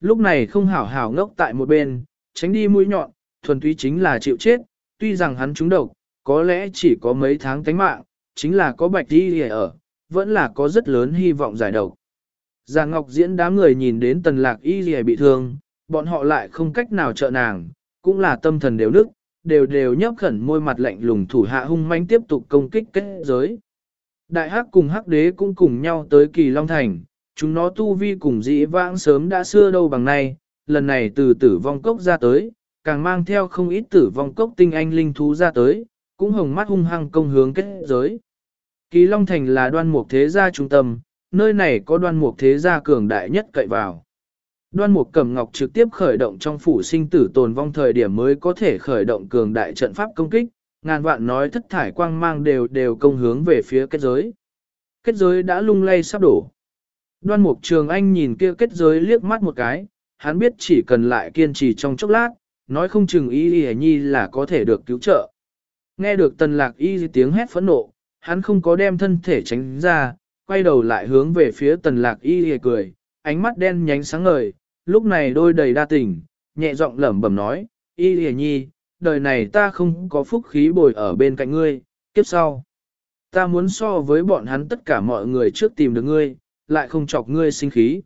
lúc này không hảo hảo ngốc tại một bên, tránh đi mũi nhọn, thuần túy chính là chịu chết, tuy rằng hắn trúng độc, có lẽ chỉ có mấy tháng tánh mạng, chính là có bạch đi ở, vẫn là có rất lớn hy vọng giải độc. Già Ngọc Diễn đám người nhìn đến tần lạc y gì bị thương, bọn họ lại không cách nào trợ nàng, cũng là tâm thần đều nức, đều đều nhấp khẩn môi mặt lạnh lùng thủ hạ hung manh tiếp tục công kích kết giới. Đại hắc cùng hắc đế cũng cùng nhau tới kỳ Long Thành, chúng nó tu vi cùng dĩ vãng sớm đã xưa đâu bằng nay, lần này từ tử vong cốc ra tới, càng mang theo không ít tử vong cốc tinh anh linh thú ra tới, cũng hồng mắt hung hăng công hướng kết giới. Kỳ Long Thành là đoan mục thế gia trung tâm, nơi này có đoan mục thế gia cường đại nhất cậy vào. Đoan mục cẩm ngọc trực tiếp khởi động trong phủ sinh tử tồn vong thời điểm mới có thể khởi động cường đại trận pháp công kích, ngàn vạn nói thất thải quang mang đều đều công hướng về phía kết giới. Kết giới đã lung lay sắp đổ. Đoan mục trường anh nhìn kia kết giới liếc mắt một cái, hắn biết chỉ cần lại kiên trì trong chốc lát, nói không chừng y y nhi là có thể được cứu trợ. Nghe được tần lạc y tiếng hét phẫn nộ, hắn không có đem thân thể tránh ra, quay đầu lại hướng về phía tần lạc y y cười, ánh mắt đen nhánh sáng ngời, lúc này đôi đầy đa tình, nhẹ giọng lẩm bẩm nói, y y nhi, đời này ta không có phúc khí bồi ở bên cạnh ngươi, kiếp sau. Ta muốn so với bọn hắn tất cả mọi người trước tìm được ngươi, lại không chọc ngươi sinh khí.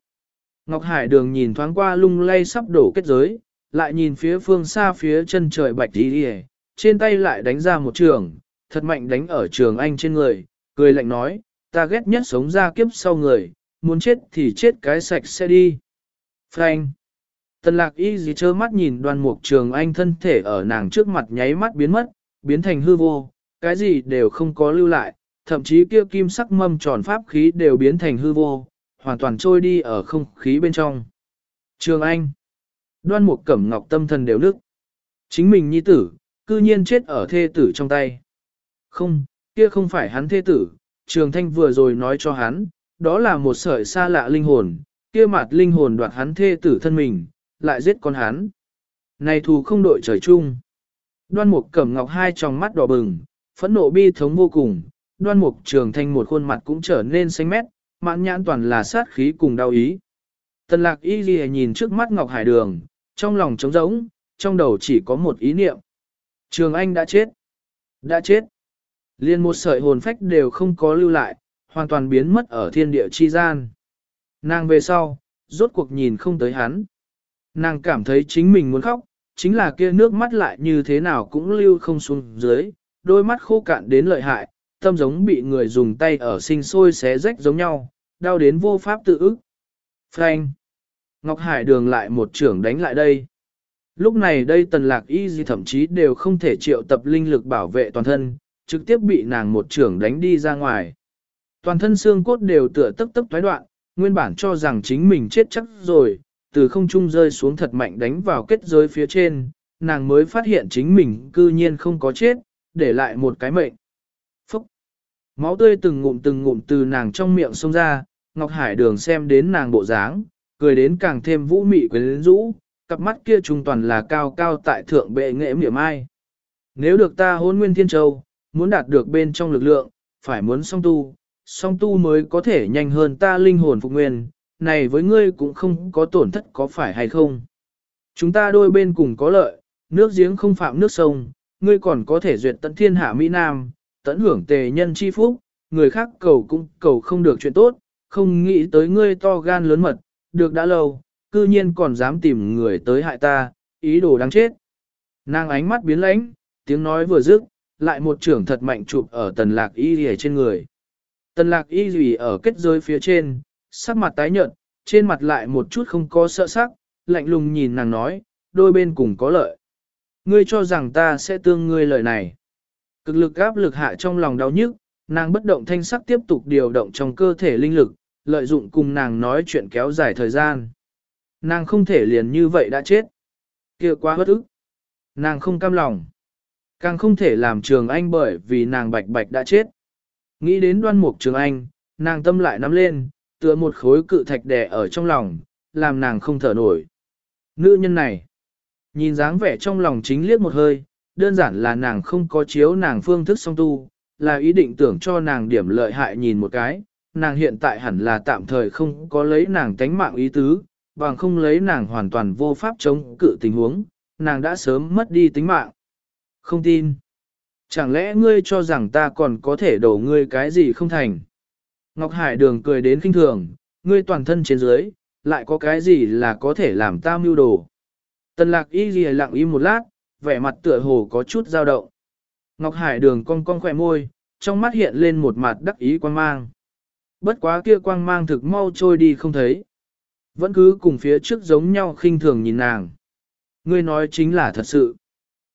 Ngọc Hải đường nhìn thoáng qua lung lay sắp đổ kết giới, lại nhìn phía phương xa phía chân trời bạch đi đi trên tay lại đánh ra một trường, thật mạnh đánh ở trường anh trên người, cười lạnh nói, ta ghét nhất sống ra kiếp sau người, muốn chết thì chết cái sạch sẽ đi. Frank. Tần lạc y gì trơ mắt nhìn đoàn mục trường anh thân thể ở nàng trước mặt nháy mắt biến mất, biến thành hư vô, cái gì đều không có lưu lại, thậm chí kia kim sắc mâm tròn pháp khí đều biến thành hư vô, hoàn toàn trôi đi ở không khí bên trong. Trường anh. Đoan mục cẩm ngọc tâm thần đều nức. Chính mình nhi tử, cư nhiên chết ở thê tử trong tay. Không, kia không phải hắn thê tử, trường thanh vừa rồi nói cho hắn, đó là một sợi xa lạ linh hồn, kia mặt linh hồn đoạt hắn thê tử thân mình, lại giết con hắn. Này thù không đội trời chung. Đoan mục cẩm ngọc hai tròng mắt đỏ bừng, phẫn nộ bi thống vô cùng, đoan mục trường thanh một khuôn mặt cũng trở nên xanh mét, mãn nhãn toàn là sát khí cùng đau ý. Tần lạc y ghi nhìn trước mắt ngọc hải đường, trong lòng trống rỗng, trong đầu chỉ có một ý niệm. Trường Anh đã chết. Đã chết. Liên một sợi hồn phách đều không có lưu lại, hoàn toàn biến mất ở thiên địa chi gian. Nàng về sau, rốt cuộc nhìn không tới hắn. Nàng cảm thấy chính mình muốn khóc, chính là kia nước mắt lại như thế nào cũng lưu không xuống dưới, đôi mắt khô cạn đến lợi hại, tâm giống bị người dùng tay ở sinh sôi xé rách giống nhau, đau đến vô pháp tự ức. Frank! Ngọc Hải đường lại một trưởng đánh lại đây. Lúc này đây tần lạc y gì thậm chí đều không thể triệu tập linh lực bảo vệ toàn thân, trực tiếp bị nàng một trưởng đánh đi ra ngoài. Toàn thân xương cốt đều tựa tấp tấp thoái đoạn, nguyên bản cho rằng chính mình chết chắc rồi, từ không trung rơi xuống thật mạnh đánh vào kết giới phía trên, nàng mới phát hiện chính mình cư nhiên không có chết, để lại một cái mệnh. Máu tươi từng ngụm từng ngụm từ nàng trong miệng xông ra, Ngọc Hải đường xem đến nàng bộ dáng, cười đến càng thêm vũ mị quyến rũ, cặp mắt kia trung toàn là cao cao tại thượng bệ nghệ miệng ai. Nếu được ta hôn nguyên thiên châu, muốn đạt được bên trong lực lượng, phải muốn song tu, song tu mới có thể nhanh hơn ta linh hồn phục nguyên, này với ngươi cũng không có tổn thất có phải hay không. Chúng ta đôi bên cùng có lợi, nước giếng không phạm nước sông, ngươi còn có thể duyệt tận thiên hạ Mỹ Nam, tận hưởng tề nhân chi phúc, người khác cầu cũng cầu không được chuyện tốt, không nghĩ tới ngươi to gan lớn mật, được đã lâu, cư nhiên còn dám tìm người tới hại ta, ý đồ đáng chết. Nàng ánh mắt biến lãnh, tiếng nói vừa dứt, lại một trưởng thật mạnh chụp ở tần lạc y rìa trên người. Tần lạc y rỉ ở kết giới phía trên, sắc mặt tái nhợt, trên mặt lại một chút không có sợ sắc, lạnh lùng nhìn nàng nói, đôi bên cùng có lợi. Ngươi cho rằng ta sẽ tương ngươi lời này. Cực lực áp lực hạ trong lòng đau nhức, nàng bất động thanh sắc tiếp tục điều động trong cơ thể linh lực, lợi dụng cùng nàng nói chuyện kéo dài thời gian. Nàng không thể liền như vậy đã chết. kia quá bất ức. Nàng không cam lòng. Càng không thể làm trường anh bởi vì nàng bạch bạch đã chết. Nghĩ đến đoan mục trường anh, nàng tâm lại nắm lên, tựa một khối cự thạch đè ở trong lòng, làm nàng không thở nổi. Nữ nhân này, nhìn dáng vẻ trong lòng chính liếc một hơi, đơn giản là nàng không có chiếu nàng phương thức song tu, là ý định tưởng cho nàng điểm lợi hại nhìn một cái, nàng hiện tại hẳn là tạm thời không có lấy nàng tánh mạng ý tứ, bằng không lấy nàng hoàn toàn vô pháp chống cự tình huống, nàng đã sớm mất đi tính mạng. Không tin. Chẳng lẽ ngươi cho rằng ta còn có thể đổ ngươi cái gì không thành? Ngọc Hải đường cười đến kinh thường, ngươi toàn thân trên dưới, lại có cái gì là có thể làm ta mưu đồ? Tần lạc y ghi lặng im một lát, vẻ mặt tựa hồ có chút dao động. Ngọc Hải đường cong cong khỏe môi, trong mắt hiện lên một mặt đắc ý quang mang. Bất quá kia quang mang thực mau trôi đi không thấy. Vẫn cứ cùng phía trước giống nhau khinh thường nhìn nàng. Ngươi nói chính là thật sự.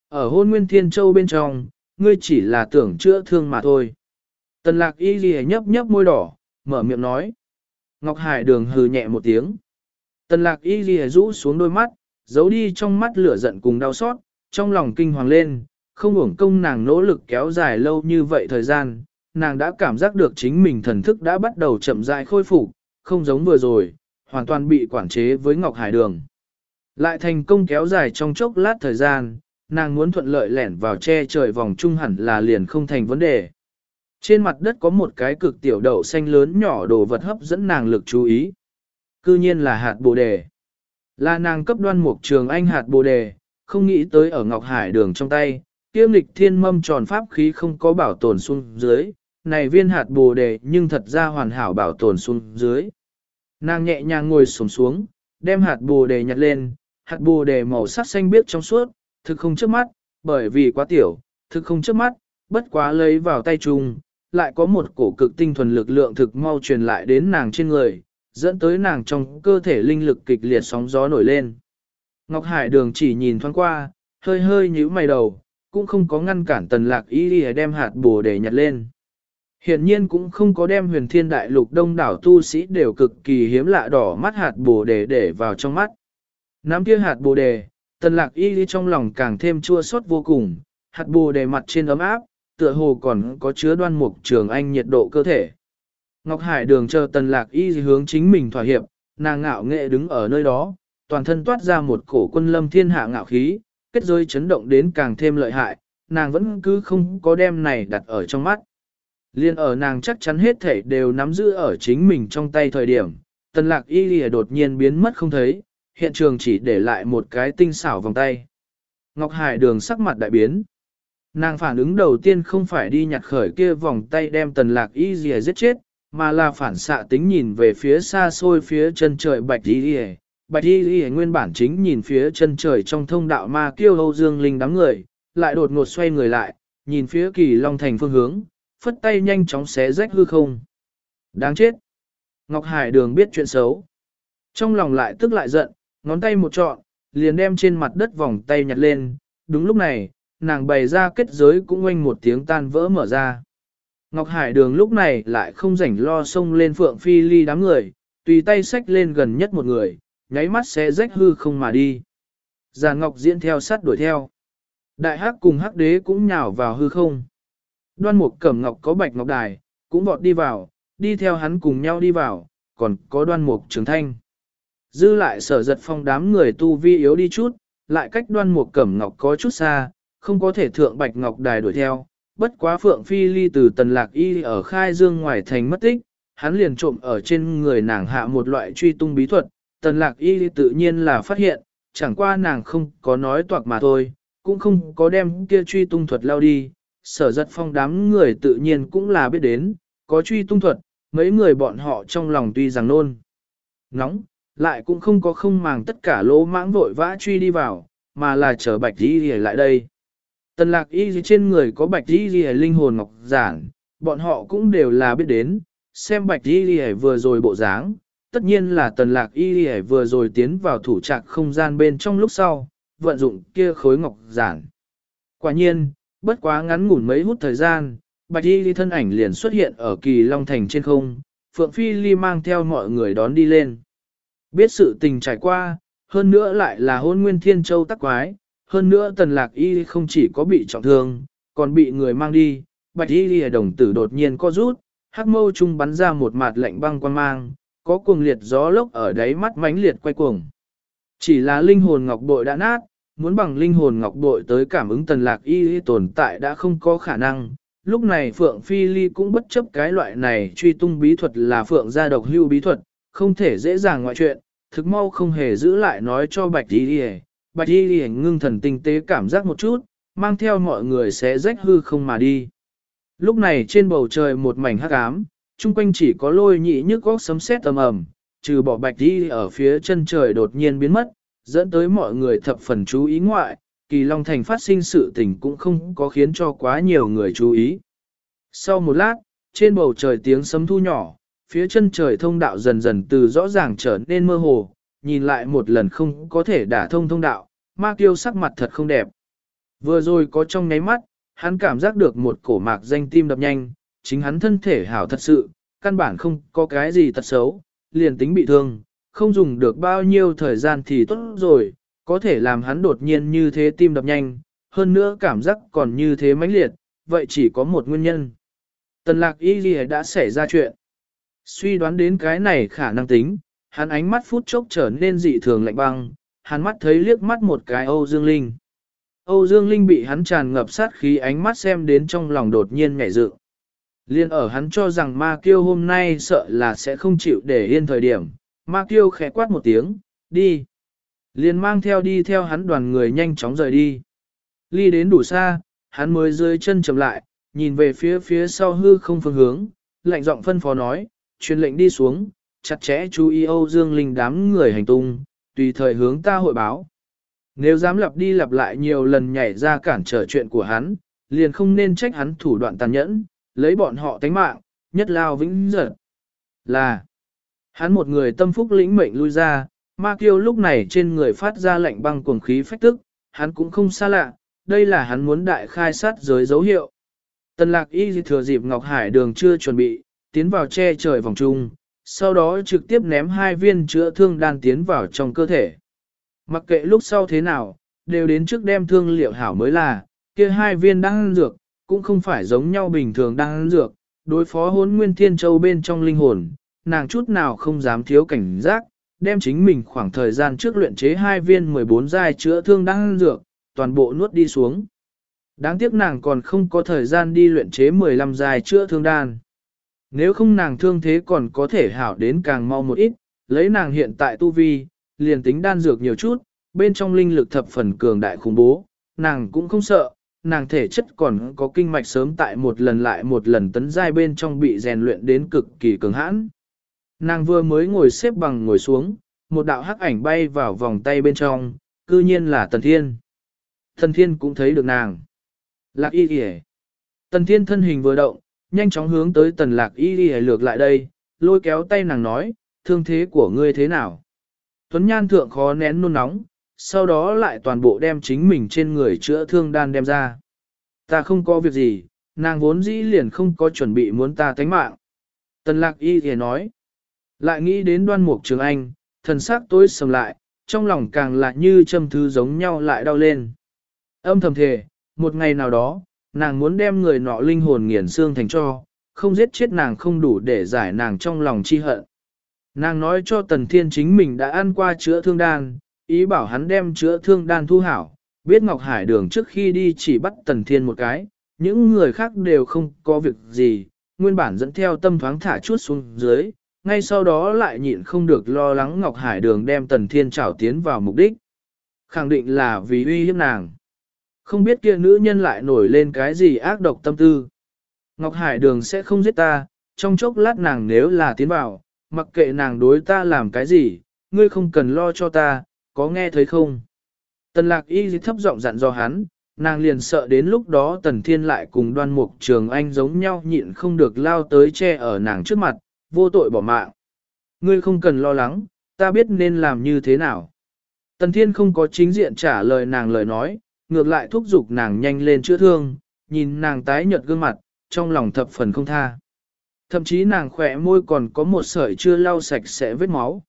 Ở hôn nguyên thiên châu bên trong, ngươi chỉ là tưởng chữa thương mà thôi. Tần lạc y ghi nhấp nhấp môi đỏ, mở miệng nói. Ngọc Hải đường hừ nhẹ một tiếng. Tần lạc y ghi rũ xuống đôi mắt, giấu đi trong mắt lửa giận cùng đau xót, trong lòng kinh hoàng lên, không uổng công nàng nỗ lực kéo dài lâu như vậy thời gian, nàng đã cảm giác được chính mình thần thức đã bắt đầu chậm rãi khôi phục, không giống vừa rồi, hoàn toàn bị quản chế với Ngọc Hải Đường. Lại thành công kéo dài trong chốc lát thời gian, nàng muốn thuận lợi lẻn vào che trời vòng trung hẳn là liền không thành vấn đề. Trên mặt đất có một cái cực tiểu đậu xanh lớn nhỏ đồ vật hấp dẫn nàng lực chú ý. Cư nhiên là hạt bồ đề. Là nàng cấp đoan mục trường anh hạt bồ đề, không nghĩ tới ở Ngọc Hải đường trong tay, kiêm lịch thiên mâm tròn pháp khí không có bảo tồn xuống dưới, này viên hạt bồ đề nhưng thật ra hoàn hảo bảo tồn xuống dưới. Nàng nhẹ nhàng ngồi xuống xuống, đem hạt bồ đề nhặt lên, hạt bồ đề màu sắc xanh biếc trong suốt, thực không trước mắt, bởi vì quá tiểu, thực không trước mắt, bất quá lấy vào tay chung, lại có một cổ cực tinh thuần lực lượng thực mau truyền lại đến nàng trên người, dẫn tới nàng trong cơ thể linh lực kịch liệt sóng gió nổi lên. Ngọc Hải đường chỉ nhìn thoáng qua, hơi hơi nhíu mày đầu, cũng không có ngăn cản tần lạc y đi đem hạt bồ để nhặt lên. Hiện nhiên cũng không có đem huyền thiên đại lục đông đảo tu sĩ đều cực kỳ hiếm lạ đỏ mắt hạt bồ đề để vào trong mắt. Nắm kia hạt bồ đề, tần lạc y đi trong lòng càng thêm chua xót vô cùng, hạt bồ đề mặt trên ấm áp, tựa hồ còn có chứa đoan mục trường anh nhiệt độ cơ thể. Ngọc Hải đường chờ tần lạc y hướng chính mình thỏa hiệp, nàng ngạo nghệ đứng ở nơi đó, toàn thân toát ra một cổ quân lâm thiên hạ ngạo khí, kết giới chấn động đến càng thêm lợi hại, nàng vẫn cứ không có đem này đặt ở trong mắt. Liên ở nàng chắc chắn hết thể đều nắm giữ ở chính mình trong tay thời điểm, tần lạc y lìa đột nhiên biến mất không thấy, hiện trường chỉ để lại một cái tinh xảo vòng tay. Ngọc Hải đường sắc mặt đại biến. Nàng phản ứng đầu tiên không phải đi nhặt khởi kia vòng tay đem tần lạc y lìa giết chết, mà là phản xạ tính nhìn về phía xa xôi phía chân trời bạch y lìa. Bạch y lìa nguyên bản chính nhìn phía chân trời trong thông đạo ma kiêu hâu dương linh đám người, lại đột ngột xoay người lại, nhìn phía kỳ long thành phương hướng, phất tay nhanh chóng xé rách hư không. Đáng chết! Ngọc Hải đường biết chuyện xấu. Trong lòng lại tức lại giận, ngón tay một trọn, liền đem trên mặt đất vòng tay nhặt lên. Đúng lúc này, nàng bày ra kết giới cũng oanh một tiếng tan vỡ mở ra. Ngọc Hải đường lúc này lại không rảnh lo xông lên phượng phi ly đám người, tùy tay xách lên gần nhất một người, nháy mắt sẽ rách hư không mà đi. Già Ngọc diễn theo sát đuổi theo. Đại hắc cùng hắc đế cũng nhào vào hư không. Đoan mục cẩm ngọc có bạch ngọc đài, cũng vọt đi vào, đi theo hắn cùng nhau đi vào, còn có đoan mục trường thanh. Dư lại sở giật phong đám người tu vi yếu đi chút, lại cách đoan mục cẩm ngọc có chút xa, không có thể thượng bạch ngọc đài đuổi theo. Bất quá phượng phi ly từ tần lạc y ở khai dương ngoài thành mất tích, hắn liền trộm ở trên người nàng hạ một loại truy tung bí thuật, tần lạc y tự nhiên là phát hiện, chẳng qua nàng không có nói toạc mà thôi, cũng không có đem kia truy tung thuật lao đi, sở giật phong đám người tự nhiên cũng là biết đến, có truy tung thuật, mấy người bọn họ trong lòng tuy rằng nôn. Nóng, lại cũng không có không màng tất cả lỗ mãng vội vã truy đi vào, mà là chờ bạch y đi lại đây. Tần lạc y trên người có bạch y đi linh hồn ngọc giản, bọn họ cũng đều là biết đến, xem bạch y đi vừa rồi bộ dáng, tất nhiên là tần lạc y đi vừa rồi tiến vào thủ trạc không gian bên trong lúc sau, vận dụng kia khối ngọc giản. Quả nhiên, bất quá ngắn ngủn mấy hút thời gian, bạch y ly thân ảnh liền xuất hiện ở kỳ long thành trên không, Phượng Phi Ly mang theo mọi người đón đi lên. Biết sự tình trải qua, hơn nữa lại là hôn nguyên thiên châu tắc quái, hơn nữa tần lạc y không chỉ có bị trọng thương, còn bị người mang đi, bạch y ly đồng tử đột nhiên co rút, hắc mâu trung bắn ra một mặt lạnh băng quan mang, có cuồng liệt gió lốc ở đáy mắt mãnh liệt quay cuồng. Chỉ là linh hồn ngọc bội đã nát, muốn bằng linh hồn ngọc bội tới cảm ứng tần lạc y tồn tại đã không có khả năng. Lúc này Phượng Phi Ly cũng bất chấp cái loại này truy tung bí thuật là Phượng gia độc hưu bí thuật, không thể dễ dàng ngoại chuyện, thực mau không hề giữ lại nói cho bạch Y đi bạch Y đi ngưng thần tinh tế cảm giác một chút, mang theo mọi người sẽ rách hư không mà đi. Lúc này trên bầu trời một mảnh hắc ám, chung quanh chỉ có lôi nhị nhức góc sấm sét tầm ầm, trừ bỏ bạch đi ở phía chân trời đột nhiên biến mất, dẫn tới mọi người thập phần chú ý ngoại, kỳ Long Thành phát sinh sự tình cũng không có khiến cho quá nhiều người chú ý. Sau một lát, trên bầu trời tiếng sấm thu nhỏ, phía chân trời thông đạo dần dần từ rõ ràng trở nên mơ hồ, nhìn lại một lần không có thể đả thông thông đạo, ma kiêu sắc mặt thật không đẹp. Vừa rồi có trong nháy mắt, hắn cảm giác được một cổ mạc danh tim đập nhanh, chính hắn thân thể hảo thật sự, căn bản không có cái gì tật xấu, liền tính bị thương, không dùng được bao nhiêu thời gian thì tốt rồi, có thể làm hắn đột nhiên như thế tim đập nhanh, hơn nữa cảm giác còn như thế mãnh liệt, vậy chỉ có một nguyên nhân. Tần lạc y ghi đã xảy ra chuyện. Suy đoán đến cái này khả năng tính, hắn ánh mắt phút chốc trở nên dị thường lạnh băng, hắn mắt thấy liếc mắt một cái Âu Dương Linh. Âu Dương Linh bị hắn tràn ngập sát khí ánh mắt xem đến trong lòng đột nhiên nhảy dựng. Liên ở hắn cho rằng ma kiêu hôm nay sợ là sẽ không chịu để yên thời điểm, ma kiêu khẽ quát một tiếng, đi. Liên mang theo đi theo hắn đoàn người nhanh chóng rời đi. Ly đến đủ xa, hắn mới rơi chân chậm lại, nhìn về phía phía sau hư không phương hướng, lạnh giọng phân phó nói, truyền lệnh đi xuống, chặt chẽ chú ý Âu Dương Linh đám người hành tung, tùy thời hướng ta hội báo. Nếu dám lặp đi lặp lại nhiều lần nhảy ra cản trở chuyện của hắn, liền không nên trách hắn thủ đoạn tàn nhẫn, lấy bọn họ tánh mạng, nhất lao vĩnh giật. Là, hắn một người tâm phúc lĩnh mệnh lui ra, ma kiêu lúc này trên người phát ra lệnh băng cuồng khí phách tức, hắn cũng không xa lạ, đây là hắn muốn đại khai sát giới dấu hiệu. Tần lạc y thừa dịp Ngọc Hải đường chưa chuẩn bị, tiến vào che trời vòng trung, sau đó trực tiếp ném hai viên chữa thương đan tiến vào trong cơ thể. Mặc kệ lúc sau thế nào, đều đến trước đem thương liệu hảo mới là, kia hai viên đang dược, cũng không phải giống nhau bình thường đan dược, đối phó hốn nguyên thiên châu bên trong linh hồn, nàng chút nào không dám thiếu cảnh giác, đem chính mình khoảng thời gian trước luyện chế hai viên 14 giai chữa thương đan dược, toàn bộ nuốt đi xuống. Đáng tiếc nàng còn không có thời gian đi luyện chế 15 giai chữa thương đan. Nếu không nàng thương thế còn có thể hảo đến càng mau một ít, lấy nàng hiện tại tu vi, liền tính đan dược nhiều chút, bên trong linh lực thập phần cường đại khủng bố, nàng cũng không sợ, nàng thể chất còn có kinh mạch sớm tại một lần lại một lần tấn giai bên trong bị rèn luyện đến cực kỳ cường hãn. Nàng vừa mới ngồi xếp bằng ngồi xuống, một đạo hắc ảnh bay vào vòng tay bên trong, cư nhiên là Tần Thiên. Tần Thiên cũng thấy được nàng. Lạc y kìa. Tần Thiên thân hình vừa động, nhanh chóng hướng tới tần lạc y kìa lược lại đây, lôi kéo tay nàng nói, thương thế của ngươi thế nào? Tuấn Nhan thượng khó nén nôn nóng, sau đó lại toàn bộ đem chính mình trên người chữa thương đan đem ra. Ta không có việc gì, nàng vốn dĩ liền không có chuẩn bị muốn ta tánh mạng. Tần lạc y thì nói, lại nghĩ đến đoan mục trường anh, thần sắc tối sầm lại, trong lòng càng lại như châm thứ giống nhau lại đau lên. Âm thầm thề, một ngày nào đó, nàng muốn đem người nọ linh hồn nghiền xương thành cho, không giết chết nàng không đủ để giải nàng trong lòng chi hận. Nàng nói cho Tần Thiên chính mình đã ăn qua chữa thương đan, ý bảo hắn đem chữa thương đan thu hảo, biết Ngọc Hải đường trước khi đi chỉ bắt Tần Thiên một cái, những người khác đều không có việc gì, nguyên bản dẫn theo tâm thoáng thả chút xuống dưới, ngay sau đó lại nhịn không được lo lắng Ngọc Hải đường đem Tần Thiên trảo tiến vào mục đích. Khẳng định là vì uy hiếp nàng. Không biết kia nữ nhân lại nổi lên cái gì ác độc tâm tư. Ngọc Hải đường sẽ không giết ta, trong chốc lát nàng nếu là tiến vào, mặc kệ nàng đối ta làm cái gì, ngươi không cần lo cho ta, có nghe thấy không? Tần lạc y thấp giọng dặn do hắn, nàng liền sợ đến lúc đó tần thiên lại cùng đoan mục trường anh giống nhau nhịn không được lao tới che ở nàng trước mặt, vô tội bỏ mạng. Ngươi không cần lo lắng, ta biết nên làm như thế nào. Tần thiên không có chính diện trả lời nàng lời nói, ngược lại thúc giục nàng nhanh lên chữa thương, nhìn nàng tái nhợt gương mặt, trong lòng thập phần không tha. Thậm chí nàng khỏe môi còn có một sợi chưa lau sạch sẽ vết máu.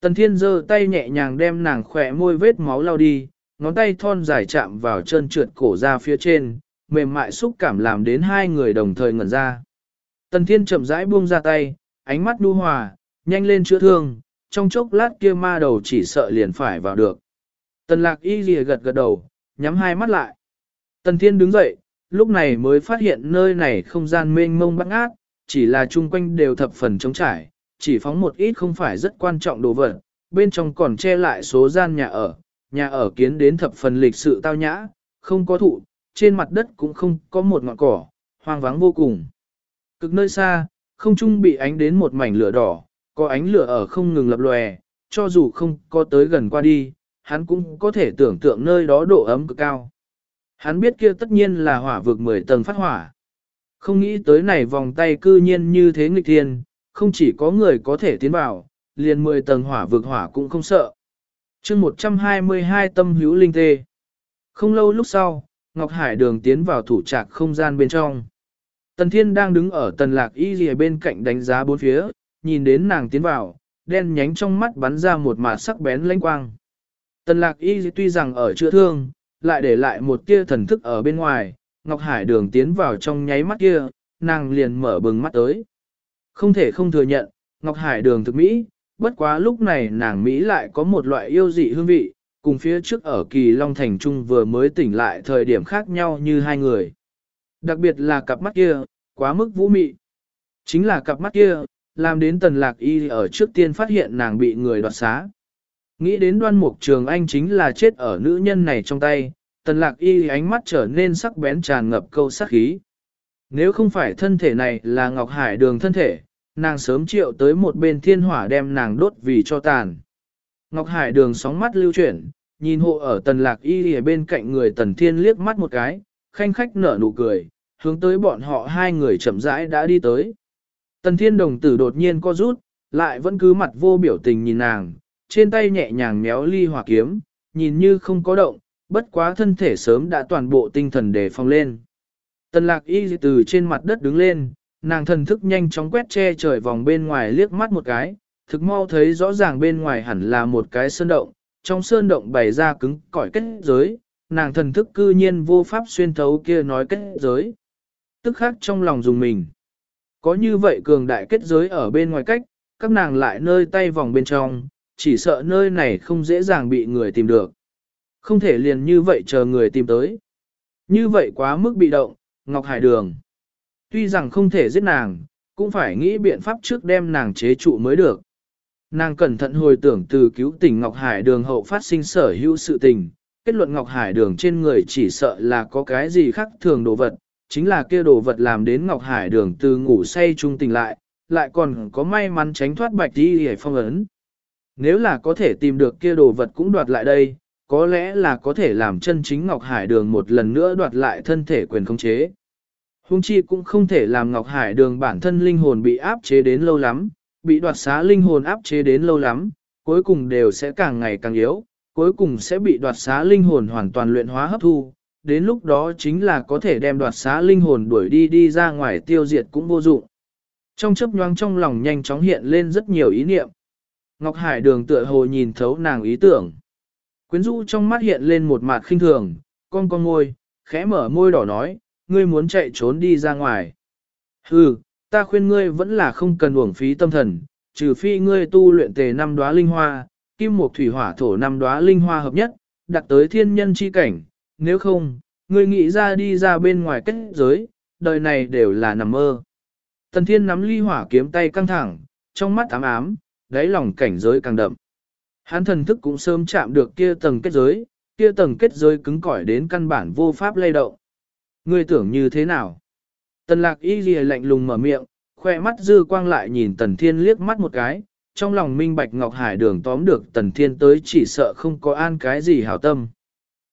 Tần thiên giơ tay nhẹ nhàng đem nàng khỏe môi vết máu lao đi, ngón tay thon dài chạm vào chân trượt cổ ra phía trên, mềm mại xúc cảm làm đến hai người đồng thời ngẩn ra. Tần thiên chậm rãi buông ra tay, ánh mắt đu hòa, nhanh lên chữa thương, trong chốc lát kia ma đầu chỉ sợ liền phải vào được. Tần lạc y lìa gật gật đầu, nhắm hai mắt lại. Tần thiên đứng dậy, lúc này mới phát hiện nơi này không gian mênh mông băng ác, chỉ là chung quanh đều thập phần trống trải, chỉ phóng một ít không phải rất quan trọng đồ vật, bên trong còn che lại số gian nhà ở, nhà ở kiến đến thập phần lịch sự tao nhã, không có thụ, trên mặt đất cũng không có một ngọn cỏ, hoang vắng vô cùng. Cực nơi xa, không trung bị ánh đến một mảnh lửa đỏ, có ánh lửa ở không ngừng lập lòe, cho dù không có tới gần qua đi, hắn cũng có thể tưởng tượng nơi đó độ ấm cực cao. Hắn biết kia tất nhiên là hỏa vực 10 tầng phát hỏa. Không nghĩ tới này vòng tay cư nhiên như thế nghịch thiên, không chỉ có người có thể tiến vào, liền 10 tầng hỏa vực hỏa cũng không sợ. chương 122 tâm hữu linh tê. Không lâu lúc sau, Ngọc Hải đường tiến vào thủ trạc không gian bên trong. Tần Thiên đang đứng ở tần lạc y lìa bên cạnh đánh giá bốn phía, nhìn đến nàng tiến vào, đen nhánh trong mắt bắn ra một mạt sắc bén lanh quang. Tần lạc y tuy rằng ở chữa thương, lại để lại một tia thần thức ở bên ngoài, Ngọc Hải đường tiến vào trong nháy mắt kia, nàng liền mở bừng mắt tới. Không thể không thừa nhận, Ngọc Hải đường thực Mỹ, bất quá lúc này nàng Mỹ lại có một loại yêu dị hương vị, cùng phía trước ở kỳ Long Thành Trung vừa mới tỉnh lại thời điểm khác nhau như hai người. Đặc biệt là cặp mắt kia, quá mức vũ mị. Chính là cặp mắt kia, làm đến tần lạc y ở trước tiên phát hiện nàng bị người đoạt xá. Nghĩ đến đoan mục trường anh chính là chết ở nữ nhân này trong tay, tần lạc y ánh mắt trở nên sắc bén tràn ngập câu sắc khí. Nếu không phải thân thể này là Ngọc Hải đường thân thể, nàng sớm triệu tới một bên thiên hỏa đem nàng đốt vì cho tàn. Ngọc Hải đường sóng mắt lưu chuyển, nhìn hộ ở tần lạc y ở bên cạnh người tần thiên liếc mắt một cái, khanh khách nở nụ cười, hướng tới bọn họ hai người chậm rãi đã đi tới. Tần thiên đồng tử đột nhiên co rút, lại vẫn cứ mặt vô biểu tình nhìn nàng, trên tay nhẹ nhàng méo ly hỏa kiếm, nhìn như không có động, bất quá thân thể sớm đã toàn bộ tinh thần đề phòng lên. Tần lạc y từ trên mặt đất đứng lên, nàng thần thức nhanh chóng quét che trời vòng bên ngoài liếc mắt một cái, thực mau thấy rõ ràng bên ngoài hẳn là một cái sơn động, trong sơn động bày ra cứng cỏi kết giới, nàng thần thức cư nhiên vô pháp xuyên thấu kia nói kết giới. Tức khác trong lòng dùng mình. Có như vậy cường đại kết giới ở bên ngoài cách, các nàng lại nơi tay vòng bên trong, chỉ sợ nơi này không dễ dàng bị người tìm được. Không thể liền như vậy chờ người tìm tới. Như vậy quá mức bị động, Ngọc Hải Đường. Tuy rằng không thể giết nàng, cũng phải nghĩ biện pháp trước đem nàng chế trụ mới được. Nàng cẩn thận hồi tưởng từ cứu tỉnh Ngọc Hải Đường hậu phát sinh sở hữu sự tình, kết luận Ngọc Hải Đường trên người chỉ sợ là có cái gì khác thường đồ vật, chính là kia đồ vật làm đến Ngọc Hải Đường từ ngủ say trung tỉnh lại, lại còn có may mắn tránh thoát bạch đi hề phong ấn. Nếu là có thể tìm được kia đồ vật cũng đoạt lại đây, có lẽ là có thể làm chân chính Ngọc Hải Đường một lần nữa đoạt lại thân thể quyền khống chế. Hung chi cũng không thể làm Ngọc Hải Đường bản thân linh hồn bị áp chế đến lâu lắm, bị đoạt xá linh hồn áp chế đến lâu lắm, cuối cùng đều sẽ càng ngày càng yếu, cuối cùng sẽ bị đoạt xá linh hồn hoàn toàn luyện hóa hấp thu, đến lúc đó chính là có thể đem đoạt xá linh hồn đuổi đi đi ra ngoài tiêu diệt cũng vô dụng. Trong chấp nhoáng trong lòng nhanh chóng hiện lên rất nhiều ý niệm. Ngọc Hải đường tựa hồ nhìn thấu nàng ý tưởng. Quyến rũ trong mắt hiện lên một mặt khinh thường, con con môi, khẽ mở môi đỏ nói, ngươi muốn chạy trốn đi ra ngoài. Hừ, ta khuyên ngươi vẫn là không cần uổng phí tâm thần, trừ phi ngươi tu luyện tề năm đóa linh hoa, kim mục thủy hỏa thổ năm đóa linh hoa hợp nhất, đặt tới thiên nhân chi cảnh, nếu không, ngươi nghĩ ra đi ra bên ngoài kết giới, đời này đều là nằm mơ. Tần thiên nắm ly hỏa kiếm tay căng thẳng, trong mắt ám ám, đáy lòng cảnh giới càng đậm. Hắn thần thức cũng sớm chạm được kia tầng kết giới, kia tầng kết giới cứng cỏi đến căn bản vô pháp lay động. Ngươi tưởng như thế nào? Tần lạc y ghi lạnh lùng mở miệng, khoe mắt dư quang lại nhìn tần thiên liếc mắt một cái, trong lòng minh bạch Ngọc Hải đường tóm được tần thiên tới chỉ sợ không có an cái gì hảo tâm.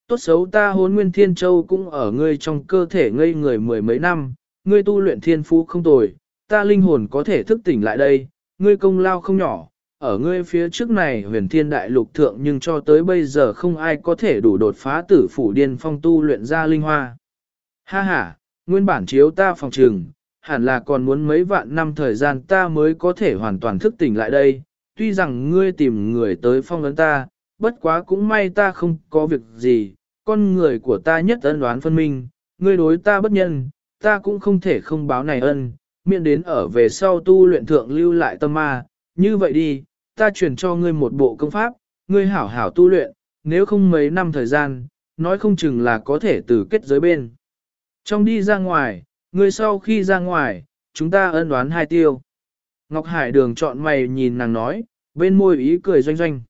Tốt xấu ta hốn nguyên thiên châu cũng ở ngươi trong cơ thể ngây người mười mấy năm, ngươi tu luyện thiên phú không tồi, ta linh hồn có thể thức tỉnh lại đây, ngươi công lao không nhỏ, ở ngươi phía trước này huyền thiên đại lục thượng nhưng cho tới bây giờ không ai có thể đủ đột phá tử phủ điên phong tu luyện ra linh hoa. Ha ha, nguyên bản chiếu ta phòng trường, hẳn là còn muốn mấy vạn năm thời gian ta mới có thể hoàn toàn thức tỉnh lại đây, tuy rằng ngươi tìm người tới phong ấn ta, bất quá cũng may ta không có việc gì, con người của ta nhất ân đoán phân minh, ngươi đối ta bất nhân, ta cũng không thể không báo này ân, miễn đến ở về sau tu luyện thượng lưu lại tâm ma, như vậy đi, ta truyền cho ngươi một bộ công pháp, ngươi hảo hảo tu luyện, nếu không mấy năm thời gian, nói không chừng là có thể từ kết giới bên. Trong đi ra ngoài, ngươi sau khi ra ngoài, chúng ta ân đoán hai tiêu. Ngọc Hải đường chọn mày nhìn nàng nói, bên môi ý cười doanh doanh.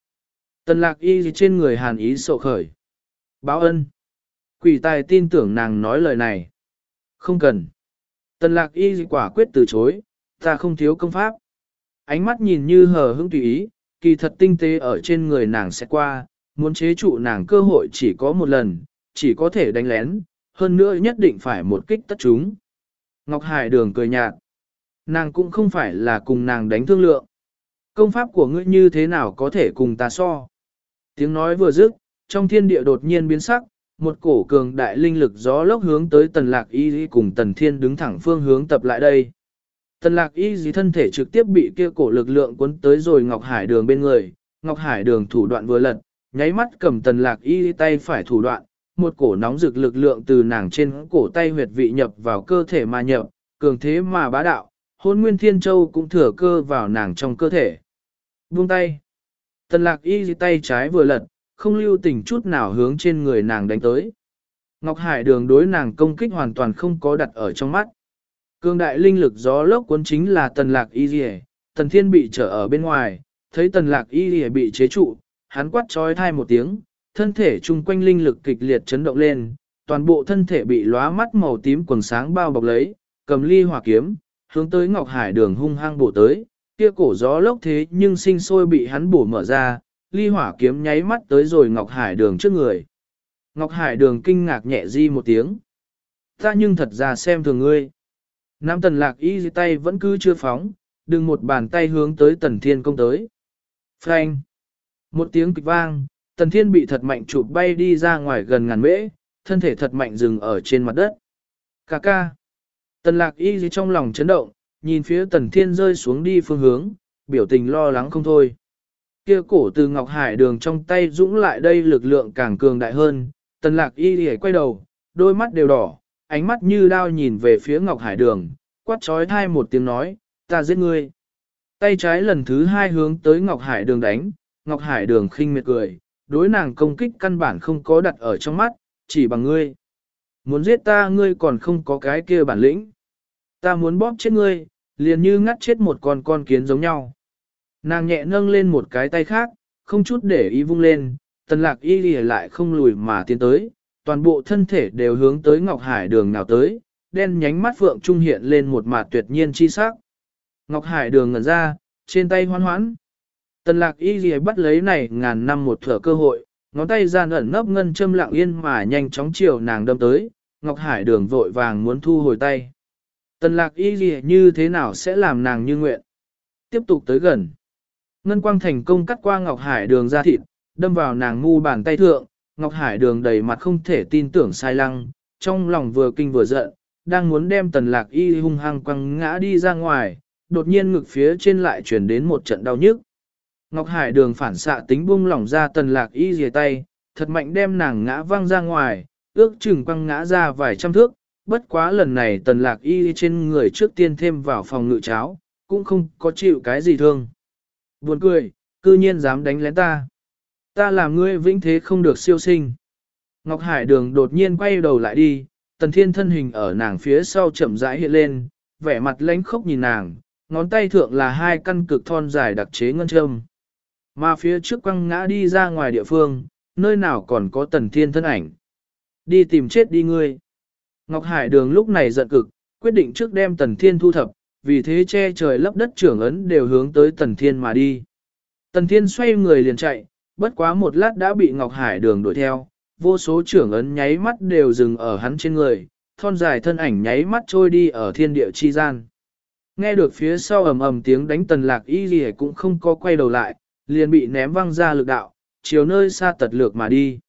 Tần lạc y trên người hàn ý sộ khởi. Báo ân. Quỷ tài tin tưởng nàng nói lời này. Không cần. Tần lạc y quả quyết từ chối, ta không thiếu công pháp. Ánh mắt nhìn như hờ hững tùy ý, kỳ thật tinh tế ở trên người nàng sẽ qua, muốn chế trụ nàng cơ hội chỉ có một lần, chỉ có thể đánh lén, hơn nữa nhất định phải một kích tất chúng. Ngọc Hải đường cười nhạt. Nàng cũng không phải là cùng nàng đánh thương lượng. Công pháp của ngươi như thế nào có thể cùng ta so? Tiếng nói vừa dứt, trong thiên địa đột nhiên biến sắc, một cổ cường đại linh lực gió lốc hướng tới tần lạc y cùng tần thiên đứng thẳng phương hướng tập lại đây. Tần lạc y dì thân thể trực tiếp bị kia cổ lực lượng cuốn tới rồi Ngọc Hải đường bên người, Ngọc Hải đường thủ đoạn vừa lật, nháy mắt cầm tần lạc y tay phải thủ đoạn, một cổ nóng rực lực lượng từ nàng trên cổ tay huyệt vị nhập vào cơ thể mà nhập, cường thế mà bá đạo, hôn nguyên thiên châu cũng thừa cơ vào nàng trong cơ thể. Buông tay. Tần lạc y tay trái vừa lật, không lưu tình chút nào hướng trên người nàng đánh tới. Ngọc Hải đường đối nàng công kích hoàn toàn không có đặt ở trong mắt. Cương đại linh lực gió lốc cuốn chính là tần lạc y dì tần thiên bị trở ở bên ngoài, thấy tần lạc y dì bị chế trụ, hắn quát trói thai một tiếng, thân thể chung quanh linh lực kịch liệt chấn động lên, toàn bộ thân thể bị lóa mắt màu tím quần sáng bao bọc lấy, cầm ly hỏa kiếm, hướng tới Ngọc Hải đường hung hăng bổ tới, kia cổ gió lốc thế nhưng sinh sôi bị hắn bổ mở ra, ly hỏa kiếm nháy mắt tới rồi Ngọc Hải đường trước người. Ngọc Hải đường kinh ngạc nhẹ di một tiếng. Ta nhưng thật ra xem thường ngươi. Nam tần lạc y tay vẫn cứ chưa phóng, đừng một bàn tay hướng tới tần thiên công tới. Phanh. Một tiếng kịch vang, tần thiên bị thật mạnh chụp bay đi ra ngoài gần ngàn mễ, thân thể thật mạnh dừng ở trên mặt đất. Cà ca. Tần lạc y trong lòng chấn động, nhìn phía tần thiên rơi xuống đi phương hướng, biểu tình lo lắng không thôi. Kia cổ từ Ngọc Hải đường trong tay dũng lại đây lực lượng càng cường đại hơn, tần lạc y dưới quay đầu, đôi mắt đều đỏ, ánh mắt như đao nhìn về phía Ngọc Hải đường, quát trói thai một tiếng nói, ta giết ngươi. Tay trái lần thứ hai hướng tới Ngọc Hải đường đánh, Ngọc Hải đường khinh miệt cười, đối nàng công kích căn bản không có đặt ở trong mắt, chỉ bằng ngươi. Muốn giết ta ngươi còn không có cái kia bản lĩnh. Ta muốn bóp chết ngươi, liền như ngắt chết một con con kiến giống nhau. Nàng nhẹ nâng lên một cái tay khác, không chút để ý vung lên, tần lạc y lì lại không lùi mà tiến tới, toàn bộ thân thể đều hướng tới Ngọc Hải đường nào tới, đen nhánh mắt phượng trung hiện lên một mặt tuyệt nhiên chi sắc. Ngọc Hải đường ngẩn ra, trên tay hoan hoãn. Tần lạc y lì bắt lấy này ngàn năm một thở cơ hội, ngón tay gian ẩn nấp ngân châm lặng yên mà nhanh chóng chiều nàng đâm tới, Ngọc Hải đường vội vàng muốn thu hồi tay. Tần lạc y lì như thế nào sẽ làm nàng như nguyện? Tiếp tục tới gần. Ngân quang thành công cắt qua Ngọc Hải đường ra thịt, đâm vào nàng ngu bàn tay thượng, Ngọc Hải đường đầy mặt không thể tin tưởng sai lăng, trong lòng vừa kinh vừa giận, đang muốn đem tần lạc y hung hăng quăng ngã đi ra ngoài, đột nhiên ngực phía trên lại chuyển đến một trận đau nhức. Ngọc Hải đường phản xạ tính buông lỏng ra tần lạc y dìa tay, thật mạnh đem nàng ngã văng ra ngoài, ước chừng quăng ngã ra vài trăm thước, bất quá lần này tần lạc y trên người trước tiên thêm vào phòng ngự cháo, cũng không có chịu cái gì thương. Buồn cười, cư nhiên dám đánh lén ta. Ta làm ngươi vĩnh thế không được siêu sinh. Ngọc Hải đường đột nhiên quay đầu lại đi, tần thiên thân hình ở nàng phía sau chậm rãi hiện lên, vẻ mặt lãnh khốc nhìn nàng, ngón tay thượng là hai căn cực thon dài đặc chế ngân châm. Mà phía trước quăng ngã đi ra ngoài địa phương, nơi nào còn có tần thiên thân ảnh. Đi tìm chết đi ngươi. Ngọc Hải đường lúc này giận cực, quyết định trước đem tần thiên thu thập, vì thế che trời lấp đất trưởng ấn đều hướng tới tần thiên mà đi. Tần thiên xoay người liền chạy, bất quá một lát đã bị Ngọc Hải đường đuổi theo, vô số trưởng ấn nháy mắt đều dừng ở hắn trên người, thon dài thân ảnh nháy mắt trôi đi ở thiên địa chi gian. Nghe được phía sau ầm ầm tiếng đánh tần lạc y gì cũng không có quay đầu lại, liền bị ném văng ra lực đạo, chiều nơi xa tật lược mà đi.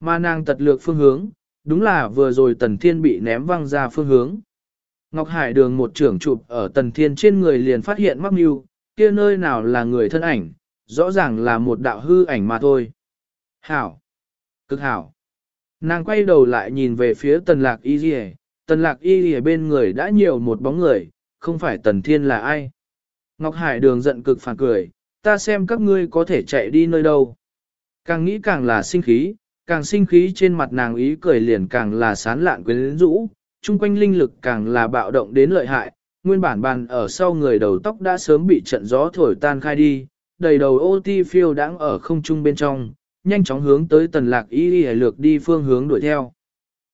Mà nàng tật lược phương hướng, đúng là vừa rồi tần thiên bị ném văng ra phương hướng. Ngọc Hải đường một trưởng chụp ở tần thiên trên người liền phát hiện mắc mưu, kia nơi nào là người thân ảnh, rõ ràng là một đạo hư ảnh mà thôi. Hảo! Cực hảo! Nàng quay đầu lại nhìn về phía tần lạc y dì tần lạc y dì bên người đã nhiều một bóng người, không phải tần thiên là ai. Ngọc Hải đường giận cực phản cười, ta xem các ngươi có thể chạy đi nơi đâu. Càng nghĩ càng là sinh khí, càng sinh khí trên mặt nàng ý cười liền càng là sán lạn quyến rũ, chung quanh linh lực càng là bạo động đến lợi hại, nguyên bản bàn ở sau người đầu tóc đã sớm bị trận gió thổi tan khai đi, đầy đầu ô ti phiêu đang ở không trung bên trong, nhanh chóng hướng tới tần lạc y y lược đi phương hướng đuổi theo.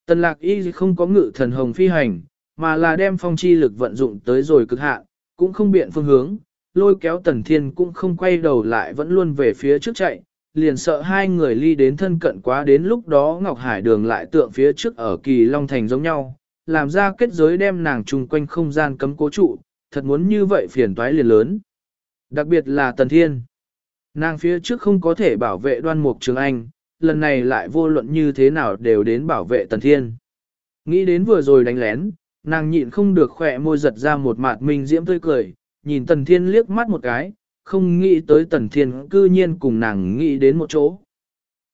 Tần lạc y không có ngự thần hồng phi hành, mà là đem phong chi lực vận dụng tới rồi cực hạn, cũng không biện phương hướng, lôi kéo tần thiên cũng không quay đầu lại vẫn luôn về phía trước chạy, liền sợ hai người ly đến thân cận quá đến lúc đó Ngọc Hải đường lại tượng phía trước ở kỳ Long Thành giống nhau, làm ra kết giới đem nàng chung quanh không gian cấm cố trụ, thật muốn như vậy phiền toái liền lớn. Đặc biệt là Tần Thiên. Nàng phía trước không có thể bảo vệ đoan mục trường anh, lần này lại vô luận như thế nào đều đến bảo vệ Tần Thiên. Nghĩ đến vừa rồi đánh lén, nàng nhịn không được khỏe môi giật ra một mạt minh diễm tươi cười, nhìn Tần Thiên liếc mắt một cái, không nghĩ tới Tần Thiên cư nhiên cùng nàng nghĩ đến một chỗ.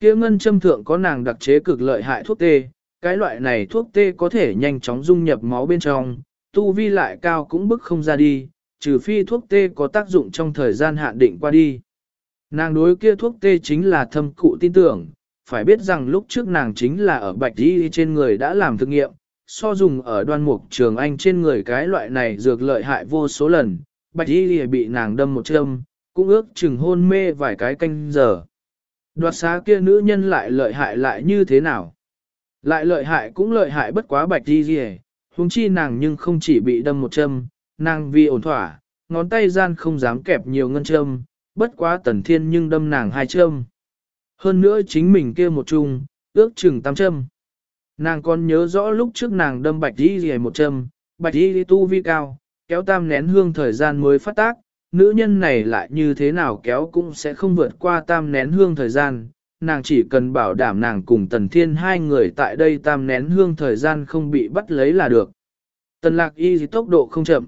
Kia ngân châm thượng có nàng đặc chế cực lợi hại thuốc tê, cái loại này thuốc tê có thể nhanh chóng dung nhập máu bên trong, tu vi lại cao cũng bức không ra đi, trừ phi thuốc tê có tác dụng trong thời gian hạn định qua đi. Nàng đối kia thuốc tê chính là thâm cụ tin tưởng, phải biết rằng lúc trước nàng chính là ở bạch đi trên người đã làm thực nghiệm, so dùng ở đoan mục trường anh trên người cái loại này dược lợi hại vô số lần, bạch đi bị nàng đâm một châm, cũng ước chừng hôn mê vài cái canh giờ. Đoạt xá kia nữ nhân lại lợi hại lại như thế nào? Lại lợi hại cũng lợi hại bất quá bạch đi gì huống chi nàng nhưng không chỉ bị đâm một châm, nàng vì ổn thỏa, ngón tay gian không dám kẹp nhiều ngân châm, bất quá tần thiên nhưng đâm nàng hai châm. Hơn nữa chính mình kia một chung, ước chừng tam châm. Nàng còn nhớ rõ lúc trước nàng đâm bạch đi gì một châm, bạch đi tu vi cao, kéo tam nén hương thời gian mới phát tác, nữ nhân này lại như thế nào kéo cũng sẽ không vượt qua tam nén hương thời gian, nàng chỉ cần bảo đảm nàng cùng tần thiên hai người tại đây tam nén hương thời gian không bị bắt lấy là được. Tần lạc y gì tốc độ không chậm,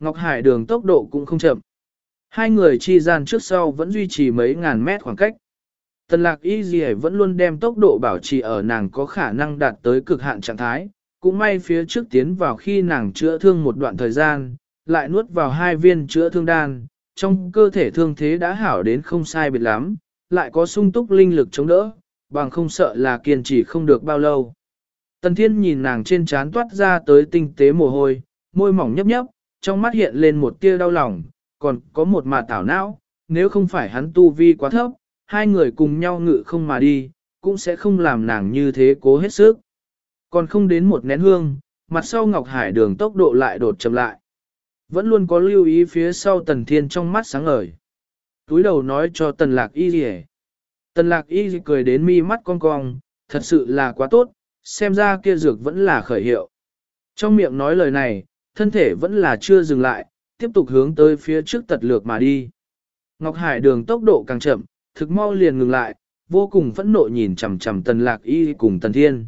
Ngọc Hải đường tốc độ cũng không chậm. Hai người chi gian trước sau vẫn duy trì mấy ngàn mét khoảng cách. Tần lạc y gì vẫn luôn đem tốc độ bảo trì ở nàng có khả năng đạt tới cực hạn trạng thái, cũng may phía trước tiến vào khi nàng chữa thương một đoạn thời gian, lại nuốt vào hai viên chữa thương đan, trong cơ thể thương thế đã hảo đến không sai biệt lắm, lại có sung túc linh lực chống đỡ, bằng không sợ là kiên trì không được bao lâu. Tần Thiên nhìn nàng trên trán toát ra tới tinh tế mồ hôi, môi mỏng nhấp nhấp, trong mắt hiện lên một tia đau lòng, còn có một mà tảo não, nếu không phải hắn tu vi quá thấp, hai người cùng nhau ngự không mà đi, cũng sẽ không làm nàng như thế cố hết sức. Còn không đến một nén hương, mặt sau Ngọc Hải đường tốc độ lại đột chậm lại. Vẫn luôn có lưu ý phía sau Tần Thiên trong mắt sáng ngời. Túi đầu nói cho Tần Lạc Y gì Tần Lạc Y cười đến mi mắt cong cong, thật sự là quá tốt, xem ra kia dược vẫn là khởi hiệu. Trong miệng nói lời này, thân thể vẫn là chưa dừng lại, tiếp tục hướng tới phía trước tật lược mà đi. Ngọc Hải đường tốc độ càng chậm, thực mau liền ngừng lại, vô cùng phẫn nộ nhìn chằm chằm Tần Lạc Y cùng Tần Thiên.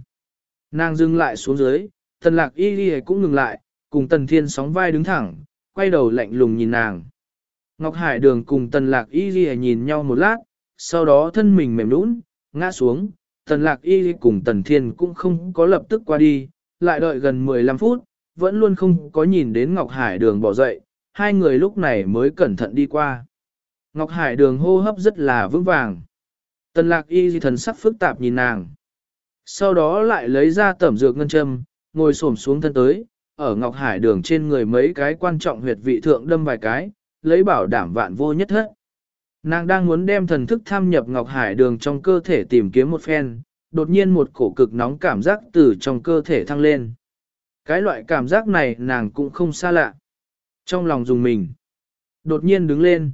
Nàng dừng lại xuống dưới, Tần Lạc Y cũng ngừng lại, cùng Tần Thiên sóng vai đứng thẳng, quay đầu lạnh lùng nhìn nàng. Ngọc Hải đường cùng Tần Lạc Y nhìn nhau một lát, sau đó thân mình mềm nũng, ngã xuống, Tần Lạc Y cùng Tần Thiên cũng không có lập tức qua đi, lại đợi gần 15 phút, vẫn luôn không có nhìn đến Ngọc Hải đường bỏ dậy, hai người lúc này mới cẩn thận đi qua. Ngọc Hải đường hô hấp rất là vững vàng. Tần lạc y thần sắc phức tạp nhìn nàng. Sau đó lại lấy ra tẩm dược ngân châm, ngồi xổm xuống thân tới, ở Ngọc Hải đường trên người mấy cái quan trọng huyệt vị thượng đâm vài cái, lấy bảo đảm vạn vô nhất hết. Nàng đang muốn đem thần thức tham nhập Ngọc Hải đường trong cơ thể tìm kiếm một phen, đột nhiên một cổ cực nóng cảm giác từ trong cơ thể thăng lên. Cái loại cảm giác này nàng cũng không xa lạ. Trong lòng dùng mình, đột nhiên đứng lên.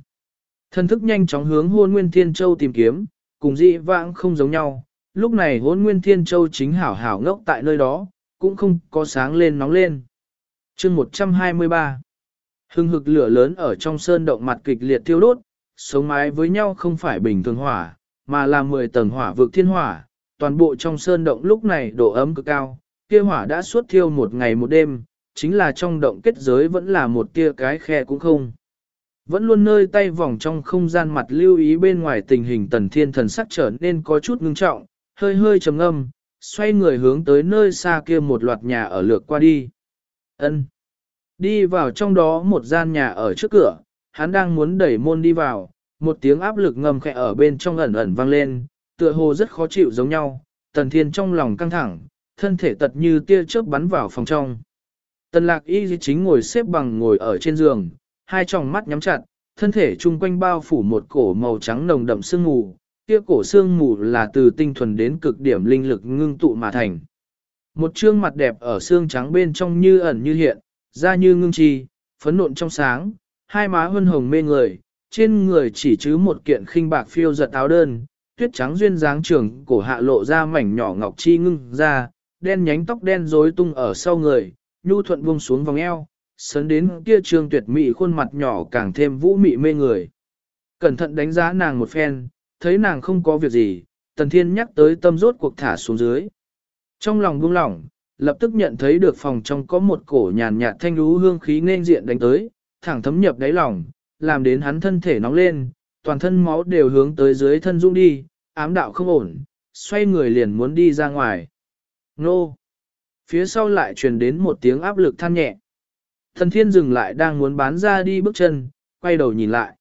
Thần thức nhanh chóng hướng hôn Nguyên Thiên Châu tìm kiếm, cùng dị vãng không giống nhau. Lúc này hôn Nguyên Thiên Châu chính hảo hảo ngốc tại nơi đó, cũng không có sáng lên nóng lên. chương 123 Hưng hực lửa lớn ở trong sơn động mặt kịch liệt thiêu đốt, sống mái với nhau không phải bình thường hỏa, mà là 10 tầng hỏa vực thiên hỏa. Toàn bộ trong sơn động lúc này độ ấm cực cao, kia hỏa đã suốt thiêu một ngày một đêm, chính là trong động kết giới vẫn là một tia cái khe cũng không. Vẫn luôn nơi tay vòng trong không gian mặt lưu ý bên ngoài tình hình tần thiên thần sắc trở nên có chút ngưng trọng, hơi hơi trầm ngâm, xoay người hướng tới nơi xa kia một loạt nhà ở lược qua đi. ân Đi vào trong đó một gian nhà ở trước cửa, hắn đang muốn đẩy môn đi vào, một tiếng áp lực ngầm khẽ ở bên trong ẩn ẩn vang lên, tựa hồ rất khó chịu giống nhau, tần thiên trong lòng căng thẳng, thân thể tật như tia chớp bắn vào phòng trong. Tần lạc y chính ngồi xếp bằng ngồi ở trên giường, hai tròng mắt nhắm chặt, thân thể chung quanh bao phủ một cổ màu trắng nồng đậm sương mù, kia cổ sương mù là từ tinh thuần đến cực điểm linh lực ngưng tụ mà thành. Một trương mặt đẹp ở xương trắng bên trong như ẩn như hiện, da như ngưng chi, phấn nộn trong sáng, hai má hân hồng mê người, trên người chỉ chứ một kiện khinh bạc phiêu giật áo đơn, tuyết trắng duyên dáng trường cổ hạ lộ ra mảnh nhỏ ngọc chi ngưng ra, đen nhánh tóc đen rối tung ở sau người, nhu thuận buông xuống vòng eo, sấn đến kia trương tuyệt mỹ khuôn mặt nhỏ càng thêm vũ mị mê người. Cẩn thận đánh giá nàng một phen, thấy nàng không có việc gì, tần thiên nhắc tới tâm rốt cuộc thả xuống dưới. Trong lòng buông lỏng, lập tức nhận thấy được phòng trong có một cổ nhàn nhạt thanh lú hương khí nên diện đánh tới, thẳng thấm nhập đáy lòng, làm đến hắn thân thể nóng lên, toàn thân máu đều hướng tới dưới thân dung đi, ám đạo không ổn, xoay người liền muốn đi ra ngoài. Nô! Phía sau lại truyền đến một tiếng áp lực than nhẹ. Thần thiên dừng lại đang muốn bán ra đi bước chân, quay đầu nhìn lại.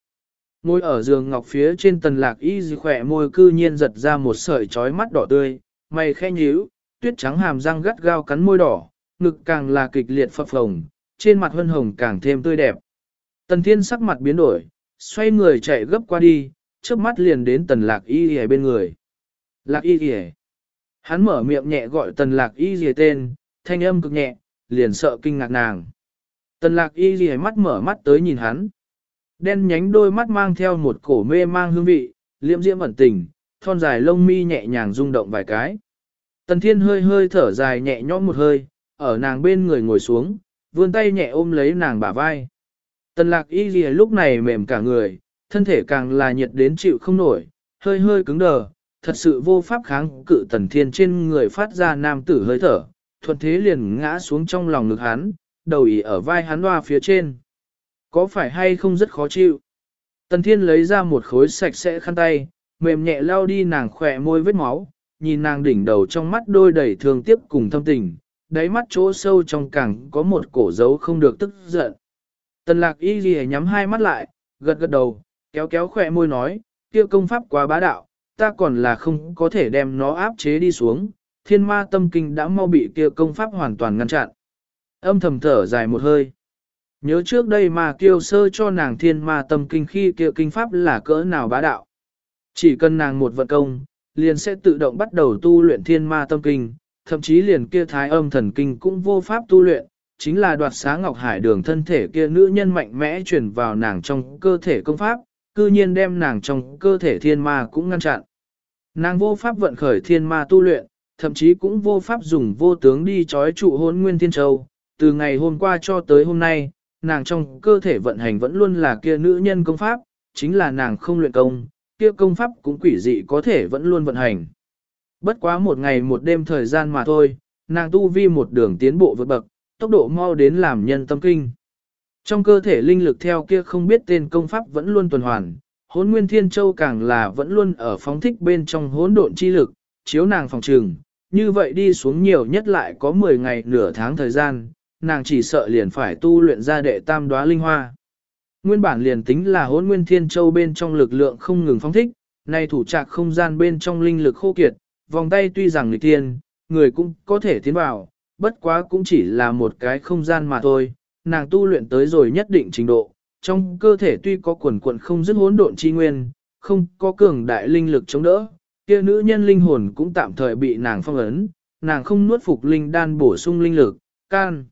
Ngồi ở giường ngọc phía trên tần lạc y dì khỏe môi cư nhiên giật ra một sợi trói mắt đỏ tươi, mày khe nhíu, tuyết trắng hàm răng gắt gao cắn môi đỏ, ngực càng là kịch liệt phập phồng, trên mặt hân hồng càng thêm tươi đẹp. Tần thiên sắc mặt biến đổi, xoay người chạy gấp qua đi, trước mắt liền đến tần lạc y dì bên người. Lạc y dì Hắn mở miệng nhẹ gọi tần lạc y dì tên, thanh âm cực nhẹ, liền sợ kinh ngạc nàng. Tần lạc y dì mắt mở mắt tới nhìn hắn. Đen nhánh đôi mắt mang theo một cổ mê mang hương vị, liễm diễm ẩn tình, thon dài lông mi nhẹ nhàng rung động vài cái. Tần thiên hơi hơi thở dài nhẹ nhõm một hơi, ở nàng bên người ngồi xuống, vươn tay nhẹ ôm lấy nàng bả vai. Tần lạc y ghi lúc này mềm cả người, thân thể càng là nhiệt đến chịu không nổi, hơi hơi cứng đờ, thật sự vô pháp kháng cự tần thiên trên người phát ra nam tử hơi thở, thuận thế liền ngã xuống trong lòng ngực hắn, đầu ỉ ở vai hắn loa phía trên. Có phải hay không rất khó chịu? Tần thiên lấy ra một khối sạch sẽ khăn tay, mềm nhẹ lao đi nàng khỏe môi vết máu, nhìn nàng đỉnh đầu trong mắt đôi đầy thương tiếc cùng thâm tình, đáy mắt chỗ sâu trong cẳng có một cổ dấu không được tức giận. Tần lạc y ghi nhắm hai mắt lại, gật gật đầu, kéo kéo khỏe môi nói, kia công pháp quá bá đạo, ta còn là không có thể đem nó áp chế đi xuống, thiên ma tâm kinh đã mau bị kia công pháp hoàn toàn ngăn chặn. Âm thầm thở dài một hơi. Nhớ trước đây mà kiêu sơ cho nàng thiên ma tâm kinh khi kia kinh pháp là cỡ nào bá đạo. Chỉ cần nàng một vận công, liền sẽ tự động bắt đầu tu luyện thiên ma tâm kinh, thậm chí liền kia thái âm thần kinh cũng vô pháp tu luyện, chính là đoạt xá ngọc hải đường thân thể kia nữ nhân mạnh mẽ truyền vào nàng trong cơ thể công pháp, cư nhiên đem nàng trong cơ thể thiên ma cũng ngăn chặn. Nàng vô pháp vận khởi thiên ma tu luyện, thậm chí cũng vô pháp dùng vô tướng đi trói trụ hôn nguyên thiên châu. Từ ngày hôm qua cho tới hôm nay, nàng trong cơ thể vận hành vẫn luôn là kia nữ nhân công pháp, chính là nàng không luyện công, kia công pháp cũng quỷ dị có thể vẫn luôn vận hành. Bất quá một ngày một đêm thời gian mà thôi, nàng tu vi một đường tiến bộ vượt bậc, tốc độ mau đến làm nhân tâm kinh. Trong cơ thể linh lực theo kia không biết tên công pháp vẫn luôn tuần hoàn, hốn nguyên thiên châu càng là vẫn luôn ở phóng thích bên trong hỗn độn chi lực, chiếu nàng phòng trường, như vậy đi xuống nhiều nhất lại có 10 ngày nửa tháng thời gian, nàng chỉ sợ liền phải tu luyện ra đệ tam đóa linh hoa. Nguyên bản liền tính là hốn nguyên thiên châu bên trong lực lượng không ngừng phóng thích, nay thủ trạc không gian bên trong linh lực khô kiệt, vòng tay tuy rằng lịch tiên, người cũng có thể tiến vào, bất quá cũng chỉ là một cái không gian mà thôi, nàng tu luyện tới rồi nhất định trình độ, trong cơ thể tuy có quần quận không dứt hỗn độn chi nguyên, không có cường đại linh lực chống đỡ, kia nữ nhân linh hồn cũng tạm thời bị nàng phong ấn, nàng không nuốt phục linh đan bổ sung linh lực, can.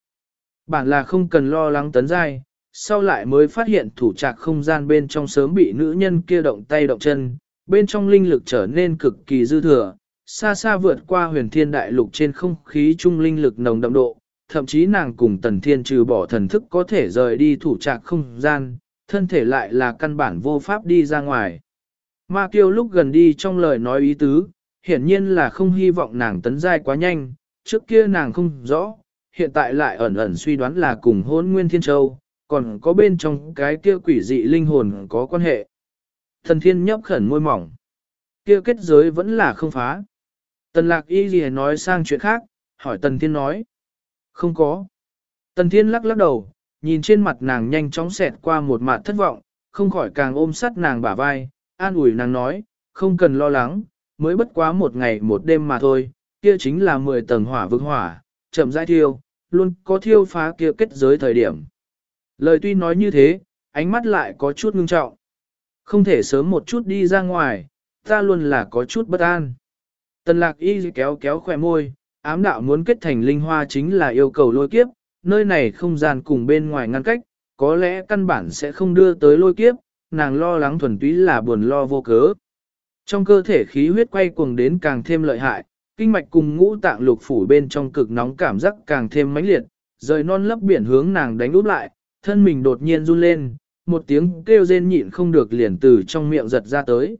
Bản là không cần lo lắng tấn giai, sau lại mới phát hiện thủ trạc không gian bên trong sớm bị nữ nhân kia động tay động chân, bên trong linh lực trở nên cực kỳ dư thừa, xa xa vượt qua huyền thiên đại lục trên không khí trung linh lực nồng đậm độ, thậm chí nàng cùng tần thiên trừ bỏ thần thức có thể rời đi thủ trạc không gian, thân thể lại là căn bản vô pháp đi ra ngoài. Ma kiêu lúc gần đi trong lời nói ý tứ, hiển nhiên là không hy vọng nàng tấn giai quá nhanh, trước kia nàng không rõ, hiện tại lại ẩn ẩn suy đoán là cùng hôn nguyên thiên châu, còn có bên trong cái kia quỷ dị linh hồn có quan hệ. Thần thiên nhấp khẩn môi mỏng. Kia kết giới vẫn là không phá. Tần lạc y gì nói sang chuyện khác, hỏi tần thiên nói. Không có. Tần thiên lắc lắc đầu, nhìn trên mặt nàng nhanh chóng xẹt qua một mặt thất vọng, không khỏi càng ôm sát nàng bả vai, an ủi nàng nói, không cần lo lắng, mới bất quá một ngày một đêm mà thôi, kia chính là 10 tầng hỏa vực hỏa, chậm rãi thiêu, luôn có thiêu phá kia kết giới thời điểm. Lời tuy nói như thế, ánh mắt lại có chút ngưng trọng. Không thể sớm một chút đi ra ngoài, ta luôn là có chút bất an. Tần lạc y kéo kéo khỏe môi, ám đạo muốn kết thành linh hoa chính là yêu cầu lôi kiếp, nơi này không gian cùng bên ngoài ngăn cách, có lẽ căn bản sẽ không đưa tới lôi kiếp, nàng lo lắng thuần túy là buồn lo vô cớ. Trong cơ thể khí huyết quay cuồng đến càng thêm lợi hại, kinh mạch cùng ngũ tạng lục phủ bên trong cực nóng cảm giác càng thêm mãnh liệt, rời non lấp biển hướng nàng đánh úp lại, thân mình đột nhiên run lên, một tiếng kêu rên nhịn không được liền từ trong miệng giật ra tới.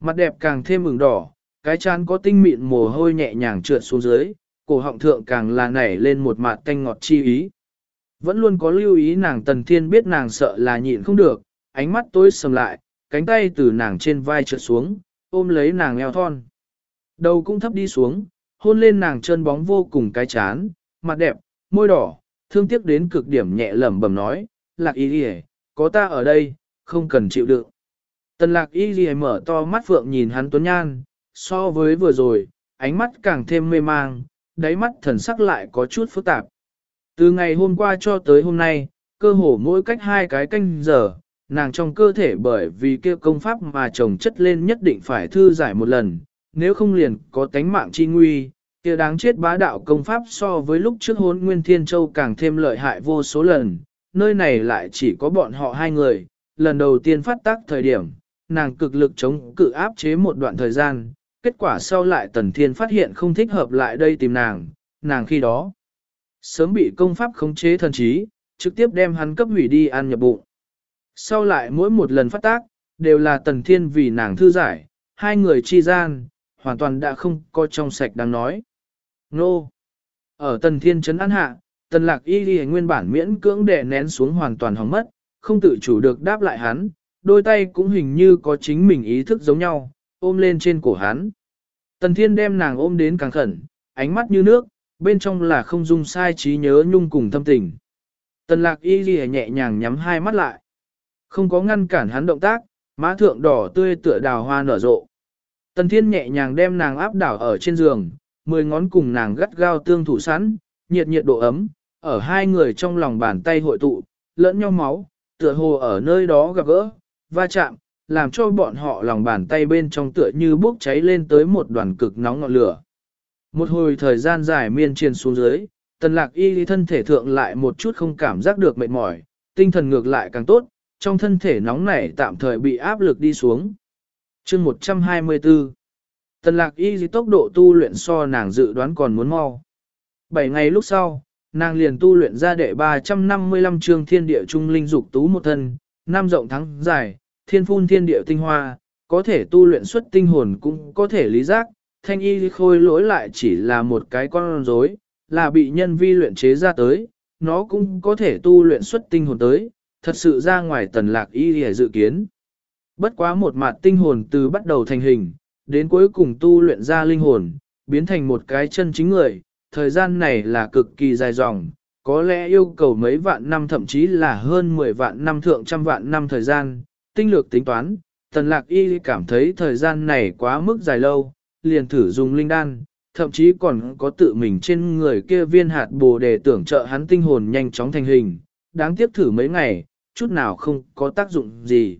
Mặt đẹp càng thêm ửng đỏ, cái chán có tinh mịn mồ hôi nhẹ nhàng trượt xuống dưới, cổ họng thượng càng là nảy lên một mạt canh ngọt chi ý. Vẫn luôn có lưu ý nàng tần thiên biết nàng sợ là nhịn không được, ánh mắt tối sầm lại, cánh tay từ nàng trên vai trượt xuống, ôm lấy nàng eo thon. Đầu cũng thấp đi xuống, hôn lên nàng chân bóng vô cùng cái chán, mặt đẹp, môi đỏ, thương tiếc đến cực điểm nhẹ lẩm bẩm nói, lạc y đi có ta ở đây, không cần chịu đựng. Tần lạc y mở to mắt phượng nhìn hắn tuấn nhan, so với vừa rồi, ánh mắt càng thêm mê mang, đáy mắt thần sắc lại có chút phức tạp. Từ ngày hôm qua cho tới hôm nay, cơ hồ mỗi cách hai cái canh giờ, nàng trong cơ thể bởi vì kia công pháp mà chồng chất lên nhất định phải thư giải một lần, nếu không liền có tánh mạng chi nguy, kia đáng chết bá đạo công pháp so với lúc trước hốn Nguyên Thiên Châu càng thêm lợi hại vô số lần, nơi này lại chỉ có bọn họ hai người, lần đầu tiên phát tác thời điểm, nàng cực lực chống cự áp chế một đoạn thời gian, kết quả sau lại Tần Thiên phát hiện không thích hợp lại đây tìm nàng, nàng khi đó sớm bị công pháp khống chế thần trí, trực tiếp đem hắn cấp hủy đi ăn nhập bụng. Sau lại mỗi một lần phát tác, đều là Tần Thiên vì nàng thư giải, hai người chi gian, hoàn toàn đã không có trong sạch đang nói. Nô! Ở Tần Thiên Trấn An Hạ, Tần Lạc Y Ghi nguyên bản miễn cưỡng đè nén xuống hoàn toàn hỏng mất, không tự chủ được đáp lại hắn, đôi tay cũng hình như có chính mình ý thức giống nhau, ôm lên trên cổ hắn. Tần Thiên đem nàng ôm đến càng khẩn, ánh mắt như nước, bên trong là không dung sai trí nhớ nhung cùng thâm tình. Tần Lạc Y Ghi nhẹ nhàng nhắm hai mắt lại. Không có ngăn cản hắn động tác, má thượng đỏ tươi tựa đào hoa nở rộ. Tần Thiên nhẹ nhàng đem nàng áp đảo ở trên giường, mười ngón cùng nàng gắt gao tương thủ sẵn, nhiệt nhiệt độ ấm, ở hai người trong lòng bàn tay hội tụ, lẫn nhau máu, tựa hồ ở nơi đó gặp gỡ, va chạm, làm cho bọn họ lòng bàn tay bên trong tựa như bốc cháy lên tới một đoàn cực nóng ngọn lửa. Một hồi thời gian dài miên triền xuống dưới, tần lạc y thân thể thượng lại một chút không cảm giác được mệt mỏi, tinh thần ngược lại càng tốt, trong thân thể nóng nảy tạm thời bị áp lực đi xuống. chương 124 Tần lạc y tốc độ tu luyện so nàng dự đoán còn muốn mau. 7 ngày lúc sau, nàng liền tu luyện ra đệ 355 chương thiên địa trung linh dục tú một thân, năm rộng thắng dài, thiên phun thiên địa tinh hoa, có thể tu luyện xuất tinh hồn cũng có thể lý giác, thanh y khôi lỗi lại chỉ là một cái con rối, là bị nhân vi luyện chế ra tới, nó cũng có thể tu luyện xuất tinh hồn tới, thật sự ra ngoài tần lạc y để dự kiến. Bất quá một mặt tinh hồn từ bắt đầu thành hình, đến cuối cùng tu luyện ra linh hồn, biến thành một cái chân chính người, thời gian này là cực kỳ dài dòng, có lẽ yêu cầu mấy vạn năm thậm chí là hơn 10 vạn năm thượng trăm vạn năm thời gian, tinh lược tính toán, tần lạc y cảm thấy thời gian này quá mức dài lâu, liền thử dùng linh đan, thậm chí còn có tự mình trên người kia viên hạt bồ đề tưởng trợ hắn tinh hồn nhanh chóng thành hình, đáng tiếc thử mấy ngày, chút nào không có tác dụng gì.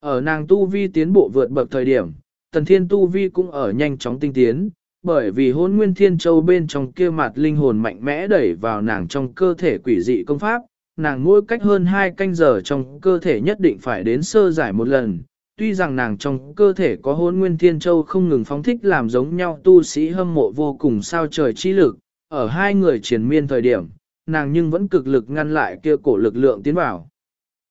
Ở nàng tu vi tiến bộ vượt bậc thời điểm, tần thiên tu vi cũng ở nhanh chóng tinh tiến, bởi vì hôn nguyên thiên châu bên trong kia mặt linh hồn mạnh mẽ đẩy vào nàng trong cơ thể quỷ dị công pháp, nàng mỗi cách hơn hai canh giờ trong cơ thể nhất định phải đến sơ giải một lần. Tuy rằng nàng trong cơ thể có hôn nguyên thiên châu không ngừng phóng thích làm giống nhau tu sĩ hâm mộ vô cùng sao trời chi lực, ở hai người triển miên thời điểm, nàng nhưng vẫn cực lực ngăn lại kia cổ lực lượng tiến vào.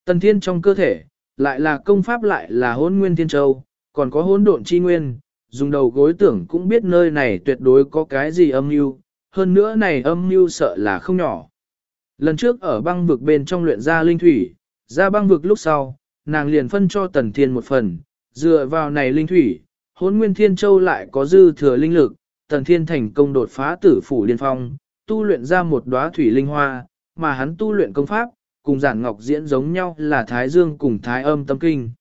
Tần thiên trong cơ thể, lại là công pháp lại là hôn nguyên thiên châu, còn có hôn độn chi nguyên, dùng đầu gối tưởng cũng biết nơi này tuyệt đối có cái gì âm mưu, hơn nữa này âm mưu sợ là không nhỏ. Lần trước ở băng vực bên trong luyện ra linh thủy, ra băng vực lúc sau, nàng liền phân cho tần thiên một phần, dựa vào này linh thủy, hốn nguyên thiên châu lại có dư thừa linh lực, tần thiên thành công đột phá tử phủ liên phong, tu luyện ra một đóa thủy linh hoa, mà hắn tu luyện công pháp, cùng giản ngọc diễn giống nhau là thái dương cùng thái âm tâm kinh.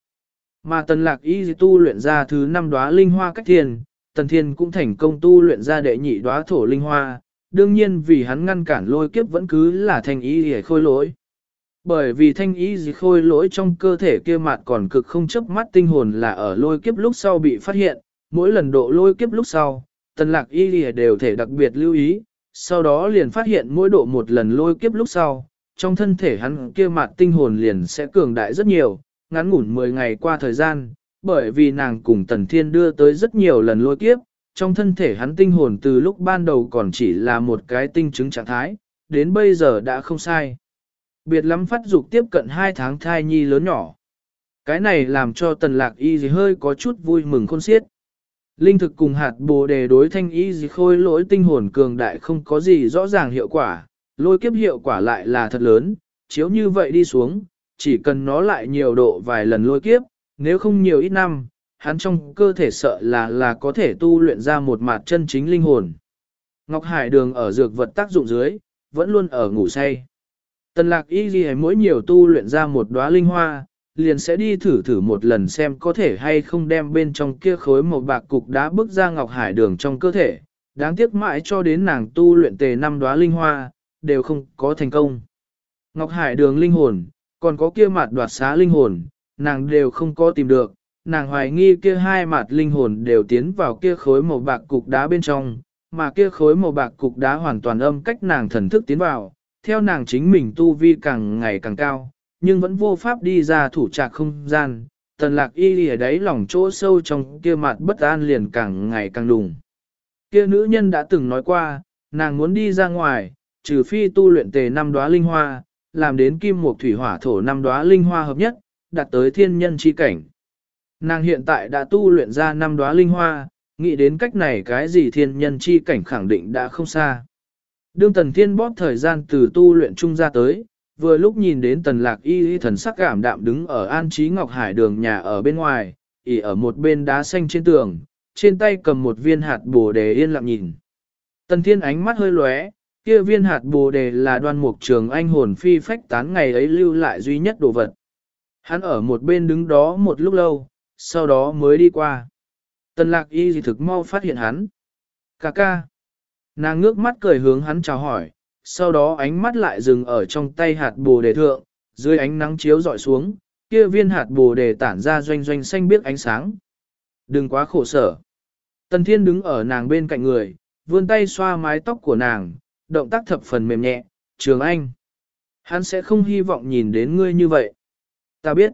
Mà tần lạc y tu luyện ra thứ năm đóa linh hoa cách thiên, tần thiên cũng thành công tu luyện ra đệ nhị đóa thổ linh hoa, đương nhiên vì hắn ngăn cản lôi kiếp vẫn cứ là thanh ý hề khôi lỗi. Bởi vì thanh ý gì khôi lỗi trong cơ thể kia mặt còn cực không chấp mắt tinh hồn là ở lôi kiếp lúc sau bị phát hiện, mỗi lần độ lôi kiếp lúc sau, tần lạc y lìa đều thể đặc biệt lưu ý, sau đó liền phát hiện mỗi độ một lần lôi kiếp lúc sau, trong thân thể hắn kia mặt tinh hồn liền sẽ cường đại rất nhiều, ngắn ngủn 10 ngày qua thời gian, bởi vì nàng cùng tần thiên đưa tới rất nhiều lần lôi kiếp, trong thân thể hắn tinh hồn từ lúc ban đầu còn chỉ là một cái tinh chứng trạng thái, đến bây giờ đã không sai. Biệt lắm phát dục tiếp cận 2 tháng thai nhi lớn nhỏ. Cái này làm cho tần lạc y gì hơi có chút vui mừng khôn xiết. Linh thực cùng hạt bồ đề đối thanh y gì khôi lỗi tinh hồn cường đại không có gì rõ ràng hiệu quả, lôi kiếp hiệu quả lại là thật lớn, chiếu như vậy đi xuống, chỉ cần nó lại nhiều độ vài lần lôi kiếp, nếu không nhiều ít năm, hắn trong cơ thể sợ là là có thể tu luyện ra một mặt chân chính linh hồn. Ngọc Hải đường ở dược vật tác dụng dưới, vẫn luôn ở ngủ say. Tần lạc y ghi mỗi nhiều tu luyện ra một đóa linh hoa, liền sẽ đi thử thử một lần xem có thể hay không đem bên trong kia khối một bạc cục đá bước ra Ngọc Hải đường trong cơ thể. Đáng tiếc mãi cho đến nàng tu luyện tề năm đóa linh hoa, đều không có thành công. Ngọc Hải đường linh hồn, còn có kia mặt đoạt xá linh hồn, nàng đều không có tìm được, nàng hoài nghi kia hai mặt linh hồn đều tiến vào kia khối màu bạc cục đá bên trong, mà kia khối màu bạc cục đá hoàn toàn âm cách nàng thần thức tiến vào, theo nàng chính mình tu vi càng ngày càng cao, nhưng vẫn vô pháp đi ra thủ trạc không gian, tần lạc y ở đấy lòng chỗ sâu trong kia mặt bất an liền càng ngày càng đùng. Kia nữ nhân đã từng nói qua, nàng muốn đi ra ngoài, trừ phi tu luyện tề năm đóa linh hoa, làm đến kim mục thủy hỏa thổ năm đóa linh hoa hợp nhất, đạt tới thiên nhân chi cảnh. Nàng hiện tại đã tu luyện ra năm đóa linh hoa, nghĩ đến cách này cái gì thiên nhân chi cảnh khẳng định đã không xa. Đương tần thiên bóp thời gian từ tu luyện trung ra tới, vừa lúc nhìn đến tần lạc y y thần sắc cảm đạm đứng ở an trí ngọc hải đường nhà ở bên ngoài, ỉ ở một bên đá xanh trên tường, trên tay cầm một viên hạt bồ đề yên lặng nhìn. Tần thiên ánh mắt hơi lóe, kia viên hạt bồ đề là đoan mục trường anh hồn phi phách tán ngày ấy lưu lại duy nhất đồ vật. Hắn ở một bên đứng đó một lúc lâu, sau đó mới đi qua. Tần lạc y gì thực mau phát hiện hắn. Cà ca. Nàng ngước mắt cười hướng hắn chào hỏi, sau đó ánh mắt lại dừng ở trong tay hạt bồ đề thượng, dưới ánh nắng chiếu dọi xuống, kia viên hạt bồ đề tản ra doanh doanh xanh biếc ánh sáng. Đừng quá khổ sở. Tần thiên đứng ở nàng bên cạnh người, vươn tay xoa mái tóc của nàng, động tác thập phần mềm nhẹ, trường anh. Hắn sẽ không hy vọng nhìn đến ngươi như vậy. Ta biết.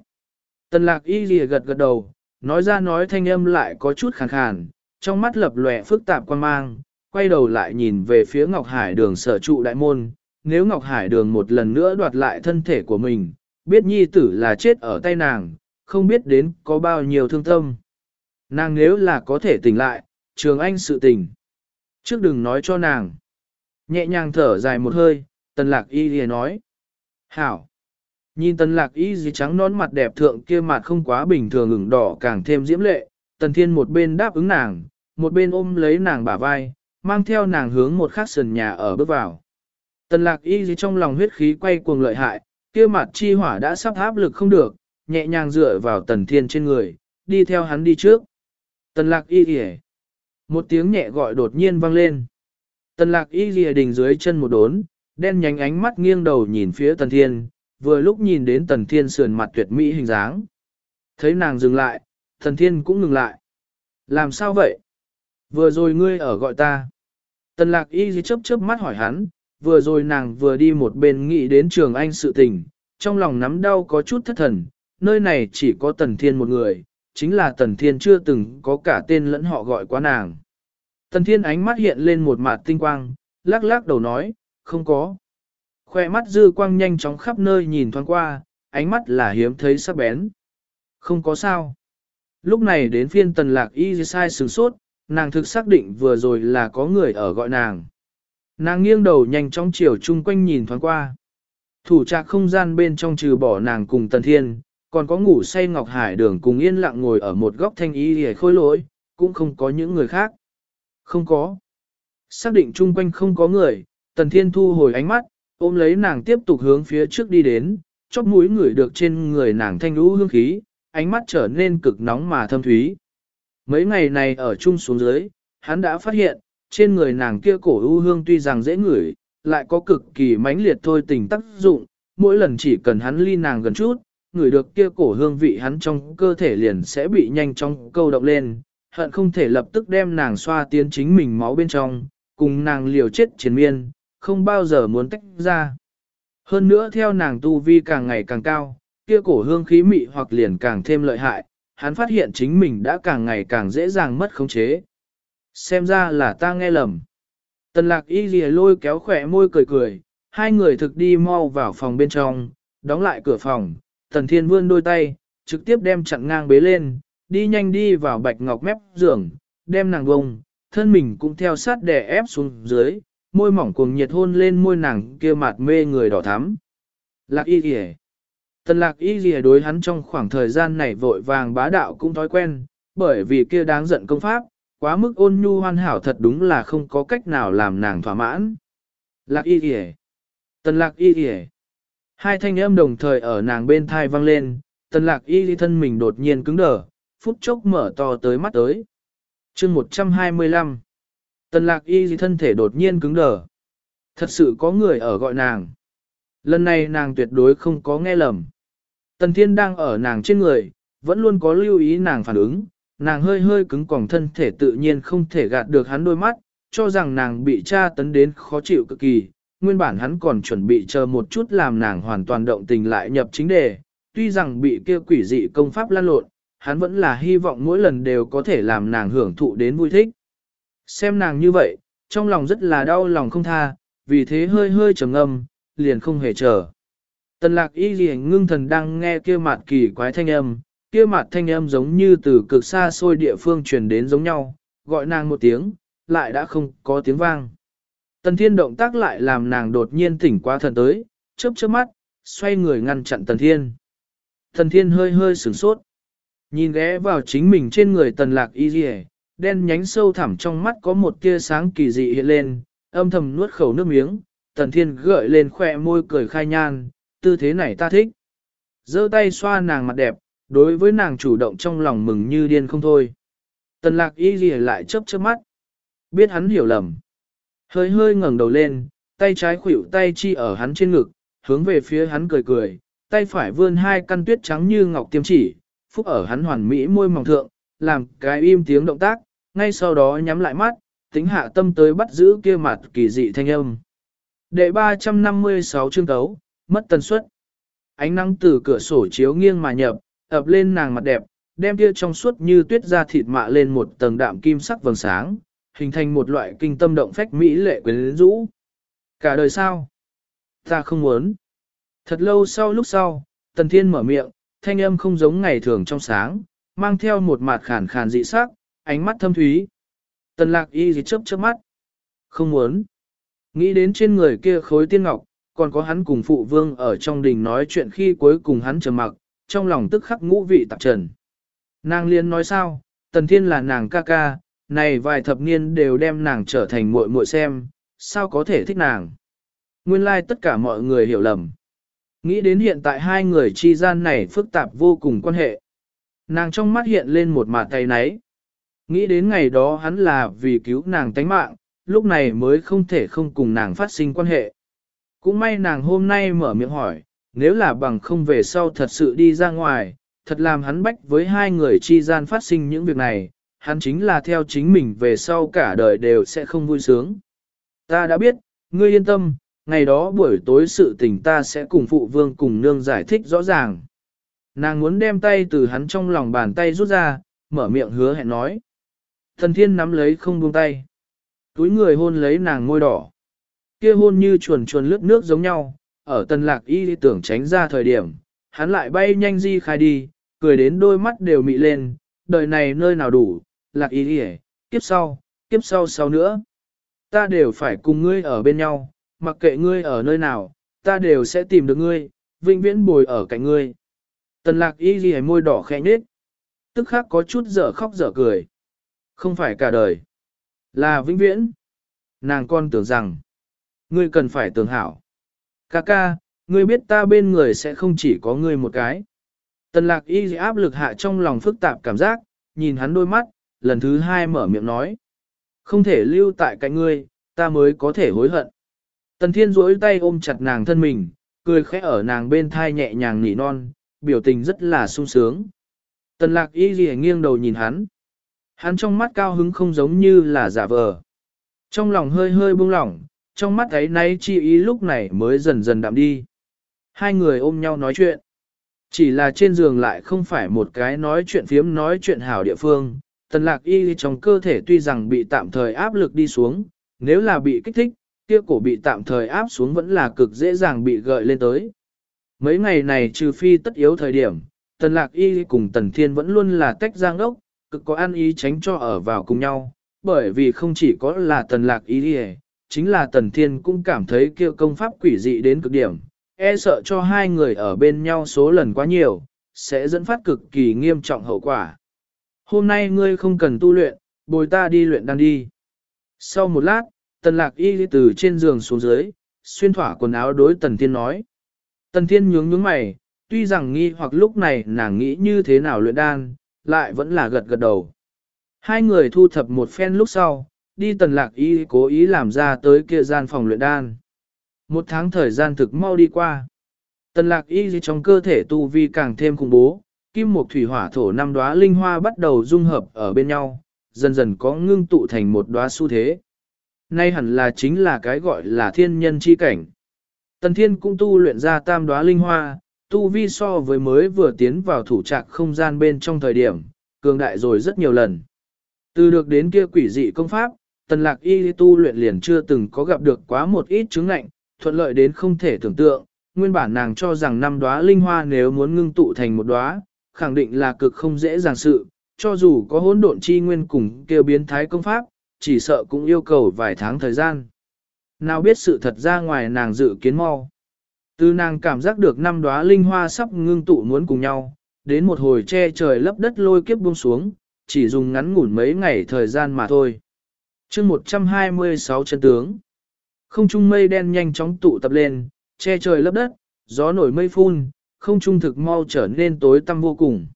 Tần lạc y lìa gật gật đầu, nói ra nói thanh âm lại có chút khàn khàn, trong mắt lập lòe phức tạp quan mang, quay đầu lại nhìn về phía Ngọc Hải đường sở trụ đại môn. Nếu Ngọc Hải đường một lần nữa đoạt lại thân thể của mình, biết nhi tử là chết ở tay nàng, không biết đến có bao nhiêu thương tâm. Nàng nếu là có thể tỉnh lại, trường anh sự tình. Trước đừng nói cho nàng. Nhẹ nhàng thở dài một hơi, tần lạc y lìa nói. Hảo. Nhìn tần lạc y gì trắng nón mặt đẹp thượng kia mặt không quá bình thường ửng đỏ càng thêm diễm lệ, tần thiên một bên đáp ứng nàng, một bên ôm lấy nàng bả vai, mang theo nàng hướng một khắc sườn nhà ở bước vào. Tần lạc y gì trong lòng huyết khí quay cuồng lợi hại, kia mặt chi hỏa đã sắp áp lực không được, nhẹ nhàng dựa vào tần thiên trên người, đi theo hắn đi trước. Tần lạc y gì Một tiếng nhẹ gọi đột nhiên vang lên. Tần lạc y gì đình dưới chân một đốn, đen nhánh ánh mắt nghiêng đầu nhìn phía tần thiên, vừa lúc nhìn đến tần thiên sườn mặt tuyệt mỹ hình dáng. Thấy nàng dừng lại, tần thiên cũng ngừng lại. Làm sao vậy? Vừa rồi ngươi ở gọi ta. Tần lạc y dì chớp chớp mắt hỏi hắn, vừa rồi nàng vừa đi một bên nghĩ đến trường anh sự tình, trong lòng nắm đau có chút thất thần, nơi này chỉ có tần thiên một người, chính là tần thiên chưa từng có cả tên lẫn họ gọi quá nàng. Tần thiên ánh mắt hiện lên một mặt tinh quang, lắc lắc đầu nói, không có. Khoe mắt dư quang nhanh chóng khắp nơi nhìn thoáng qua, ánh mắt là hiếm thấy sắc bén. Không có sao. Lúc này đến phiên tần lạc y sai sử sốt, nàng thực xác định vừa rồi là có người ở gọi nàng. Nàng nghiêng đầu nhanh chóng chiều chung quanh nhìn thoáng qua. Thủ trạc không gian bên trong trừ bỏ nàng cùng tần thiên, còn có ngủ say Ngọc Hải đường cùng yên lặng ngồi ở một góc thanh y hề khôi lỗi, cũng không có những người khác. Không có. Xác định chung quanh không có người, tần thiên thu hồi ánh mắt, ôm lấy nàng tiếp tục hướng phía trước đi đến, chóp mũi ngửi được trên người nàng thanh lũ hương khí, ánh mắt trở nên cực nóng mà thâm thúy. Mấy ngày này ở chung xuống dưới, hắn đã phát hiện, trên người nàng kia cổ ưu hương tuy rằng dễ ngửi, lại có cực kỳ mãnh liệt thôi tình tác dụng, mỗi lần chỉ cần hắn ly nàng gần chút, ngửi được kia cổ hương vị hắn trong cơ thể liền sẽ bị nhanh chóng câu động lên, hận không thể lập tức đem nàng xoa tiến chính mình máu bên trong, cùng nàng liều chết chiến miên, không bao giờ muốn tách ra. Hơn nữa theo nàng tu vi càng ngày càng cao, kia cổ hương khí mị hoặc liền càng thêm lợi hại, hắn phát hiện chính mình đã càng ngày càng dễ dàng mất khống chế. Xem ra là ta nghe lầm. Tần lạc y ghi lôi kéo khỏe môi cười cười, hai người thực đi mau vào phòng bên trong, đóng lại cửa phòng, tần thiên vươn đôi tay, trực tiếp đem chặn ngang bế lên, đi nhanh đi vào bạch ngọc mép giường, đem nàng bông, thân mình cũng theo sát đè ép xuống dưới, môi mỏng cuồng nhiệt hôn lên môi nàng kia mạt mê người đỏ thắm. Lạc y ghi Tần lạc y ghi đối hắn trong khoảng thời gian này vội vàng bá đạo cũng thói quen, bởi vì kia đáng giận công pháp, quá mức ôn nhu hoàn hảo thật đúng là không có cách nào làm nàng thỏa mãn. Lạc y ghi Tần lạc y ghi Hai thanh âm đồng thời ở nàng bên thai vang lên, tần lạc y ghi thân mình đột nhiên cứng đờ, phút chốc mở to tới mắt tới. chương 125 Tần lạc y ghi thân thể đột nhiên cứng đờ. Thật sự có người ở gọi nàng. Lần này nàng tuyệt đối không có nghe lầm. Tần thiên đang ở nàng trên người, vẫn luôn có lưu ý nàng phản ứng, nàng hơi hơi cứng còng thân thể tự nhiên không thể gạt được hắn đôi mắt, cho rằng nàng bị tra tấn đến khó chịu cực kỳ. Nguyên bản hắn còn chuẩn bị chờ một chút làm nàng hoàn toàn động tình lại nhập chính đề, tuy rằng bị kia quỷ dị công pháp lan lộn, hắn vẫn là hy vọng mỗi lần đều có thể làm nàng hưởng thụ đến vui thích. Xem nàng như vậy, trong lòng rất là đau lòng không tha, vì thế hơi hơi trầm ngâm, liền không hề chờ. Tần lạc y ghi ngưng thần đang nghe kia mặt kỳ quái thanh âm, kia mặt thanh âm giống như từ cực xa xôi địa phương truyền đến giống nhau, gọi nàng một tiếng, lại đã không có tiếng vang. Tần thiên động tác lại làm nàng đột nhiên tỉnh qua thần tới, chớp chớp mắt, xoay người ngăn chặn tần thiên. Tần thiên hơi hơi sửng sốt. Nhìn ghé vào chính mình trên người tần lạc y ghi đen nhánh sâu thẳm trong mắt có một tia sáng kỳ dị hiện lên, âm thầm nuốt khẩu nước miếng, tần thiên gợi lên khỏe môi cười khai nhan, tư thế này ta thích. giơ tay xoa nàng mặt đẹp, đối với nàng chủ động trong lòng mừng như điên không thôi. Tần lạc y ghi lại chớp chớp mắt. Biết hắn hiểu lầm. Hơi hơi ngẩng đầu lên, tay trái khuỷu tay chi ở hắn trên ngực, hướng về phía hắn cười cười, tay phải vươn hai căn tuyết trắng như ngọc tiêm chỉ, phúc ở hắn hoàn mỹ môi mỏng thượng, làm cái im tiếng động tác, ngay sau đó nhắm lại mắt, tính hạ tâm tới bắt giữ kia mặt kỳ dị thanh âm. Đệ 356 chương tấu, mất tần suất. Ánh nắng từ cửa sổ chiếu nghiêng mà nhập, ập lên nàng mặt đẹp, đem kia trong suốt như tuyết ra thịt mạ lên một tầng đạm kim sắc vầng sáng, hình thành một loại kinh tâm động phách mỹ lệ quyến rũ. Cả đời sao? Ta không muốn. Thật lâu sau lúc sau, Tần Thiên mở miệng, thanh âm không giống ngày thường trong sáng, mang theo một mặt khản khàn dị sắc, ánh mắt thâm thúy. Tần lạc y gì chớp chớp mắt. Không muốn. Nghĩ đến trên người kia khối tiên ngọc, còn có hắn cùng phụ vương ở trong đình nói chuyện khi cuối cùng hắn trầm mặc, trong lòng tức khắc ngũ vị tạp trần. Nàng liên nói sao, tần thiên là nàng ca ca, này vài thập niên đều đem nàng trở thành muội muội xem, sao có thể thích nàng. Nguyên lai like tất cả mọi người hiểu lầm. Nghĩ đến hiện tại hai người chi gian này phức tạp vô cùng quan hệ. Nàng trong mắt hiện lên một mặt tay náy. Nghĩ đến ngày đó hắn là vì cứu nàng tánh mạng, lúc này mới không thể không cùng nàng phát sinh quan hệ. Cũng may nàng hôm nay mở miệng hỏi, nếu là bằng không về sau thật sự đi ra ngoài, thật làm hắn bách với hai người chi gian phát sinh những việc này, hắn chính là theo chính mình về sau cả đời đều sẽ không vui sướng. Ta đã biết, ngươi yên tâm, ngày đó buổi tối sự tình ta sẽ cùng phụ vương cùng nương giải thích rõ ràng. Nàng muốn đem tay từ hắn trong lòng bàn tay rút ra, mở miệng hứa hẹn nói. Thần thiên nắm lấy không buông tay. Túi người hôn lấy nàng môi đỏ. Kia hôn như chuồn chuồn lướt nước giống nhau, ở tần lạc y tưởng tránh ra thời điểm, hắn lại bay nhanh di khai đi, cười đến đôi mắt đều mị lên, đời này nơi nào đủ, lạc y đi kiếp sau, kiếp sau sau nữa. Ta đều phải cùng ngươi ở bên nhau, mặc kệ ngươi ở nơi nào, ta đều sẽ tìm được ngươi, vĩnh viễn bồi ở cạnh ngươi. Tần lạc y ghi môi đỏ khẽ nết, tức khắc có chút dở khóc dở cười. Không phải cả đời, là vĩnh viễn. Nàng con tưởng rằng, ngươi cần phải tưởng hảo. Ca ca, ngươi biết ta bên người sẽ không chỉ có ngươi một cái. Tần lạc y áp lực hạ trong lòng phức tạp cảm giác, nhìn hắn đôi mắt, lần thứ hai mở miệng nói. Không thể lưu tại cạnh ngươi, ta mới có thể hối hận. Tần thiên duỗi tay ôm chặt nàng thân mình, cười khẽ ở nàng bên thai nhẹ nhàng nỉ non, biểu tình rất là sung sướng. Tần lạc y ghi nghiêng đầu nhìn hắn. Hắn trong mắt cao hứng không giống như là giả vờ. Trong lòng hơi hơi buông lỏng, trong mắt ấy nay chi ý lúc này mới dần dần đạm đi. Hai người ôm nhau nói chuyện. Chỉ là trên giường lại không phải một cái nói chuyện phiếm nói chuyện hảo địa phương. Tần lạc y trong cơ thể tuy rằng bị tạm thời áp lực đi xuống, nếu là bị kích thích, kia cổ bị tạm thời áp xuống vẫn là cực dễ dàng bị gợi lên tới. Mấy ngày này trừ phi tất yếu thời điểm, tần lạc y cùng tần thiên vẫn luôn là tách giang ốc, cực có an ý tránh cho ở vào cùng nhau, bởi vì không chỉ có là tần lạc y chính là tần thiên cũng cảm thấy kia công pháp quỷ dị đến cực điểm, e sợ cho hai người ở bên nhau số lần quá nhiều, sẽ dẫn phát cực kỳ nghiêm trọng hậu quả. Hôm nay ngươi không cần tu luyện, bồi ta đi luyện đan đi. Sau một lát, tần lạc y từ trên giường xuống dưới, xuyên thỏa quần áo đối tần thiên nói. Tần thiên nhướng nhướng mày, tuy rằng nghi hoặc lúc này nàng nghĩ như thế nào luyện đan, lại vẫn là gật gật đầu. Hai người thu thập một phen lúc sau, đi tần lạc y cố ý làm ra tới kia gian phòng luyện đan. Một tháng thời gian thực mau đi qua. Tần lạc y trong cơ thể tu vi càng thêm khủng bố, kim một thủy hỏa thổ năm đóa linh hoa bắt đầu dung hợp ở bên nhau, dần dần có ngưng tụ thành một đóa xu thế. Nay hẳn là chính là cái gọi là thiên nhân chi cảnh. Tần thiên cũng tu luyện ra tam đóa linh hoa, tu vi so với mới vừa tiến vào thủ trạc không gian bên trong thời điểm, cường đại rồi rất nhiều lần. Từ được đến kia quỷ dị công pháp, tần lạc y tu luyện liền chưa từng có gặp được quá một ít chứng ngạnh, thuận lợi đến không thể tưởng tượng, nguyên bản nàng cho rằng năm đóa linh hoa nếu muốn ngưng tụ thành một đóa, khẳng định là cực không dễ dàng sự, cho dù có hỗn độn chi nguyên cùng kêu biến thái công pháp, chỉ sợ cũng yêu cầu vài tháng thời gian. Nào biết sự thật ra ngoài nàng dự kiến mau. Từ nàng cảm giác được năm đóa linh hoa sắp ngưng tụ muốn cùng nhau, đến một hồi che trời lấp đất lôi kiếp buông xuống, chỉ dùng ngắn ngủn mấy ngày thời gian mà thôi. chương 126 chân tướng. Không trung mây đen nhanh chóng tụ tập lên, che trời lấp đất, gió nổi mây phun, không trung thực mau trở nên tối tăm vô cùng.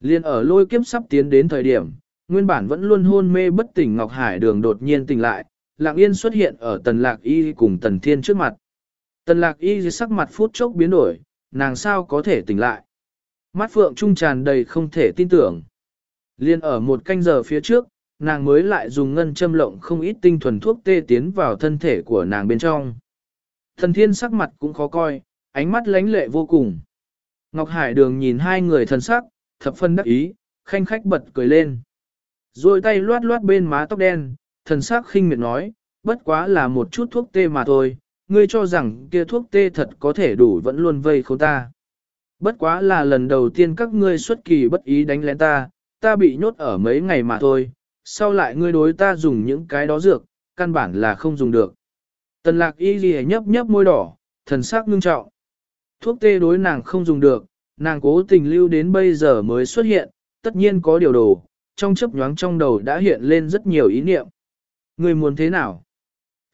Liên ở lôi kiếp sắp tiến đến thời điểm, nguyên bản vẫn luôn hôn mê bất tỉnh Ngọc Hải đường đột nhiên tỉnh lại, lạng yên xuất hiện ở tần lạc y cùng tần thiên trước mặt. Tần lạc y sắc mặt phút chốc biến đổi, nàng sao có thể tỉnh lại. Mắt phượng trung tràn đầy không thể tin tưởng. Liên ở một canh giờ phía trước, nàng mới lại dùng ngân châm lộng không ít tinh thuần thuốc tê tiến vào thân thể của nàng bên trong. Thần thiên sắc mặt cũng khó coi, ánh mắt lánh lệ vô cùng. Ngọc Hải đường nhìn hai người thần sắc, thập phân đắc ý, khanh khách bật cười lên. Rồi tay loát loát bên má tóc đen, thần sắc khinh miệt nói, bất quá là một chút thuốc tê mà thôi, ngươi cho rằng kia thuốc tê thật có thể đủ vẫn luôn vây khâu ta. Bất quá là lần đầu tiên các ngươi xuất kỳ bất ý đánh lén ta, ta bị nhốt ở mấy ngày mà thôi, sau lại ngươi đối ta dùng những cái đó dược, căn bản là không dùng được. Tần lạc y ghi nhấp nhấp môi đỏ, thần sắc ngưng trọng. Thuốc tê đối nàng không dùng được, nàng cố tình lưu đến bây giờ mới xuất hiện, tất nhiên có điều đồ, trong chấp nhoáng trong đầu đã hiện lên rất nhiều ý niệm. Ngươi muốn thế nào?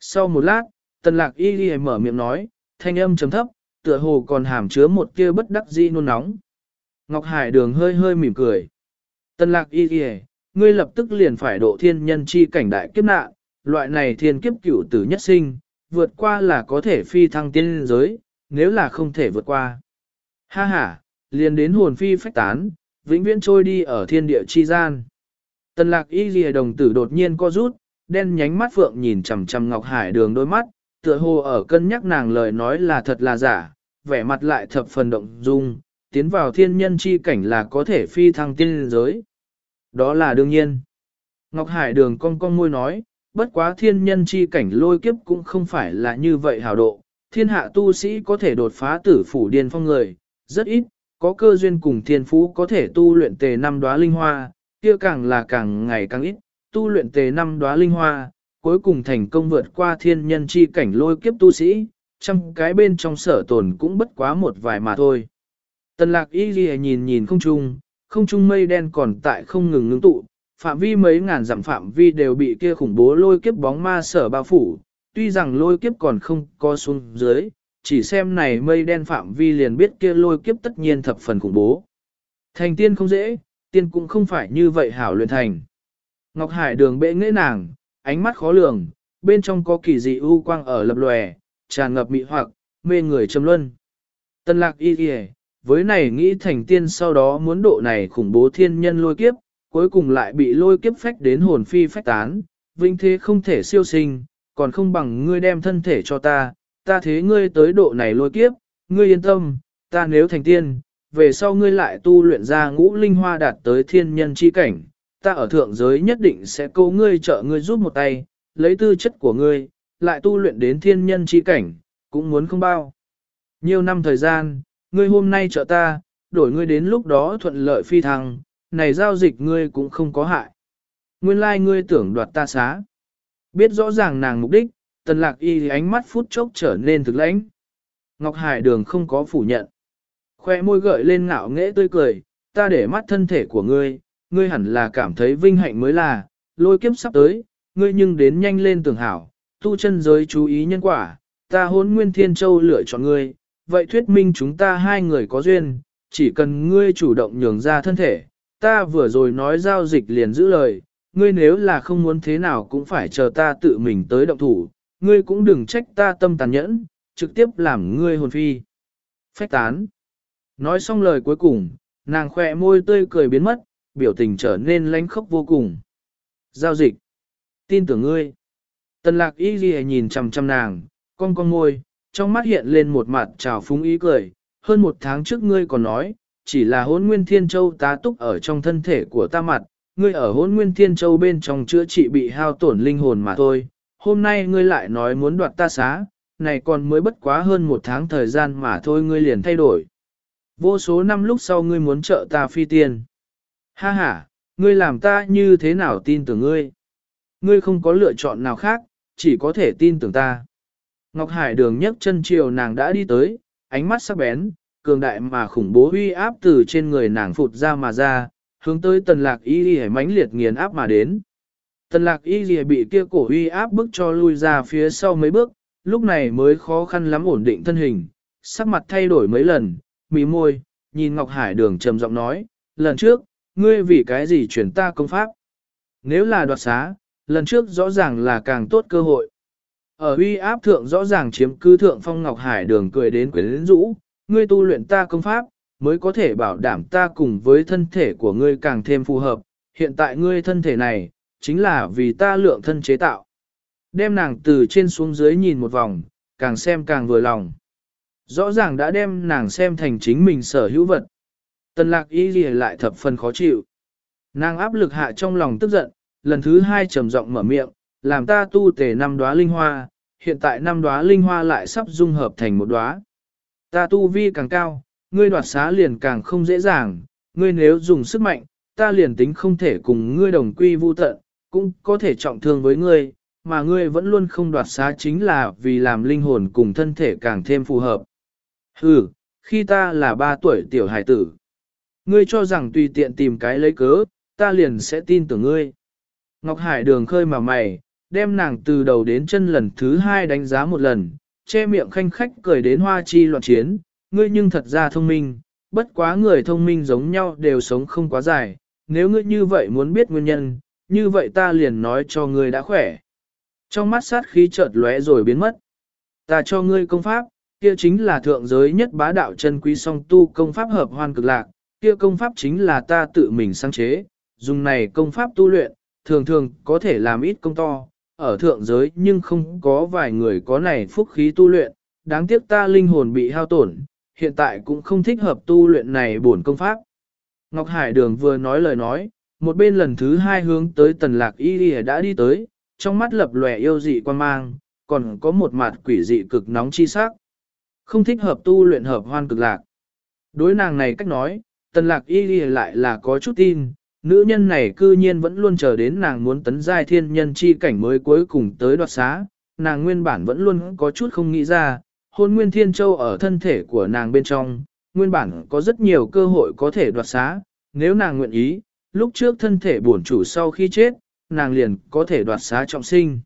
Sau một lát, tần lạc y ghi mở miệng nói, thanh âm chấm thấp, tựa hồ còn hàm chứa một kia bất đắc di nôn nóng. Ngọc Hải đường hơi hơi mỉm cười. Tần lạc y ghi ngươi lập tức liền phải độ thiên nhân chi cảnh đại kiếp nạn, loại này thiên kiếp cửu tử nhất sinh, vượt qua là có thể phi thăng tiên giới, nếu là không thể vượt qua. Ha ha, liền đến hồn phi phách tán, vĩnh viễn trôi đi ở thiên địa chi gian. Tần lạc y ghi đồng tử đột nhiên co rút, đen nhánh mắt phượng nhìn chằm chằm Ngọc Hải đường đôi mắt, tựa hồ ở cân nhắc nàng lời nói là thật là giả, vẻ mặt lại thập phần động dung, tiến vào thiên nhân chi cảnh là có thể phi thăng tiên giới. Đó là đương nhiên. Ngọc Hải đường cong cong môi nói, bất quá thiên nhân chi cảnh lôi kiếp cũng không phải là như vậy hào độ. Thiên hạ tu sĩ có thể đột phá tử phủ điên phong người, rất ít, có cơ duyên cùng thiên phú có thể tu luyện tề năm đóa linh hoa, kia càng là càng ngày càng ít, tu luyện tề năm đóa linh hoa, cuối cùng thành công vượt qua thiên nhân chi cảnh lôi kiếp tu sĩ, trăm cái bên trong sở tồn cũng bất quá một vài mà thôi. Tần lạc y ghi nhìn nhìn không trung, không trung mây đen còn tại không ngừng ngưng tụ, phạm vi mấy ngàn dặm phạm vi đều bị kia khủng bố lôi kiếp bóng ma sở bao phủ, tuy rằng lôi kiếp còn không có xuống dưới, chỉ xem này mây đen phạm vi liền biết kia lôi kiếp tất nhiên thập phần khủng bố. Thành tiên không dễ, tiên cũng không phải như vậy hảo luyện thành. Ngọc Hải đường bệ nghệ nàng, ánh mắt khó lường, bên trong có kỳ dị u quang ở lập lòe, tràn ngập mị hoặc, mê người trầm luân. Tân lạc y kìa, với này nghĩ thành tiên sau đó muốn độ này khủng bố thiên nhân lôi kiếp, cuối cùng lại bị lôi kiếp phách đến hồn phi phách tán, vinh thế không thể siêu sinh, còn không bằng ngươi đem thân thể cho ta, ta thế ngươi tới độ này lôi kiếp, ngươi yên tâm, ta nếu thành tiên, về sau ngươi lại tu luyện ra ngũ linh hoa đạt tới thiên nhân chi cảnh, ta ở thượng giới nhất định sẽ cố ngươi trợ ngươi giúp một tay, lấy tư chất của ngươi, lại tu luyện đến thiên nhân chi cảnh, cũng muốn không bao. Nhiều năm thời gian, ngươi hôm nay trợ ta, đổi ngươi đến lúc đó thuận lợi phi thăng, này giao dịch ngươi cũng không có hại. Nguyên lai like ngươi tưởng đoạt ta xá. Biết rõ ràng nàng mục đích, tần lạc y ánh mắt phút chốc trở nên thực lãnh. Ngọc Hải đường không có phủ nhận. Khoe môi gợi lên ngạo nghễ tươi cười, ta để mắt thân thể của ngươi, ngươi hẳn là cảm thấy vinh hạnh mới là, lôi kiếp sắp tới, ngươi nhưng đến nhanh lên tưởng hảo, tu chân giới chú ý nhân quả, ta hôn nguyên thiên châu lựa chọn ngươi, vậy thuyết minh chúng ta hai người có duyên, chỉ cần ngươi chủ động nhường ra thân thể, ta vừa rồi nói giao dịch liền giữ lời, ngươi nếu là không muốn thế nào cũng phải chờ ta tự mình tới động thủ, ngươi cũng đừng trách ta tâm tàn nhẫn, trực tiếp làm ngươi hồn phi. Phách tán. Nói xong lời cuối cùng, nàng khỏe môi tươi cười biến mất, biểu tình trở nên lánh khốc vô cùng. Giao dịch. Tin tưởng ngươi. Tần lạc y ghi nhìn chầm chầm nàng, con con môi, trong mắt hiện lên một mặt trào phúng ý cười. Hơn một tháng trước ngươi còn nói, chỉ là hôn nguyên thiên châu tá túc ở trong thân thể của ta mặt, ngươi ở hôn nguyên thiên châu bên trong chữa trị bị hao tổn linh hồn mà thôi. Hôm nay ngươi lại nói muốn đoạt ta xá, này còn mới bất quá hơn một tháng thời gian mà thôi ngươi liền thay đổi. Vô số năm lúc sau ngươi muốn trợ ta phi tiền. Ha ha, ngươi làm ta như thế nào tin tưởng ngươi? Ngươi không có lựa chọn nào khác, chỉ có thể tin tưởng ta. Ngọc Hải đường nhấc chân chiều nàng đã đi tới, ánh mắt sắc bén, cường đại mà khủng bố uy áp từ trên người nàng phụt ra mà ra, hướng tới tần lạc y ghi mãnh liệt nghiền áp mà đến. Tần lạc y ghi bị kia cổ uy áp bức cho lui ra phía sau mấy bước, lúc này mới khó khăn lắm ổn định thân hình, sắc mặt thay đổi mấy lần, mỉ môi, nhìn Ngọc Hải đường trầm giọng nói, lần trước, ngươi vì cái gì chuyển ta công pháp? Nếu là đoạt xá, lần trước rõ ràng là càng tốt cơ hội. Ở uy áp thượng rõ ràng chiếm cư thượng phong Ngọc Hải đường cười đến quyến rũ, ngươi tu luyện ta công pháp, mới có thể bảo đảm ta cùng với thân thể của ngươi càng thêm phù hợp. Hiện tại ngươi thân thể này, chính là vì ta lượng thân chế tạo. Đem nàng từ trên xuống dưới nhìn một vòng, càng xem càng vừa lòng. Rõ ràng đã đem nàng xem thành chính mình sở hữu vật. Tần lạc y gì lại thập phần khó chịu. Nàng áp lực hạ trong lòng tức giận, lần thứ hai trầm giọng mở miệng, làm ta tu tề năm đóa linh hoa, hiện tại năm đóa linh hoa lại sắp dung hợp thành một đóa. Ta tu vi càng cao, ngươi đoạt xá liền càng không dễ dàng, ngươi nếu dùng sức mạnh, ta liền tính không thể cùng ngươi đồng quy vu tận, cũng có thể trọng thương với ngươi, mà ngươi vẫn luôn không đoạt xá chính là vì làm linh hồn cùng thân thể càng thêm phù hợp. Hừ, khi ta là ba tuổi tiểu hải tử, ngươi cho rằng tùy tiện tìm cái lấy cớ, ta liền sẽ tin tưởng ngươi. Ngọc Hải đường khơi mà mày, đem nàng từ đầu đến chân lần thứ hai đánh giá một lần, che miệng khanh khách cười đến hoa chi loạn chiến, ngươi nhưng thật ra thông minh, bất quá người thông minh giống nhau đều sống không quá dài, nếu ngươi như vậy muốn biết nguyên nhân, như vậy ta liền nói cho ngươi đã khỏe. Trong mắt sát khí chợt lóe rồi biến mất. Ta cho ngươi công pháp, kia chính là thượng giới nhất bá đạo chân quý song tu công pháp hợp hoan cực lạc, kia công pháp chính là ta tự mình sáng chế, dùng này công pháp tu luyện, thường thường có thể làm ít công to, ở thượng giới nhưng không có vài người có này phúc khí tu luyện, đáng tiếc ta linh hồn bị hao tổn, hiện tại cũng không thích hợp tu luyện này bổn công pháp. Ngọc Hải Đường vừa nói lời nói, một bên lần thứ hai hướng tới tần lạc y đi đã đi tới, trong mắt lập lòe yêu dị quan mang, còn có một mặt quỷ dị cực nóng chi sắc. Không thích hợp tu luyện hợp hoan cực lạc. Đối nàng này cách nói, tần lạc y lại là có chút tin, nữ nhân này cư nhiên vẫn luôn chờ đến nàng muốn tấn giai thiên nhân chi cảnh mới cuối cùng tới đoạt xá, nàng nguyên bản vẫn luôn có chút không nghĩ ra, hôn nguyên thiên châu ở thân thể của nàng bên trong, nguyên bản có rất nhiều cơ hội có thể đoạt xá, nếu nàng nguyện ý, lúc trước thân thể bổn chủ sau khi chết, nàng liền có thể đoạt xá trọng sinh.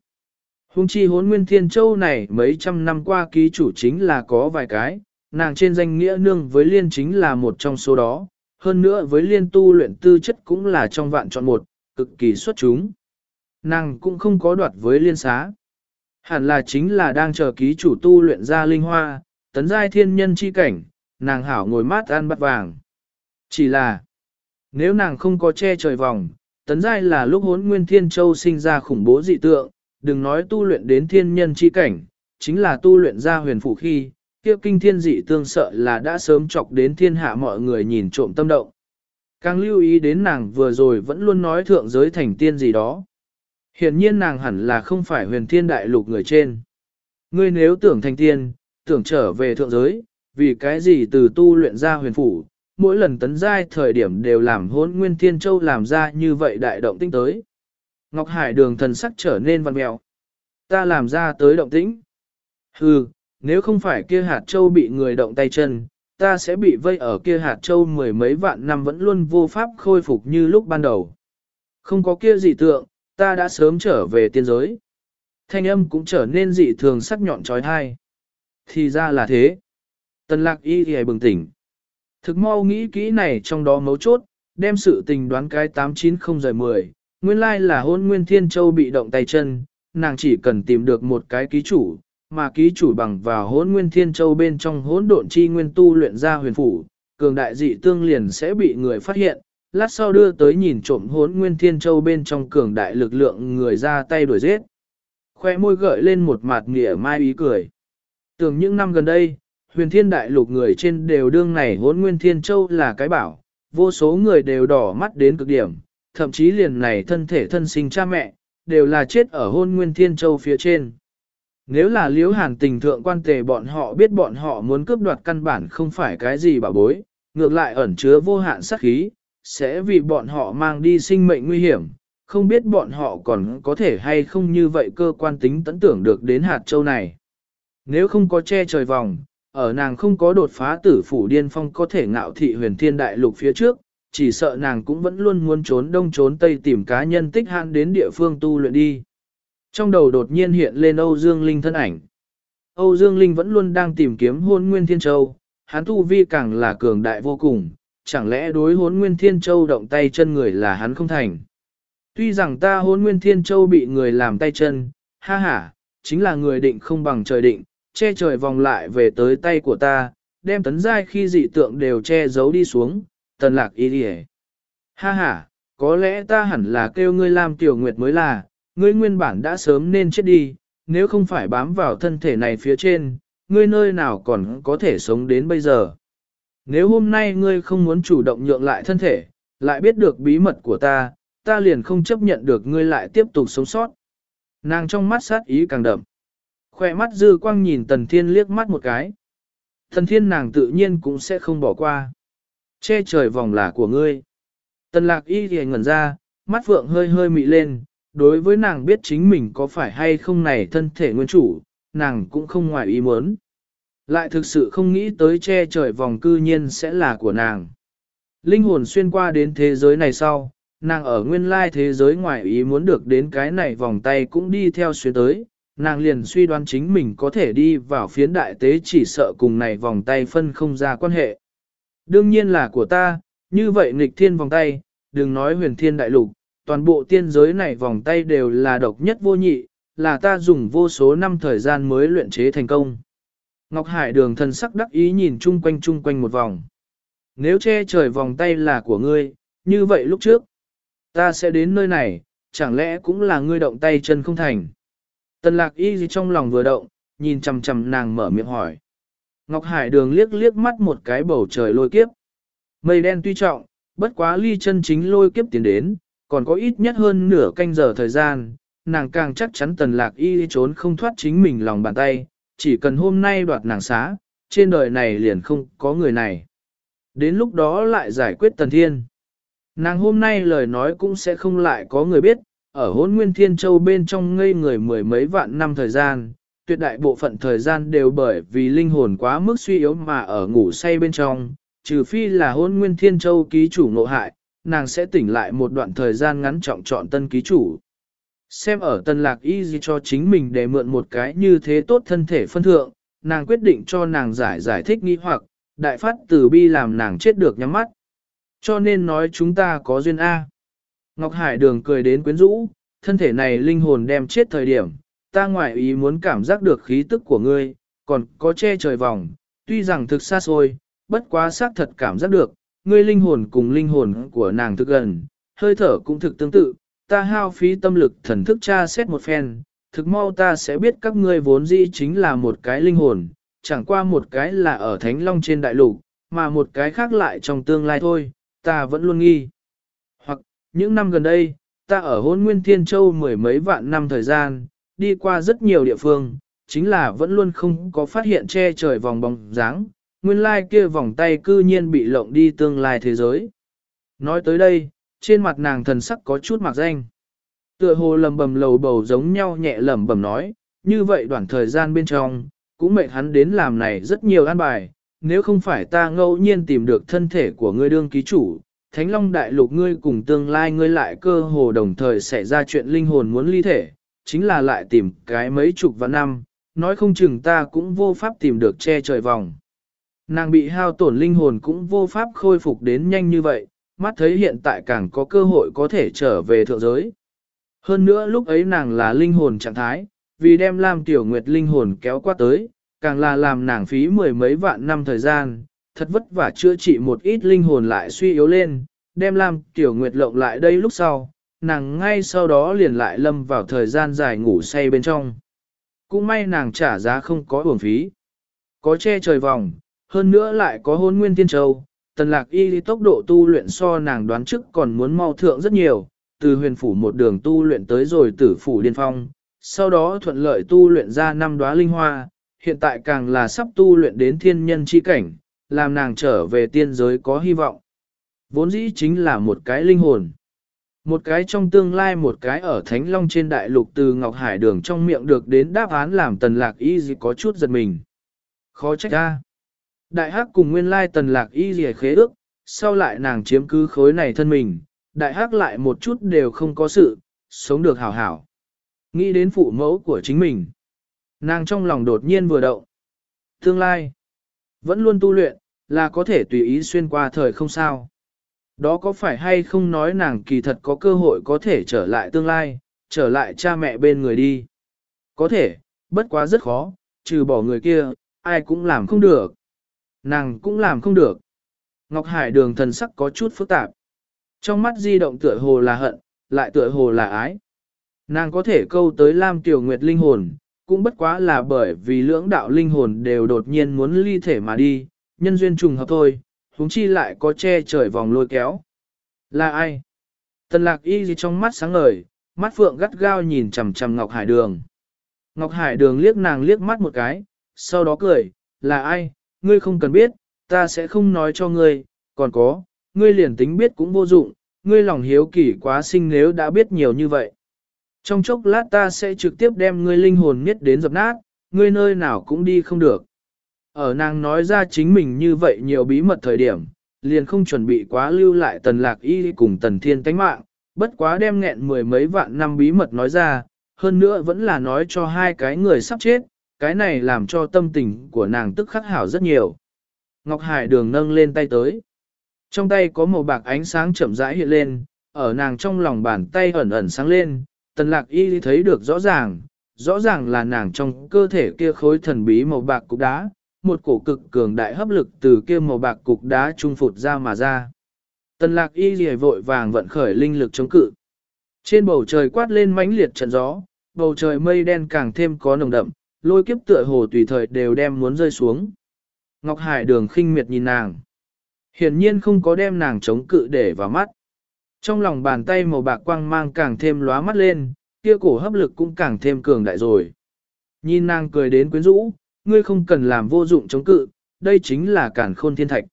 Hùng chi hốn nguyên thiên châu này mấy trăm năm qua ký chủ chính là có vài cái, nàng trên danh nghĩa nương với liên chính là một trong số đó, hơn nữa với liên tu luyện tư chất cũng là trong vạn chọn một, cực kỳ xuất chúng. Nàng cũng không có đoạt với liên xá. Hẳn là chính là đang chờ ký chủ tu luyện ra linh hoa, tấn giai thiên nhân chi cảnh, nàng hảo ngồi mát ăn bát vàng. Chỉ là, nếu nàng không có che trời vòng, tấn giai là lúc hốn nguyên thiên châu sinh ra khủng bố dị tượng, đừng nói tu luyện đến thiên nhân chi cảnh, chính là tu luyện ra huyền phụ khi, kia kinh thiên dị tương sợ là đã sớm chọc đến thiên hạ mọi người nhìn trộm tâm động. Càng lưu ý đến nàng vừa rồi vẫn luôn nói thượng giới thành tiên gì đó. Hiện nhiên nàng hẳn là không phải huyền thiên đại lục người trên. Ngươi nếu tưởng thành tiên, tưởng trở về thượng giới, vì cái gì từ tu luyện ra huyền phủ, mỗi lần tấn giai thời điểm đều làm hôn nguyên thiên châu làm ra như vậy đại động tinh tới. Ngọc Hải đường thần sắc trở nên văn mèo. Ta làm ra tới động tĩnh. Hừ, nếu không phải kia hạt châu bị người động tay chân, ta sẽ bị vây ở kia hạt châu mười mấy vạn năm vẫn luôn vô pháp khôi phục như lúc ban đầu. Không có kia dị tượng, ta đã sớm trở về tiên giới. Thanh âm cũng trở nên dị thường sắc nhọn trói thai. Thì ra là thế. Tần lạc y thì bừng tỉnh. Thực mau nghĩ kỹ này trong đó mấu chốt, đem sự tình đoán cái 890 giờ 10, nguyên lai là hôn nguyên thiên châu bị động tay chân, nàng chỉ cần tìm được một cái ký chủ, mà ký chủ bằng vào hỗn nguyên thiên châu bên trong hỗn độn chi nguyên tu luyện ra huyền phủ, cường đại dị tương liền sẽ bị người phát hiện, lát sau đưa tới nhìn trộm hốn nguyên thiên châu bên trong cường đại lực lượng người ra tay đuổi giết. Khoe môi gợi lên một mặt nghĩa mai ý cười. Tưởng những năm gần đây, huyền thiên đại lục người trên đều đương này hốn nguyên thiên châu là cái bảo, vô số người đều đỏ mắt đến cực điểm, thậm chí liền này thân thể thân sinh cha mẹ, đều là chết ở hôn nguyên thiên châu phía trên. Nếu là liễu hàn tình thượng quan tề bọn họ biết bọn họ muốn cướp đoạt căn bản không phải cái gì bảo bối, ngược lại ẩn chứa vô hạn sát khí, sẽ vì bọn họ mang đi sinh mệnh nguy hiểm, không biết bọn họ còn có thể hay không như vậy cơ quan tính tấn tưởng được đến hạt châu này. Nếu không có che trời vòng, ở nàng không có đột phá tử phủ điên phong có thể ngạo thị huyền thiên đại lục phía trước, chỉ sợ nàng cũng vẫn luôn muốn trốn đông trốn tây tìm cá nhân tích hạn đến địa phương tu luyện đi. Trong đầu đột nhiên hiện lên Âu Dương Linh thân ảnh. Âu Dương Linh vẫn luôn đang tìm kiếm hôn nguyên thiên châu, hắn tu vi càng là cường đại vô cùng, chẳng lẽ đối hôn nguyên thiên châu động tay chân người là hắn không thành. Tuy rằng ta hôn nguyên thiên châu bị người làm tay chân, ha ha, chính là người định không bằng trời định, che trời vòng lại về tới tay của ta, đem tấn giai khi dị tượng đều che giấu đi xuống, tần lạc ý đi Ha ha, có lẽ ta hẳn là kêu ngươi làm tiểu nguyệt mới là, ngươi nguyên bản đã sớm nên chết đi, nếu không phải bám vào thân thể này phía trên, ngươi nơi nào còn có thể sống đến bây giờ. Nếu hôm nay ngươi không muốn chủ động nhượng lại thân thể, lại biết được bí mật của ta, ta liền không chấp nhận được ngươi lại tiếp tục sống sót. Nàng trong mắt sát ý càng đậm. Khoe mắt dư quang nhìn tần thiên liếc mắt một cái. Tần thiên nàng tự nhiên cũng sẽ không bỏ qua. Che trời vòng là của ngươi. Tần lạc y thì ngẩn ra, mắt phượng hơi hơi mị lên, đối với nàng biết chính mình có phải hay không này thân thể nguyên chủ, nàng cũng không ngoài ý muốn. Lại thực sự không nghĩ tới che trời vòng cư nhiên sẽ là của nàng. Linh hồn xuyên qua đến thế giới này sau, nàng ở nguyên lai thế giới ngoài ý muốn được đến cái này vòng tay cũng đi theo xuyên tới, nàng liền suy đoán chính mình có thể đi vào phiến đại tế chỉ sợ cùng này vòng tay phân không ra quan hệ. Đương nhiên là của ta, như vậy nghịch thiên vòng tay, đừng nói huyền thiên đại lục, toàn bộ tiên giới này vòng tay đều là độc nhất vô nhị, là ta dùng vô số năm thời gian mới luyện chế thành công. Ngọc Hải đường thần sắc đắc ý nhìn chung quanh chung quanh một vòng. Nếu che trời vòng tay là của ngươi, như vậy lúc trước, ta sẽ đến nơi này, chẳng lẽ cũng là ngươi động tay chân không thành. Tần lạc y gì trong lòng vừa động, nhìn chầm chầm nàng mở miệng hỏi. Ngọc Hải đường liếc liếc mắt một cái bầu trời lôi kiếp. Mây đen tuy trọng, bất quá ly chân chính lôi kiếp tiến đến, còn có ít nhất hơn nửa canh giờ thời gian, nàng càng chắc chắn tần lạc y trốn không thoát chính mình lòng bàn tay, chỉ cần hôm nay đoạt nàng xá, trên đời này liền không có người này. Đến lúc đó lại giải quyết tần thiên. Nàng hôm nay lời nói cũng sẽ không lại có người biết, ở hôn nguyên thiên châu bên trong ngây người mười mấy vạn năm thời gian, tuyệt đại bộ phận thời gian đều bởi vì linh hồn quá mức suy yếu mà ở ngủ say bên trong, trừ phi là hôn nguyên thiên châu ký chủ nộ hại, nàng sẽ tỉnh lại một đoạn thời gian ngắn trọng chọn tân ký chủ. Xem ở tân lạc y gì cho chính mình để mượn một cái như thế tốt thân thể phân thượng, nàng quyết định cho nàng giải giải thích nghi hoặc, đại phát từ bi làm nàng chết được nhắm mắt. Cho nên nói chúng ta có duyên A. Ngọc Hải đường cười đến quyến rũ, thân thể này linh hồn đem chết thời điểm, ta ngoại ý muốn cảm giác được khí tức của ngươi, còn có che trời vòng, tuy rằng thực xa xôi, bất quá xác thật cảm giác được, ngươi linh hồn cùng linh hồn của nàng thực gần, hơi thở cũng thực tương tự, ta hao phí tâm lực thần thức tra xét một phen, thực mau ta sẽ biết các ngươi vốn dĩ chính là một cái linh hồn, chẳng qua một cái là ở Thánh Long trên đại lục, mà một cái khác lại trong tương lai thôi, ta vẫn luôn nghi. Hoặc, những năm gần đây, ta ở hôn nguyên thiên châu mười mấy vạn năm thời gian, đi qua rất nhiều địa phương, chính là vẫn luôn không có phát hiện che trời vòng bóng dáng, nguyên lai kia vòng tay cư nhiên bị lộng đi tương lai thế giới. Nói tới đây, trên mặt nàng thần sắc có chút mặc danh. Tựa hồ lầm bầm lầu bầu giống nhau nhẹ lầm bầm nói, như vậy đoạn thời gian bên trong, cũng mệt hắn đến làm này rất nhiều an bài, nếu không phải ta ngẫu nhiên tìm được thân thể của ngươi đương ký chủ, Thánh Long Đại Lục ngươi cùng tương lai ngươi lại cơ hồ đồng thời xảy ra chuyện linh hồn muốn ly thể, chính là lại tìm cái mấy chục vạn năm, nói không chừng ta cũng vô pháp tìm được che trời vòng. Nàng bị hao tổn linh hồn cũng vô pháp khôi phục đến nhanh như vậy, mắt thấy hiện tại càng có cơ hội có thể trở về thượng giới. Hơn nữa lúc ấy nàng là linh hồn trạng thái, vì đem Lam Tiểu Nguyệt linh hồn kéo qua tới, càng là làm nàng phí mười mấy vạn năm thời gian, thật vất vả chữa trị một ít linh hồn lại suy yếu lên, đem Lam Tiểu Nguyệt lộng lại đây lúc sau, nàng ngay sau đó liền lại lâm vào thời gian dài ngủ say bên trong. Cũng may nàng trả giá không có uổng phí. Có che trời vòng, hơn nữa lại có hôn nguyên tiên châu, tần lạc y tốc độ tu luyện so nàng đoán trước còn muốn mau thượng rất nhiều, từ huyền phủ một đường tu luyện tới rồi tử phủ liên phong, sau đó thuận lợi tu luyện ra năm đóa linh hoa, hiện tại càng là sắp tu luyện đến thiên nhân chi cảnh, làm nàng trở về tiên giới có hy vọng. Vốn dĩ chính là một cái linh hồn. Một cái trong tương lai một cái ở Thánh Long trên đại lục từ Ngọc Hải đường trong miệng được đến đáp án làm tần lạc y lý có chút giật mình. Khó trách ra. Đại hắc cùng nguyên lai tần lạc y rìa khế ước, sau lại nàng chiếm cứ khối này thân mình, đại hắc lại một chút đều không có sự, sống được hảo hảo. Nghĩ đến phụ mẫu của chính mình. Nàng trong lòng đột nhiên vừa động. Tương lai, vẫn luôn tu luyện, là có thể tùy ý xuyên qua thời không sao. Đó có phải hay không nói nàng kỳ thật có cơ hội có thể trở lại tương lai, trở lại cha mẹ bên người đi. Có thể, bất quá rất khó, trừ bỏ người kia, ai cũng làm không được. Nàng cũng làm không được. Ngọc Hải đường thần sắc có chút phức tạp. Trong mắt di động tựa hồ là hận, lại tựa hồ là ái. Nàng có thể câu tới Lam Tiểu Nguyệt linh hồn, cũng bất quá là bởi vì lưỡng đạo linh hồn đều đột nhiên muốn ly thể mà đi, nhân duyên trùng hợp thôi, huống chi lại có che trời vòng lôi kéo. Là ai? Tần lạc y gì trong mắt sáng ngời, mắt phượng gắt gao nhìn chầm chầm Ngọc Hải Đường. Ngọc Hải Đường liếc nàng liếc mắt một cái, sau đó cười, là ai, ngươi không cần biết, ta sẽ không nói cho ngươi, còn có, ngươi liền tính biết cũng vô dụng, ngươi lòng hiếu kỳ quá sinh nếu đã biết nhiều như vậy. Trong chốc lát ta sẽ trực tiếp đem ngươi linh hồn miết đến dập nát, ngươi nơi nào cũng đi không được. Ở nàng nói ra chính mình như vậy nhiều bí mật thời điểm, liền không chuẩn bị quá lưu lại tần lạc y cùng tần thiên tánh mạng, bất quá đem nghẹn mười mấy vạn năm bí mật nói ra, hơn nữa vẫn là nói cho hai cái người sắp chết, cái này làm cho tâm tình của nàng tức khắc hảo rất nhiều. Ngọc Hải đường nâng lên tay tới. Trong tay có màu bạc ánh sáng chậm rãi hiện lên, ở nàng trong lòng bàn tay ẩn ẩn sáng lên, tần lạc y thấy được rõ ràng, rõ ràng là nàng trong cơ thể kia khối thần bí màu bạc cục đá, một cổ cực cường đại hấp lực từ kia màu bạc cục đá trung phụt ra mà ra. Tần lạc y rìa vội vàng vận khởi linh lực chống cự. Trên bầu trời quát lên mãnh liệt trận gió, bầu trời mây đen càng thêm có nồng đậm, lôi kiếp tựa hồ tùy thời đều đem muốn rơi xuống. Ngọc Hải đường khinh miệt nhìn nàng. Hiển nhiên không có đem nàng chống cự để vào mắt. Trong lòng bàn tay màu bạc quang mang càng thêm lóa mắt lên, kia cổ hấp lực cũng càng thêm cường đại rồi. Nhìn nàng cười đến quyến rũ, ngươi không cần làm vô dụng chống cự, đây chính là cản khôn thiên thạch.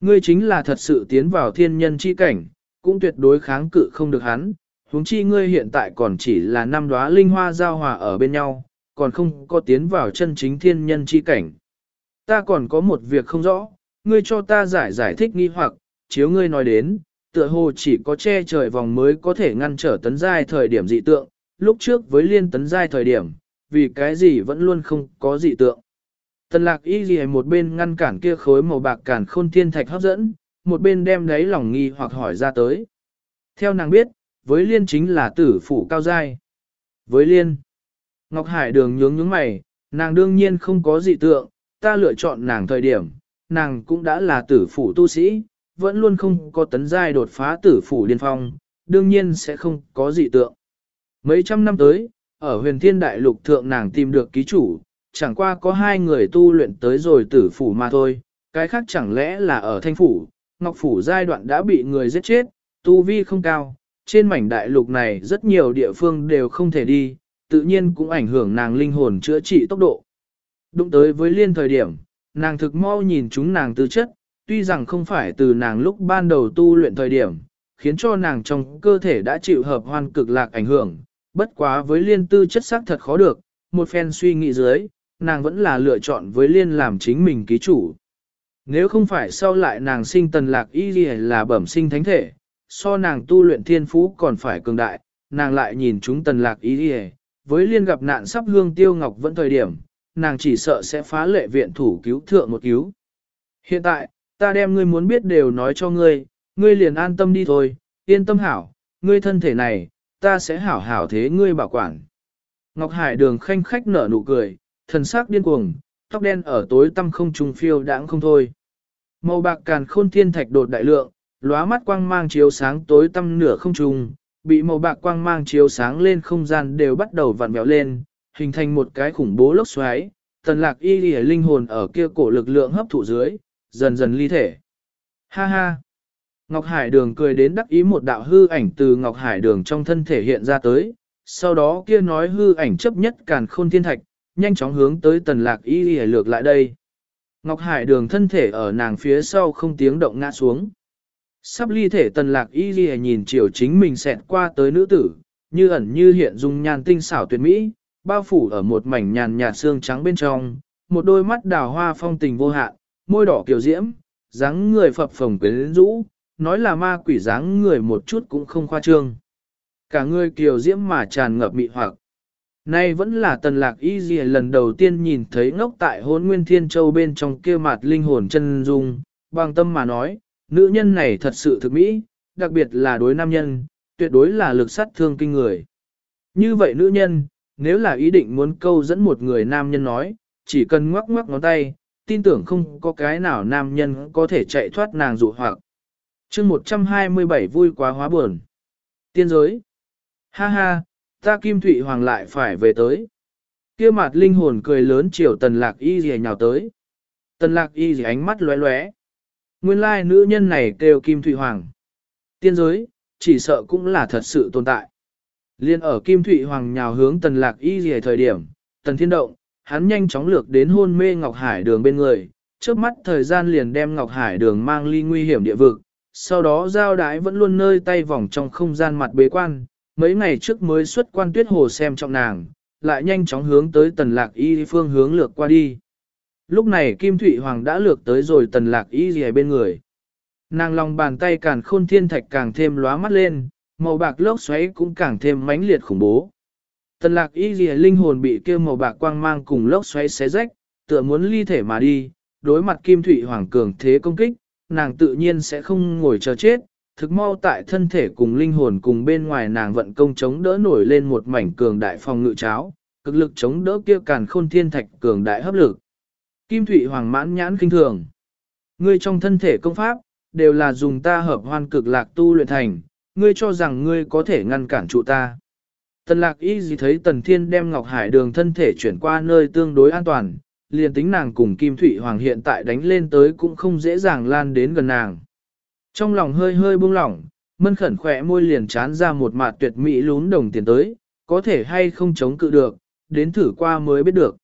Ngươi chính là thật sự tiến vào thiên nhân chi cảnh, cũng tuyệt đối kháng cự không được hắn, huống chi ngươi hiện tại còn chỉ là năm đóa linh hoa giao hòa ở bên nhau, còn không có tiến vào chân chính thiên nhân chi cảnh. Ta còn có một việc không rõ, ngươi cho ta giải giải thích nghi hoặc, chiếu ngươi nói đến, tựa hồ chỉ có che trời vòng mới có thể ngăn trở tấn giai thời điểm dị tượng, lúc trước với liên tấn giai thời điểm, vì cái gì vẫn luôn không có dị tượng. Tần lạc y gì một bên ngăn cản kia khối màu bạc cản khôn thiên thạch hấp dẫn, một bên đem lấy lòng nghi hoặc hỏi ra tới. Theo nàng biết, với liên chính là tử phủ cao giai. Với liên, Ngọc Hải đường nhướng nhướng mày, nàng đương nhiên không có dị tượng, ta lựa chọn nàng thời điểm, nàng cũng đã là tử phủ tu sĩ, vẫn luôn không có tấn giai đột phá tử phủ liên phong, đương nhiên sẽ không có dị tượng. Mấy trăm năm tới, ở huyền thiên đại lục thượng nàng tìm được ký chủ, chẳng qua có hai người tu luyện tới rồi tử phủ mà thôi, cái khác chẳng lẽ là ở thanh phủ, ngọc phủ giai đoạn đã bị người giết chết, tu vi không cao, trên mảnh đại lục này rất nhiều địa phương đều không thể đi, tự nhiên cũng ảnh hưởng nàng linh hồn chữa trị tốc độ. Đụng tới với liên thời điểm, nàng thực mau nhìn chúng nàng tư chất, tuy rằng không phải từ nàng lúc ban đầu tu luyện thời điểm, khiến cho nàng trong cơ thể đã chịu hợp hoàn cực lạc ảnh hưởng, bất quá với liên tư chất xác thật khó được, một phen suy nghĩ dưới, nàng vẫn là lựa chọn với liên làm chính mình ký chủ. Nếu không phải sau lại nàng sinh tần lạc y là bẩm sinh thánh thể, so nàng tu luyện thiên phú còn phải cường đại, nàng lại nhìn chúng tần lạc y với liên gặp nạn sắp hương tiêu ngọc vẫn thời điểm, nàng chỉ sợ sẽ phá lệ viện thủ cứu thượng một cứu. Hiện tại, ta đem ngươi muốn biết đều nói cho ngươi, ngươi liền an tâm đi thôi, yên tâm hảo, ngươi thân thể này, ta sẽ hảo hảo thế ngươi bảo quản. Ngọc Hải đường khanh khách nở nụ cười, thần sắc điên cuồng, tóc đen ở tối tăm không trùng phiêu đãng không thôi. Màu bạc càn khôn thiên thạch đột đại lượng, lóa mắt quang mang chiếu sáng tối tăm nửa không trùng, bị màu bạc quang mang chiếu sáng lên không gian đều bắt đầu vặn vẹo lên, hình thành một cái khủng bố lốc xoáy, tần lạc y lìa linh hồn ở kia cổ lực lượng hấp thụ dưới, dần dần ly thể. Ha ha! Ngọc Hải Đường cười đến đắc ý một đạo hư ảnh từ Ngọc Hải Đường trong thân thể hiện ra tới, sau đó kia nói hư ảnh chấp nhất càn khôn thiên thạch, nhanh chóng hướng tới tần lạc y lìa lược lại đây. Ngọc Hải Đường thân thể ở nàng phía sau không tiếng động ngã xuống. Sắp ly thể tần lạc y ghi nhìn chiều chính mình xẹt qua tới nữ tử, như ẩn như hiện dung nhan tinh xảo tuyệt mỹ, bao phủ ở một mảnh nhàn nhạt xương trắng bên trong, một đôi mắt đào hoa phong tình vô hạn, môi đỏ kiều diễm, dáng người phập phồng quyến rũ, nói là ma quỷ dáng người một chút cũng không khoa trương. Cả người kiều diễm mà tràn ngập mị hoặc. Nay vẫn là tần lạc y dì lần đầu tiên nhìn thấy ngốc tại hôn nguyên thiên châu bên trong kia mặt linh hồn chân dung, bằng tâm mà nói, nữ nhân này thật sự thực mỹ, đặc biệt là đối nam nhân, tuyệt đối là lực sát thương kinh người. Như vậy nữ nhân, nếu là ý định muốn câu dẫn một người nam nhân nói, chỉ cần ngoắc ngoắc ngón tay, tin tưởng không có cái nào nam nhân có thể chạy thoát nàng dụ hoặc. chương 127 vui quá hóa buồn. Tiên giới. Ha ha, ta Kim Thụy Hoàng lại phải về tới. kia mặt linh hồn cười lớn chiều tần lạc y gì nhào tới. Tần lạc y gì ánh mắt lóe lóe. Nguyên lai nữ nhân này kêu Kim Thụy Hoàng. Tiên giới, chỉ sợ cũng là thật sự tồn tại. Liên ở Kim Thụy Hoàng nhào hướng tần lạc y gì thời điểm, tần thiên động, hắn nhanh chóng lược đến hôn mê Ngọc Hải đường bên người, trước mắt thời gian liền đem Ngọc Hải đường mang ly nguy hiểm địa vực, sau đó giao đái vẫn luôn nơi tay vòng trong không gian mặt bế quan, mấy ngày trước mới xuất quan tuyết hồ xem trọng nàng, lại nhanh chóng hướng tới tần lạc y phương hướng lược qua đi. Lúc này Kim Thụy Hoàng đã lược tới rồi tần lạc y gì bên người. Nàng lòng bàn tay càng khôn thiên thạch càng thêm lóa mắt lên, màu bạc lốc xoáy cũng càng thêm mãnh liệt khủng bố. Tần lạc y gì linh hồn bị kêu màu bạc quang mang cùng lốc xoáy xé rách, tựa muốn ly thể mà đi, đối mặt Kim Thụy Hoàng cường thế công kích, nàng tự nhiên sẽ không ngồi chờ chết, thực mau tại thân thể cùng linh hồn cùng bên ngoài nàng vận công chống đỡ nổi lên một mảnh cường đại phòng ngự cháo, cực lực chống đỡ kia càn khôn thiên thạch cường đại hấp lực. Kim Thụy Hoàng mãn nhãn kinh thường. Ngươi trong thân thể công pháp, đều là dùng ta hợp hoan cực lạc tu luyện thành, ngươi cho rằng ngươi có thể ngăn cản trụ ta. Tần lạc y gì thấy tần thiên đem Ngọc Hải đường thân thể chuyển qua nơi tương đối an toàn, liền tính nàng cùng Kim Thụy Hoàng hiện tại đánh lên tới cũng không dễ dàng lan đến gần nàng. Trong lòng hơi hơi buông lỏng, mân khẩn khỏe môi liền chán ra một mạt tuyệt mỹ lún đồng tiền tới, có thể hay không chống cự được, đến thử qua mới biết được.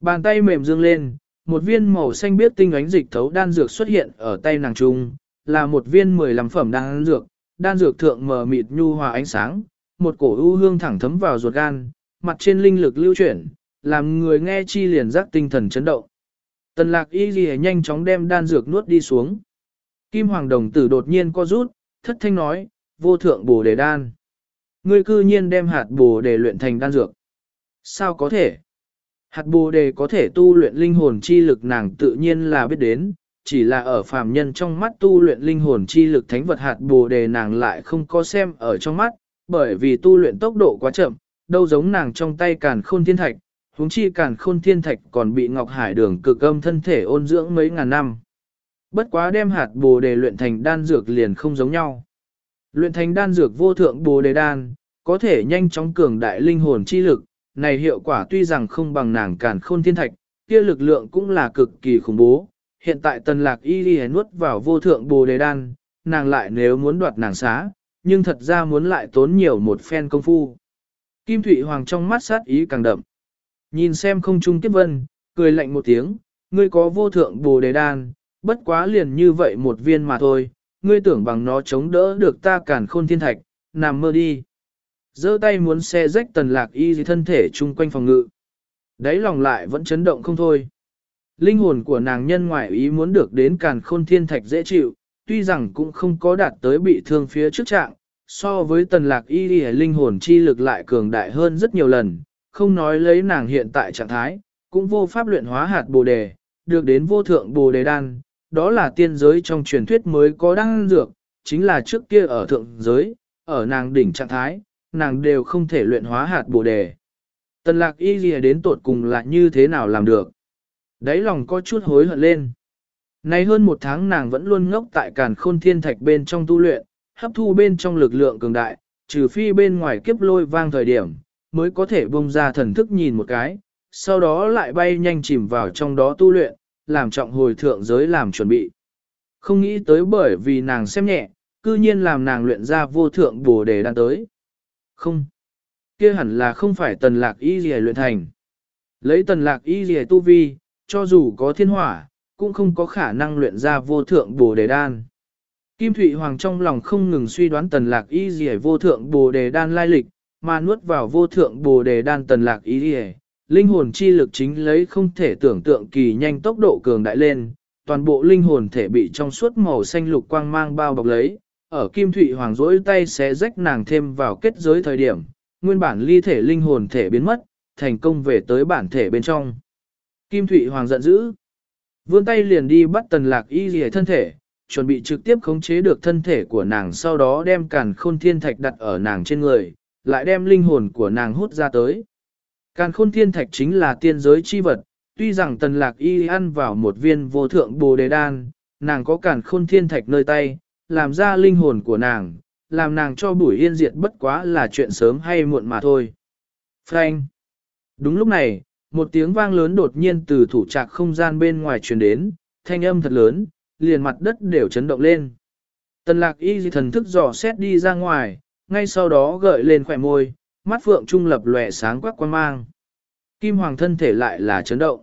Bàn tay mềm dương lên, một viên màu xanh biết tinh ánh dịch thấu đan dược xuất hiện ở tay nàng trung, là một viên 15 phẩm đan dược, đan dược thượng mờ mịt nhu hòa ánh sáng, một cổ ưu hương thẳng thấm vào ruột gan, mặt trên linh lực lưu chuyển, làm người nghe chi liền giác tinh thần chấn động. Tần lạc y ghi nhanh chóng đem đan dược nuốt đi xuống. Kim Hoàng Đồng tử đột nhiên co rút, thất thanh nói, vô thượng bồ đề đan. Ngươi cư nhiên đem hạt bồ đề luyện thành đan dược. Sao có thể? Hạt bồ đề có thể tu luyện linh hồn chi lực nàng tự nhiên là biết đến, chỉ là ở phàm nhân trong mắt tu luyện linh hồn chi lực thánh vật hạt bồ đề nàng lại không có xem ở trong mắt, bởi vì tu luyện tốc độ quá chậm, đâu giống nàng trong tay càn khôn thiên thạch, huống chi càn khôn thiên thạch còn bị Ngọc Hải đường cực âm thân thể ôn dưỡng mấy ngàn năm. Bất quá đem hạt bồ đề luyện thành đan dược liền không giống nhau. Luyện thành đan dược vô thượng bồ đề đan, có thể nhanh chóng cường đại linh hồn chi lực, này hiệu quả tuy rằng không bằng nàng cản khôn thiên thạch, kia lực lượng cũng là cực kỳ khủng bố. Hiện tại tần lạc y đi nuốt vào vô thượng bồ đề đan, nàng lại nếu muốn đoạt nàng xá, nhưng thật ra muốn lại tốn nhiều một phen công phu. Kim Thụy Hoàng trong mắt sát ý càng đậm. Nhìn xem không trung kiếp vân, cười lạnh một tiếng, ngươi có vô thượng bồ đề đan, bất quá liền như vậy một viên mà thôi, ngươi tưởng bằng nó chống đỡ được ta cản khôn thiên thạch, nằm mơ đi giơ tay muốn xe rách tần lạc y dì thân thể chung quanh phòng ngự. Đấy lòng lại vẫn chấn động không thôi. Linh hồn của nàng nhân ngoại ý muốn được đến càn khôn thiên thạch dễ chịu, tuy rằng cũng không có đạt tới bị thương phía trước trạng, so với tần lạc y dì linh hồn chi lực lại cường đại hơn rất nhiều lần, không nói lấy nàng hiện tại trạng thái, cũng vô pháp luyện hóa hạt bồ đề, được đến vô thượng bồ đề đan, đó là tiên giới trong truyền thuyết mới có đăng dược, chính là trước kia ở thượng giới, ở nàng đỉnh trạng thái, nàng đều không thể luyện hóa hạt bồ đề. Tần lạc y gì đến tột cùng là như thế nào làm được? Đấy lòng có chút hối hận lên. Nay hơn một tháng nàng vẫn luôn ngốc tại càn khôn thiên thạch bên trong tu luyện, hấp thu bên trong lực lượng cường đại, trừ phi bên ngoài kiếp lôi vang thời điểm, mới có thể bông ra thần thức nhìn một cái, sau đó lại bay nhanh chìm vào trong đó tu luyện, làm trọng hồi thượng giới làm chuẩn bị. Không nghĩ tới bởi vì nàng xem nhẹ, cư nhiên làm nàng luyện ra vô thượng bồ đề đan tới. Không, kia hẳn là không phải tần lạc y gì luyện thành. Lấy tần lạc y gì tu vi, cho dù có thiên hỏa, cũng không có khả năng luyện ra vô thượng bồ đề đan. Kim Thụy Hoàng trong lòng không ngừng suy đoán tần lạc y gì vô thượng bồ đề đan lai lịch, mà nuốt vào vô thượng bồ đề đan tần lạc y gì linh hồn chi lực chính lấy không thể tưởng tượng kỳ nhanh tốc độ cường đại lên, toàn bộ linh hồn thể bị trong suốt màu xanh lục quang mang bao bọc lấy, ở Kim Thụy Hoàng rỗi tay xé rách nàng thêm vào kết giới thời điểm, nguyên bản ly thể linh hồn thể biến mất, thành công về tới bản thể bên trong. Kim Thụy Hoàng giận dữ, vươn tay liền đi bắt tần lạc y rìa thân thể, chuẩn bị trực tiếp khống chế được thân thể của nàng sau đó đem càn khôn thiên thạch đặt ở nàng trên người, lại đem linh hồn của nàng hút ra tới. Càn khôn thiên thạch chính là tiên giới chi vật, tuy rằng tần lạc y ăn vào một viên vô thượng bồ đề đan, nàng có càn khôn thiên thạch nơi tay, làm ra linh hồn của nàng, làm nàng cho bùi yên diệt bất quá là chuyện sớm hay muộn mà thôi. Frank! Đúng lúc này, một tiếng vang lớn đột nhiên từ thủ trạc không gian bên ngoài truyền đến, thanh âm thật lớn, liền mặt đất đều chấn động lên. Tần lạc y thần thức dò xét đi ra ngoài, ngay sau đó gợi lên khỏe môi, mắt phượng trung lập lòe sáng quắc quan mang. Kim hoàng thân thể lại là chấn động.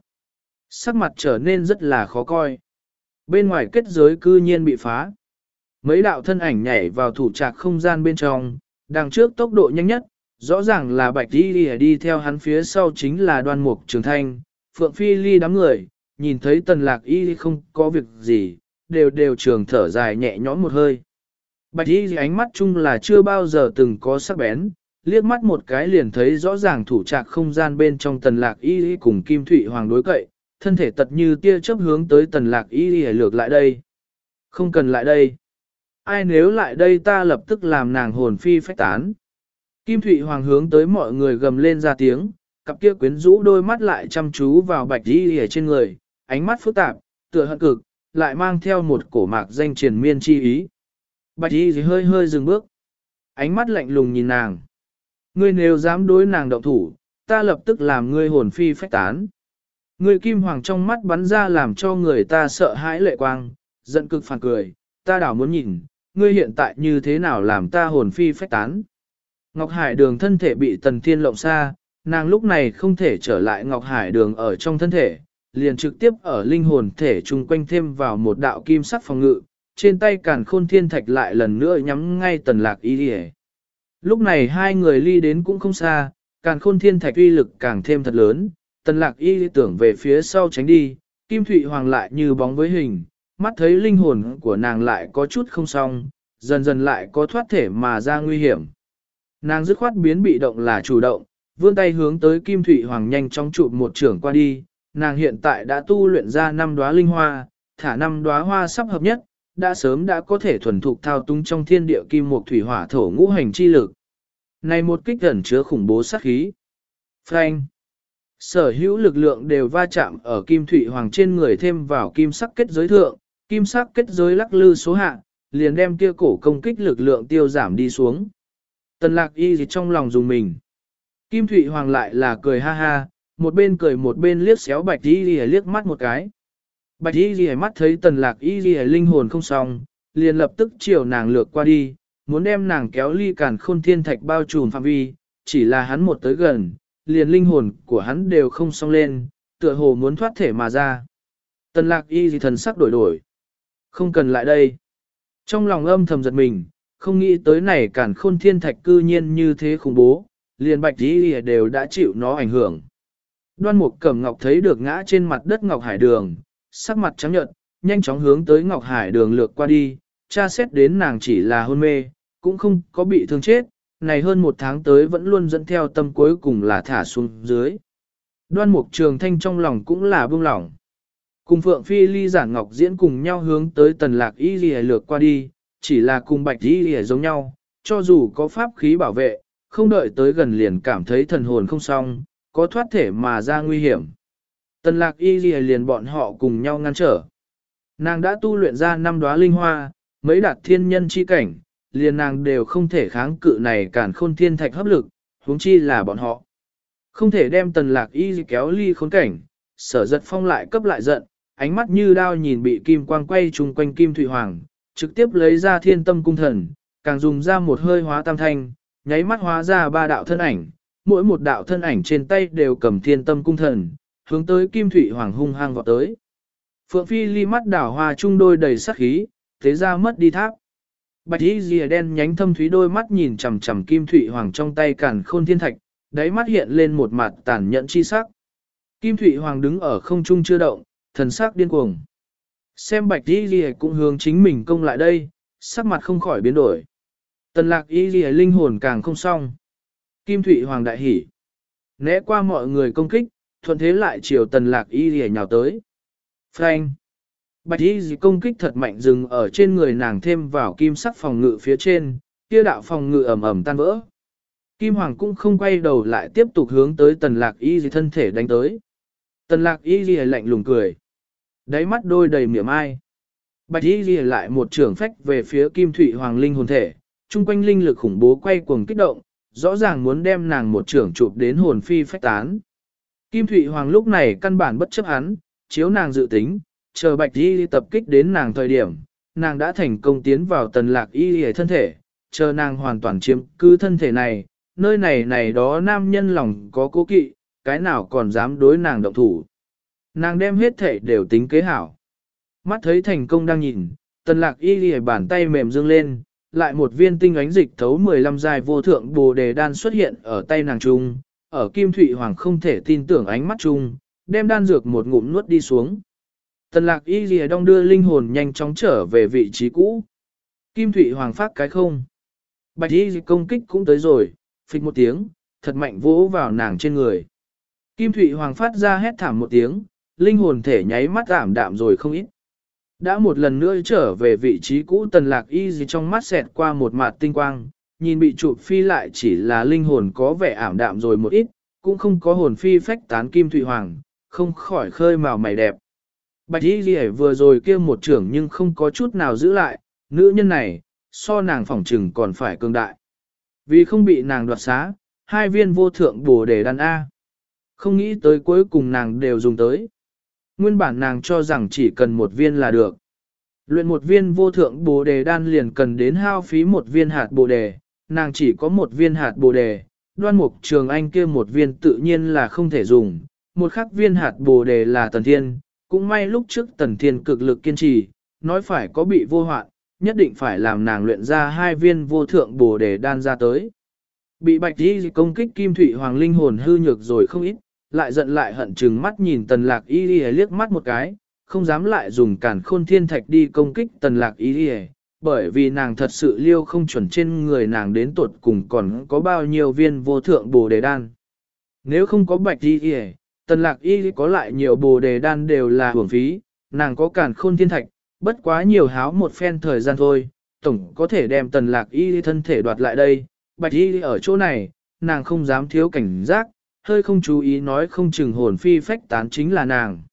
Sắc mặt trở nên rất là khó coi. Bên ngoài kết giới cư nhiên bị phá. Mấy đạo thân ảnh nhảy vào thủ trạc không gian bên trong, đằng trước tốc độ nhanh nhất, rõ ràng là bạch đi đi, đi theo hắn phía sau chính là đoan mục trường thanh, phượng phi ly đám người, nhìn thấy tần lạc y không có việc gì, đều đều trường thở dài nhẹ nhõm một hơi. Bạch y ánh mắt chung là chưa bao giờ từng có sắc bén, liếc mắt một cái liền thấy rõ ràng thủ trạc không gian bên trong tần lạc y cùng kim thủy hoàng đối cậy, thân thể tật như tia chớp hướng tới tần lạc y lược lại đây. Không cần lại đây. Ai nếu lại đây ta lập tức làm nàng hồn phi phách tán. Kim Thụy Hoàng hướng tới mọi người gầm lên ra tiếng, cặp kia quyến rũ đôi mắt lại chăm chú vào bạch đi ở trên người, ánh mắt phức tạp, tựa hận cực, lại mang theo một cổ mạc danh triền miên chi ý. Bạch đi hơi hơi dừng bước, ánh mắt lạnh lùng nhìn nàng. Ngươi nếu dám đối nàng động thủ, ta lập tức làm ngươi hồn phi phách tán. Ngươi kim hoàng trong mắt bắn ra làm cho người ta sợ hãi lệ quang, giận cực phản cười, ta đảo muốn nhìn, ngươi hiện tại như thế nào làm ta hồn phi phách tán. Ngọc Hải đường thân thể bị tần thiên lộng xa, nàng lúc này không thể trở lại Ngọc Hải đường ở trong thân thể, liền trực tiếp ở linh hồn thể chung quanh thêm vào một đạo kim sắc phòng ngự, trên tay càn khôn thiên thạch lại lần nữa nhắm ngay tần lạc y Điề. Lúc này hai người ly đến cũng không xa, càn khôn thiên thạch uy lực càng thêm thật lớn, tần lạc y tưởng về phía sau tránh đi, kim thụy hoàng lại như bóng với hình, mắt thấy linh hồn của nàng lại có chút không xong, dần dần lại có thoát thể mà ra nguy hiểm. Nàng dứt khoát biến bị động là chủ động, vươn tay hướng tới kim thụy hoàng nhanh chóng chụp một trưởng qua đi, nàng hiện tại đã tu luyện ra năm đóa linh hoa, thả năm đóa hoa sắp hợp nhất, đã sớm đã có thể thuần thục thao túng trong thiên địa kim mục thủy hỏa thổ ngũ hành chi lực. Này một kích gần chứa khủng bố sát khí. Frank. Sở hữu lực lượng đều va chạm ở kim thủy hoàng trên người thêm vào kim sắc kết giới thượng, Kim sắc kết giới lắc lư số hạ, liền đem kia cổ công kích lực lượng tiêu giảm đi xuống. Tần lạc y gì trong lòng dùng mình. Kim Thụy Hoàng lại là cười ha ha, một bên cười một bên liếc xéo bạch y gì liếc mắt một cái. Bạch y gì mắt thấy tần lạc y gì linh hồn không xong, liền lập tức chiều nàng lược qua đi, muốn đem nàng kéo ly cản khôn thiên thạch bao trùm phạm vi, chỉ là hắn một tới gần, liền linh hồn của hắn đều không xong lên, tựa hồ muốn thoát thể mà ra. Tần lạc y gì thần sắc đổi đổi. Không cần lại đây. Trong lòng âm thầm giật mình, không nghĩ tới này cản khôn thiên thạch cư nhiên như thế khủng bố, liền bạch y đều đã chịu nó ảnh hưởng. Đoan mục cẩm ngọc thấy được ngã trên mặt đất ngọc hải đường, sắc mặt trắng nhợt, nhanh chóng hướng tới ngọc hải đường lược qua đi, tra xét đến nàng chỉ là hôn mê, cũng không có bị thương chết, này hơn một tháng tới vẫn luôn dẫn theo tâm cuối cùng là thả xuống dưới. Đoan mục trường thanh trong lòng cũng là buông lỏng. Cùng Phượng Phi Ly giản ngọc diễn cùng nhau hướng tới tần lạc y lì lược qua đi, chỉ là cùng bạch y lì giống nhau, cho dù có pháp khí bảo vệ, không đợi tới gần liền cảm thấy thần hồn không xong, có thoát thể mà ra nguy hiểm. Tần lạc y lì liền bọn họ cùng nhau ngăn trở. Nàng đã tu luyện ra năm đóa linh hoa, mấy đạt thiên nhân chi cảnh, liền nàng đều không thể kháng cự này cản khôn thiên thạch hấp lực, huống chi là bọn họ. Không thể đem tần lạc y kéo ly khốn cảnh, sở giật phong lại cấp lại giận, ánh mắt như đao nhìn bị kim quang quay chung quanh kim thủy hoàng, trực tiếp lấy ra thiên tâm cung thần, càng dùng ra một hơi hóa tam thanh, nháy mắt hóa ra ba đạo thân ảnh, mỗi một đạo thân ảnh trên tay đều cầm thiên tâm cung thần, hướng tới kim thủy hoàng hung hăng vọt tới. Phượng Phi ly mắt đảo hoa trung đôi đầy sắc khí, thế ra mất đi tháp. Bạch y rìa đen nhánh thâm thúy đôi mắt nhìn chằm chằm kim thủy hoàng trong tay càn khôn thiên thạch, đáy mắt hiện lên một mặt tàn nhẫn chi sắc. Kim thủy hoàng đứng ở không trung chưa động, thần sắc điên cuồng. Xem bạch y ghi cũng hướng chính mình công lại đây, sắc mặt không khỏi biến đổi. Tần lạc y ghi linh hồn càng không xong. Kim Thụy hoàng đại hỉ. Né qua mọi người công kích, thuận thế lại chiều tần lạc y ghi nhào tới. Frank. Bạch y gì công kích thật mạnh dừng ở trên người nàng thêm vào kim sắc phòng ngự phía trên, kia đạo phòng ngự ẩm ẩm tan vỡ. Kim Hoàng cũng không quay đầu lại tiếp tục hướng tới tần lạc y gì thân thể đánh tới. Tần lạc y ghi lạnh lùng cười. Đáy mắt đôi đầy mỉa mai, Bạch y gì lại một trường phách về phía kim Thụy hoàng linh hồn thể, chung quanh linh lực khủng bố quay cuồng kích động, rõ ràng muốn đem nàng một trường chụp đến hồn phi phách tán. Kim Thụy hoàng lúc này căn bản bất chấp hắn, chiếu nàng dự tính, chờ bạch y tập kích đến nàng thời điểm, nàng đã thành công tiến vào tần lạc y Y thân thể, chờ nàng hoàn toàn chiếm cứ thân thể này, nơi này này đó nam nhân lòng có cố kỵ, cái nào còn dám đối nàng động thủ. Nàng đem hết thể đều tính kế hảo. Mắt thấy thành công đang nhìn, tần lạc y lìa bàn tay mềm dương lên, lại một viên tinh ánh dịch thấu 15 dài vô thượng bồ đề đan xuất hiện ở tay nàng trung, ở kim thụy hoàng không thể tin tưởng ánh mắt trung, đem đan dược một ngụm nuốt đi xuống. Tần lạc y lìa đong đưa linh hồn nhanh chóng trở về vị trí cũ. Kim Thụy Hoàng phát cái không. Bạch y công kích cũng tới rồi, phịch một tiếng, thật mạnh vỗ vào nàng trên người. Kim Thụy Hoàng phát ra hét thảm một tiếng, linh hồn thể nháy mắt giảm đạm rồi không ít. Đã một lần nữa trở về vị trí cũ tần lạc y gì trong mắt xẹt qua một mặt tinh quang, nhìn bị chụp phi lại chỉ là linh hồn có vẻ ảm đạm rồi một ít, cũng không có hồn phi phách tán Kim Thụy Hoàng, không khỏi khơi màu mày đẹp. Bạch Y gì vừa rồi kia một trưởng nhưng không có chút nào giữ lại, nữ nhân này, so nàng phỏng trừng còn phải cường đại. Vì không bị nàng đoạt xá, hai viên vô thượng bổ đề đan A. Không nghĩ tới cuối cùng nàng đều dùng tới. Nguyên bản nàng cho rằng chỉ cần một viên là được. Luyện một viên vô thượng bồ đề đan liền cần đến hao phí một viên hạt bồ đề, nàng chỉ có một viên hạt bồ đề, đoan mục trường anh kia một viên tự nhiên là không thể dùng, một khắc viên hạt bồ đề là tần thiên, cũng may lúc trước tần thiên cực lực kiên trì, nói phải có bị vô hoạn, nhất định phải làm nàng luyện ra hai viên vô thượng bồ đề đan ra tới. Bị bạch đi công kích kim thủy hoàng linh hồn hư nhược rồi không ít, lại giận lại hận chừng mắt nhìn tần lạc y đi liếc mắt một cái, không dám lại dùng cản khôn thiên thạch đi công kích tần lạc y đi bởi vì nàng thật sự liêu không chuẩn trên người nàng đến tuột cùng còn có bao nhiêu viên vô thượng bồ đề đan. Nếu không có bạch y đi Tần lạc y có lại nhiều bồ đề đan đều là hưởng phí, nàng có cản khôn thiên thạch, bất quá nhiều háo một phen thời gian thôi, tổng có thể đem tần lạc y thân thể đoạt lại đây. Bạch y ở chỗ này, nàng không dám thiếu cảnh giác, hơi không chú ý nói không chừng hồn phi phách tán chính là nàng.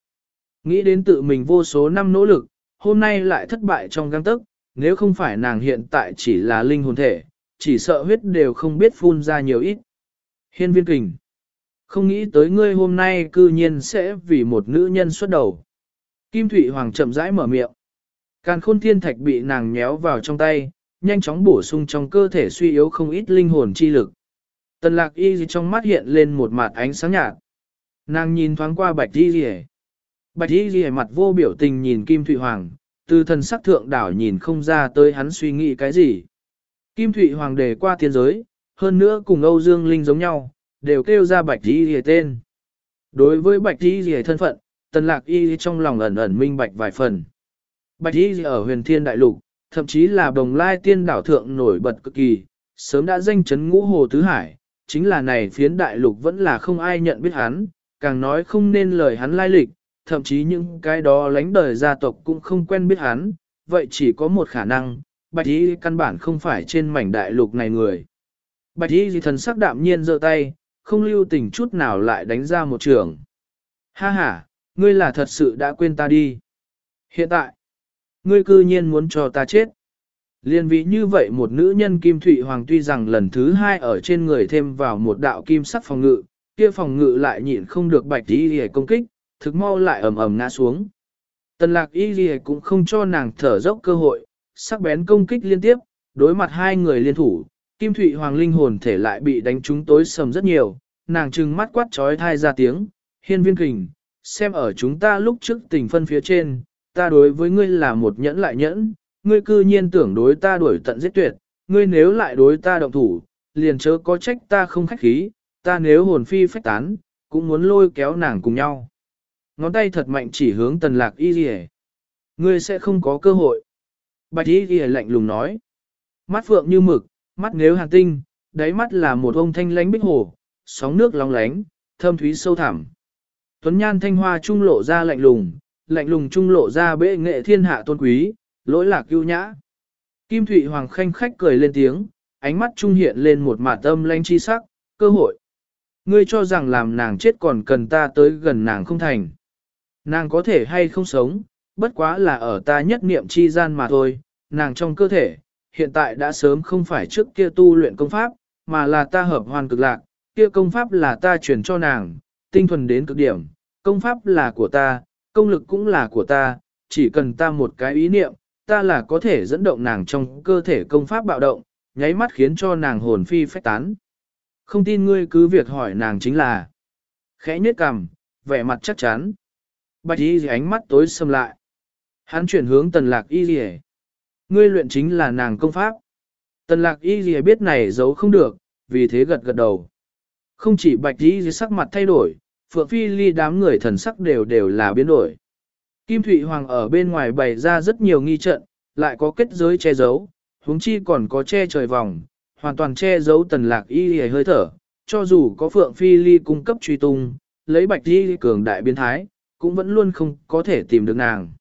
Nghĩ đến tự mình vô số năm nỗ lực, hôm nay lại thất bại trong găng tức, nếu không phải nàng hiện tại chỉ là linh hồn thể, chỉ sợ huyết đều không biết phun ra nhiều ít. Hiên viên kình. Không nghĩ tới ngươi hôm nay cư nhiên sẽ vì một nữ nhân xuất đầu. Kim Thụy Hoàng chậm rãi mở miệng. Càn khôn thiên thạch bị nàng nhéo vào trong tay, nhanh chóng bổ sung trong cơ thể suy yếu không ít linh hồn chi lực. Tần lạc y trong mắt hiện lên một mặt ánh sáng nhạt. Nàng nhìn thoáng qua bạch y rỉ. Bạch y rỉ mặt vô biểu tình nhìn Kim Thụy Hoàng, từ thần sắc thượng đảo nhìn không ra tới hắn suy nghĩ cái gì. Kim Thụy Hoàng đề qua thiên giới, hơn nữa cùng Âu Dương Linh giống nhau, đều kêu ra bạch y rỉ tên. Đối với bạch y rỉ thân phận, tần lạc y trong lòng ẩn ẩn minh bạch vài phần. Bạch y ở huyền thiên đại lục, thậm chí là đồng lai tiên đảo thượng nổi bật cực kỳ, sớm đã danh chấn ngũ hồ tứ hải, chính là này phiến đại lục vẫn là không ai nhận biết hắn, càng nói không nên lời hắn lai lịch, thậm chí những cái đó lánh đời gia tộc cũng không quen biết hắn, vậy chỉ có một khả năng, bạch y căn bản không phải trên mảnh đại lục này người. Bạch y thần sắc đạm nhiên giơ tay, không lưu tình chút nào lại đánh ra một trường. Ha ha, ngươi là thật sự đã quên ta đi. Hiện tại, ngươi cư nhiên muốn cho ta chết. Liên vị như vậy một nữ nhân kim thụy hoàng tuy rằng lần thứ hai ở trên người thêm vào một đạo kim sắc phòng ngự, kia phòng ngự lại nhịn không được bạch y hề công kích, thực mau lại ầm ầm ngã xuống. Tần lạc y hề cũng không cho nàng thở dốc cơ hội, sắc bén công kích liên tiếp, đối mặt hai người liên thủ, kim thụy hoàng linh hồn thể lại bị đánh trúng tối sầm rất nhiều, nàng trừng mắt quát trói thai ra tiếng, hiên viên kình, xem ở chúng ta lúc trước tình phân phía trên, ta đối với ngươi là một nhẫn lại nhẫn, ngươi cư nhiên tưởng đối ta đuổi tận giết tuyệt, ngươi nếu lại đối ta động thủ, liền chớ có trách ta không khách khí, ta nếu hồn phi phách tán, cũng muốn lôi kéo nàng cùng nhau. Ngón tay thật mạnh chỉ hướng tần lạc y rìa. Ngươi sẽ không có cơ hội. Bạch y rìa lạnh lùng nói. Mắt phượng như mực, mắt nếu hàng tinh, đáy mắt là một ông thanh lánh bích hồ, sóng nước long lánh, thâm thúy sâu thẳm. Tuấn nhan thanh hoa trung lộ ra lạnh lùng, lạnh lùng trung lộ ra bệ nghệ thiên hạ tôn quý, lỗi lạc ưu nhã. Kim Thụy Hoàng khanh khách cười lên tiếng, ánh mắt trung hiện lên một mạt âm lanh chi sắc, cơ hội. Ngươi cho rằng làm nàng chết còn cần ta tới gần nàng không thành. Nàng có thể hay không sống, bất quá là ở ta nhất niệm chi gian mà thôi, nàng trong cơ thể, hiện tại đã sớm không phải trước kia tu luyện công pháp, mà là ta hợp hoàn cực lạc, kia công pháp là ta truyền cho nàng, tinh thuần đến cực điểm, công pháp là của ta, công lực cũng là của ta, chỉ cần ta một cái ý niệm, ta là có thể dẫn động nàng trong cơ thể công pháp bạo động, nháy mắt khiến cho nàng hồn phi phách tán. Không tin ngươi cứ việc hỏi nàng chính là khẽ nhếch cằm, vẻ mặt chắc chắn. Bạch y ánh mắt tối sầm lại. Hắn chuyển hướng tần lạc y gì Ngươi luyện chính là nàng công pháp. Tần lạc y gì biết này giấu không được, vì thế gật gật đầu. Không chỉ bạch y gì sắc mặt thay đổi, phượng phi ly đám người thần sắc đều đều là biến đổi. Kim Thụy Hoàng ở bên ngoài bày ra rất nhiều nghi trận, lại có kết giới che giấu, huống chi còn có che trời vòng, hoàn toàn che giấu tần lạc y hề hơi thở, cho dù có Phượng Phi Ly cung cấp truy tung, lấy bạch y cường đại biến thái, cũng vẫn luôn không có thể tìm được nàng.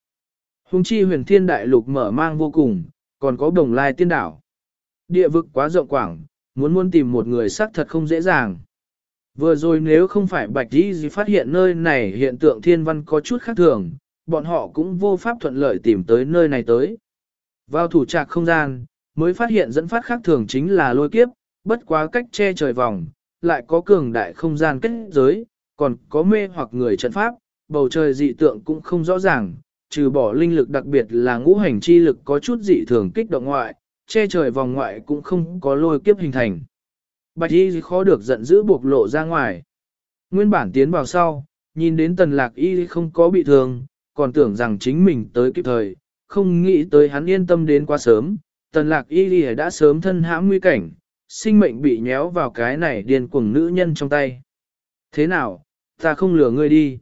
Huống chi huyền thiên đại lục mở mang vô cùng, còn có đồng lai tiên đảo. Địa vực quá rộng quảng, muốn muốn tìm một người xác thật không dễ dàng. Vừa rồi nếu không phải bạch y phát hiện nơi này hiện tượng thiên văn có chút khác thường, bọn họ cũng vô pháp thuận lợi tìm tới nơi này tới. Vào thủ trạc không gian, mới phát hiện dẫn phát khác thường chính là lôi kiếp, bất quá cách che trời vòng, lại có cường đại không gian kết giới, còn có mê hoặc người trận pháp, bầu trời dị tượng cũng không rõ ràng, trừ bỏ linh lực đặc biệt là ngũ hành chi lực có chút dị thường kích động ngoại, che trời vòng ngoại cũng không có lôi kiếp hình thành. Bạch y khó được giận dữ buộc lộ ra ngoài. Nguyên bản tiến vào sau, nhìn đến tần lạc y không có bị thương, còn tưởng rằng chính mình tới kịp thời, không nghĩ tới hắn yên tâm đến quá sớm, tần lạc y lì đã sớm thân hãm nguy cảnh, sinh mệnh bị nhéo vào cái này điên cuồng nữ nhân trong tay. Thế nào, ta không lừa ngươi đi.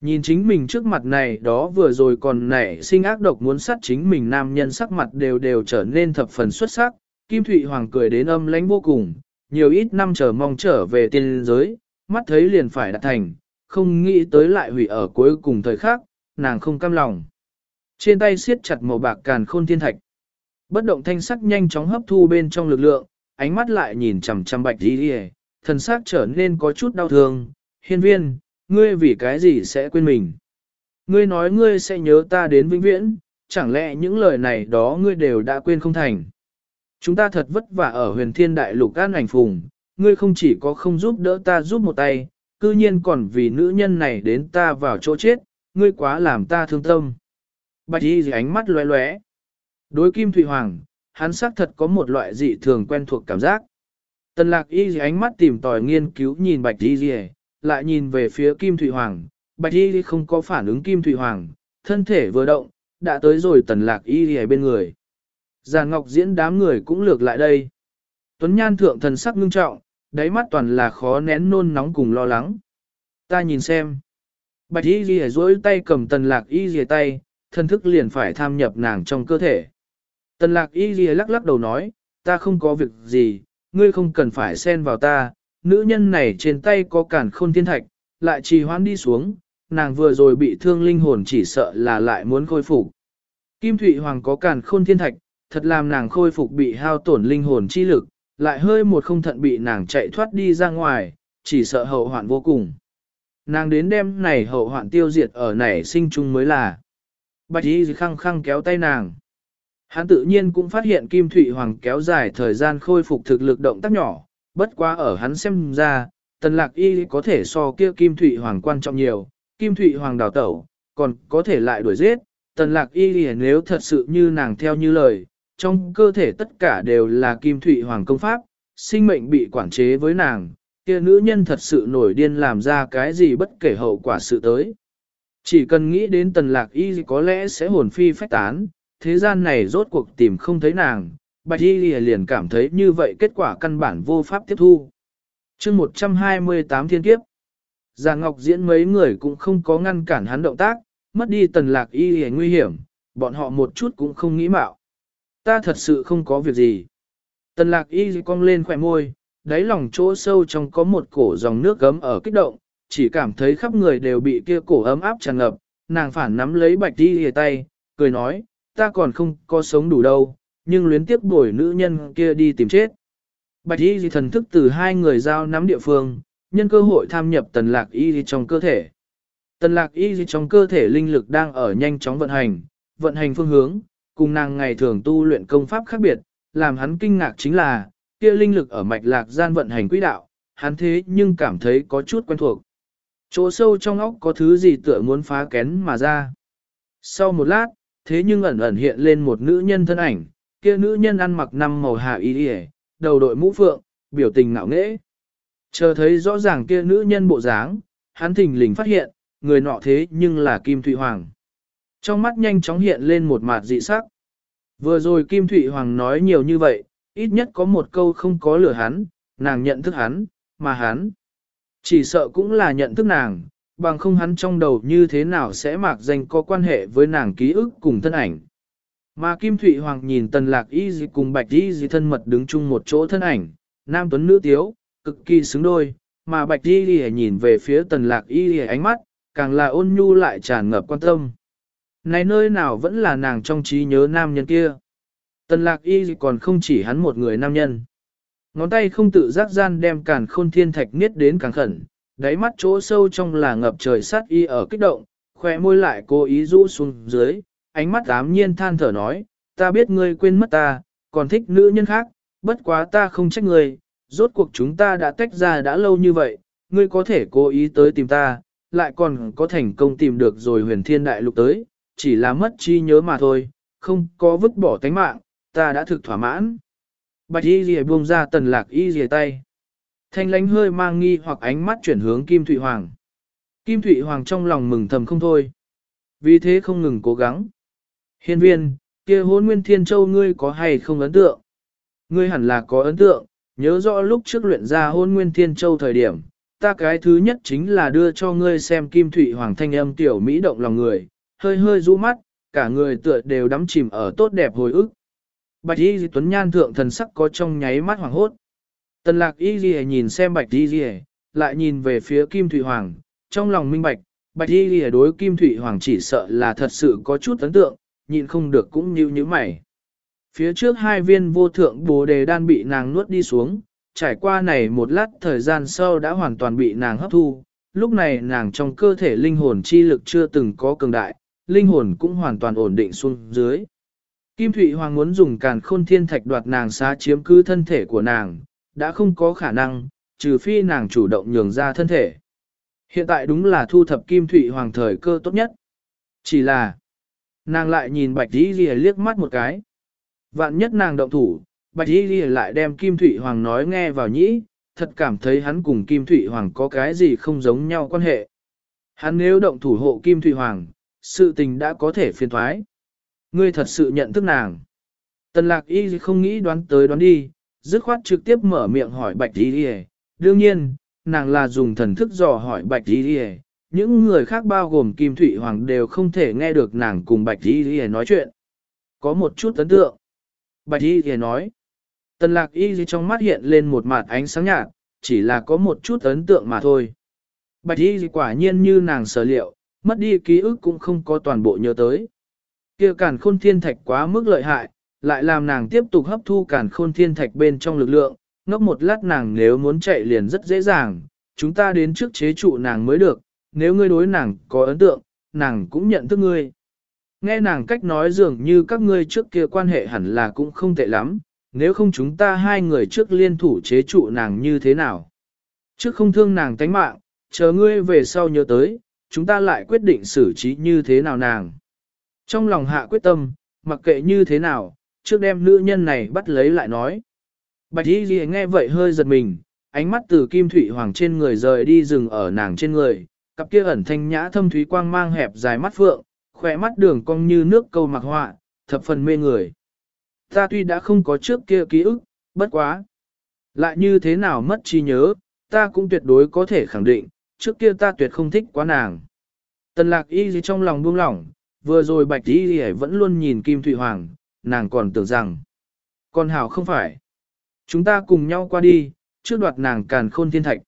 Nhìn chính mình trước mặt này đó vừa rồi còn nảy sinh ác độc muốn sát chính mình nam nhân sắc mặt đều đều trở nên thập phần xuất sắc, Kim Thụy Hoàng cười đến âm lãnh vô cùng, nhiều ít năm chờ mong trở về tiên giới, mắt thấy liền phải đạt thành, không nghĩ tới lại hủy ở cuối cùng thời khắc, nàng không cam lòng. Trên tay siết chặt màu bạc càn khôn thiên thạch. Bất động thanh sắc nhanh chóng hấp thu bên trong lực lượng, ánh mắt lại nhìn chằm chằm bạch đi đi thần sắc trở nên có chút đau thương. Hiên viên, ngươi vì cái gì sẽ quên mình? Ngươi nói ngươi sẽ nhớ ta đến vĩnh viễn, chẳng lẽ những lời này đó ngươi đều đã quên không thành. Chúng ta thật vất vả ở huyền thiên đại lục an ảnh phùng, ngươi không chỉ có không giúp đỡ ta giúp một tay, cư nhiên còn vì nữ nhân này đến ta vào chỗ chết, ngươi quá làm ta thương tâm. Bạch y gì ánh mắt lóe lóe. Đối Kim Thụy Hoàng, hắn xác thật có một loại dị thường quen thuộc cảm giác. Tần lạc y gì ánh mắt tìm tòi nghiên cứu nhìn bạch y gì, lại nhìn về phía Kim Thụy Hoàng. Bạch y không có phản ứng Kim Thụy Hoàng, thân thể vừa động, đã tới rồi tần lạc y gì bên người. Già ngọc diễn đám người cũng lược lại đây. Tuấn Nhan thượng thần sắc ngưng trọng, đáy mắt toàn là khó nén nôn nóng cùng lo lắng. Ta nhìn xem. Bạch y ghi dối tay cầm tần lạc y ghi tay, thân thức liền phải tham nhập nàng trong cơ thể. Tần lạc y ghi lắc lắc đầu nói, ta không có việc gì, ngươi không cần phải xen vào ta, nữ nhân này trên tay có cản khôn thiên thạch, lại trì hoãn đi xuống, nàng vừa rồi bị thương linh hồn chỉ sợ là lại muốn khôi phục. Kim Thụy Hoàng có cản khôn thiên thạch, thật làm nàng khôi phục bị hao tổn linh hồn chi lực, lại hơi một không thận bị nàng chạy thoát đi ra ngoài, chỉ sợ hậu hoạn vô cùng. Nàng đến đêm này hậu hoạn tiêu diệt ở nảy sinh chung mới là. Bạch y khăng khăng kéo tay nàng. Hắn tự nhiên cũng phát hiện Kim Thụy Hoàng kéo dài thời gian khôi phục thực lực động tác nhỏ, bất quá ở hắn xem ra, tần lạc y có thể so kia Kim Thụy Hoàng quan trọng nhiều, Kim Thụy Hoàng đào tẩu, còn có thể lại đuổi giết, tần lạc y nếu thật sự như nàng theo như lời, trong cơ thể tất cả đều là Kim Thụy Hoàng công pháp, sinh mệnh bị quản chế với nàng, kia nữ nhân thật sự nổi điên làm ra cái gì bất kể hậu quả sự tới. Chỉ cần nghĩ đến tần lạc y có lẽ sẽ hồn phi phách tán, thế gian này rốt cuộc tìm không thấy nàng, bạch y liền cảm thấy như vậy kết quả căn bản vô pháp tiếp thu. chương 128 thiên kiếp, Già Ngọc diễn mấy người cũng không có ngăn cản hắn động tác, mất đi tần lạc y nguy hiểm, bọn họ một chút cũng không nghĩ mạo. Ta thật sự không có việc gì. Tần lạc y cong lên khỏe môi, đáy lòng chỗ sâu trong có một cổ dòng nước gấm ở kích động, chỉ cảm thấy khắp người đều bị kia cổ ấm áp tràn ngập, nàng phản nắm lấy bạch đi hề tay, cười nói, ta còn không có sống đủ đâu, nhưng luyến tiếp bổi nữ nhân kia đi tìm chết. Bạch y thần thức từ hai người giao nắm địa phương, nhân cơ hội tham nhập tần lạc y trong cơ thể. Tần lạc y trong cơ thể linh lực đang ở nhanh chóng vận hành, vận hành phương hướng, cùng nàng ngày thường tu luyện công pháp khác biệt, làm hắn kinh ngạc chính là, kia linh lực ở mạch lạc gian vận hành quỹ đạo, hắn thế nhưng cảm thấy có chút quen thuộc. Chỗ sâu trong óc có thứ gì tựa muốn phá kén mà ra. Sau một lát, thế nhưng ẩn ẩn hiện lên một nữ nhân thân ảnh, kia nữ nhân ăn mặc năm màu hạ y y, đầu đội mũ phượng, biểu tình ngạo nghễ. Chờ thấy rõ ràng kia nữ nhân bộ dáng, hắn thình lình phát hiện, người nọ thế nhưng là Kim Thụy Hoàng. Trong mắt nhanh chóng hiện lên một mặt dị sắc. Vừa rồi Kim Thụy Hoàng nói nhiều như vậy, ít nhất có một câu không có lửa hắn, nàng nhận thức hắn, mà hắn. Chỉ sợ cũng là nhận thức nàng, bằng không hắn trong đầu như thế nào sẽ mạc danh có quan hệ với nàng ký ức cùng thân ảnh. Mà Kim Thụy Hoàng nhìn tần lạc y dì cùng bạch y dì thân mật đứng chung một chỗ thân ảnh, nam tuấn nữ tiếu, cực kỳ xứng đôi, mà bạch y dì nhìn về phía tần lạc y dì ánh mắt, càng là ôn nhu lại tràn ngập quan tâm. Này nơi nào vẫn là nàng trong trí nhớ nam nhân kia. Tần lạc y còn không chỉ hắn một người nam nhân. Ngón tay không tự giác gian đem càn khôn thiên thạch niết đến càng khẩn, đáy mắt chỗ sâu trong là ngập trời sát y ở kích động, khỏe môi lại cố ý rũ xuống dưới, ánh mắt ám nhiên than thở nói, ta biết ngươi quên mất ta, còn thích nữ nhân khác, bất quá ta không trách ngươi, rốt cuộc chúng ta đã tách ra đã lâu như vậy, ngươi có thể cố ý tới tìm ta, lại còn có thành công tìm được rồi huyền thiên đại lục tới, chỉ là mất chi nhớ mà thôi, không có vứt bỏ tánh mạng, ta đã thực thỏa mãn. Bạch y rìa buông ra tần lạc y rìa tay. Thanh lánh hơi mang nghi hoặc ánh mắt chuyển hướng Kim Thụy Hoàng. Kim Thụy Hoàng trong lòng mừng thầm không thôi. Vì thế không ngừng cố gắng. Hiên viên, kia hôn nguyên thiên châu ngươi có hay không ấn tượng? Ngươi hẳn là có ấn tượng, nhớ rõ lúc trước luyện ra hôn nguyên thiên châu thời điểm. Ta cái thứ nhất chính là đưa cho ngươi xem Kim Thụy Hoàng thanh âm tiểu Mỹ động lòng người, hơi hơi rũ mắt, cả người tựa đều đắm chìm ở tốt đẹp hồi ức. Bạch Y Tuấn Nhan thượng thần sắc có trong nháy mắt hoàng hốt. Tần lạc Y Ghi nhìn xem Bạch Y Ghi, lại nhìn về phía Kim Thụy Hoàng, trong lòng minh bạch, Bạch Y Ghi đối Kim Thụy Hoàng chỉ sợ là thật sự có chút ấn tượng, nhịn không được cũng như như mày. Phía trước hai viên vô thượng bồ đề đan bị nàng nuốt đi xuống, trải qua này một lát thời gian sau đã hoàn toàn bị nàng hấp thu, lúc này nàng trong cơ thể linh hồn chi lực chưa từng có cường đại, linh hồn cũng hoàn toàn ổn định xuống dưới. Kim Thụy Hoàng muốn dùng càn khôn thiên thạch đoạt nàng xá chiếm cứ thân thể của nàng, đã không có khả năng, trừ phi nàng chủ động nhường ra thân thể. Hiện tại đúng là thu thập Kim Thụy Hoàng thời cơ tốt nhất. Chỉ là, nàng lại nhìn Bạch Di Ghi liếc mắt một cái. Vạn nhất nàng động thủ, Bạch Di Ghi lại đem Kim Thụy Hoàng nói nghe vào nhĩ, thật cảm thấy hắn cùng Kim Thụy Hoàng có cái gì không giống nhau quan hệ. Hắn nếu động thủ hộ Kim Thụy Hoàng, sự tình đã có thể phiền thoái. Ngươi thật sự nhận thức nàng. Tần lạc y không nghĩ đoán tới đoán đi, dứt khoát trực tiếp mở miệng hỏi bạch y đi Đương nhiên, nàng là dùng thần thức dò hỏi bạch y đi Những người khác bao gồm Kim Thụy Hoàng đều không thể nghe được nàng cùng bạch y đi nói chuyện. Có một chút ấn tượng. Bạch y đi nói. Tần lạc y trong mắt hiện lên một mặt ánh sáng nhạt, chỉ là có một chút ấn tượng mà thôi. Bạch y quả nhiên như nàng sở liệu, mất đi ký ức cũng không có toàn bộ nhớ tới. Kia càn khôn thiên thạch quá mức lợi hại, lại làm nàng tiếp tục hấp thu càn khôn thiên thạch bên trong lực lượng, ngốc một lát nàng nếu muốn chạy liền rất dễ dàng, chúng ta đến trước chế trụ nàng mới được, nếu ngươi đối nàng có ấn tượng, nàng cũng nhận thức ngươi. Nghe nàng cách nói dường như các ngươi trước kia quan hệ hẳn là cũng không tệ lắm, nếu không chúng ta hai người trước liên thủ chế trụ nàng như thế nào. Trước không thương nàng tánh mạng, chờ ngươi về sau nhớ tới, chúng ta lại quyết định xử trí như thế nào nàng. Trong lòng hạ quyết tâm, mặc kệ như thế nào, trước đem nữ nhân này bắt lấy lại nói. Bạch Y Ghi nghe vậy hơi giật mình, ánh mắt từ kim thủy hoàng trên người rời đi dừng ở nàng trên người, cặp kia ẩn thanh nhã thâm thúy quang mang hẹp dài mắt phượng, khỏe mắt đường cong như nước câu mặc họa, thập phần mê người. Ta tuy đã không có trước kia ký ức, bất quá. Lại như thế nào mất trí nhớ, ta cũng tuyệt đối có thể khẳng định, trước kia ta tuyệt không thích quá nàng. Tần lạc y gì trong lòng buông lỏng, vừa rồi bạch y gì vẫn luôn nhìn Kim Thụy Hoàng, nàng còn tưởng rằng. Con hảo không phải. Chúng ta cùng nhau qua đi, trước đoạt nàng càn khôn thiên thạch.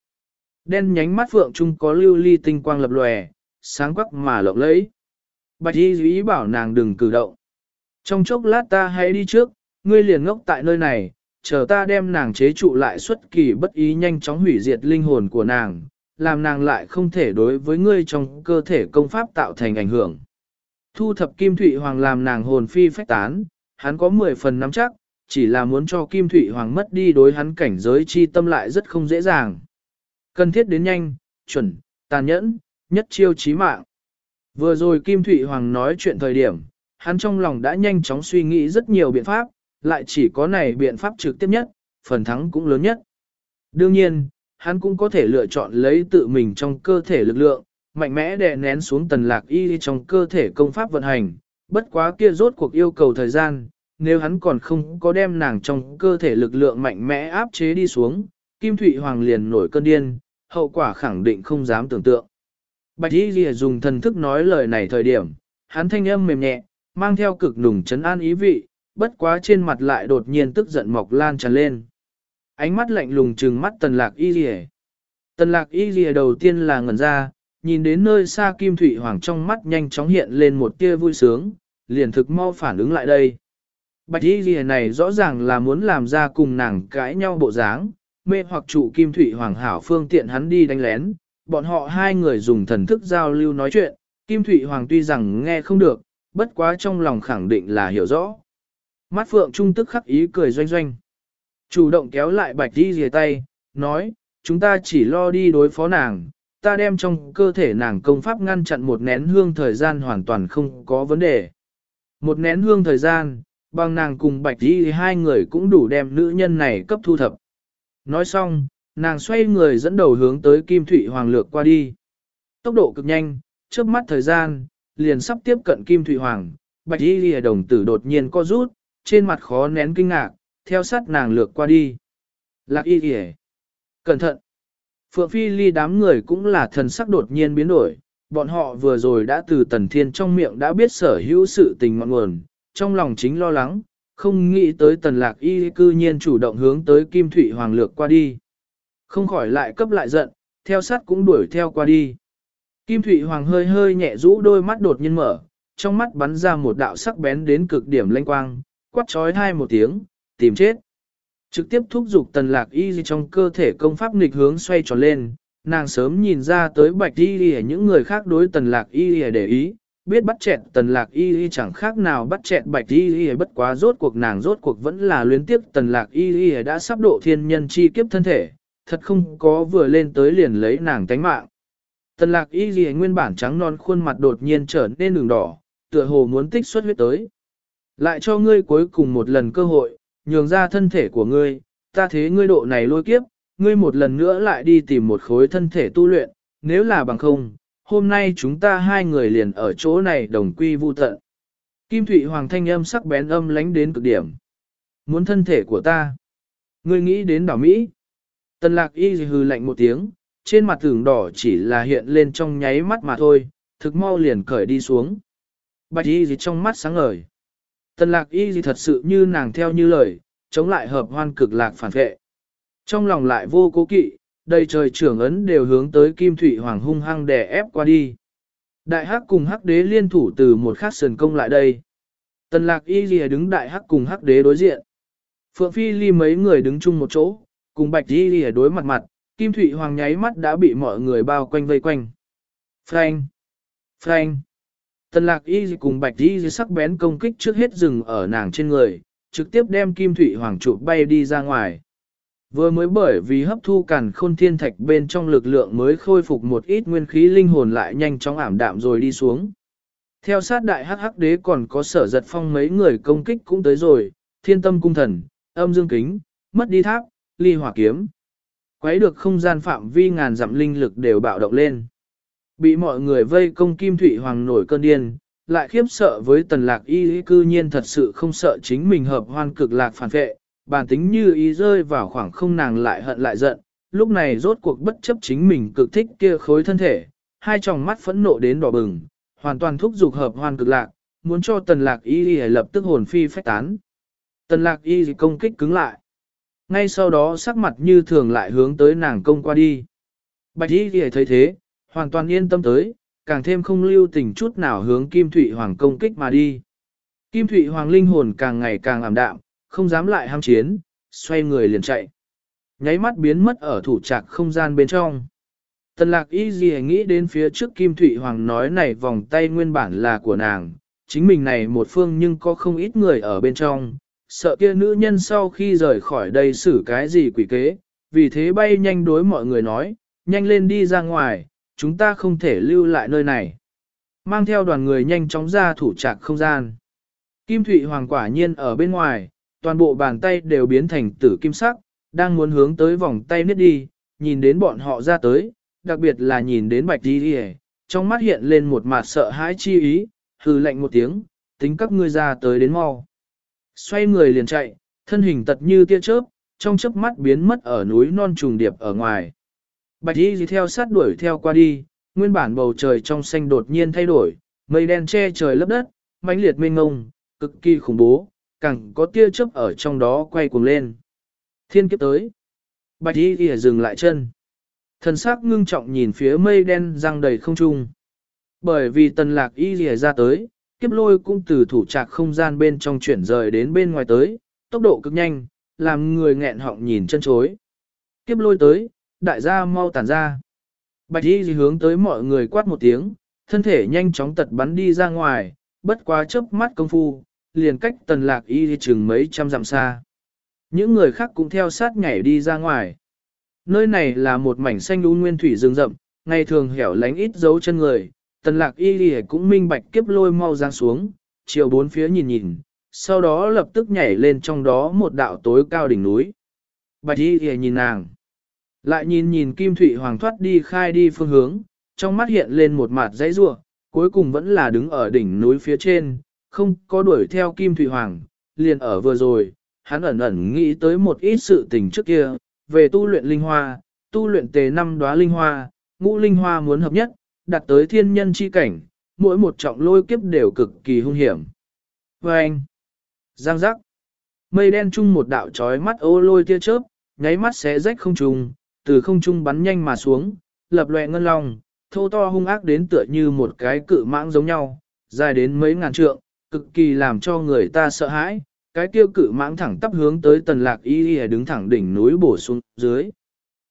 Đen nhánh mắt phượng trung có lưu ly tinh quang lập lòe, sáng quắc mà lộng lẫy. Bạch y ý bảo nàng đừng cử động. Trong chốc lát ta hãy đi trước, ngươi liền ngốc tại nơi này, chờ ta đem nàng chế trụ lại xuất kỳ bất ý nhanh chóng hủy diệt linh hồn của nàng, làm nàng lại không thể đối với ngươi trong cơ thể công pháp tạo thành ảnh hưởng. Thu thập Kim Thụy Hoàng làm nàng hồn phi phách tán, hắn có 10 phần nắm chắc, chỉ là muốn cho Kim Thụy Hoàng mất đi đối hắn cảnh giới chi tâm lại rất không dễ dàng. Cần thiết đến nhanh, chuẩn, tàn nhẫn, nhất chiêu chí mạng. Vừa rồi Kim Thụy Hoàng nói chuyện thời điểm, hắn trong lòng đã nhanh chóng suy nghĩ rất nhiều biện pháp, lại chỉ có này biện pháp trực tiếp nhất, phần thắng cũng lớn nhất. Đương nhiên, hắn cũng có thể lựa chọn lấy tự mình trong cơ thể lực lượng, mạnh mẽ đè nén xuống tần lạc y trong cơ thể công pháp vận hành, bất quá kia rốt cuộc yêu cầu thời gian, nếu hắn còn không có đem nàng trong cơ thể lực lượng mạnh mẽ áp chế đi xuống, Kim Thụy Hoàng liền nổi cơn điên, hậu quả khẳng định không dám tưởng tượng. Bạch Y lìa dùng thần thức nói lời này thời điểm, hắn thanh âm mềm nhẹ, mang theo cực nùng chấn an ý vị, bất quá trên mặt lại đột nhiên tức giận mọc lan tràn lên. Ánh mắt lạnh lùng trừng mắt tần lạc Y lìa. Tần lạc Y lìa đầu tiên là ngẩn ra, nhìn đến nơi xa Kim Thụy Hoàng trong mắt nhanh chóng hiện lên một tia vui sướng, liền thực mau phản ứng lại đây. Bạch y ghi này rõ ràng là muốn làm ra cùng nàng cãi nhau bộ dáng, mê hoặc trụ Kim Thụy Hoàng hảo phương tiện hắn đi đánh lén, bọn họ hai người dùng thần thức giao lưu nói chuyện, Kim Thụy Hoàng tuy rằng nghe không được, bất quá trong lòng khẳng định là hiểu rõ. Mắt phượng trung tức khắc ý cười doanh doanh. Chủ động kéo lại bạch đi rìa tay, nói, chúng ta chỉ lo đi đối phó nàng, ta đem trong cơ thể nàng công pháp ngăn chặn một nén hương thời gian hoàn toàn không có vấn đề. Một nén hương thời gian, bằng nàng cùng bạch đi hai người cũng đủ đem nữ nhân này cấp thu thập. Nói xong, nàng xoay người dẫn đầu hướng tới Kim Thụy Hoàng lược qua đi. Tốc độ cực nhanh, trước mắt thời gian, liền sắp tiếp cận Kim Thụy Hoàng, bạch đi lìa đồng tử đột nhiên co rút, trên mặt khó nén kinh ngạc, theo sát nàng lược qua đi. Lạc y kìa. Cẩn thận. Phượng Phi Ly đám người cũng là thần sắc đột nhiên biến đổi, bọn họ vừa rồi đã từ tần thiên trong miệng đã biết sở hữu sự tình ngọn nguồn, trong lòng chính lo lắng, không nghĩ tới tần lạc y cư nhiên chủ động hướng tới Kim Thụy Hoàng lược qua đi. Không khỏi lại cấp lại giận, theo sát cũng đuổi theo qua đi. Kim Thụy Hoàng hơi hơi nhẹ rũ đôi mắt đột nhiên mở, trong mắt bắn ra một đạo sắc bén đến cực điểm lanh quang, quát trói hai một tiếng, tìm chết. Trực tiếp thúc giục tần lạc y trong cơ thể công pháp nghịch hướng xoay tròn lên, nàng sớm nhìn ra tới bạch y những người khác đối tần lạc y để ý, biết bắt chẹt tần lạc y y chẳng khác nào bắt chẹt bạch y bất quá rốt cuộc nàng rốt cuộc vẫn là luyến tiếp tần lạc y y đã sắp độ thiên nhân chi kiếp thân thể, thật không có vừa lên tới liền lấy nàng tánh mạng. Tần lạc y y nguyên bản trắng non khuôn mặt đột nhiên trở nên đường đỏ, tựa hồ muốn tích xuất huyết tới. Lại cho ngươi cuối cùng một lần cơ hội, nhường ra thân thể của ngươi, ta thế ngươi độ này lôi kiếp, ngươi một lần nữa lại đi tìm một khối thân thể tu luyện, nếu là bằng không, hôm nay chúng ta hai người liền ở chỗ này đồng quy vu tận. Kim Thụy Hoàng thanh âm sắc bén âm lánh đến cực điểm. Muốn thân thể của ta. Ngươi nghĩ đến đảo Mỹ. Tần lạc y hừ lạnh một tiếng, trên mặt tường đỏ chỉ là hiện lên trong nháy mắt mà thôi, thực mau liền cởi đi xuống. Bạch y gì trong mắt sáng ngời. Tần lạc y gì thật sự như nàng theo như lời, chống lại hợp hoan cực lạc phản vệ. Trong lòng lại vô cố kỵ, đầy trời trưởng ấn đều hướng tới Kim thủy Hoàng hung hăng đè ép qua đi. Đại hắc cùng hắc đế liên thủ từ một khắc sườn công lại đây. Tần lạc y lìa đứng đại hắc cùng hắc đế đối diện. Phượng Phi ly mấy người đứng chung một chỗ, cùng bạch y lìa đối mặt mặt, Kim thủy Hoàng nháy mắt đã bị mọi người bao quanh vây quanh. Frank! Frank! Tần lạc y cùng bạch y sắc bén công kích trước hết dừng ở nàng trên người, trực tiếp đem Kim thủy Hoàng trụ bay đi ra ngoài. Vừa mới bởi vì hấp thu càn khôn thiên thạch bên trong lực lượng mới khôi phục một ít nguyên khí linh hồn lại nhanh chóng ảm đạm rồi đi xuống. Theo sát đại hắc hắc đế còn có sở giật phong mấy người công kích cũng tới rồi, thiên tâm cung thần, âm dương kính, mất đi tháp, ly hỏa kiếm. Quấy được không gian phạm vi ngàn dặm linh lực đều bạo động lên. Bị mọi người vây công kim Thụy hoàng nổi cơn điên, lại khiếp sợ với tần lạc y cư nhiên thật sự không sợ chính mình hợp hoan cực lạc phản vệ, bản tính như ý rơi vào khoảng không nàng lại hận lại giận, lúc này rốt cuộc bất chấp chính mình cực thích kia khối thân thể, hai tròng mắt phẫn nộ đến đỏ bừng, hoàn toàn thúc giục hợp hoan cực lạc, muốn cho tần lạc y y lập tức hồn phi phách tán. Tần lạc y công kích cứng lại. Ngay sau đó sắc mặt như thường lại hướng tới nàng công qua đi. Bạch y y thấy thế, hoàn toàn yên tâm tới, càng thêm không lưu tình chút nào hướng Kim Thụy Hoàng công kích mà đi. Kim Thụy Hoàng linh hồn càng ngày càng ảm đạm, không dám lại ham chiến, xoay người liền chạy. Nháy mắt biến mất ở thủ trạc không gian bên trong. Tần lạc y gì nghĩ đến phía trước Kim Thụy Hoàng nói này vòng tay nguyên bản là của nàng, chính mình này một phương nhưng có không ít người ở bên trong, sợ kia nữ nhân sau khi rời khỏi đây xử cái gì quỷ kế, vì thế bay nhanh đối mọi người nói, nhanh lên đi ra ngoài, chúng ta không thể lưu lại nơi này. Mang theo đoàn người nhanh chóng ra thủ trạc không gian. Kim Thụy Hoàng quả nhiên ở bên ngoài, toàn bộ bàn tay đều biến thành tử kim sắc, đang muốn hướng tới vòng tay niết đi, nhìn đến bọn họ ra tới, đặc biệt là nhìn đến bạch đi đi trong mắt hiện lên một mặt sợ hãi chi ý, hừ lạnh một tiếng, tính các ngươi ra tới đến mau. Xoay người liền chạy, thân hình tật như tia chớp, trong chớp mắt biến mất ở núi non trùng điệp ở ngoài. Bạch y gì theo sát đuổi theo qua đi, nguyên bản bầu trời trong xanh đột nhiên thay đổi, mây đen che trời lấp đất, mãnh liệt mênh ngông, cực kỳ khủng bố, càng có tia chớp ở trong đó quay cuồng lên. Thiên kiếp tới. Bạch y ghi dừng lại chân. Thần sắc ngưng trọng nhìn phía mây đen răng đầy không trung. Bởi vì tần lạc y ghi ra tới, kiếp lôi cũng từ thủ trạc không gian bên trong chuyển rời đến bên ngoài tới, tốc độ cực nhanh, làm người nghẹn họng nhìn chân chối. Kiếp lôi tới, đại gia mau tản ra. Bạch y hướng tới mọi người quát một tiếng, thân thể nhanh chóng tật bắn đi ra ngoài, bất quá chớp mắt công phu, liền cách tần lạc y chừng mấy trăm dặm xa. Những người khác cũng theo sát nhảy đi ra ngoài. Nơi này là một mảnh xanh lũ nguyên thủy rừng rậm, ngày thường hẻo lánh ít dấu chân người, tần lạc y cũng minh bạch kiếp lôi mau ra xuống, chiều bốn phía nhìn nhìn, sau đó lập tức nhảy lên trong đó một đạo tối cao đỉnh núi. Bạch y nhìn nàng. Lại nhìn nhìn Kim Thụy Hoàng thoát đi khai đi phương hướng, trong mắt hiện lên một mặt dãy rua, cuối cùng vẫn là đứng ở đỉnh núi phía trên, không có đuổi theo Kim Thụy Hoàng, liền ở vừa rồi, hắn ẩn ẩn nghĩ tới một ít sự tình trước kia, về tu luyện linh hoa, tu luyện tề năm đóa linh hoa, ngũ linh hoa muốn hợp nhất, đạt tới thiên nhân chi cảnh, mỗi một trọng lôi kiếp đều cực kỳ hung hiểm. Và anh, giang giác, mây đen chung một đạo trói mắt ô lôi tia chớp, nháy mắt xé rách không trùng, từ không trung bắn nhanh mà xuống, lập loè ngân long, thô to hung ác đến tựa như một cái cự mãng giống nhau, dài đến mấy ngàn trượng, cực kỳ làm cho người ta sợ hãi. Cái tiêu cự mãng thẳng tắp hướng tới tần lạc y y đứng thẳng đỉnh núi bổ xuống dưới.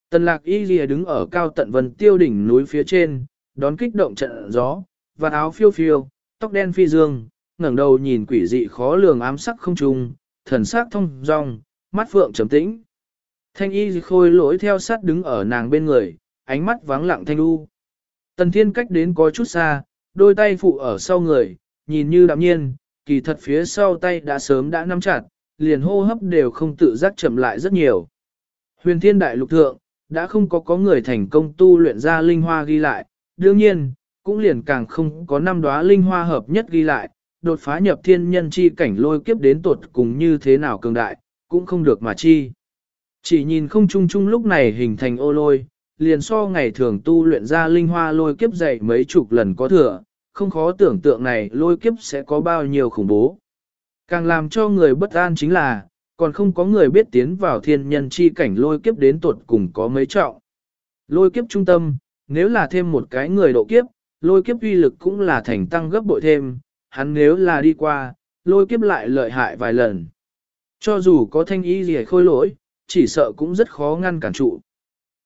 Tần lạc y y đứng ở cao tận vần tiêu đỉnh núi phía trên, đón kích động trận gió, và áo phiêu phiêu, tóc đen phi dương, ngẩng đầu nhìn quỷ dị khó lường ám sắc không trung, thần sắc thông dong, mắt phượng trầm tĩnh. Thanh y khôi lỗi theo sát đứng ở nàng bên người, ánh mắt vắng lặng thanh u. Tần thiên cách đến có chút xa, đôi tay phụ ở sau người, nhìn như đạm nhiên, kỳ thật phía sau tay đã sớm đã nắm chặt, liền hô hấp đều không tự giác chậm lại rất nhiều. Huyền thiên đại lục thượng, đã không có có người thành công tu luyện ra linh hoa ghi lại, đương nhiên, cũng liền càng không có năm đóa linh hoa hợp nhất ghi lại, đột phá nhập thiên nhân chi cảnh lôi kiếp đến tột cùng như thế nào cường đại, cũng không được mà chi. Chỉ nhìn không chung chung lúc này hình thành ô lôi, liền so ngày thường tu luyện ra linh hoa lôi kiếp dậy mấy chục lần có thừa, không khó tưởng tượng này lôi kiếp sẽ có bao nhiêu khủng bố. Càng làm cho người bất an chính là, còn không có người biết tiến vào thiên nhân chi cảnh lôi kiếp đến tuột cùng có mấy trọng. Lôi kiếp trung tâm, nếu là thêm một cái người độ kiếp, lôi kiếp uy lực cũng là thành tăng gấp bội thêm, hắn nếu là đi qua, lôi kiếp lại lợi hại vài lần. Cho dù có thanh ý gì khôi lỗi, chỉ sợ cũng rất khó ngăn cản trụ.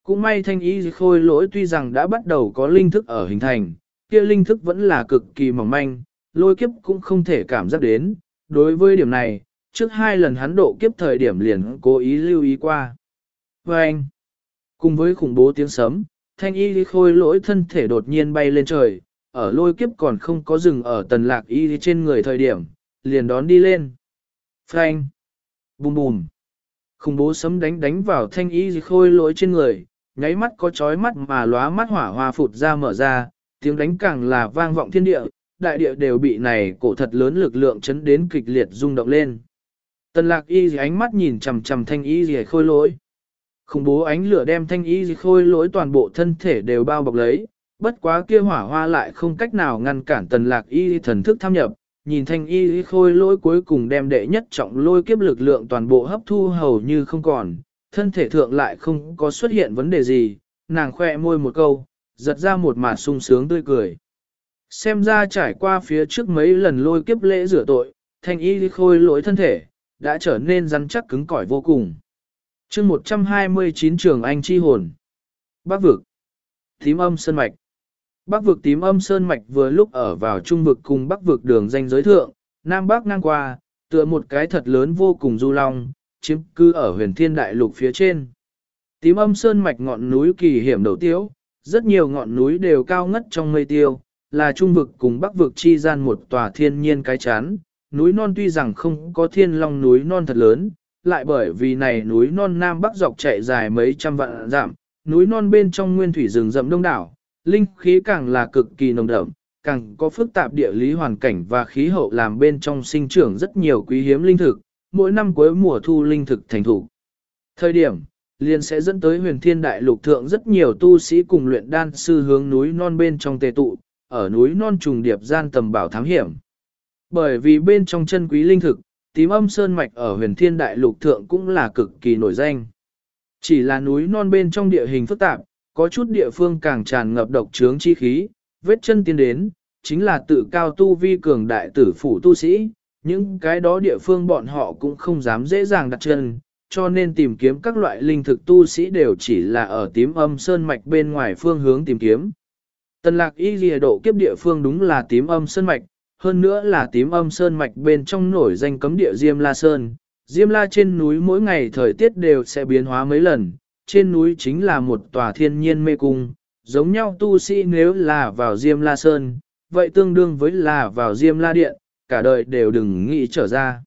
Cũng may thanh ý khôi lỗi tuy rằng đã bắt đầu có linh thức ở hình thành, kia linh thức vẫn là cực kỳ mỏng manh, lôi kiếp cũng không thể cảm giác đến. Đối với điểm này, trước hai lần hắn độ kiếp thời điểm liền cố ý lưu ý qua. Và anh, cùng với khủng bố tiếng sấm, thanh y khôi lỗi thân thể đột nhiên bay lên trời, ở lôi kiếp còn không có rừng ở tần lạc y trên người thời điểm, liền đón đi lên. Frank! bùm bùm, khủng bố sấm đánh đánh vào thanh y khôi lỗi trên người, nháy mắt có chói mắt mà lóa mắt hỏa hoa phụt ra mở ra, tiếng đánh càng là vang vọng thiên địa, đại địa đều bị này cổ thật lớn lực lượng chấn đến kịch liệt rung động lên. Tần lạc y ánh mắt nhìn chầm chầm thanh y gì khôi lỗi. Khủng bố ánh lửa đem thanh y gì khôi lỗi toàn bộ thân thể đều bao bọc lấy, bất quá kia hỏa hoa lại không cách nào ngăn cản tần lạc y thần thức tham nhập, nhìn thanh y khôi lỗi cuối cùng đem đệ nhất trọng lôi kiếp lực lượng toàn bộ hấp thu hầu như không còn, thân thể thượng lại không có xuất hiện vấn đề gì, nàng khoe môi một câu, giật ra một mặt sung sướng tươi cười. Xem ra trải qua phía trước mấy lần lôi kiếp lễ rửa tội, thanh y khôi lỗi thân thể, đã trở nên rắn chắc cứng cỏi vô cùng. chương 129 trường Anh chi hồn. Bác vực. thím âm sân mạch. Bắc vực tím âm sơn mạch vừa lúc ở vào trung vực cùng bắc vực đường danh giới thượng, nam bắc ngang qua, tựa một cái thật lớn vô cùng du long, chiếm cư ở huyền thiên đại lục phía trên. Tím âm sơn mạch ngọn núi kỳ hiểm đầu tiếu, rất nhiều ngọn núi đều cao ngất trong mây tiêu, là trung vực cùng bắc vực chi gian một tòa thiên nhiên cái chán. Núi non tuy rằng không có thiên long núi non thật lớn, lại bởi vì này núi non nam bắc dọc chạy dài mấy trăm vạn dặm, núi non bên trong nguyên thủy rừng rậm đông đảo, linh khí càng là cực kỳ nồng đậm, càng có phức tạp địa lý hoàn cảnh và khí hậu làm bên trong sinh trưởng rất nhiều quý hiếm linh thực, mỗi năm cuối mùa thu linh thực thành thủ. Thời điểm, liền sẽ dẫn tới huyền thiên đại lục thượng rất nhiều tu sĩ cùng luyện đan sư hướng núi non bên trong tề tụ, ở núi non trùng điệp gian tầm bảo thám hiểm. Bởi vì bên trong chân quý linh thực, tím âm sơn mạch ở huyền thiên đại lục thượng cũng là cực kỳ nổi danh. Chỉ là núi non bên trong địa hình phức tạp, có chút địa phương càng tràn ngập độc trướng chi khí, vết chân tiến đến, chính là tự cao tu vi cường đại tử phủ tu sĩ, những cái đó địa phương bọn họ cũng không dám dễ dàng đặt chân, cho nên tìm kiếm các loại linh thực tu sĩ đều chỉ là ở tím âm sơn mạch bên ngoài phương hướng tìm kiếm. Tần lạc y ghi độ kiếp địa phương đúng là tím âm sơn mạch, hơn nữa là tím âm sơn mạch bên trong nổi danh cấm địa Diêm La Sơn. Diêm La trên núi mỗi ngày thời tiết đều sẽ biến hóa mấy lần, trên núi chính là một tòa thiên nhiên mê cung, giống nhau tu sĩ nếu là vào Diêm La Sơn, vậy tương đương với là vào Diêm La Điện, cả đời đều đừng nghĩ trở ra.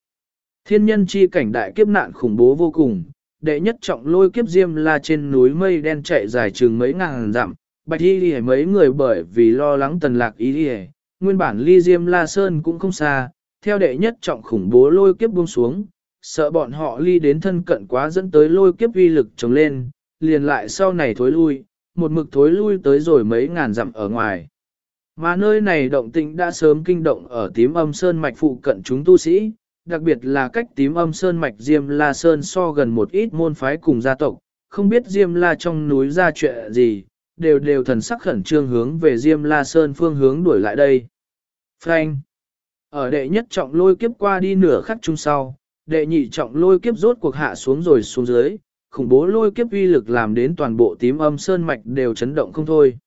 Thiên nhân chi cảnh đại kiếp nạn khủng bố vô cùng, đệ nhất trọng lôi kiếp Diêm La trên núi mây đen chạy dài chừng mấy ngàn dặm, bạch y đi mấy người bởi vì lo lắng tần lạc y đi nguyên bản ly Diêm La Sơn cũng không xa, theo đệ nhất trọng khủng bố lôi kiếp buông xuống, sợ bọn họ ly đến thân cận quá dẫn tới lôi kiếp uy lực trồng lên, liền lại sau này thối lui, một mực thối lui tới rồi mấy ngàn dặm ở ngoài. Mà nơi này động tĩnh đã sớm kinh động ở tím âm sơn mạch phụ cận chúng tu sĩ, đặc biệt là cách tím âm sơn mạch Diêm La Sơn so gần một ít môn phái cùng gia tộc, không biết Diêm La trong núi ra chuyện gì, đều đều thần sắc khẩn trương hướng về Diêm La Sơn phương hướng đuổi lại đây. Frank Ở đệ nhất trọng lôi kiếp qua đi nửa khắc chung sau, đệ nhị trọng lôi kiếp rốt cuộc hạ xuống rồi xuống dưới, khủng bố lôi kiếp uy lực làm đến toàn bộ tím âm sơn mạch đều chấn động không thôi.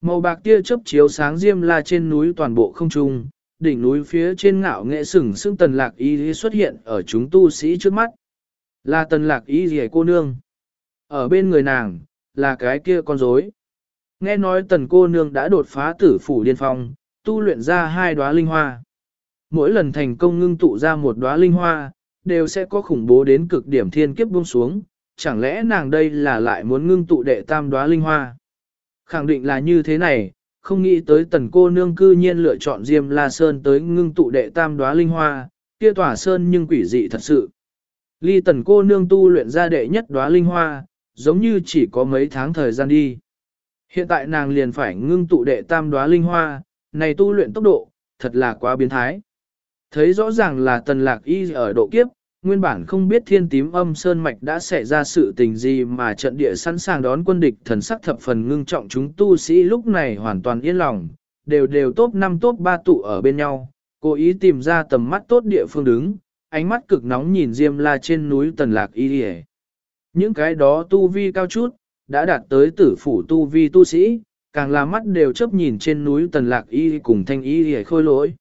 Màu bạc tia chớp chiếu sáng diêm la trên núi toàn bộ không trung, đỉnh núi phía trên ngạo nghệ sừng sững tần lạc y xuất hiện ở chúng tu sĩ trước mắt. Là tần lạc y rìa cô nương. Ở bên người nàng, là cái kia con rối. Nghe nói tần cô nương đã đột phá tử phủ điên phong, tu luyện ra hai đóa linh hoa. Mỗi lần thành công ngưng tụ ra một đóa linh hoa, đều sẽ có khủng bố đến cực điểm thiên kiếp buông xuống, chẳng lẽ nàng đây là lại muốn ngưng tụ đệ tam đóa linh hoa. Khẳng định là như thế này, không nghĩ tới tần cô nương cư nhiên lựa chọn Diêm La Sơn tới ngưng tụ đệ tam đóa linh hoa, kia tỏa sơn nhưng quỷ dị thật sự. Ly tần cô nương tu luyện ra đệ nhất đóa linh hoa, giống như chỉ có mấy tháng thời gian đi. Hiện tại nàng liền phải ngưng tụ đệ tam đóa linh hoa, này tu luyện tốc độ, thật là quá biến thái. Thấy rõ ràng là tần lạc y ở độ kiếp, nguyên bản không biết thiên tím âm sơn mạch đã xảy ra sự tình gì mà trận địa sẵn sàng đón quân địch thần sắc thập phần ngưng trọng chúng tu sĩ lúc này hoàn toàn yên lòng, đều đều tốt 5 tốt 3 tụ ở bên nhau, cố ý tìm ra tầm mắt tốt địa phương đứng, ánh mắt cực nóng nhìn Diêm La trên núi tần lạc y đi Những cái đó tu vi cao chút, đã đạt tới tử phủ tu vi tu sĩ, càng là mắt đều chấp nhìn trên núi tần lạc y cùng thanh y khôi lỗi.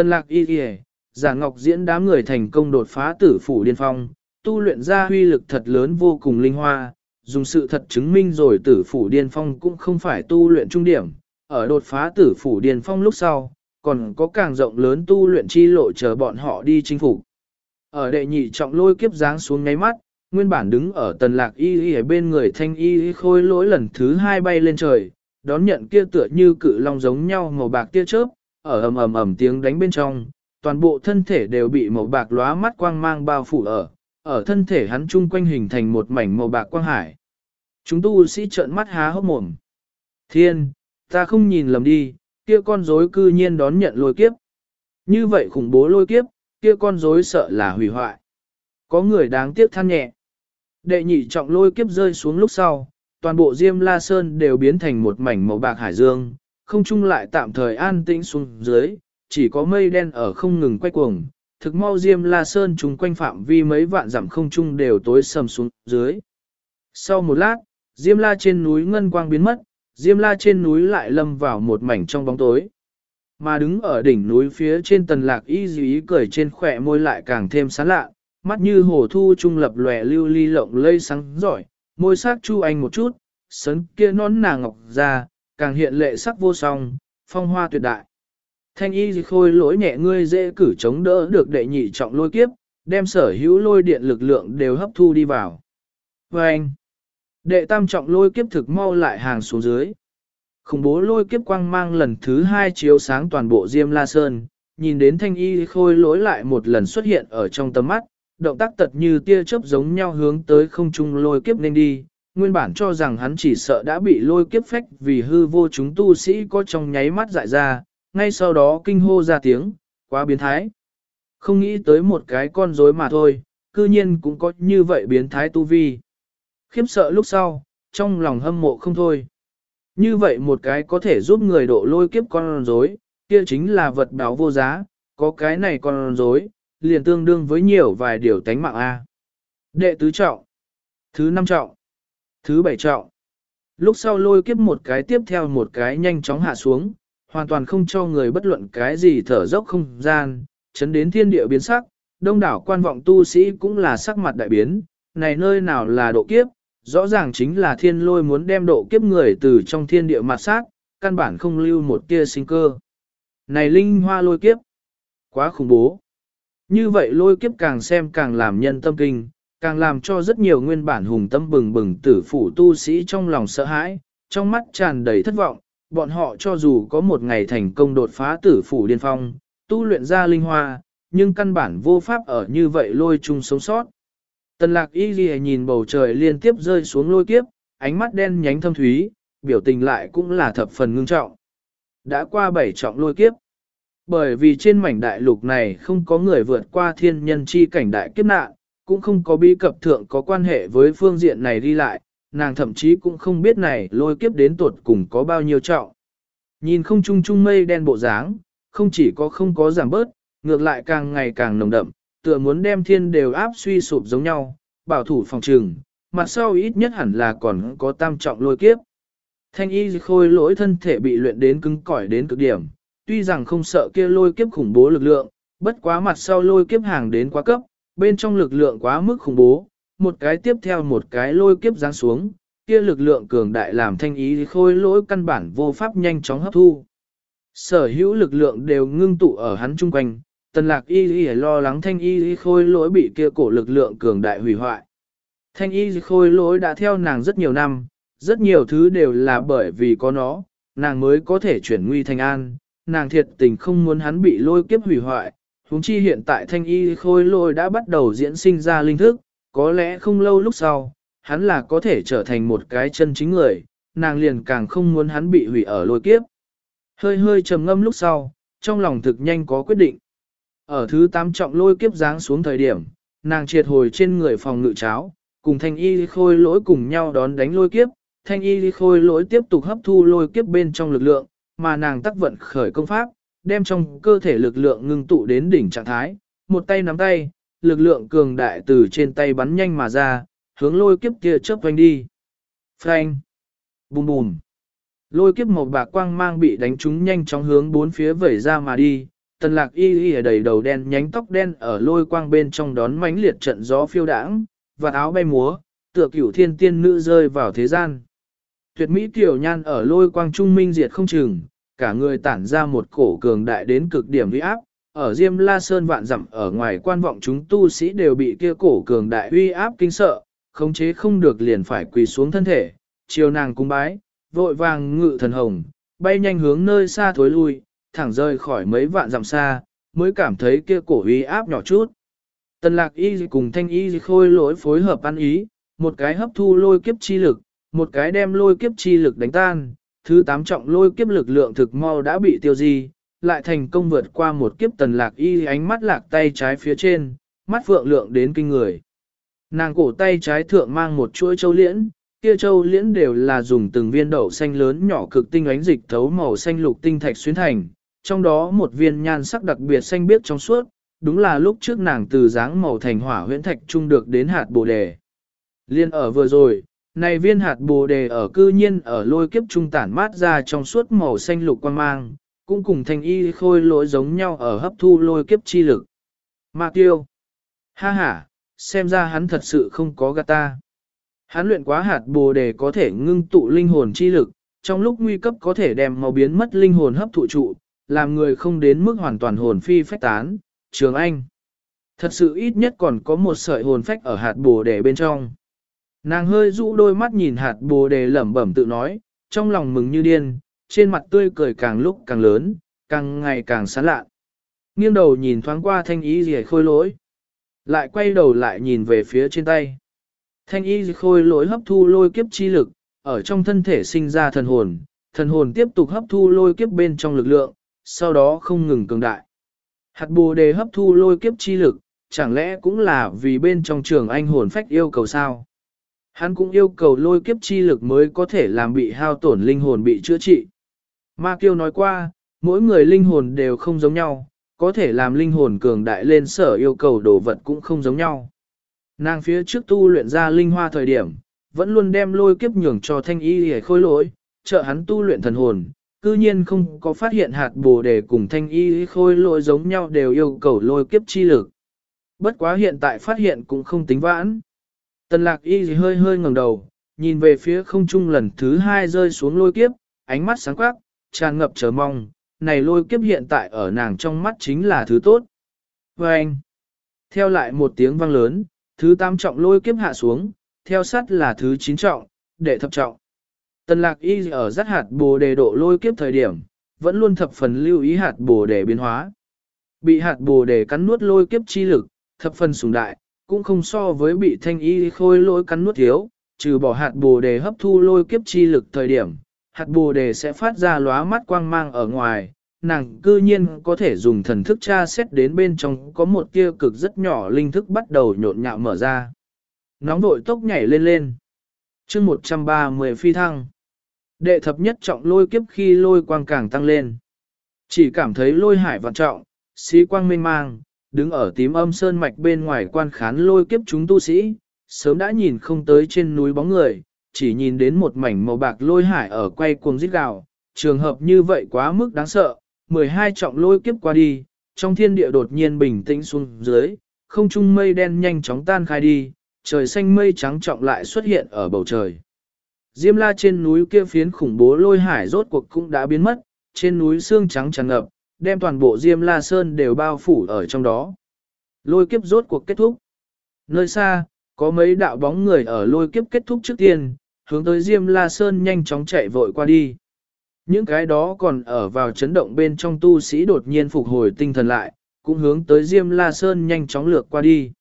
Tần lạc y kìa, giả ngọc diễn đám người thành công đột phá tử phủ điên phong, tu luyện ra huy lực thật lớn vô cùng linh hoa, dùng sự thật chứng minh rồi tử phủ điên phong cũng không phải tu luyện trung điểm, ở đột phá tử phủ điên phong lúc sau, còn có càng rộng lớn tu luyện chi lộ chờ bọn họ đi chinh phục. Ở đệ nhị trọng lôi kiếp dáng xuống ngáy mắt, nguyên bản đứng ở tần lạc y y ở bên người thanh y khôi lỗi lần thứ hai bay lên trời, đón nhận kia tựa như cự long giống nhau màu bạc tia chớp, ở ầm ầm ầm tiếng đánh bên trong, toàn bộ thân thể đều bị màu bạc lóa mắt quang mang bao phủ ở, ở thân thể hắn chung quanh hình thành một mảnh màu bạc quang hải. Chúng tu sĩ trợn mắt há hốc mồm. Thiên, ta không nhìn lầm đi, kia con rối cư nhiên đón nhận lôi kiếp. Như vậy khủng bố lôi kiếp, kia con rối sợ là hủy hoại. Có người đáng tiếc than nhẹ. Đệ nhị trọng lôi kiếp rơi xuống lúc sau, toàn bộ Diêm La Sơn đều biến thành một mảnh màu bạc hải dương, không chung lại tạm thời an tĩnh xuống dưới, chỉ có mây đen ở không ngừng quay cuồng, thực mau Diêm La Sơn trùng quanh phạm vi mấy vạn dặm không chung đều tối sầm xuống dưới. Sau một lát, Diêm La trên núi ngân quang biến mất, Diêm La trên núi lại lâm vào một mảnh trong bóng tối. Mà đứng ở đỉnh núi phía trên tần lạc y dì ý cười trên khỏe môi lại càng thêm sán lạ, mắt như hồ thu trung lập lòe lưu ly lộng lây sáng giỏi, môi sắc chu anh một chút, sấn kia nón nàng ngọc ra, càng hiện lệ sắc vô song, phong hoa tuyệt đại. Thanh y khôi lỗi nhẹ ngươi dễ cử chống đỡ được đệ nhị trọng lôi kiếp, đem sở hữu lôi điện lực lượng đều hấp thu đi vào. Và anh, đệ tam trọng lôi kiếp thực mau lại hàng xuống dưới. Khủng bố lôi kiếp quang mang lần thứ hai chiếu sáng toàn bộ Diêm La Sơn, nhìn đến thanh y khôi lỗi lại một lần xuất hiện ở trong tầm mắt, động tác tật như tia chớp giống nhau hướng tới không trung lôi kiếp nên đi. Nguyên bản cho rằng hắn chỉ sợ đã bị lôi kiếp phách vì hư vô chúng tu sĩ có trong nháy mắt dại ra, ngay sau đó kinh hô ra tiếng, quá biến thái. Không nghĩ tới một cái con rối mà thôi, cư nhiên cũng có như vậy biến thái tu vi. Khiếp sợ lúc sau, trong lòng hâm mộ không thôi. Như vậy một cái có thể giúp người độ lôi kiếp con rối, kia chính là vật báo vô giá, có cái này con rối, liền tương đương với nhiều vài điều tánh mạng A. Đệ tứ trọng, thứ năm trọng, thứ bảy trọng. Lúc sau lôi kiếp một cái tiếp theo một cái nhanh chóng hạ xuống, hoàn toàn không cho người bất luận cái gì thở dốc không gian, chấn đến thiên địa biến sắc, đông đảo quan vọng tu sĩ cũng là sắc mặt đại biến, này nơi nào là độ kiếp, rõ ràng chính là thiên lôi muốn đem độ kiếp người từ trong thiên địa mặt sát, căn bản không lưu một tia sinh cơ. Này linh hoa lôi kiếp, quá khủng bố. Như vậy lôi kiếp càng xem càng làm nhân tâm kinh, càng làm cho rất nhiều nguyên bản hùng tâm bừng bừng tử phủ tu sĩ trong lòng sợ hãi, trong mắt tràn đầy thất vọng, bọn họ cho dù có một ngày thành công đột phá tử phủ điên phong, tu luyện ra linh hoa, nhưng căn bản vô pháp ở như vậy lôi chung sống sót. Tần lạc y ghi nhìn bầu trời liên tiếp rơi xuống lôi kiếp, ánh mắt đen nhánh thâm thúy, biểu tình lại cũng là thập phần ngưng trọng. Đã qua bảy trọng lôi kiếp. Bởi vì trên mảnh đại lục này không có người vượt qua thiên nhân chi cảnh đại kiếp nạn, cũng không có bí cập thượng có quan hệ với phương diện này đi lại, nàng thậm chí cũng không biết này lôi kiếp đến tuột cùng có bao nhiêu trọng. Nhìn không trung trung mây đen bộ dáng, không chỉ có không có giảm bớt, ngược lại càng ngày càng nồng đậm, tựa muốn đem thiên đều áp suy sụp giống nhau, bảo thủ phòng trừng, mặt sau ít nhất hẳn là còn có tam trọng lôi kiếp. Thanh y khôi lỗi thân thể bị luyện đến cứng cỏi đến cực điểm, tuy rằng không sợ kia lôi kiếp khủng bố lực lượng, bất quá mặt sau lôi kiếp hàng đến quá cấp, bên trong lực lượng quá mức khủng bố, một cái tiếp theo một cái lôi kiếp giáng xuống, kia lực lượng cường đại làm thanh ý khôi lỗi căn bản vô pháp nhanh chóng hấp thu. Sở hữu lực lượng đều ngưng tụ ở hắn chung quanh, tần lạc y y lo lắng thanh y khôi lỗi bị kia cổ lực lượng cường đại hủy hoại. Thanh y khôi lỗi đã theo nàng rất nhiều năm, rất nhiều thứ đều là bởi vì có nó, nàng mới có thể chuyển nguy thành an, nàng thiệt tình không muốn hắn bị lôi kiếp hủy hoại, Húng chi hiện tại thanh y khôi lôi đã bắt đầu diễn sinh ra linh thức, có lẽ không lâu lúc sau, hắn là có thể trở thành một cái chân chính người, nàng liền càng không muốn hắn bị hủy ở lôi kiếp. Hơi hơi trầm ngâm lúc sau, trong lòng thực nhanh có quyết định. Ở thứ tám trọng lôi kiếp giáng xuống thời điểm, nàng triệt hồi trên người phòng ngự cháo, cùng thanh y khôi lỗi cùng nhau đón đánh lôi kiếp, thanh y khôi lỗi tiếp tục hấp thu lôi kiếp bên trong lực lượng, mà nàng tắc vận khởi công pháp, đem trong cơ thể lực lượng ngưng tụ đến đỉnh trạng thái, một tay nắm tay, lực lượng cường đại từ trên tay bắn nhanh mà ra, hướng lôi kiếp kia chớp quanh đi. Phanh! Bùm bùm! Lôi kiếp một bạc quang mang bị đánh trúng nhanh chóng hướng bốn phía vẩy ra mà đi, tần lạc y y ở đầy đầu đen nhánh tóc đen ở lôi quang bên trong đón mãnh liệt trận gió phiêu đãng, và áo bay múa, tựa cửu thiên tiên nữ rơi vào thế gian. Tuyệt mỹ tiểu nhan ở lôi quang trung minh diệt không chừng, cả người tản ra một cổ cường đại đến cực điểm uy áp, ở Diêm La Sơn vạn dặm ở ngoài quan vọng chúng tu sĩ đều bị kia cổ cường đại uy áp kinh sợ, khống chế không được liền phải quỳ xuống thân thể, chiều nàng cung bái, vội vàng ngự thần hồng, bay nhanh hướng nơi xa thối lui, thẳng rơi khỏi mấy vạn dặm xa, mới cảm thấy kia cổ uy áp nhỏ chút. Tần lạc y cùng thanh y khôi lỗi phối hợp ăn ý, một cái hấp thu lôi kiếp chi lực, một cái đem lôi kiếp chi lực đánh tan, thứ tám trọng lôi kiếp lực lượng thực mau đã bị tiêu di, lại thành công vượt qua một kiếp tần lạc y ánh mắt lạc tay trái phía trên, mắt phượng lượng đến kinh người. Nàng cổ tay trái thượng mang một chuỗi châu liễn, kia châu liễn đều là dùng từng viên đậu xanh lớn nhỏ cực tinh ánh dịch thấu màu xanh lục tinh thạch xuyến thành, trong đó một viên nhan sắc đặc biệt xanh biếc trong suốt, đúng là lúc trước nàng từ dáng màu thành hỏa huyễn thạch trung được đến hạt bồ đề. Liên ở vừa rồi, này viên hạt bồ đề ở cư nhiên ở lôi kiếp trung tản mát ra trong suốt màu xanh lục quan mang, cũng cùng thành y khôi lỗi giống nhau ở hấp thu lôi kiếp chi lực. Ma tiêu. Ha ha, xem ra hắn thật sự không có gata. ta. Hắn luyện quá hạt bồ đề có thể ngưng tụ linh hồn chi lực, trong lúc nguy cấp có thể đem màu biến mất linh hồn hấp thụ trụ, làm người không đến mức hoàn toàn hồn phi phách tán, trường anh. Thật sự ít nhất còn có một sợi hồn phách ở hạt bồ đề bên trong. Nàng hơi rũ đôi mắt nhìn hạt bồ đề lẩm bẩm tự nói, trong lòng mừng như điên, trên mặt tươi cười càng lúc càng lớn, càng ngày càng sán lạ. Nghiêng đầu nhìn thoáng qua thanh ý gì khôi lỗi. Lại quay đầu lại nhìn về phía trên tay. Thanh y khôi lỗi hấp thu lôi kiếp chi lực, ở trong thân thể sinh ra thần hồn, thần hồn tiếp tục hấp thu lôi kiếp bên trong lực lượng, sau đó không ngừng cường đại. Hạt bồ đề hấp thu lôi kiếp chi lực, chẳng lẽ cũng là vì bên trong trường anh hồn phách yêu cầu sao? Hắn cũng yêu cầu lôi kiếp chi lực mới có thể làm bị hao tổn linh hồn bị chữa trị. Ma Kiêu nói qua, mỗi người linh hồn đều không giống nhau, có thể làm linh hồn cường đại lên sở yêu cầu đồ vật cũng không giống nhau. Nàng phía trước tu luyện ra linh hoa thời điểm, vẫn luôn đem lôi kiếp nhường cho thanh y hề khôi lỗi, trợ hắn tu luyện thần hồn, cư nhiên không có phát hiện hạt bồ đề cùng thanh y khôi lỗi giống nhau đều yêu cầu lôi kiếp chi lực. Bất quá hiện tại phát hiện cũng không tính vãn. Tần lạc y hơi hơi ngẩng đầu, nhìn về phía không trung lần thứ hai rơi xuống lôi kiếp, ánh mắt sáng quắc, tràn ngập chờ mong, này lôi kiếp hiện tại ở nàng trong mắt chính là thứ tốt. Và anh, theo lại một tiếng vang lớn, thứ tam trọng lôi kiếp hạ xuống, theo sát là thứ chín trọng, đệ thập trọng. Tần lạc y ở rắt hạt bồ đề độ lôi kiếp thời điểm, vẫn luôn thập phần lưu ý hạt bồ đề biến hóa. Bị hạt bồ đề cắn nuốt lôi kiếp chi lực, thập phần sùng đại, cũng không so với bị thanh y khôi lỗi cắn nuốt thiếu, trừ bỏ hạt bồ đề hấp thu lôi kiếp chi lực thời điểm, hạt bồ đề sẽ phát ra lóa mắt quang mang ở ngoài, nàng cư nhiên có thể dùng thần thức tra xét đến bên trong có một tia cực rất nhỏ linh thức bắt đầu nhộn nhạo mở ra. Nóng vội tốc nhảy lên lên. chương 130 phi thăng. Đệ thập nhất trọng lôi kiếp khi lôi quang càng tăng lên. Chỉ cảm thấy lôi hải vạn trọng, xí quang mênh mang, đứng ở tím âm sơn mạch bên ngoài quan khán lôi kiếp chúng tu sĩ, sớm đã nhìn không tới trên núi bóng người, chỉ nhìn đến một mảnh màu bạc lôi hải ở quay cuồng rít gào, trường hợp như vậy quá mức đáng sợ, 12 trọng lôi kiếp qua đi, trong thiên địa đột nhiên bình tĩnh xuống dưới, không trung mây đen nhanh chóng tan khai đi, trời xanh mây trắng trọng lại xuất hiện ở bầu trời. Diêm la trên núi kia phiến khủng bố lôi hải rốt cuộc cũng đã biến mất, trên núi xương trắng tràn ngập, đem toàn bộ Diêm la sơn đều bao phủ ở trong đó. Lôi kiếp rốt cuộc kết thúc. Nơi xa, có mấy đạo bóng người ở lôi kiếp kết thúc trước tiên, hướng tới Diêm La Sơn nhanh chóng chạy vội qua đi. Những cái đó còn ở vào chấn động bên trong tu sĩ đột nhiên phục hồi tinh thần lại, cũng hướng tới Diêm La Sơn nhanh chóng lược qua đi.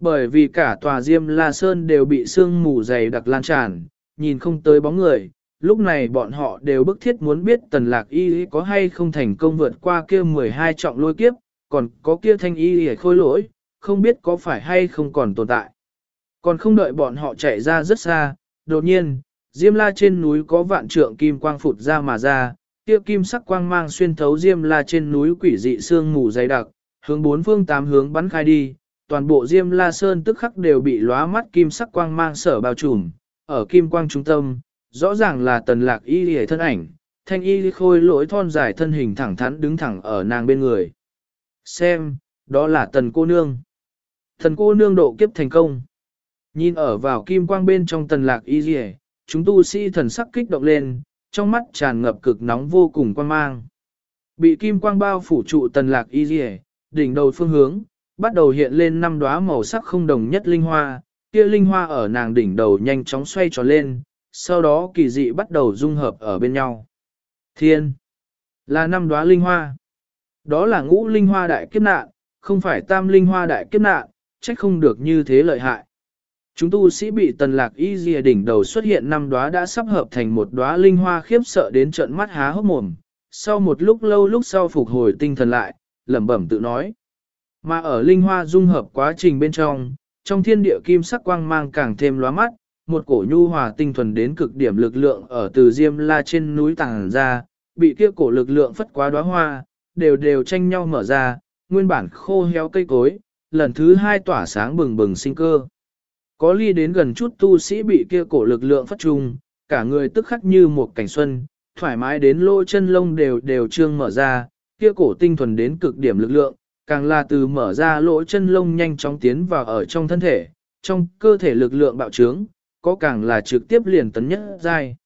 Bởi vì cả tòa Diêm La Sơn đều bị sương mù dày đặc lan tràn, nhìn không tới bóng người, lúc này bọn họ đều bức thiết muốn biết tần lạc y có hay không thành công vượt qua kia 12 trọng lôi kiếp, còn có kia thanh y hề khôi lỗi, không biết có phải hay không còn tồn tại. Còn không đợi bọn họ chạy ra rất xa, đột nhiên, Diêm La trên núi có vạn trượng kim quang phụt ra mà ra, kia kim sắc quang mang xuyên thấu Diêm La trên núi quỷ dị sương mù dày đặc, hướng bốn phương tám hướng bắn khai đi, toàn bộ Diêm La Sơn tức khắc đều bị lóa mắt kim sắc quang mang sở bao trùm, ở kim quang trung tâm, rõ ràng là tần lạc y hề thân ảnh, thanh y khôi lỗi thon dài thân hình thẳng thắn đứng thẳng ở nàng bên người. Xem, đó là tần cô nương. Thần cô nương độ kiếp thành công. Nhìn ở vào kim quang bên trong tần lạc y lìa chúng tu sĩ thần sắc kích động lên, trong mắt tràn ngập cực nóng vô cùng quan mang. Bị kim quang bao phủ trụ tần lạc y lìa đỉnh đầu phương hướng, bắt đầu hiện lên năm đóa màu sắc không đồng nhất linh hoa, kia linh hoa ở nàng đỉnh đầu nhanh chóng xoay tròn lên, sau đó kỳ dị bắt đầu dung hợp ở bên nhau. Thiên là năm đóa linh hoa. Đó là ngũ linh hoa đại kiếp nạn, không phải tam linh hoa đại kiếp nạn, trách không được như thế lợi hại. Chúng tu sĩ bị tần lạc y dìa đỉnh đầu xuất hiện năm đóa đã sắp hợp thành một đóa linh hoa khiếp sợ đến trận mắt há hốc mồm. Sau một lúc lâu lúc sau phục hồi tinh thần lại, lẩm bẩm tự nói. Mà ở linh hoa dung hợp quá trình bên trong, trong thiên địa kim sắc quang mang càng thêm lóa mắt, một cổ nhu hòa tinh thuần đến cực điểm lực lượng ở từ diêm la trên núi tàng ra, bị kia cổ lực lượng phất quá đóa hoa, đều đều tranh nhau mở ra, nguyên bản khô héo cây cối, lần thứ hai tỏa sáng bừng bừng sinh cơ. Có ly đến gần chút tu sĩ bị kia cổ lực lượng phát trung, cả người tức khắc như một cảnh xuân, thoải mái đến lỗ chân lông đều đều trương mở ra, kia cổ tinh thuần đến cực điểm lực lượng, càng là từ mở ra lỗ chân lông nhanh chóng tiến vào ở trong thân thể, trong cơ thể lực lượng bạo trướng, có càng là trực tiếp liền tấn nhất giai.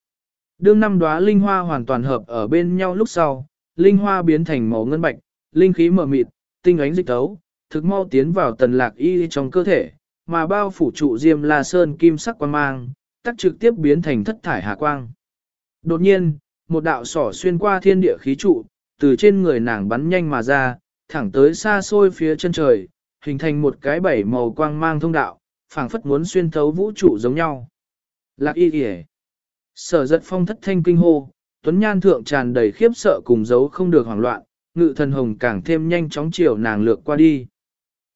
Đương năm đóa linh hoa hoàn toàn hợp ở bên nhau lúc sau, linh hoa biến thành màu ngân bạch, linh khí mở mịt, tinh ánh dịch tấu, thực mau tiến vào tần lạc y trong cơ thể, mà bao phủ trụ diêm la sơn kim sắc quang mang, tắc trực tiếp biến thành thất thải hạ quang. Đột nhiên, một đạo sỏ xuyên qua thiên địa khí trụ, từ trên người nàng bắn nhanh mà ra, thẳng tới xa xôi phía chân trời, hình thành một cái bảy màu quang mang thông đạo, phảng phất muốn xuyên thấu vũ trụ giống nhau. Lạc y kìa. Sở giật phong thất thanh kinh hô, tuấn nhan thượng tràn đầy khiếp sợ cùng dấu không được hoảng loạn, ngự thần hồng càng thêm nhanh chóng chiều nàng lược qua đi.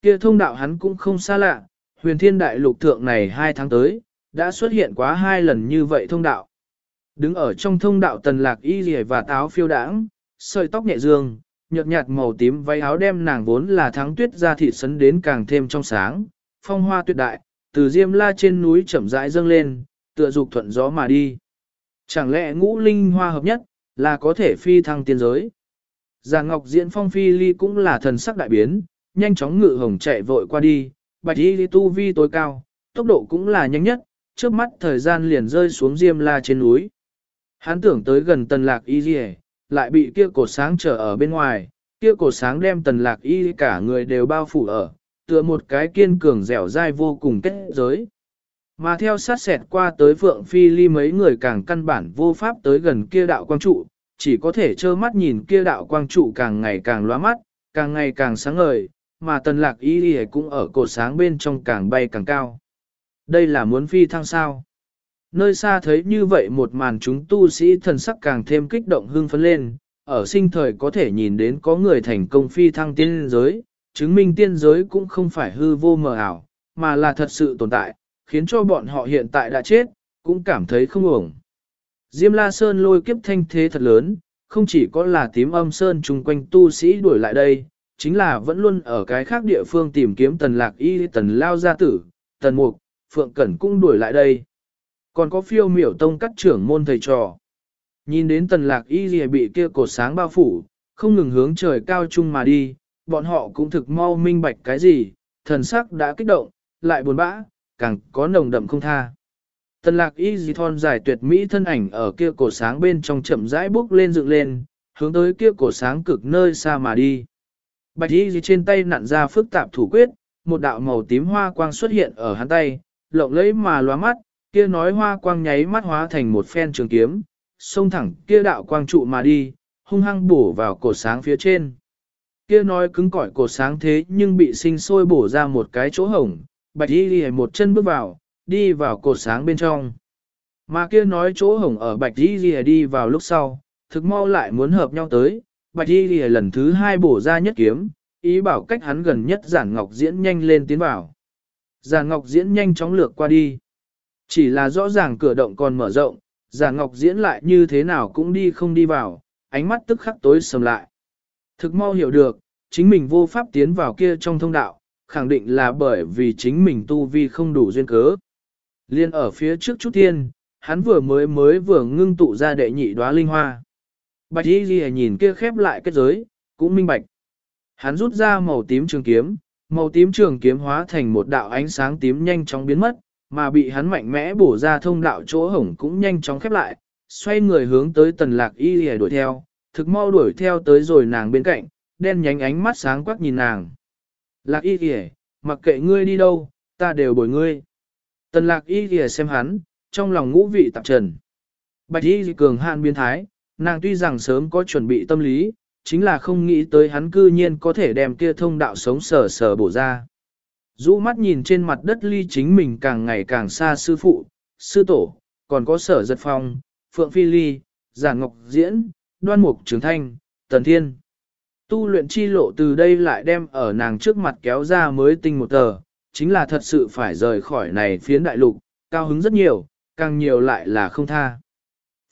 Kia thông đạo hắn cũng không xa lạ, huyền thiên đại lục thượng này hai tháng tới, đã xuất hiện quá hai lần như vậy thông đạo. Đứng ở trong thông đạo tần lạc y rìa và táo phiêu đãng, sợi tóc nhẹ dương, nhợt nhạt màu tím váy áo đem nàng vốn là thắng tuyết ra thịt sấn đến càng thêm trong sáng, phong hoa tuyệt đại, từ diêm la trên núi chậm rãi dâng lên, tựa dục thuận gió mà đi. Chẳng lẽ ngũ linh hoa hợp nhất, là có thể phi thăng tiên giới? Già Ngọc Diễn Phong Phi Ly cũng là thần sắc đại biến, nhanh chóng ngự hồng chạy vội qua đi, bạch y tu vi tối cao, tốc độ cũng là nhanh nhất, trước mắt thời gian liền rơi xuống diêm la trên núi. Hắn tưởng tới gần tần lạc y dì lại bị kia cột sáng trở ở bên ngoài, kia cột sáng đem tần lạc y cả người đều bao phủ ở, tựa một cái kiên cường dẻo dai vô cùng kết giới. Mà theo sát sẹt qua tới Phượng Phi Ly mấy người càng căn bản vô pháp tới gần kia đạo quang trụ, chỉ có thể trơ mắt nhìn kia đạo quang trụ càng ngày càng lóa mắt, càng ngày càng sáng ngời, mà tần lạc y đi cũng ở cột sáng bên trong càng bay càng cao. Đây là muốn phi thăng sao. Nơi xa thấy như vậy một màn chúng tu sĩ thần sắc càng thêm kích động hưng phấn lên, ở sinh thời có thể nhìn đến có người thành công phi thăng tiên giới, chứng minh tiên giới cũng không phải hư vô mờ ảo, mà là thật sự tồn tại, khiến cho bọn họ hiện tại đã chết, cũng cảm thấy không ổn. Diêm La Sơn lôi kiếp thanh thế thật lớn, không chỉ có là tím âm Sơn chung quanh tu sĩ đuổi lại đây, chính là vẫn luôn ở cái khác địa phương tìm kiếm tần lạc y tần lao gia tử, tần mục, phượng cẩn cũng đuổi lại đây. Còn có phiêu miểu tông các trưởng môn thầy trò. Nhìn đến tần lạc y bị kia cột sáng bao phủ, không ngừng hướng trời cao chung mà đi, bọn họ cũng thực mau minh bạch cái gì, thần sắc đã kích động, lại buồn bã, càng có nồng đậm không tha. Tần lạc y dì thon dài tuyệt mỹ thân ảnh ở kia cổ sáng bên trong chậm rãi bước lên dựng lên, hướng tới kia cổ sáng cực nơi xa mà đi. Bạch y dì trên tay nặn ra phức tạp thủ quyết, một đạo màu tím hoa quang xuất hiện ở hắn tay, lộng lẫy mà lóa mắt, kia nói hoa quang nháy mắt hóa thành một phen trường kiếm, xông thẳng kia đạo quang trụ mà đi, hung hăng bổ vào cổ sáng phía trên. Kia nói cứng cỏi cổ sáng thế nhưng bị sinh sôi bổ ra một cái chỗ hổng, bạch y ghi một chân bước vào, đi vào cột sáng bên trong. Mà kia nói chỗ hổng ở bạch y ghi đi vào lúc sau, thực mau lại muốn hợp nhau tới, bạch y ghi lần thứ hai bổ ra nhất kiếm, ý bảo cách hắn gần nhất giản ngọc diễn nhanh lên tiến vào. Giản ngọc diễn nhanh chóng lược qua đi. Chỉ là rõ ràng cửa động còn mở rộng, giản ngọc diễn lại như thế nào cũng đi không đi vào, ánh mắt tức khắc tối sầm lại. Thực mau hiểu được, chính mình vô pháp tiến vào kia trong thông đạo, khẳng định là bởi vì chính mình tu vi không đủ duyên cớ. Liên ở phía trước chút thiên, hắn vừa mới mới vừa ngưng tụ ra đệ nhị đóa linh hoa. Bạch y ghi nhìn kia khép lại kết giới, cũng minh bạch. Hắn rút ra màu tím trường kiếm, màu tím trường kiếm hóa thành một đạo ánh sáng tím nhanh chóng biến mất, mà bị hắn mạnh mẽ bổ ra thông đạo chỗ hổng cũng nhanh chóng khép lại, xoay người hướng tới tần lạc y ghi đuổi theo, thực mau đuổi theo tới rồi nàng bên cạnh, đen nhánh ánh mắt sáng quắc nhìn nàng. Lạc y kìa, mặc kệ ngươi đi đâu, ta đều bồi ngươi. Tần lạc y kìa xem hắn, trong lòng ngũ vị tạp trần. Bạch y cường hạn biến thái, nàng tuy rằng sớm có chuẩn bị tâm lý, chính là không nghĩ tới hắn cư nhiên có thể đem kia thông đạo sống sờ sờ bổ ra. Dũ mắt nhìn trên mặt đất ly chính mình càng ngày càng xa sư phụ, sư tổ, còn có sở giật phong, phượng phi ly, giả ngọc diễn, đoan mục trường thanh, tần thiên. Tu luyện chi lộ từ đây lại đem ở nàng trước mặt kéo ra mới tinh một tờ, chính là thật sự phải rời khỏi này phiến đại lục, cao hứng rất nhiều, càng nhiều lại là không tha.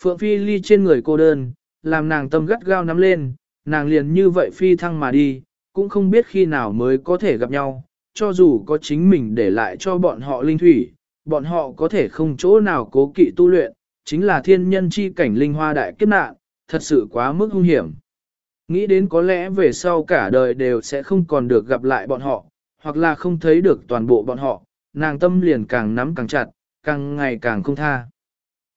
Phượng Phi ly trên người cô đơn, làm nàng tâm gắt gao nắm lên, nàng liền như vậy phi thăng mà đi, cũng không biết khi nào mới có thể gặp nhau, cho dù có chính mình để lại cho bọn họ linh thủy, bọn họ có thể không chỗ nào cố kỵ tu luyện, chính là thiên nhân chi cảnh linh hoa đại kiếp nạn, thật sự quá mức hung hiểm. Nghĩ đến có lẽ về sau cả đời đều sẽ không còn được gặp lại bọn họ, hoặc là không thấy được toàn bộ bọn họ, nàng tâm liền càng nắm càng chặt, càng ngày càng không tha.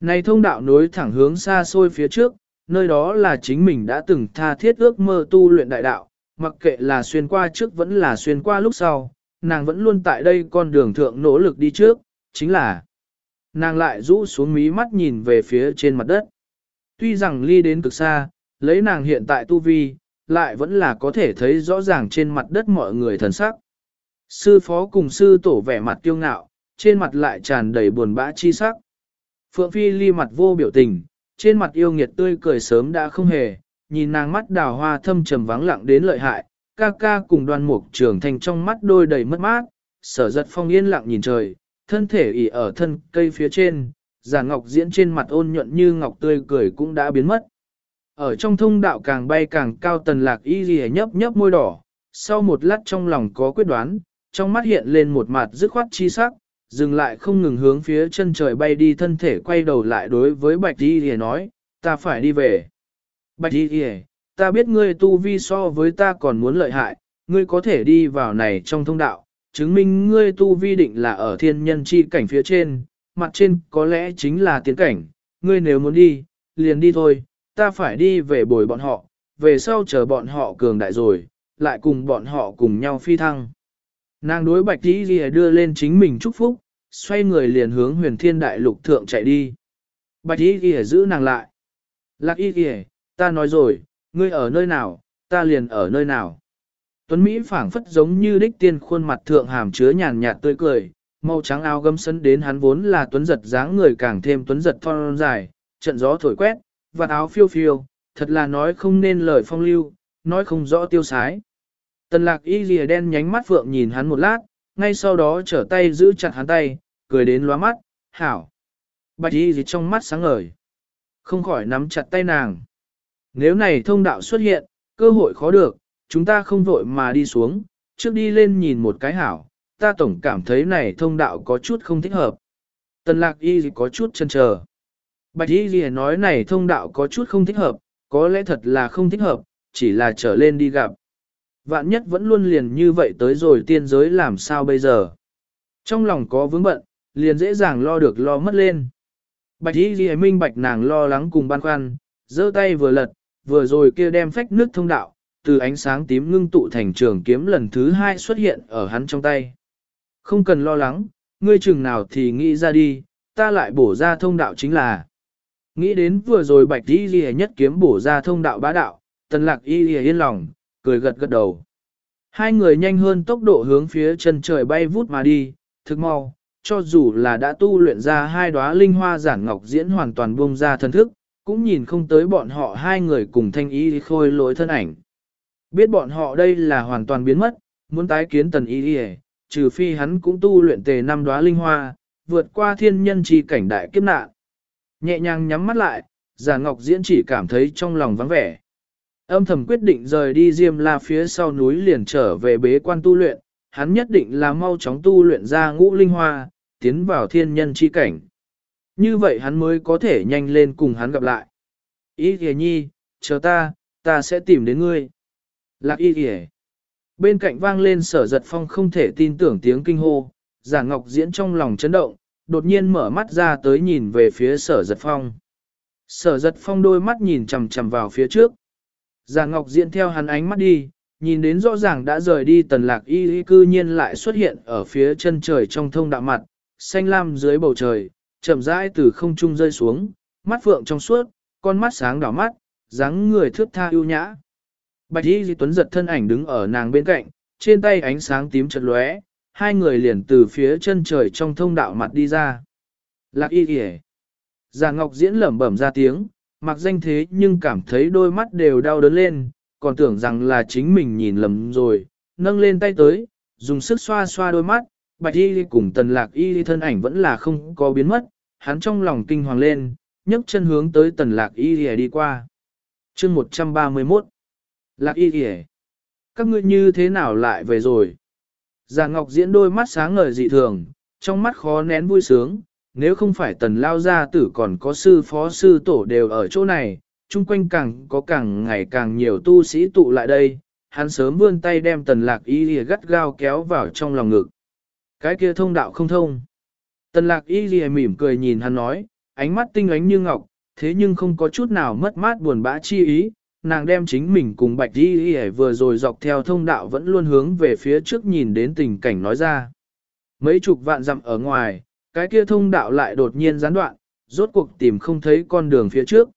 Này thông đạo nối thẳng hướng xa xôi phía trước, nơi đó là chính mình đã từng tha thiết ước mơ tu luyện đại đạo, mặc kệ là xuyên qua trước vẫn là xuyên qua lúc sau, nàng vẫn luôn tại đây con đường thượng nỗ lực đi trước, chính là nàng lại rũ xuống mí mắt nhìn về phía trên mặt đất. Tuy rằng ly đến cực xa, lấy nàng hiện tại tu vi, lại vẫn là có thể thấy rõ ràng trên mặt đất mọi người thần sắc. Sư phó cùng sư tổ vẻ mặt kiêu ngạo, trên mặt lại tràn đầy buồn bã chi sắc. Phượng Phi ly mặt vô biểu tình, trên mặt yêu nghiệt tươi cười sớm đã không hề, nhìn nàng mắt đào hoa thâm trầm vắng lặng đến lợi hại, ca ca cùng đoan mục trường thành trong mắt đôi đầy mất mát, sở giật phong yên lặng nhìn trời, thân thể ỉ ở thân cây phía trên, giả ngọc diễn trên mặt ôn nhuận như ngọc tươi cười cũng đã biến mất. Ở trong thông đạo càng bay càng cao tần lạc y ghi nhấp nhấp môi đỏ, sau một lát trong lòng có quyết đoán, trong mắt hiện lên một mặt dứt khoát chi sắc, dừng lại không ngừng hướng phía chân trời bay đi thân thể quay đầu lại đối với bạch y ghi nói, ta phải đi về. Bạch y ghi, ta biết ngươi tu vi so với ta còn muốn lợi hại, ngươi có thể đi vào này trong thông đạo, chứng minh ngươi tu vi định là ở thiên nhân chi cảnh phía trên, mặt trên có lẽ chính là tiến cảnh, ngươi nếu muốn đi, liền đi thôi, ta phải đi về bồi bọn họ, về sau chờ bọn họ cường đại rồi, lại cùng bọn họ cùng nhau phi thăng. Nàng đối bạch tí ghi đưa lên chính mình chúc phúc, xoay người liền hướng huyền thiên đại lục thượng chạy đi. Bạch tí ghi giữ nàng lại. Lạc y ghi, ta nói rồi, ngươi ở nơi nào, ta liền ở nơi nào. Tuấn Mỹ phảng phất giống như đích tiên khuôn mặt thượng hàm chứa nhàn nhạt tươi cười, màu trắng áo gấm sấn đến hắn vốn là tuấn giật dáng người càng thêm tuấn giật thon dài, trận gió thổi quét, vạt áo phiêu phiêu, thật là nói không nên lời phong lưu, nói không rõ tiêu sái. Tần lạc y lìa đen nhánh mắt phượng nhìn hắn một lát, ngay sau đó trở tay giữ chặt hắn tay, cười đến lóa mắt, hảo. Bạch y gì trong mắt sáng ngời. Không khỏi nắm chặt tay nàng. Nếu này thông đạo xuất hiện, cơ hội khó được, chúng ta không vội mà đi xuống, trước đi lên nhìn một cái hảo, ta tổng cảm thấy này thông đạo có chút không thích hợp. Tần lạc y có chút chân chờ. Bạch y gì nói này thông đạo có chút không thích hợp, có lẽ thật là không thích hợp, chỉ là trở lên đi gặp. Vạn nhất vẫn luôn liền như vậy tới rồi tiên giới làm sao bây giờ. Trong lòng có vướng bận, liền dễ dàng lo được lo mất lên. Bạch y gì minh bạch nàng lo lắng cùng băn khoăn, giơ tay vừa lật, vừa rồi kia đem phách nước thông đạo, từ ánh sáng tím ngưng tụ thành trường kiếm lần thứ hai xuất hiện ở hắn trong tay. Không cần lo lắng, ngươi chừng nào thì nghĩ ra đi, ta lại bổ ra thông đạo chính là. Nghĩ đến vừa rồi bạch y ghi nhất kiếm bổ ra thông đạo bá đạo, tần lạc y ghi yên lòng, cười gật gật đầu. Hai người nhanh hơn tốc độ hướng phía chân trời bay vút mà đi, thực mau, cho dù là đã tu luyện ra hai đóa linh hoa giản ngọc diễn hoàn toàn buông ra thân thức, cũng nhìn không tới bọn họ hai người cùng thanh y khôi lối thân ảnh. Biết bọn họ đây là hoàn toàn biến mất, muốn tái kiến tần y đi trừ phi hắn cũng tu luyện tề năm đóa linh hoa, vượt qua thiên nhân chi cảnh đại kiếp nạn. Nhẹ nhàng nhắm mắt lại, giả ngọc diễn chỉ cảm thấy trong lòng vắng vẻ. Âm thầm quyết định rời đi Diêm La phía sau núi liền trở về bế quan tu luyện, hắn nhất định là mau chóng tu luyện ra ngũ linh hoa, tiến vào thiên nhân chi cảnh. Như vậy hắn mới có thể nhanh lên cùng hắn gặp lại. Ý kìa nhi, chờ ta, ta sẽ tìm đến ngươi. Lạc y kìa. Bên cạnh vang lên sở giật phong không thể tin tưởng tiếng kinh hô, giả ngọc diễn trong lòng chấn động, đột nhiên mở mắt ra tới nhìn về phía sở giật phong. Sở giật phong đôi mắt nhìn chầm chầm vào phía trước. Giả ngọc diễn theo hắn ánh mắt đi, nhìn đến rõ ràng đã rời đi tần lạc y y cư nhiên lại xuất hiện ở phía chân trời trong thông đạo mặt, xanh lam dưới bầu trời, chậm rãi từ không trung rơi xuống, mắt phượng trong suốt, con mắt sáng đỏ mắt, dáng người thước tha ưu nhã. Bạch y di tuấn giật thân ảnh đứng ở nàng bên cạnh, trên tay ánh sáng tím chật lóe, hai người liền từ phía chân trời trong thông đạo mặt đi ra. Lạc y Di, Già Ngọc diễn lẩm bẩm ra tiếng, mặc danh thế nhưng cảm thấy đôi mắt đều đau đớn lên, còn tưởng rằng là chính mình nhìn lầm rồi, nâng lên tay tới, dùng sức xoa xoa đôi mắt, bạch y cùng tần lạc y thân ảnh vẫn là không có biến mất, hắn trong lòng kinh hoàng lên, nhấc chân hướng tới tần lạc y đi qua. chương 131 Lạc y kìa. Các ngươi như thế nào lại về rồi? Già Ngọc diễn đôi mắt sáng ngời dị thường, trong mắt khó nén vui sướng, nếu không phải tần lao gia tử còn có sư phó sư tổ đều ở chỗ này, chung quanh càng có càng ngày càng nhiều tu sĩ tụ lại đây, hắn sớm vươn tay đem tần lạc y lìa gắt gao kéo vào trong lòng ngực. Cái kia thông đạo không thông. Tần lạc y lìa mỉm cười nhìn hắn nói, ánh mắt tinh ánh như ngọc, thế nhưng không có chút nào mất mát buồn bã chi ý, nàng đem chính mình cùng bạch y vừa rồi dọc theo thông đạo vẫn luôn hướng về phía trước nhìn đến tình cảnh nói ra. Mấy chục vạn dặm ở ngoài, cái kia thông đạo lại đột nhiên gián đoạn, rốt cuộc tìm không thấy con đường phía trước.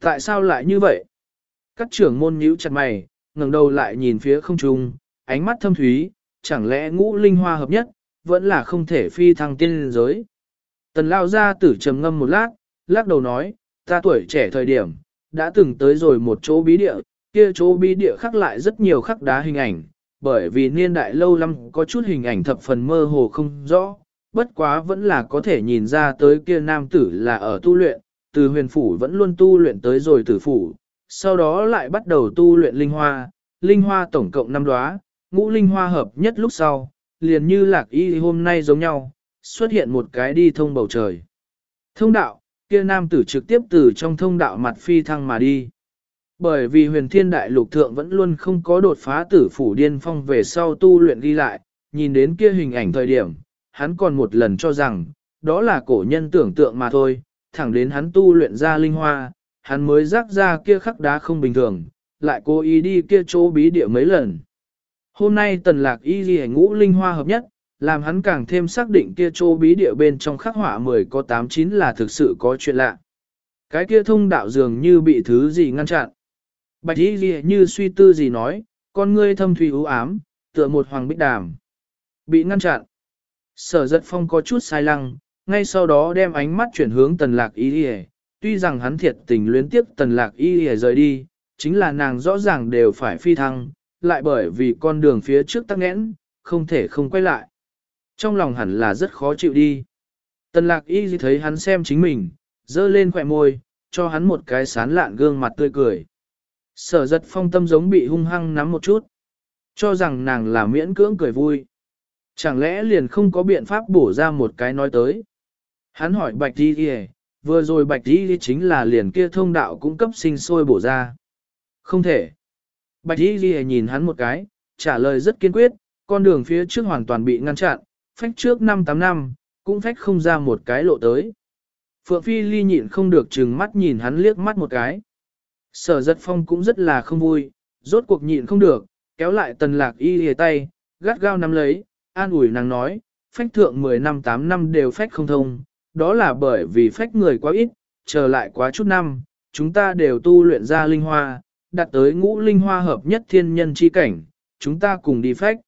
Tại sao lại như vậy? Các trưởng môn nhíu chặt mày, ngẩng đầu lại nhìn phía không trung, ánh mắt thâm thúy, chẳng lẽ ngũ linh hoa hợp nhất, vẫn là không thể phi thăng tiên giới. Tần lao ra tử trầm ngâm một lát, lắc đầu nói, ta tuổi trẻ thời điểm, đã từng tới rồi một chỗ bí địa, kia chỗ bí địa khắc lại rất nhiều khắc đá hình ảnh, bởi vì niên đại lâu lắm có chút hình ảnh thập phần mơ hồ không rõ, bất quá vẫn là có thể nhìn ra tới kia nam tử là ở tu luyện, từ huyền phủ vẫn luôn tu luyện tới rồi tử phủ, sau đó lại bắt đầu tu luyện linh hoa, linh hoa tổng cộng năm đóa, ngũ linh hoa hợp nhất lúc sau, liền như lạc y hôm nay giống nhau, xuất hiện một cái đi thông bầu trời. Thông đạo, kia nam tử trực tiếp từ trong thông đạo mặt phi thăng mà đi. Bởi vì huyền thiên đại lục thượng vẫn luôn không có đột phá tử phủ điên phong về sau tu luyện ghi lại, nhìn đến kia hình ảnh thời điểm, hắn còn một lần cho rằng, đó là cổ nhân tưởng tượng mà thôi, thẳng đến hắn tu luyện ra linh hoa, hắn mới rắc ra kia khắc đá không bình thường, lại cố ý đi kia chỗ bí địa mấy lần. Hôm nay tần lạc y ghi ngũ linh hoa hợp nhất, làm hắn càng thêm xác định kia chỗ bí địa bên trong khắc họa 10 có 89 là thực sự có chuyện lạ. Cái kia thông đạo dường như bị thứ gì ngăn chặn. Bạch y ghi như suy tư gì nói, con ngươi thâm thủy u ám, tựa một hoàng bích đàm. Bị ngăn chặn. Sở giật phong có chút sai lăng, ngay sau đó đem ánh mắt chuyển hướng tần lạc y đi tuy rằng hắn thiệt tình luyến tiếp tần lạc y đi rời đi, chính là nàng rõ ràng đều phải phi thăng, lại bởi vì con đường phía trước tắc nghẽn, không thể không quay lại. Trong lòng hẳn là rất khó chịu đi. Tần lạc y thấy hắn xem chính mình, dơ lên khỏe môi, cho hắn một cái sán lạn gương mặt tươi cười. Sở giật phong tâm giống bị hung hăng nắm một chút, cho rằng nàng là miễn cưỡng cười vui. Chẳng lẽ liền không có biện pháp bổ ra một cái nói tới. Hắn hỏi bạch đi kìa, vừa rồi bạch đi chính là liền kia thông đạo cung cấp sinh sôi bổ ra. Không thể. Bạch Y Ghi nhìn hắn một cái, trả lời rất kiên quyết, con đường phía trước hoàn toàn bị ngăn chặn, phách trước 5-8 năm, cũng phách không ra một cái lộ tới. Phượng Phi Ly nhịn không được chừng mắt nhìn hắn liếc mắt một cái. Sở giật phong cũng rất là không vui, rốt cuộc nhịn không được, kéo lại tần lạc y hề tay, gắt gao nắm lấy, an ủi nàng nói, phách thượng 10 năm 8 năm đều phách không thông, đó là bởi vì phách người quá ít, trở lại quá chút năm, chúng ta đều tu luyện ra linh hoa, đặt tới ngũ linh hoa hợp nhất thiên nhân chi cảnh, chúng ta cùng đi phách.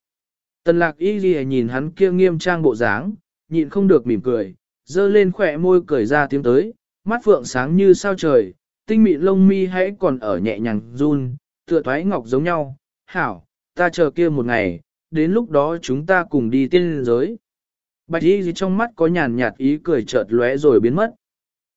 Tần lạc y ghi nhìn hắn kia nghiêm trang bộ dáng, nhịn không được mỉm cười, dơ lên khỏe môi cười ra tiếng tới, mắt phượng sáng như sao trời, tinh mịn lông mi hãy còn ở nhẹ nhàng run, tựa thoái ngọc giống nhau, hảo, ta chờ kia một ngày, đến lúc đó chúng ta cùng đi tiên giới. Bạch y trong mắt có nhàn nhạt ý cười chợt lóe rồi biến mất.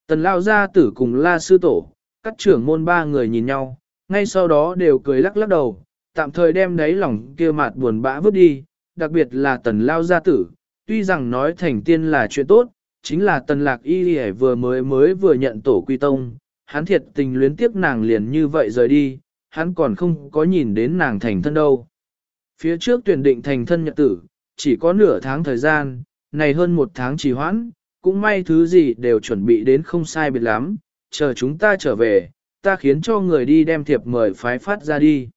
Tần lao gia tử cùng la sư tổ, các trưởng môn ba người nhìn nhau, ngay sau đó đều cười lắc lắc đầu, tạm thời đem đáy lòng kia mặt buồn bã vứt đi, đặc biệt là tần lao gia tử, tuy rằng nói thành tiên là chuyện tốt, chính là tần lạc y vừa mới mới vừa nhận tổ quy tông, hắn thiệt tình luyến tiếc nàng liền như vậy rời đi, hắn còn không có nhìn đến nàng thành thân đâu. Phía trước tuyển định thành thân nhật tử, chỉ có nửa tháng thời gian, này hơn một tháng trì hoãn, cũng may thứ gì đều chuẩn bị đến không sai biệt lắm, chờ chúng ta trở về, ta khiến cho người đi đem thiệp mời phái phát ra đi.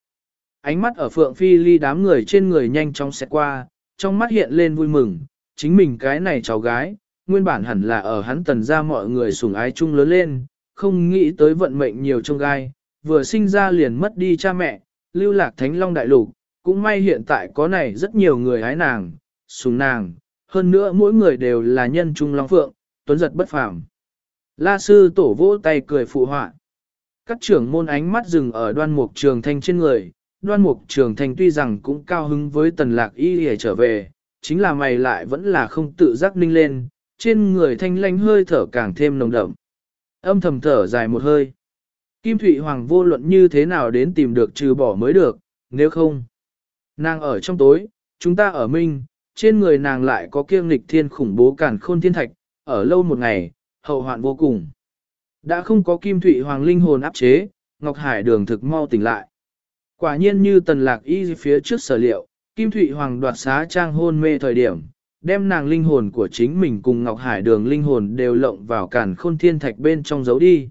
Ánh mắt ở phượng phi ly đám người trên người nhanh chóng xẹt qua, trong mắt hiện lên vui mừng, chính mình cái này cháu gái, nguyên bản hẳn là ở hắn tần ra mọi người sủng ái chung lớn lên, không nghĩ tới vận mệnh nhiều trông gai, vừa sinh ra liền mất đi cha mẹ, lưu lạc thánh long đại lục, cũng may hiện tại có này rất nhiều người hái nàng, sủng nàng, hơn nữa mỗi người đều là nhân trung long phượng, tuấn giật bất phàm. La sư tổ vỗ tay cười phụ họa. Các trưởng môn ánh mắt dừng ở đoan mục trường thanh trên người, đoan mục trường Thành tuy rằng cũng cao hứng với tần lạc y hề trở về, chính là mày lại vẫn là không tự giác ninh lên, trên người thanh lanh hơi thở càng thêm nồng đậm. Âm thầm thở dài một hơi. Kim Thụy Hoàng vô luận như thế nào đến tìm được trừ bỏ mới được, nếu không. Nàng ở trong tối, chúng ta ở minh, trên người nàng lại có kiêng nghịch thiên khủng bố cản khôn thiên thạch, ở lâu một ngày, hậu hoạn vô cùng. Đã không có Kim Thụy Hoàng linh hồn áp chế, Ngọc Hải đường thực mau tỉnh lại. Quả nhiên như tần lạc y phía trước sở liệu, Kim Thụy Hoàng đoạt xá trang hôn mê thời điểm, đem nàng linh hồn của chính mình cùng Ngọc Hải đường linh hồn đều lộng vào càn khôn thiên thạch bên trong giấu đi.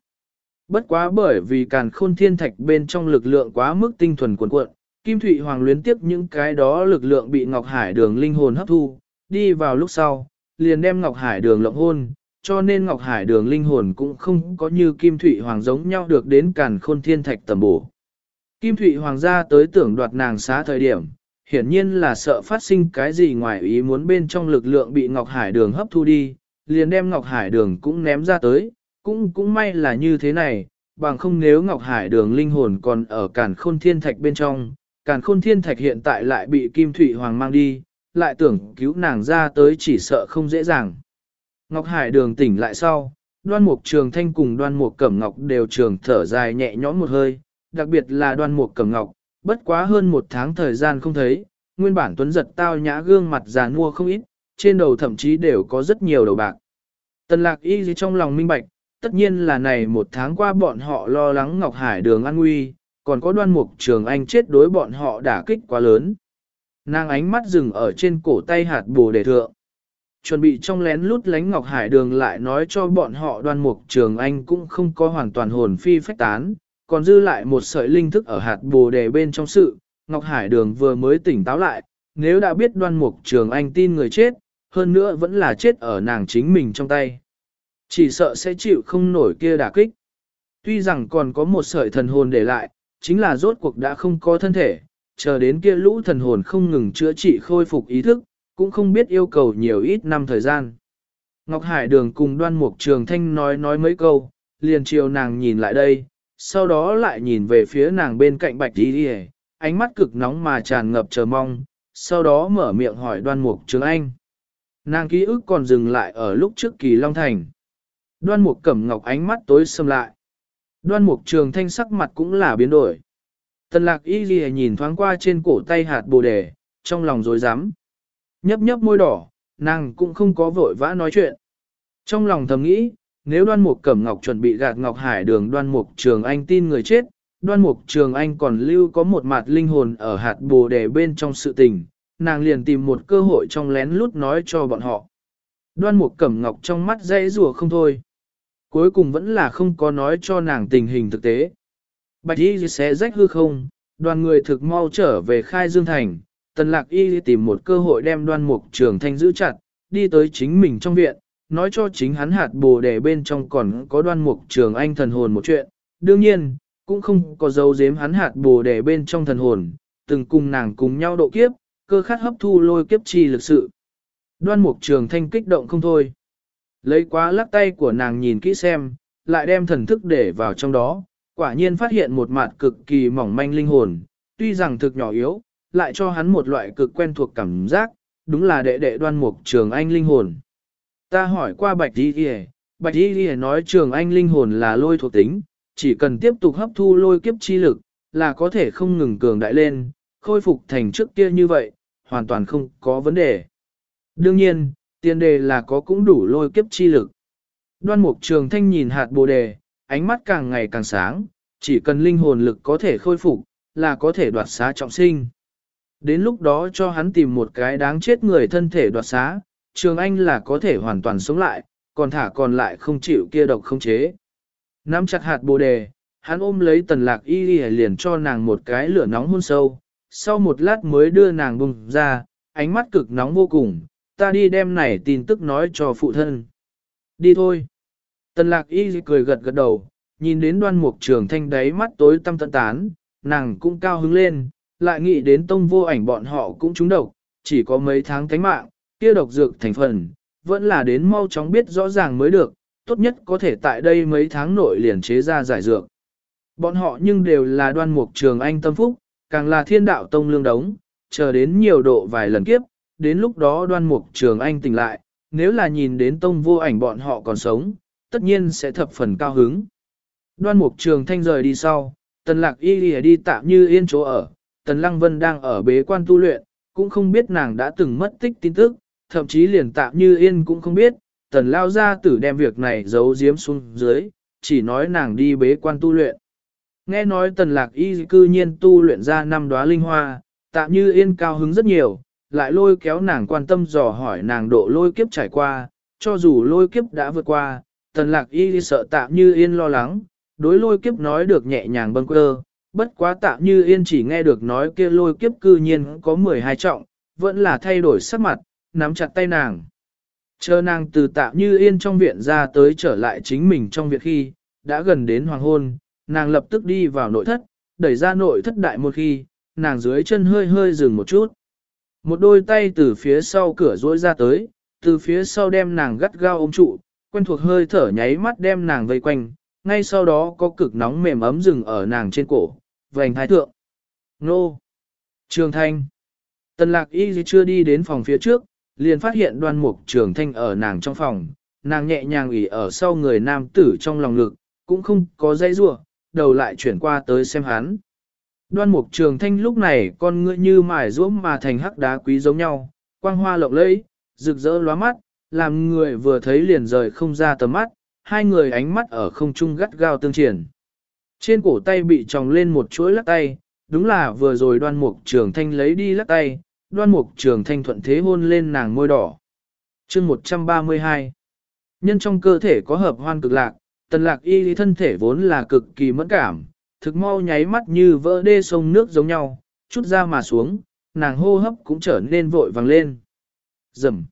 Bất quá bởi vì càn khôn thiên thạch bên trong lực lượng quá mức tinh thuần cuộn cuộn, Kim Thụy Hoàng luyến tiếp những cái đó lực lượng bị Ngọc Hải đường linh hồn hấp thu, đi vào lúc sau, liền đem Ngọc Hải đường lộng hôn, cho nên Ngọc Hải đường linh hồn cũng không có như Kim Thụy Hoàng giống nhau được đến càn khôn thiên thạch tầm bổ. Kim Thụy Hoàng gia tới tưởng đoạt nàng xá thời điểm, hiển nhiên là sợ phát sinh cái gì ngoài ý muốn bên trong lực lượng bị Ngọc Hải đường hấp thu đi, liền đem Ngọc Hải đường cũng ném ra tới, cũng cũng may là như thế này, bằng không nếu Ngọc Hải đường linh hồn còn ở càn khôn thiên thạch bên trong, càn khôn thiên thạch hiện tại lại bị Kim Thụy Hoàng mang đi, lại tưởng cứu nàng ra tới chỉ sợ không dễ dàng. Ngọc Hải đường tỉnh lại sau, đoan mục trường thanh cùng đoan mục cẩm ngọc đều trường thở dài nhẹ nhõm một hơi, đặc biệt là đoan mục cẩm ngọc, bất quá hơn một tháng thời gian không thấy, nguyên bản tuấn giật tao nhã gương mặt già nua không ít, trên đầu thậm chí đều có rất nhiều đầu bạc. Tần lạc y gì trong lòng minh bạch, tất nhiên là này một tháng qua bọn họ lo lắng Ngọc Hải đường an nguy, còn có đoan mục trường anh chết đối bọn họ đả kích quá lớn. Nàng ánh mắt dừng ở trên cổ tay hạt bồ đề thượng. Chuẩn bị trong lén lút lánh Ngọc Hải đường lại nói cho bọn họ đoan mục trường anh cũng không có hoàn toàn hồn phi phách tán, còn dư lại một sợi linh thức ở hạt bồ đề bên trong sự, Ngọc Hải Đường vừa mới tỉnh táo lại, nếu đã biết đoan mục trường anh tin người chết, hơn nữa vẫn là chết ở nàng chính mình trong tay. Chỉ sợ sẽ chịu không nổi kia đả kích. Tuy rằng còn có một sợi thần hồn để lại, chính là rốt cuộc đã không có thân thể, chờ đến kia lũ thần hồn không ngừng chữa trị khôi phục ý thức, cũng không biết yêu cầu nhiều ít năm thời gian. Ngọc Hải Đường cùng đoan mục trường thanh nói nói mấy câu, liền chiều nàng nhìn lại đây, sau đó lại nhìn về phía nàng bên cạnh bạch đi đi ánh mắt cực nóng mà tràn ngập chờ mong, sau đó mở miệng hỏi đoan mục trường anh. Nàng ký ức còn dừng lại ở lúc trước kỳ Long Thành. Đoan mục cẩm ngọc ánh mắt tối xâm lại. Đoan mục trường thanh sắc mặt cũng là biến đổi. Tần lạc y ghi nhìn thoáng qua trên cổ tay hạt bồ đề, trong lòng dối rắm Nhấp nhấp môi đỏ, nàng cũng không có vội vã nói chuyện. Trong lòng thầm nghĩ, nếu đoan mục cẩm ngọc chuẩn bị gạt ngọc hải đường đoan mục trường anh tin người chết, đoan mục trường anh còn lưu có một mặt linh hồn ở hạt bồ đề bên trong sự tình, nàng liền tìm một cơ hội trong lén lút nói cho bọn họ. Đoan mục cẩm ngọc trong mắt dãy rùa không thôi. Cuối cùng vẫn là không có nói cho nàng tình hình thực tế. Bạch y sẽ rách hư không, đoàn người thực mau trở về khai dương thành, tần lạc y tìm một cơ hội đem đoan mục trường thanh giữ chặt, đi tới chính mình trong viện, nói cho chính hắn hạt bồ đề bên trong còn có đoan mục trường anh thần hồn một chuyện. Đương nhiên, cũng không có dấu giếm hắn hạt bồ đề bên trong thần hồn, từng cùng nàng cùng nhau độ kiếp, cơ khát hấp thu lôi kiếp chi lực sự. Đoan mục trường thanh kích động không thôi. Lấy quá lắc tay của nàng nhìn kỹ xem, lại đem thần thức để vào trong đó, quả nhiên phát hiện một mặt cực kỳ mỏng manh linh hồn, tuy rằng thực nhỏ yếu, lại cho hắn một loại cực quen thuộc cảm giác, đúng là đệ đệ đoan mục trường anh linh hồn. Ta hỏi qua Bạch Y Ghi Bạch Y Ghi nói trường anh linh hồn là lôi thuộc tính, chỉ cần tiếp tục hấp thu lôi kiếp chi lực, là có thể không ngừng cường đại lên, khôi phục thành trước kia như vậy, hoàn toàn không có vấn đề. Đương nhiên, tiền đề là có cũng đủ lôi kiếp chi lực. Đoan mục trường thanh nhìn hạt bồ đề, ánh mắt càng ngày càng sáng, chỉ cần linh hồn lực có thể khôi phục, là có thể đoạt xá trọng sinh. Đến lúc đó cho hắn tìm một cái đáng chết người thân thể đoạt xá, Trường Anh là có thể hoàn toàn sống lại, còn thả còn lại không chịu kia độc không chế. Nắm chặt hạt bồ đề, hắn ôm lấy tần lạc y liền cho nàng một cái lửa nóng hôn sâu, sau một lát mới đưa nàng bùng ra, ánh mắt cực nóng vô cùng, ta đi đem này tin tức nói cho phụ thân. Đi thôi. Tần lạc y cười gật gật đầu, nhìn đến đoan mục trường thanh đáy mắt tối tăm tận tán, nàng cũng cao hứng lên, lại nghĩ đến tông vô ảnh bọn họ cũng trúng độc, chỉ có mấy tháng thánh mạng, kia độc dược thành phần, vẫn là đến mau chóng biết rõ ràng mới được, tốt nhất có thể tại đây mấy tháng nội liền chế ra giải dược. Bọn họ nhưng đều là đoan mục trường anh tâm phúc, càng là thiên đạo tông lương đống, chờ đến nhiều độ vài lần kiếp, đến lúc đó đoan mục trường anh tỉnh lại, nếu là nhìn đến tông vô ảnh bọn họ còn sống, tất nhiên sẽ thập phần cao hứng. Đoan mục trường thanh rời đi sau, tần lạc y lìa đi tạm như yên chỗ ở, tần lăng vân đang ở bế quan tu luyện, cũng không biết nàng đã từng mất tích tin tức, thậm chí liền tạm như yên cũng không biết, tần lao ra tử đem việc này giấu giếm xuống dưới, chỉ nói nàng đi bế quan tu luyện. Nghe nói tần lạc y cư nhiên tu luyện ra năm đóa linh hoa, tạm như yên cao hứng rất nhiều, lại lôi kéo nàng quan tâm dò hỏi nàng độ lôi kiếp trải qua, cho dù lôi kiếp đã vượt qua, tần lạc y sợ tạm như yên lo lắng, đối lôi kiếp nói được nhẹ nhàng bâng quơ, bất quá tạm như yên chỉ nghe được nói kia lôi kiếp cư nhiên có 12 trọng, vẫn là thay đổi sắc mặt, nắm chặt tay nàng. Chờ nàng từ tạm như yên trong viện ra tới trở lại chính mình trong việc khi, đã gần đến hoàng hôn, nàng lập tức đi vào nội thất, đẩy ra nội thất đại một khi, nàng dưới chân hơi hơi dừng một chút. Một đôi tay từ phía sau cửa rỗi ra tới, từ phía sau đem nàng gắt gao ôm trụ, quen thuộc hơi thở nháy mắt đem nàng vây quanh, ngay sau đó có cực nóng mềm ấm rừng ở nàng trên cổ, vành thái thượng. Nô! Trường Thanh! Tần lạc y chưa đi đến phòng phía trước, liền phát hiện đoan mục trường thanh ở nàng trong phòng, nàng nhẹ nhàng ủy ở sau người nam tử trong lòng ngực, cũng không có dây rua, đầu lại chuyển qua tới xem hắn. Đoan mục trường thanh lúc này con ngựa như mài ruỗm mà thành hắc đá quý giống nhau, quang hoa lộng lẫy, rực rỡ lóa mắt, làm người vừa thấy liền rời không ra tầm mắt, hai người ánh mắt ở không trung gắt gao tương triển. Trên cổ tay bị tròng lên một chuỗi lắc tay, đúng là vừa rồi đoan mục trường thanh lấy đi lắc tay, đoan mục trường thanh thuận thế hôn lên nàng môi đỏ. chương 132 Nhân trong cơ thể có hợp hoan cực lạc, tần lạc y lý thân thể vốn là cực kỳ mẫn cảm, thực mau nháy mắt như vỡ đê sông nước giống nhau, chút ra mà xuống, nàng hô hấp cũng trở nên vội vàng lên. Rầm.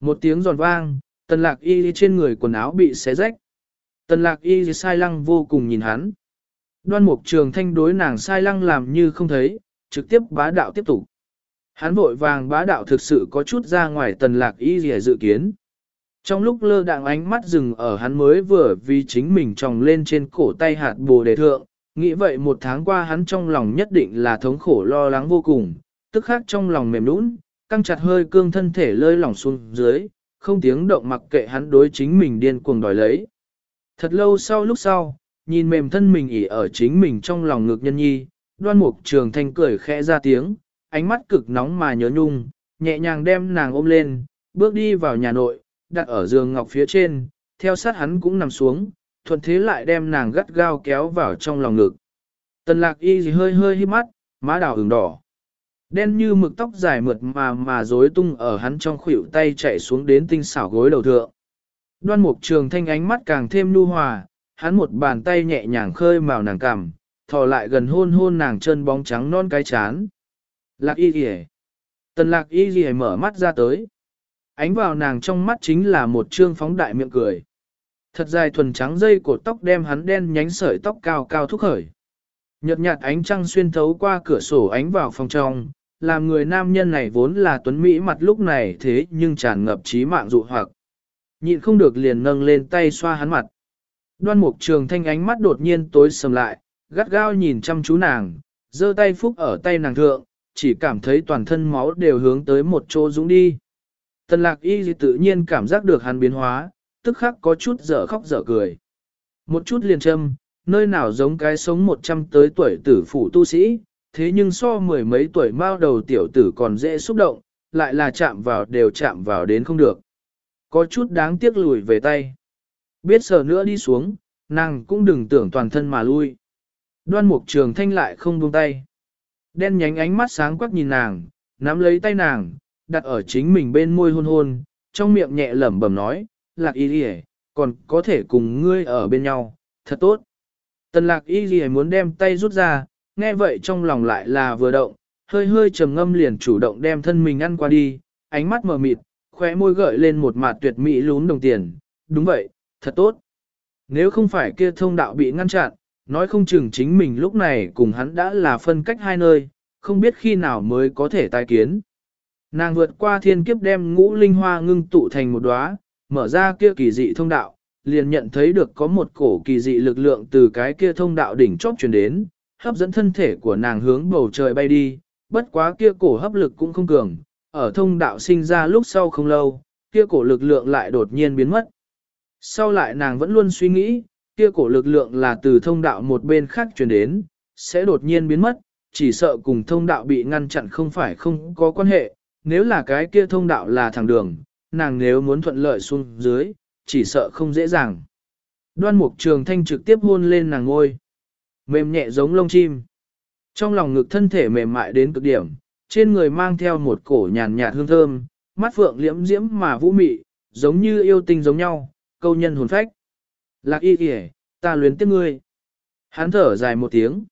Một tiếng giòn vang, tần lạc y trên người quần áo bị xé rách. Tần lạc y sai lăng vô cùng nhìn hắn. Đoan mục trường thanh đối nàng sai lăng làm như không thấy, trực tiếp bá đạo tiếp tục. Hắn vội vàng bá đạo thực sự có chút ra ngoài tần lạc y gì dự kiến. Trong lúc lơ đạng ánh mắt dừng ở hắn mới vừa vì chính mình tròng lên trên cổ tay hạt bồ đề thượng, nghĩ vậy một tháng qua hắn trong lòng nhất định là thống khổ lo lắng vô cùng, tức khác trong lòng mềm nũng, căng chặt hơi cương thân thể lơi lỏng xuống dưới, không tiếng động mặc kệ hắn đối chính mình điên cuồng đòi lấy. Thật lâu sau lúc sau, nhìn mềm thân mình ỉ ở chính mình trong lòng ngực nhân nhi, đoan mục trường thanh cười khẽ ra tiếng, ánh mắt cực nóng mà nhớ nhung, nhẹ nhàng đem nàng ôm lên, bước đi vào nhà nội, đặt ở giường ngọc phía trên, theo sát hắn cũng nằm xuống, thuận thế lại đem nàng gắt gao kéo vào trong lòng ngực. Tần lạc y gì hơi hơi hít mắt, má đào ửng đỏ. Đen như mực tóc dài mượt mà mà rối tung ở hắn trong khuỷu tay chạy xuống đến tinh xảo gối đầu thượng. Đoan mục trường thanh ánh mắt càng thêm nu hòa, hắn một bàn tay nhẹ nhàng khơi màu nàng cằm, thò lại gần hôn hôn nàng chân bóng trắng non cái chán. Lạc y ghi Tần lạc y ghi mở mắt ra tới. Ánh vào nàng trong mắt chính là một trương phóng đại miệng cười. Thật dài thuần trắng dây cột tóc đem hắn đen nhánh sợi tóc cao cao thúc khởi. Nhật nhạt ánh trăng xuyên thấu qua cửa sổ ánh vào phòng trong, làm người nam nhân này vốn là tuấn Mỹ mặt lúc này thế nhưng tràn ngập trí mạng dụ hoặc. Nhịn không được liền nâng lên tay xoa hắn mặt. Đoan mục trường thanh ánh mắt đột nhiên tối sầm lại, gắt gao nhìn chăm chú nàng, giơ tay phúc ở tay nàng thượng, chỉ cảm thấy toàn thân máu đều hướng tới một chỗ dũng đi. Tần lạc y tự nhiên cảm giác được hắn biến hóa, tức khắc có chút dở khóc dở cười. Một chút liền châm, nơi nào giống cái sống một trăm tới tuổi tử phụ tu sĩ, thế nhưng so mười mấy tuổi mao đầu tiểu tử còn dễ xúc động, lại là chạm vào đều chạm vào đến không được. Có chút đáng tiếc lùi về tay. Biết sợ nữa đi xuống, nàng cũng đừng tưởng toàn thân mà lui. Đoan mục trường thanh lại không buông tay. Đen nhánh ánh mắt sáng quắc nhìn nàng, nắm lấy tay nàng, đặt ở chính mình bên môi hôn hôn, trong miệng nhẹ lẩm bẩm nói, lạc y đi còn có thể cùng ngươi ở bên nhau, thật tốt. Tần lạc y gì muốn đem tay rút ra, nghe vậy trong lòng lại là vừa động, hơi hơi trầm ngâm liền chủ động đem thân mình ăn qua đi, ánh mắt mở mịt, khóe môi gợi lên một mặt tuyệt mỹ lún đồng tiền, đúng vậy, thật tốt. Nếu không phải kia thông đạo bị ngăn chặn, nói không chừng chính mình lúc này cùng hắn đã là phân cách hai nơi, không biết khi nào mới có thể tái kiến. Nàng vượt qua thiên kiếp đem ngũ linh hoa ngưng tụ thành một đóa, mở ra kia kỳ dị thông đạo, liền nhận thấy được có một cổ kỳ dị lực lượng từ cái kia thông đạo đỉnh chóp truyền đến, hấp dẫn thân thể của nàng hướng bầu trời bay đi, bất quá kia cổ hấp lực cũng không cường, ở thông đạo sinh ra lúc sau không lâu, kia cổ lực lượng lại đột nhiên biến mất. Sau lại nàng vẫn luôn suy nghĩ, kia cổ lực lượng là từ thông đạo một bên khác truyền đến, sẽ đột nhiên biến mất, chỉ sợ cùng thông đạo bị ngăn chặn không phải không có quan hệ, nếu là cái kia thông đạo là thẳng đường, nàng nếu muốn thuận lợi xuống dưới, chỉ sợ không dễ dàng. Đoan mục trường thanh trực tiếp hôn lên nàng ngôi, mềm nhẹ giống lông chim. Trong lòng ngực thân thể mềm mại đến cực điểm, trên người mang theo một cổ nhàn nhạt hương thơm, mắt phượng liễm diễm mà vũ mị, giống như yêu tinh giống nhau, câu nhân hồn phách. Lạc y kìa, ta luyến tiếc ngươi. Hắn thở dài một tiếng.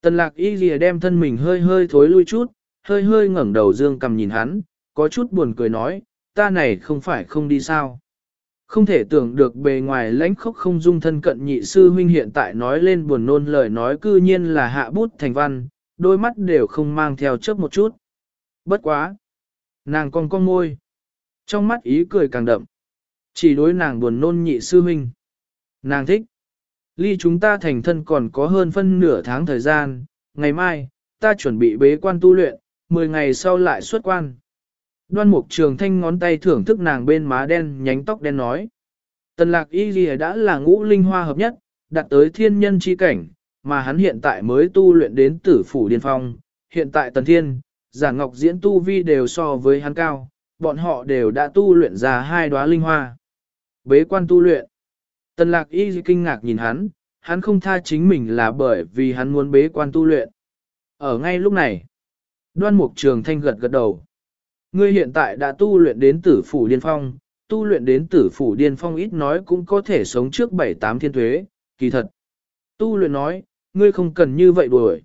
Tần lạc y kìa đem thân mình hơi hơi thối lui chút, hơi hơi ngẩng đầu dương cầm nhìn hắn, có chút buồn cười nói, ta này không phải không đi sao. Không thể tưởng được bề ngoài lãnh khốc không dung thân cận nhị sư huynh hiện tại nói lên buồn nôn lời nói cư nhiên là hạ bút thành văn, đôi mắt đều không mang theo chớp một chút. Bất quá. Nàng còn con môi. Trong mắt ý cười càng đậm. Chỉ đối nàng buồn nôn nhị sư huynh. Nàng thích. Ly chúng ta thành thân còn có hơn phân nửa tháng thời gian, ngày mai, ta chuẩn bị bế quan tu luyện, 10 ngày sau lại xuất quan. Đoan mục trường thanh ngón tay thưởng thức nàng bên má đen nhánh tóc đen nói. Tần lạc y ghi đã là ngũ linh hoa hợp nhất, đạt tới thiên nhân chi cảnh, mà hắn hiện tại mới tu luyện đến tử phủ điên phong. Hiện tại tần thiên, giả ngọc diễn tu vi đều so với hắn cao, bọn họ đều đã tu luyện ra hai đóa linh hoa. Bế quan tu luyện. Tần lạc y kinh ngạc nhìn hắn, hắn không tha chính mình là bởi vì hắn muốn bế quan tu luyện. Ở ngay lúc này, đoan mục trường thanh gật gật đầu. Ngươi hiện tại đã tu luyện đến tử phủ điên phong, tu luyện đến tử phủ điên phong ít nói cũng có thể sống trước bảy tám thiên thuế, kỳ thật. Tu luyện nói, ngươi không cần như vậy đuổi.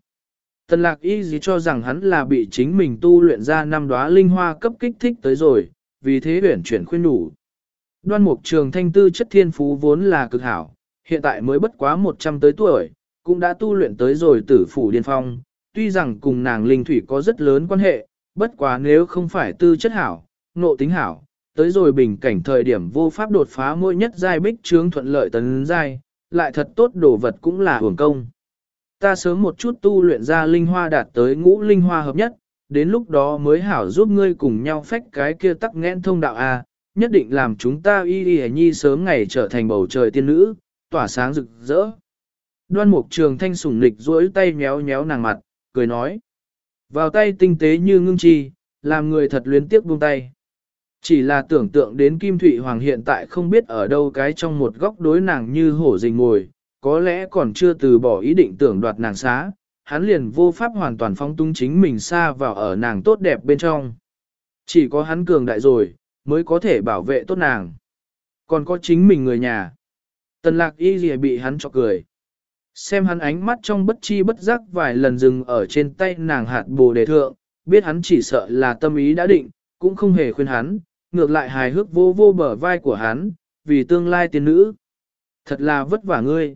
Tần lạc y gì cho rằng hắn là bị chính mình tu luyện ra năm đóa linh hoa cấp kích thích tới rồi, vì thế huyển chuyển khuyên đủ. Đoan mục trường thanh tư chất thiên phú vốn là cực hảo, hiện tại mới bất quá 100 tới tuổi, cũng đã tu luyện tới rồi tử phủ điên phong, tuy rằng cùng nàng linh thủy có rất lớn quan hệ, bất quá nếu không phải tư chất hảo, nộ tính hảo, tới rồi bình cảnh thời điểm vô pháp đột phá mỗi nhất giai bích trướng thuận lợi tấn giai, lại thật tốt đồ vật cũng là hưởng công. Ta sớm một chút tu luyện ra linh hoa đạt tới ngũ linh hoa hợp nhất, đến lúc đó mới hảo giúp ngươi cùng nhau phách cái kia tắc nghẽn thông đạo A, nhất định làm chúng ta y y nhi sớm ngày trở thành bầu trời tiên nữ, tỏa sáng rực rỡ. Đoan mục trường thanh sủng nịch duỗi tay méo nhéo nàng mặt, cười nói. Vào tay tinh tế như ngưng chi, làm người thật luyến tiếc buông tay. Chỉ là tưởng tượng đến Kim Thụy Hoàng hiện tại không biết ở đâu cái trong một góc đối nàng như hổ rình ngồi, có lẽ còn chưa từ bỏ ý định tưởng đoạt nàng xá, hắn liền vô pháp hoàn toàn phóng tung chính mình xa vào ở nàng tốt đẹp bên trong. Chỉ có hắn cường đại rồi, mới có thể bảo vệ tốt nàng. Còn có chính mình người nhà. Tần lạc y gì bị hắn cho cười. Xem hắn ánh mắt trong bất chi bất giác vài lần dừng ở trên tay nàng hạt bồ đề thượng, biết hắn chỉ sợ là tâm ý đã định, cũng không hề khuyên hắn, ngược lại hài hước vô vô bờ vai của hắn, vì tương lai tiên nữ. Thật là vất vả ngươi.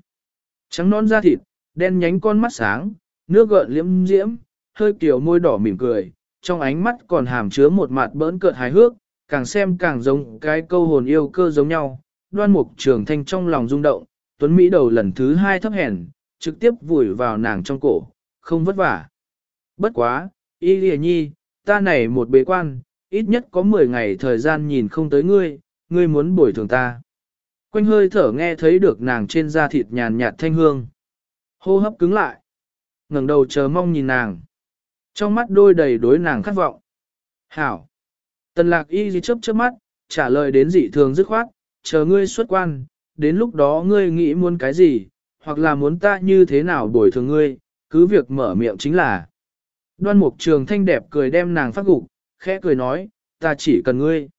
Trắng non da thịt, đen nhánh con mắt sáng, nước gợn liễm diễm, hơi kiểu môi đỏ mỉm cười, trong ánh mắt còn hàm chứa một mặt bỡn cợt hài hước, càng xem càng giống cái câu hồn yêu cơ giống nhau. Đoan mục trường thanh trong lòng rung động, tuấn Mỹ đầu lần thứ hai thấp hèn, trực tiếp vùi vào nàng trong cổ, không vất vả. Bất quá, y lìa nhi, ta này một bế quan, ít nhất có 10 ngày thời gian nhìn không tới ngươi, ngươi muốn bồi thường ta. Quanh hơi thở nghe thấy được nàng trên da thịt nhàn nhạt thanh hương. Hô hấp cứng lại. ngẩng đầu chờ mong nhìn nàng. Trong mắt đôi đầy đối nàng khát vọng. Hảo. Tần lạc y gì chớp chớp mắt, trả lời đến dị thường dứt khoát, chờ ngươi xuất quan, đến lúc đó ngươi nghĩ muốn cái gì, hoặc là muốn ta như thế nào bồi thường ngươi, cứ việc mở miệng chính là. Đoan mục trường thanh đẹp cười đem nàng phát gục, khẽ cười nói, ta chỉ cần ngươi.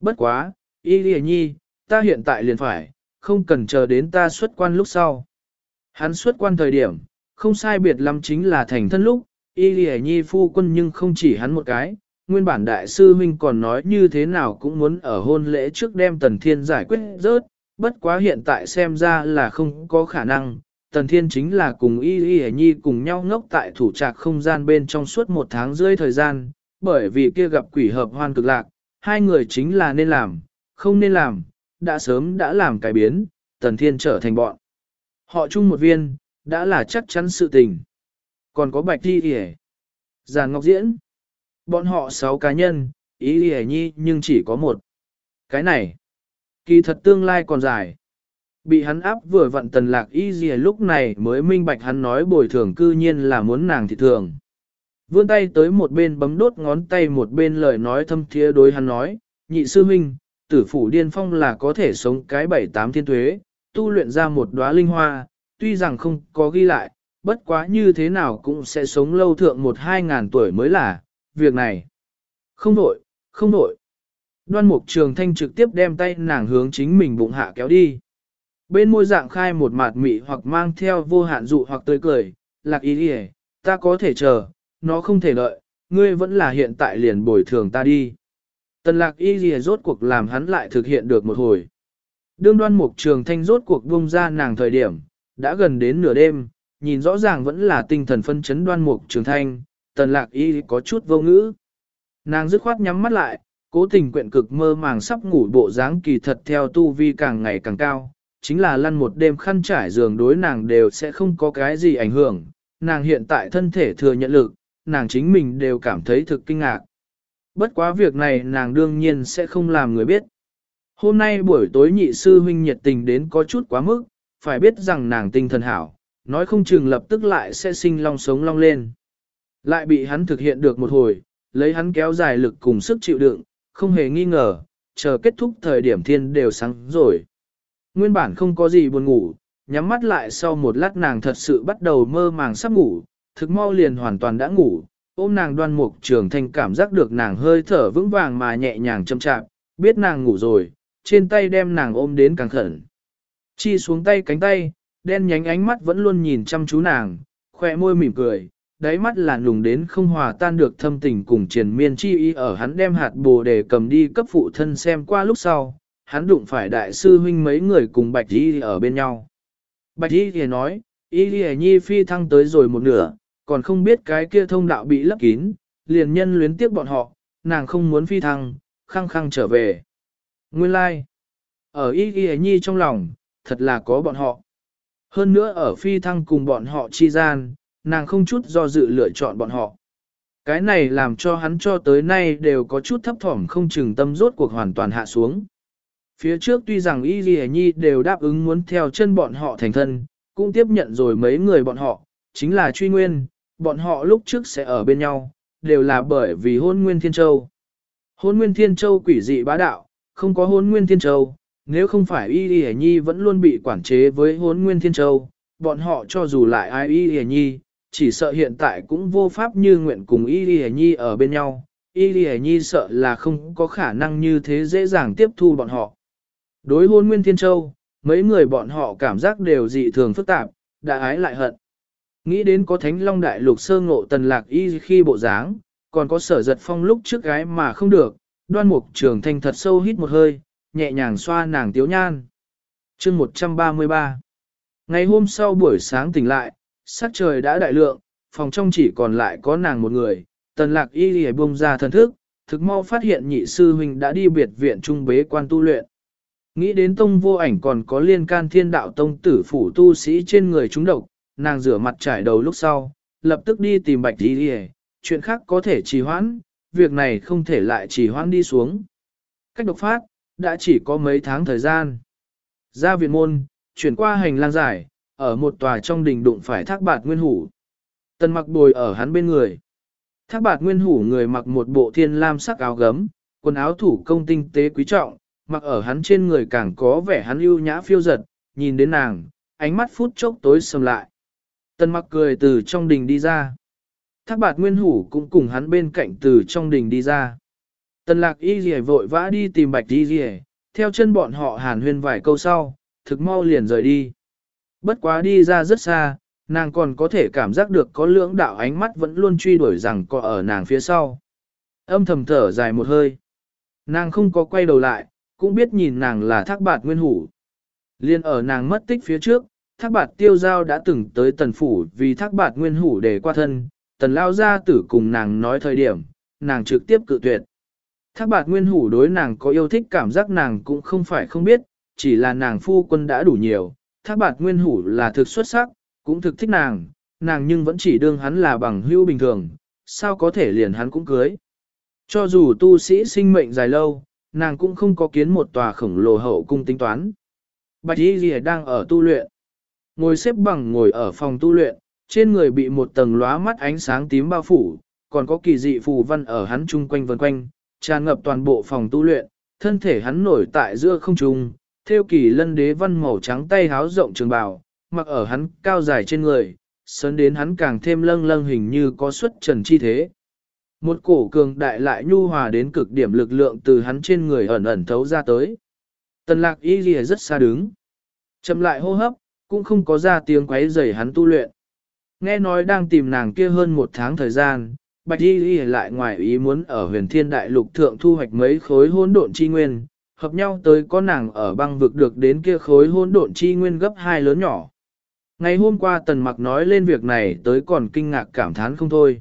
Bất quá, y lìa nhi, ta hiện tại liền phải, không cần chờ đến ta xuất quan lúc sau. Hắn xuất quan thời điểm, không sai biệt lắm chính là thành thân lúc, y lìa nhi phu quân nhưng không chỉ hắn một cái. Nguyên bản đại sư huynh còn nói như thế nào cũng muốn ở hôn lễ trước đem tần thiên giải quyết rớt, bất quá hiện tại xem ra là không có khả năng. Tần Thiên chính là cùng Y Y Nhi cùng nhau ngốc tại thủ trạc không gian bên trong suốt một tháng rưỡi thời gian, bởi vì kia gặp quỷ hợp hoan cực lạc, hai người chính là nên làm, không nên làm, đã sớm đã làm cải biến, Tần Thiên trở thành bọn. Họ chung một viên, đã là chắc chắn sự tình. Còn có Bạch Thi Y Giàn Ngọc Diễn. Bọn họ sáu cá nhân, ý Y Nhi nhưng chỉ có một. Cái này, kỳ thật tương lai còn dài. Bị hắn áp vừa vận tần lạc y gì lúc này mới minh bạch hắn nói bồi thường cư nhiên là muốn nàng thị thường. Vươn tay tới một bên bấm đốt ngón tay một bên lời nói thâm thiê đối hắn nói, nhị sư huynh, tử phủ điên phong là có thể sống cái bảy tám thiên thuế, tu luyện ra một đóa linh hoa, tuy rằng không có ghi lại, bất quá như thế nào cũng sẽ sống lâu thượng một hai ngàn tuổi mới là, việc này. Không đổi, không đổi. Đoan mục trường thanh trực tiếp đem tay nàng hướng chính mình bụng hạ kéo đi. Bên môi dạng khai một mạt mị hoặc mang theo vô hạn dụ hoặc tươi cười, lạc ý đi ta có thể chờ, nó không thể lợi, ngươi vẫn là hiện tại liền bồi thường ta đi. Tần lạc y gì rốt cuộc làm hắn lại thực hiện được một hồi. Đương đoan mục trường thanh rốt cuộc buông ra nàng thời điểm, đã gần đến nửa đêm, nhìn rõ ràng vẫn là tinh thần phân chấn đoan mục trường thanh, tần lạc y có chút vô ngữ. Nàng dứt khoát nhắm mắt lại, cố tình quyện cực mơ màng sắp ngủ bộ dáng kỳ thật theo tu vi càng ngày càng cao, chính là lăn một đêm khăn trải giường đối nàng đều sẽ không có cái gì ảnh hưởng, nàng hiện tại thân thể thừa nhận lực, nàng chính mình đều cảm thấy thực kinh ngạc. Bất quá việc này nàng đương nhiên sẽ không làm người biết. Hôm nay buổi tối nhị sư huynh nhiệt tình đến có chút quá mức, phải biết rằng nàng tinh thần hảo, nói không chừng lập tức lại sẽ sinh long sống long lên. Lại bị hắn thực hiện được một hồi, lấy hắn kéo dài lực cùng sức chịu đựng, không hề nghi ngờ, chờ kết thúc thời điểm thiên đều sáng rồi. Nguyên bản không có gì buồn ngủ, nhắm mắt lại sau một lát nàng thật sự bắt đầu mơ màng sắp ngủ, thực mau liền hoàn toàn đã ngủ, ôm nàng đoan mục trường thanh cảm giác được nàng hơi thở vững vàng mà nhẹ nhàng chậm chạm, biết nàng ngủ rồi, trên tay đem nàng ôm đến càng khẩn. Chi xuống tay cánh tay, đen nhánh ánh mắt vẫn luôn nhìn chăm chú nàng, khoe môi mỉm cười, đáy mắt là nùng đến không hòa tan được thâm tình cùng triền miên chi ý ở hắn đem hạt bồ đề cầm đi cấp phụ thân xem qua lúc sau, hắn đụng phải đại sư huynh mấy người cùng bạch y ở bên nhau. Bạch y thì nói, y lì nhi phi thăng tới rồi một nửa, còn không biết cái kia thông đạo bị lấp kín, liền nhân luyến tiếc bọn họ, nàng không muốn phi thăng, khăng khăng trở về. Nguyên lai, like. ở y lì nhi trong lòng, thật là có bọn họ. Hơn nữa ở phi thăng cùng bọn họ chi gian, nàng không chút do dự lựa chọn bọn họ. Cái này làm cho hắn cho tới nay đều có chút thấp thỏm không chừng tâm rốt cuộc hoàn toàn hạ xuống. Phía trước tuy rằng Y Ghi Nhi đều đáp ứng muốn theo chân bọn họ thành thân, cũng tiếp nhận rồi mấy người bọn họ, chính là truy nguyên, bọn họ lúc trước sẽ ở bên nhau, đều là bởi vì hôn nguyên thiên châu. Hôn nguyên thiên châu quỷ dị bá đạo, không có hôn nguyên thiên châu, nếu không phải Y Ghi Nhi vẫn luôn bị quản chế với hôn nguyên thiên châu, bọn họ cho dù lại ai Y Ghi Nhi, chỉ sợ hiện tại cũng vô pháp như nguyện cùng Y Lì Nhi ở bên nhau. Y Lì Nhi sợ là không có khả năng như thế dễ dàng tiếp thu bọn họ. Đối hôn Nguyên Thiên Châu, mấy người bọn họ cảm giác đều dị thường phức tạp, đã ái lại hận. Nghĩ đến có Thánh Long Đại Lục sơ ngộ tần lạc y khi bộ dáng, còn có sở giật phong lúc trước gái mà không được, đoan mục trường thanh thật sâu hít một hơi, nhẹ nhàng xoa nàng tiếu nhan. chương 133 Ngày hôm sau buổi sáng tỉnh lại, sắc trời đã đại lượng, phòng trong chỉ còn lại có nàng một người, tần lạc y lìa bông ra thần thức, thực mau phát hiện nhị sư huynh đã đi biệt viện trung bế quan tu luyện. Nghĩ đến tông vô ảnh còn có liên can thiên đạo tông tử phủ tu sĩ trên người chúng độc, nàng rửa mặt trải đầu lúc sau, lập tức đi tìm bạch y lìa, chuyện khác có thể trì hoãn, việc này không thể lại trì hoãn đi xuống. Cách độc phát, đã chỉ có mấy tháng thời gian. Ra viện môn, chuyển qua hành lang dài, ở một tòa trong đình đụng phải thác bạt nguyên hủ. Tần mặc bồi ở hắn bên người. Thác bạt nguyên hủ người mặc một bộ thiên lam sắc áo gấm, quần áo thủ công tinh tế quý trọng, mặc ở hắn trên người càng có vẻ hắn ưu nhã phiêu giật, nhìn đến nàng, ánh mắt phút chốc tối sầm lại. Tần mặc cười từ trong đình đi ra. Thác bạt nguyên hủ cũng cùng hắn bên cạnh từ trong đình đi ra. Tần lạc y dì vội vã đi tìm bạch y dì theo chân bọn họ hàn huyên vài câu sau, thực mau liền rời đi. Bất quá đi ra rất xa, nàng còn có thể cảm giác được có lưỡng đạo ánh mắt vẫn luôn truy đuổi rằng có ở nàng phía sau. Âm thầm thở dài một hơi. Nàng không có quay đầu lại, cũng biết nhìn nàng là thác bạt nguyên hủ. Liên ở nàng mất tích phía trước, thác bạt tiêu giao đã từng tới tần phủ vì thác bạt nguyên hủ để qua thân, tần lao ra tử cùng nàng nói thời điểm, nàng trực tiếp cự tuyệt. Thác bạt nguyên hủ đối nàng có yêu thích cảm giác nàng cũng không phải không biết, chỉ là nàng phu quân đã đủ nhiều, thác bạt nguyên hủ là thực xuất sắc, cũng thực thích nàng, nàng nhưng vẫn chỉ đương hắn là bằng hữu bình thường, sao có thể liền hắn cũng cưới. Cho dù tu sĩ sinh mệnh dài lâu, nàng cũng không có kiến một tòa khổng lồ hậu cung tính toán. Bạch Y Lìa đang ở tu luyện. Ngồi xếp bằng ngồi ở phòng tu luyện, trên người bị một tầng lóa mắt ánh sáng tím bao phủ, còn có kỳ dị phù văn ở hắn chung quanh vần quanh, tràn ngập toàn bộ phòng tu luyện, thân thể hắn nổi tại giữa không trung, theo kỳ lân đế văn màu trắng tay háo rộng trường bào, mặc ở hắn cao dài trên người, sớn đến hắn càng thêm lâng lâng hình như có xuất trần chi thế. Một cổ cường đại lại nhu hòa đến cực điểm lực lượng từ hắn trên người ẩn ẩn thấu ra tới. Tần lạc y lìa rất xa đứng. Chậm lại hô hấp, cũng không có ra tiếng quấy rầy hắn tu luyện. Nghe nói đang tìm nàng kia hơn một tháng thời gian, Bạch Y ghi lại ngoài ý muốn ở huyền thiên đại lục thượng thu hoạch mấy khối hỗn độn chi nguyên, hợp nhau tới có nàng ở băng vực được đến kia khối hỗn độn chi nguyên gấp hai lớn nhỏ. Ngày hôm qua Tần Mặc nói lên việc này tới còn kinh ngạc cảm thán không thôi.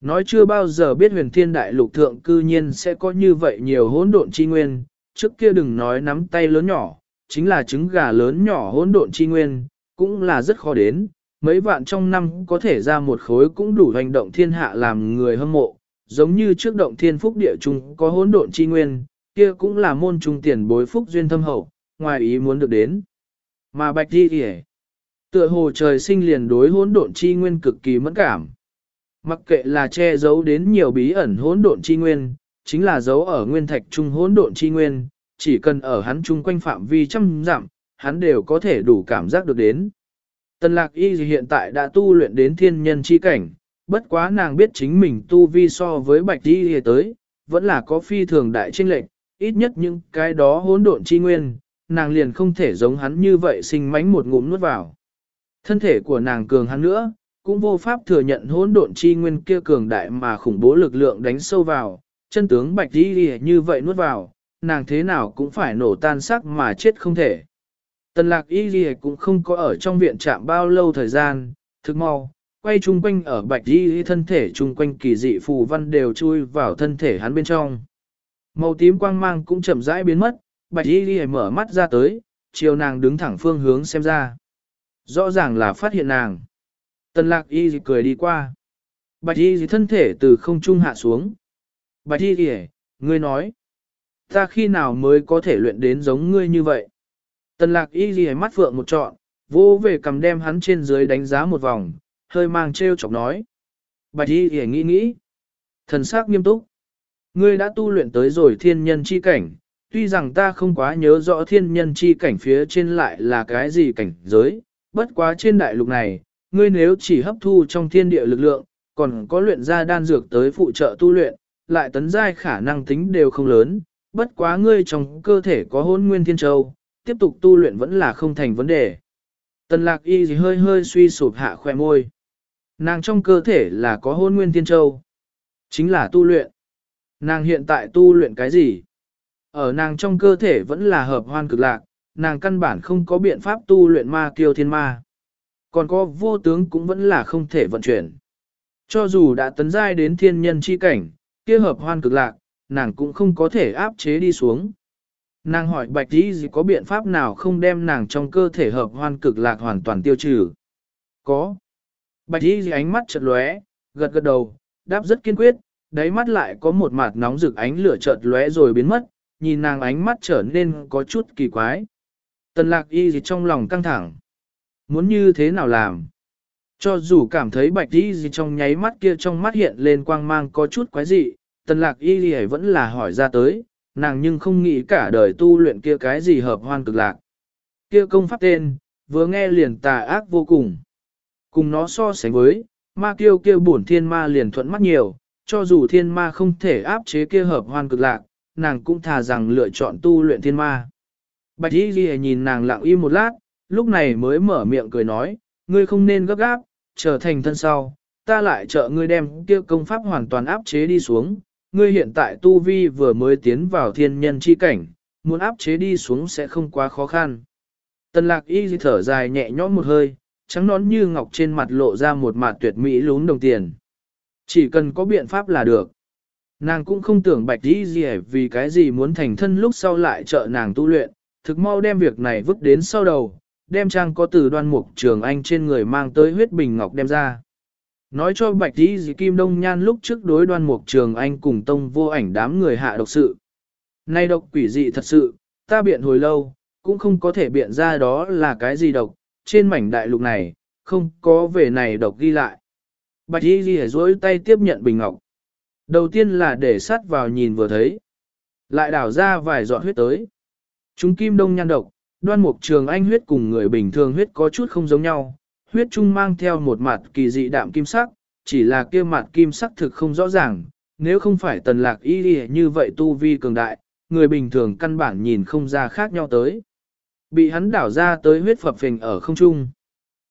Nói chưa bao giờ biết huyền thiên đại lục thượng cư nhiên sẽ có như vậy nhiều hỗn độn chi nguyên, trước kia đừng nói nắm tay lớn nhỏ, chính là trứng gà lớn nhỏ hỗn độn chi nguyên, cũng là rất khó đến, mấy vạn trong năm có thể ra một khối cũng đủ hành động thiên hạ làm người hâm mộ, giống như trước động thiên phúc địa trung có hỗn độn chi nguyên, kia cũng là môn trung tiền bối phúc duyên thâm hậu, ngoài ý muốn được đến. Mà bạch đi kìa, tựa hồ trời sinh liền đối hỗn độn chi nguyên cực kỳ mẫn cảm. Mặc kệ là che giấu đến nhiều bí ẩn hỗn độn chi nguyên, chính là giấu ở nguyên thạch trung hỗn độn chi nguyên, chỉ cần ở hắn chung quanh phạm vi trăm dặm, hắn đều có thể đủ cảm giác được đến. Tần lạc y hiện tại đã tu luyện đến thiên nhân chi cảnh, bất quá nàng biết chính mình tu vi so với bạch y tới, vẫn là có phi thường đại trinh lệnh, ít nhất những cái đó hỗn độn chi nguyên, nàng liền không thể giống hắn như vậy sinh mánh một ngụm nuốt vào. Thân thể của nàng cường hắn nữa, cũng vô pháp thừa nhận hỗn độn chi nguyên kia cường đại mà khủng bố lực lượng đánh sâu vào, chân tướng bạch y như vậy nuốt vào, nàng thế nào cũng phải nổ tan sắc mà chết không thể. Tần lạc y ghi cũng không có ở trong viện trạm bao lâu thời gian, thức mau, quay chung quanh ở bạch y thân thể chung quanh kỳ dị phù văn đều chui vào thân thể hắn bên trong. Màu tím quang mang cũng chậm rãi biến mất, bạch y ghi mở mắt ra tới, chiều nàng đứng thẳng phương hướng xem ra. Rõ ràng là phát hiện nàng. Tần lạc y cười đi qua. Bạch y thân thể từ không trung hạ xuống. Bạch y ghi, ngươi nói. Ta khi nào mới có thể luyện đến giống ngươi như vậy? Tần lạc y ghi mắt phượng một trọn, vô về cầm đem hắn trên dưới đánh giá một vòng, hơi mang treo chọc nói. Bạch y ghi nghĩ nghĩ. Thần sắc nghiêm túc. Ngươi đã tu luyện tới rồi thiên nhân chi cảnh, tuy rằng ta không quá nhớ rõ thiên nhân chi cảnh phía trên lại là cái gì cảnh giới, bất quá trên đại lục này, ngươi nếu chỉ hấp thu trong thiên địa lực lượng, còn có luyện ra đan dược tới phụ trợ tu luyện, lại tấn giai khả năng tính đều không lớn, bất quá ngươi trong cơ thể có hôn nguyên thiên châu, tiếp tục tu luyện vẫn là không thành vấn đề. Tần lạc y gì hơi hơi suy sụp hạ khoe môi. Nàng trong cơ thể là có hôn nguyên thiên châu. Chính là tu luyện. Nàng hiện tại tu luyện cái gì? Ở nàng trong cơ thể vẫn là hợp hoan cực lạc, nàng căn bản không có biện pháp tu luyện ma kiêu thiên ma. Còn có vô tướng cũng vẫn là không thể vận chuyển. Cho dù đã tấn giai đến thiên nhân chi cảnh, kia hợp hoan cực lạc, nàng cũng không có thể áp chế đi xuống. Nàng hỏi bạch tí gì có biện pháp nào không đem nàng trong cơ thể hợp hoan cực lạc hoàn toàn tiêu trừ. Có. Bạch tí gì ánh mắt chật lóe, gật gật đầu, đáp rất kiên quyết, đáy mắt lại có một mặt nóng rực ánh lửa chợt lóe rồi biến mất, nhìn nàng ánh mắt trở nên có chút kỳ quái. Tần lạc y gì trong lòng căng thẳng. Muốn như thế nào làm? Cho dù cảm thấy bạch y gì trong nháy mắt kia trong mắt hiện lên quang mang có chút quái dị, tần lạc y gì vẫn là hỏi ra tới, nàng nhưng không nghĩ cả đời tu luyện kia cái gì hợp hoan cực lạc. Kia công pháp tên, vừa nghe liền tà ác vô cùng. Cùng nó so sánh với, ma kiêu kia bổn thiên ma liền thuận mắt nhiều, cho dù thiên ma không thể áp chế kia hợp hoan cực lạc, nàng cũng thà rằng lựa chọn tu luyện thiên ma. Bạch Y Ghi nhìn nàng lặng im một lát, lúc này mới mở miệng cười nói, ngươi không nên gấp gáp, trở thành thân sau, ta lại trợ ngươi đem kia công pháp hoàn toàn áp chế đi xuống, ngươi hiện tại tu vi vừa mới tiến vào thiên nhân chi cảnh, muốn áp chế đi xuống sẽ không quá khó khăn. Tần lạc y thở dài nhẹ nhõm một hơi, trắng nón như ngọc trên mặt lộ ra một mặt tuyệt mỹ lún đồng tiền. Chỉ cần có biện pháp là được. Nàng cũng không tưởng bạch đi gì vì cái gì muốn thành thân lúc sau lại trợ nàng tu luyện, thực mau đem việc này vứt đến sau đầu, đem trang có từ đoan mục trường anh trên người mang tới huyết bình ngọc đem ra. Nói cho bạch đi gì kim đông nhan lúc trước đối đoan mục trường anh cùng tông vô ảnh đám người hạ độc sự. Nay độc quỷ dị thật sự, ta biện hồi lâu, cũng không có thể biện ra đó là cái gì độc, trên mảnh đại lục này, không có về này độc ghi lại. Bạch y ghi dối tay tiếp nhận bình ngọc. Đầu tiên là để sát vào nhìn vừa thấy. Lại đảo ra vài giọt huyết tới. Chúng kim đông nhan độc, đoan mục trường anh huyết cùng người bình thường huyết có chút không giống nhau. Huyết chung mang theo một mặt kỳ dị đạm kim sắc, chỉ là kia mặt kim sắc thực không rõ ràng. Nếu không phải tần lạc y đi như vậy tu vi cường đại, người bình thường căn bản nhìn không ra khác nhau tới. Bị hắn đảo ra tới huyết phập phình ở không trung.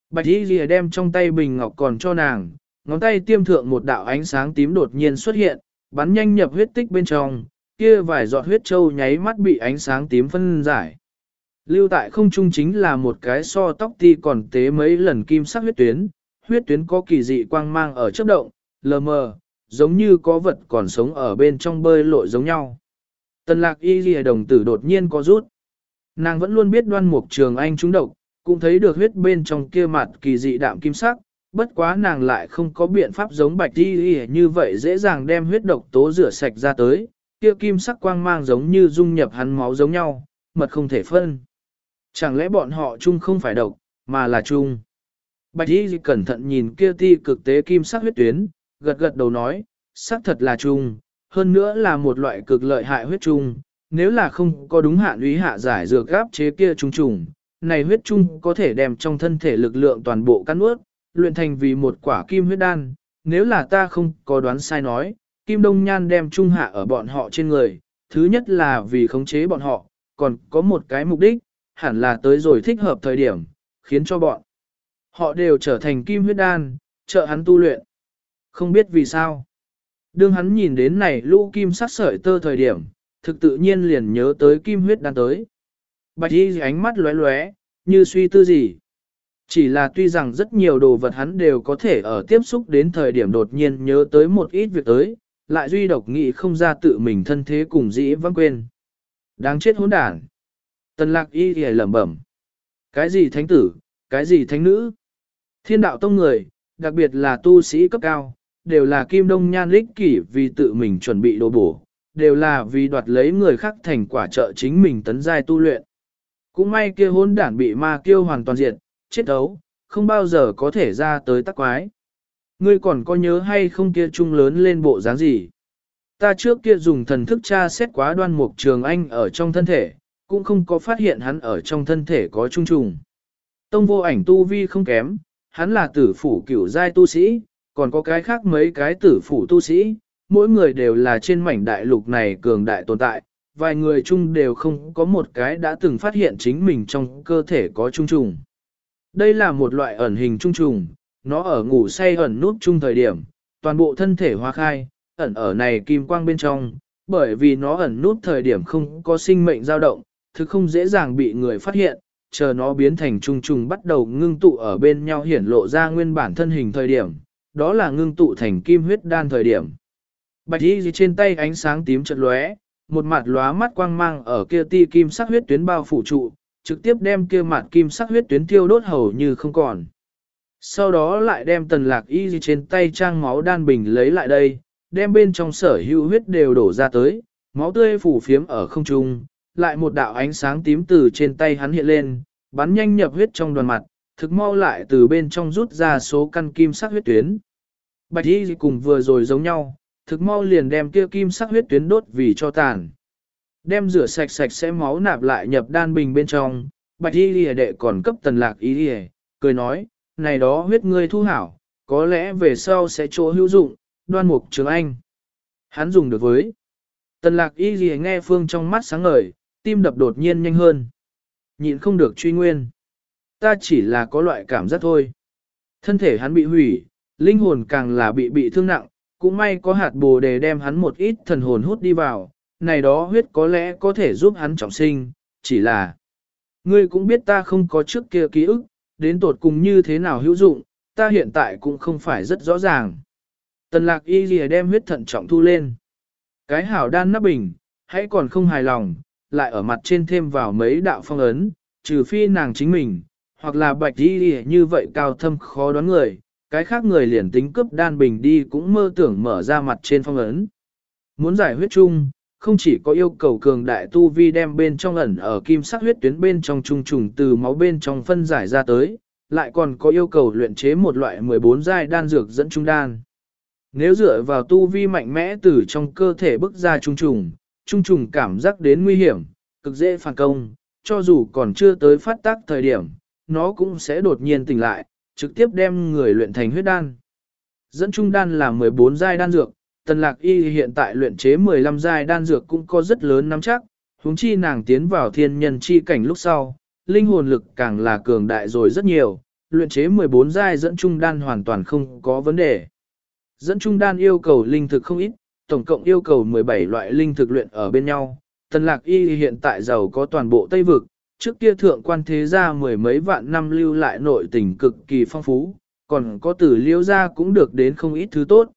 Bạch y lìa đem trong tay bình ngọc còn cho nàng, ngón tay tiêm thượng một đạo ánh sáng tím đột nhiên xuất hiện, bắn nhanh nhập huyết tích bên trong, kia vài giọt huyết châu nháy mắt bị ánh sáng tím phân giải. Lưu tại không trung chính là một cái so tóc ti còn tế mấy lần kim sắc huyết tuyến, huyết tuyến có kỳ dị quang mang ở chấp động, lờ mờ, giống như có vật còn sống ở bên trong bơi lội giống nhau. Tần lạc y ghi đồng tử đột nhiên có rút. Nàng vẫn luôn biết đoan mục trường anh trúng độc, cũng thấy được huyết bên trong kia mặt kỳ dị đạm kim sắc, bất quá nàng lại không có biện pháp giống bạch đi như vậy dễ dàng đem huyết độc tố rửa sạch ra tới, kia kim sắc quang mang giống như dung nhập hắn máu giống nhau, mật không thể phân. Chẳng lẽ bọn họ chung không phải độc, mà là chung. Bạch y cẩn thận nhìn kia ti cực tế kim sắc huyết tuyến, gật gật đầu nói, sắc thật là chung, hơn nữa là một loại cực lợi hại huyết chung, nếu là không có đúng hạn úy hạ giải dược gáp chế kia trùng trùng, này huyết chung có thể đem trong thân thể lực lượng toàn bộ cắn nuốt, luyện thành vì một quả kim huyết đan, nếu là ta không có đoán sai nói, kim đông nhan đem trung hạ ở bọn họ trên người, thứ nhất là vì khống chế bọn họ, còn có một cái mục đích, hẳn là tới rồi thích hợp thời điểm, khiến cho bọn họ đều trở thành kim huyết đan, trợ hắn tu luyện. Không biết vì sao. Đương hắn nhìn đến này lũ kim sắc sợi tơ thời điểm, thực tự nhiên liền nhớ tới kim huyết đan tới. Bạch y ánh mắt lóe lóe, như suy tư gì. Chỉ là tuy rằng rất nhiều đồ vật hắn đều có thể ở tiếp xúc đến thời điểm đột nhiên nhớ tới một ít việc tới, lại duy độc nghĩ không ra tự mình thân thế cùng dĩ vắng quên. Đáng chết hỗn đản. Tần lạc y thì lẩm bẩm. Cái gì thánh tử, cái gì thánh nữ? Thiên đạo tông người, đặc biệt là tu sĩ cấp cao, đều là kim đông nhan lích kỷ vì tự mình chuẩn bị đồ bổ, đều là vì đoạt lấy người khác thành quả trợ chính mình tấn giai tu luyện. Cũng may kia hỗn đản bị ma kiêu hoàn toàn diệt, chết ấu, không bao giờ có thể ra tới tắc quái. Ngươi còn có nhớ hay không kia trung lớn lên bộ dáng gì? Ta trước kia dùng thần thức tra xét quá đoan mục trường anh ở trong thân thể, cũng không có phát hiện hắn ở trong thân thể có trung trùng. Tông vô ảnh tu vi không kém, hắn là tử phủ cửu giai tu sĩ, còn có cái khác mấy cái tử phủ tu sĩ, mỗi người đều là trên mảnh đại lục này cường đại tồn tại, vài người chung đều không có một cái đã từng phát hiện chính mình trong cơ thể có trung trùng. Đây là một loại ẩn hình trung trùng, nó ở ngủ say ẩn nút chung thời điểm, toàn bộ thân thể hoa khai, ẩn ở này kim quang bên trong, bởi vì nó ẩn nút thời điểm không có sinh mệnh dao động, thực không dễ dàng bị người phát hiện, chờ nó biến thành trung trùng bắt đầu ngưng tụ ở bên nhau hiển lộ ra nguyên bản thân hình thời điểm, đó là ngưng tụ thành kim huyết đan thời điểm. Bạch y trên tay ánh sáng tím chợt lóe, một mặt lóa mắt quang mang ở kia ti kim sắc huyết tuyến bao phủ trụ, trực tiếp đem kia mặt kim sắc huyết tuyến tiêu đốt hầu như không còn. Sau đó lại đem tần lạc y trên tay trang máu đan bình lấy lại đây, đem bên trong sở hữu huyết đều đổ ra tới, máu tươi phủ phiếm ở không trung, lại một đạo ánh sáng tím từ trên tay hắn hiện lên, bắn nhanh nhập huyết trong đoàn mặt, thực mau lại từ bên trong rút ra số căn kim sắc huyết tuyến. Bạch y cùng vừa rồi giống nhau, thực mau liền đem kia kim sắc huyết tuyến đốt vì cho tàn. Đem rửa sạch sạch sẽ máu nạp lại nhập đan bình bên trong, bạch y lìa đệ còn cấp tần lạc y lìa, cười nói, này đó huyết ngươi thu hảo, có lẽ về sau sẽ chỗ hữu dụng, đoan mục trường anh. Hắn dùng được với. Tần lạc y lìa nghe phương trong mắt sáng ngời, tim đập đột nhiên nhanh hơn. Nhịn không được truy nguyên. Ta chỉ là có loại cảm giác thôi. Thân thể hắn bị hủy, linh hồn càng là bị bị thương nặng, cũng may có hạt bồ đề đem hắn một ít thần hồn hút đi vào, này đó huyết có lẽ có thể giúp hắn trọng sinh, chỉ là ngươi cũng biết ta không có trước kia ký ức, đến tột cùng như thế nào hữu dụng, ta hiện tại cũng không phải rất rõ ràng. Tần lạc y lìa đem huyết thận trọng thu lên. Cái hảo đan nắp bình, hãy còn không hài lòng, lại ở mặt trên thêm vào mấy đạo phong ấn, trừ phi nàng chính mình, hoặc là bạch y lìa như vậy cao thâm khó đoán người, cái khác người liền tính cướp đan bình đi cũng mơ tưởng mở ra mặt trên phong ấn. Muốn giải huyết chung, không chỉ có yêu cầu cường đại tu vi đem bên trong ẩn ở kim sắc huyết tuyến bên trong trung trùng từ máu bên trong phân giải ra tới, lại còn có yêu cầu luyện chế một loại 14 giai đan dược dẫn trung đan. Nếu dựa vào tu vi mạnh mẽ từ trong cơ thể bức ra trung trùng, trung trùng cảm giác đến nguy hiểm, cực dễ phản công, cho dù còn chưa tới phát tác thời điểm, nó cũng sẽ đột nhiên tỉnh lại, trực tiếp đem người luyện thành huyết đan. Dẫn trung đan là 14 giai đan dược, tần lạc y hiện tại luyện chế 15 giai đan dược cũng có rất lớn nắm chắc, huống chi nàng tiến vào thiên nhân chi cảnh lúc sau, linh hồn lực càng là cường đại rồi rất nhiều, luyện chế 14 giai dẫn trung đan hoàn toàn không có vấn đề. Dẫn trung đan yêu cầu linh thực không ít, tổng cộng yêu cầu 17 loại linh thực luyện ở bên nhau. Tần lạc y hiện tại giàu có toàn bộ Tây Vực, trước kia thượng quan thế gia mười mấy vạn năm lưu lại nội tình cực kỳ phong phú, còn có tử liêu gia cũng được đến không ít thứ tốt.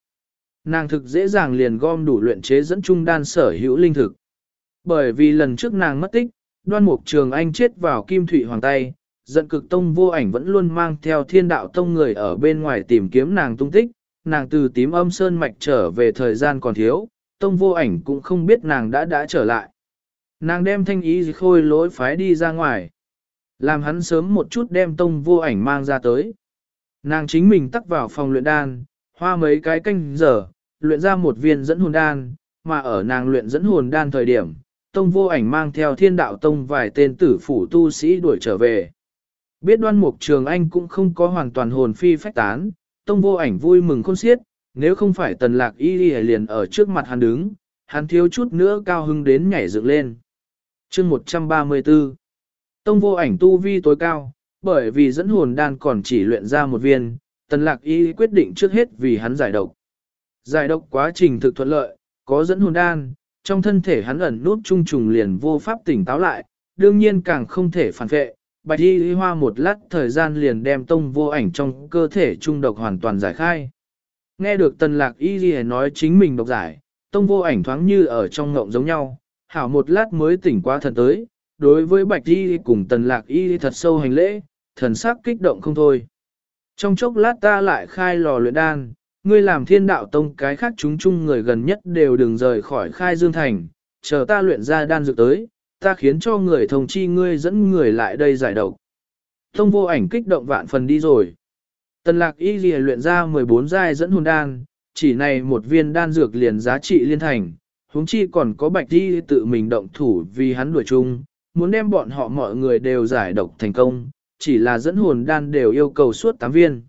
Nàng thực dễ dàng liền gom đủ luyện chế dẫn trung đan sở hữu linh thực. Bởi vì lần trước nàng mất tích, đoan mục trường anh chết vào kim thủy hoàng tay, giận cực tông vô ảnh vẫn luôn mang theo thiên đạo tông người ở bên ngoài tìm kiếm nàng tung tích, nàng từ tím âm sơn mạch trở về thời gian còn thiếu, tông vô ảnh cũng không biết nàng đã đã trở lại. Nàng đem thanh ý khôi lỗi phái đi ra ngoài. Làm hắn sớm một chút đem tông vô ảnh mang ra tới. Nàng chính mình tắt vào phòng luyện đan, hoa mấy cái canh giờ, luyện ra một viên dẫn hồn đan, mà ở nàng luyện dẫn hồn đan thời điểm, tông vô ảnh mang theo thiên đạo tông vài tên tử phủ tu sĩ đuổi trở về. Biết đoan mục trường anh cũng không có hoàn toàn hồn phi phách tán, tông vô ảnh vui mừng khôn xiết, nếu không phải tần lạc y liền ở trước mặt hắn đứng, hắn thiếu chút nữa cao hưng đến nhảy dựng lên chương 134 Tông vô ảnh tu vi tối cao, bởi vì dẫn hồn đan còn chỉ luyện ra một viên, tần lạc y quyết định trước hết vì hắn giải độc. Giải độc quá trình thực thuận lợi, có dẫn hồn đan, trong thân thể hắn ẩn nút trung trùng liền vô pháp tỉnh táo lại, đương nhiên càng không thể phản vệ. Bạch y hoa một lát thời gian liền đem tông vô ảnh trong cơ thể trung độc hoàn toàn giải khai. Nghe được tần lạc y nói chính mình độc giải, tông vô ảnh thoáng như ở trong ngộng giống nhau, hảo một lát mới tỉnh qua thần tới, đối với bạch y cùng tần lạc y thật sâu hành lễ, thần sắc kích động không thôi. Trong chốc lát ta lại khai lò luyện đan, ngươi làm thiên đạo tông cái khác chúng chung người gần nhất đều đừng rời khỏi khai dương thành, chờ ta luyện ra đan dược tới, ta khiến cho người thông chi ngươi dẫn người lại đây giải độc. Tông vô ảnh kích động vạn phần đi rồi. Tần lạc y ghi luyện ra 14 giai dẫn hồn đan, chỉ này một viên đan dược liền giá trị liên thành, huống chi còn có bạch đi tự mình động thủ vì hắn đuổi chung, muốn đem bọn họ mọi người đều giải độc thành công, chỉ là dẫn hồn đan đều yêu cầu suốt 8 viên.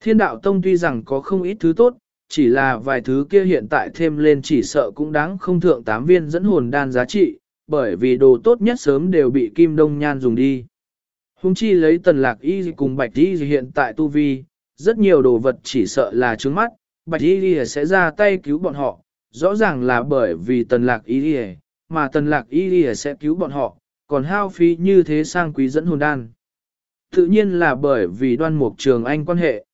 Thiên đạo tông tuy rằng có không ít thứ tốt, chỉ là vài thứ kia hiện tại thêm lên chỉ sợ cũng đáng không thượng 8 viên dẫn hồn đan giá trị, bởi vì đồ tốt nhất sớm đều bị kim đông nhan dùng đi. Hùng chi lấy tần lạc y cùng bạch y hiện tại tu vi, rất nhiều đồ vật chỉ sợ là trướng mắt, bạch y sẽ ra tay cứu bọn họ, rõ ràng là bởi vì tần lạc y mà tần lạc y sẽ cứu bọn họ, còn hao phí như thế sang quý dẫn hồn đan. Tự nhiên là bởi vì đoan mục trường anh quan hệ.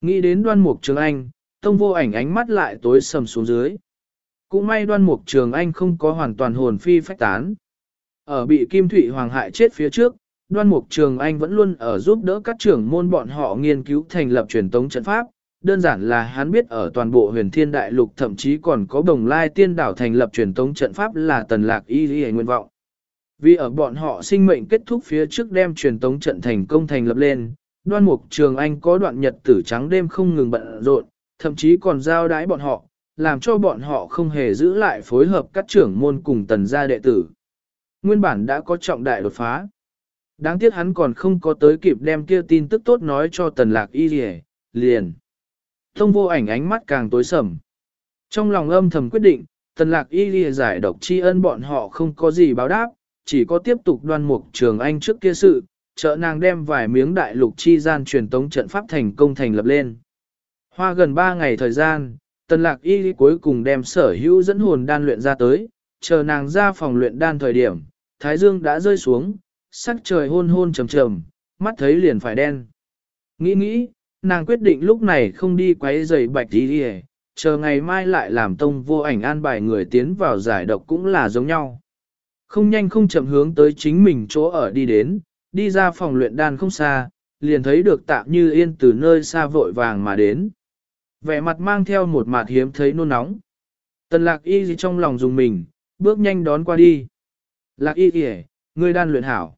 Nghĩ đến đoan mục trường anh, tông vô ảnh ánh mắt lại tối sầm xuống dưới. Cũng may đoan mục trường anh không có hoàn toàn hồn phi phách tán. Ở bị Kim Thụy Hoàng hại chết phía trước, đoan mục trường anh vẫn luôn ở giúp đỡ các trưởng môn bọn họ nghiên cứu thành lập truyền tống trận pháp. Đơn giản là hắn biết ở toàn bộ huyền thiên đại lục thậm chí còn có đồng lai tiên đảo thành lập truyền tống trận pháp là tần lạc y y nguyện vọng. Vì ở bọn họ sinh mệnh kết thúc phía trước đem truyền tống trận thành công thành lập lên, đoan mục trường anh có đoạn nhật tử trắng đêm không ngừng bận rộn, thậm chí còn giao đái bọn họ, làm cho bọn họ không hề giữ lại phối hợp các trưởng môn cùng tần gia đệ tử. Nguyên bản đã có trọng đại đột phá. Đáng tiếc hắn còn không có tới kịp đem kia tin tức tốt nói cho tần lạc y liền. liền. Thông vô ảnh ánh mắt càng tối sầm. Trong lòng âm thầm quyết định, tần lạc y lìa giải độc tri ân bọn họ không có gì báo đáp, chỉ có tiếp tục đoan mục trường anh trước kia sự, trợ nàng đem vài miếng đại lục chi gian truyền tống trận pháp thành công thành lập lên. Hoa gần 3 ngày thời gian, tần lạc y cuối cùng đem sở hữu dẫn hồn đan luyện ra tới, chờ nàng ra phòng luyện đan thời điểm, thái dương đã rơi xuống, sắc trời hôn hôn trầm trầm, mắt thấy liền phải đen. Nghĩ nghĩ, nàng quyết định lúc này không đi quấy giày bạch đi đi chờ ngày mai lại làm tông vô ảnh an bài người tiến vào giải độc cũng là giống nhau. Không nhanh không chậm hướng tới chính mình chỗ ở đi đến, đi ra phòng luyện đan không xa, liền thấy được tạm như yên từ nơi xa vội vàng mà đến. Vẻ mặt mang theo một mặt hiếm thấy nôn nóng. Tần lạc y gì trong lòng dùng mình, bước nhanh đón qua đi. Lạc y kìa, ngươi đan luyện hảo.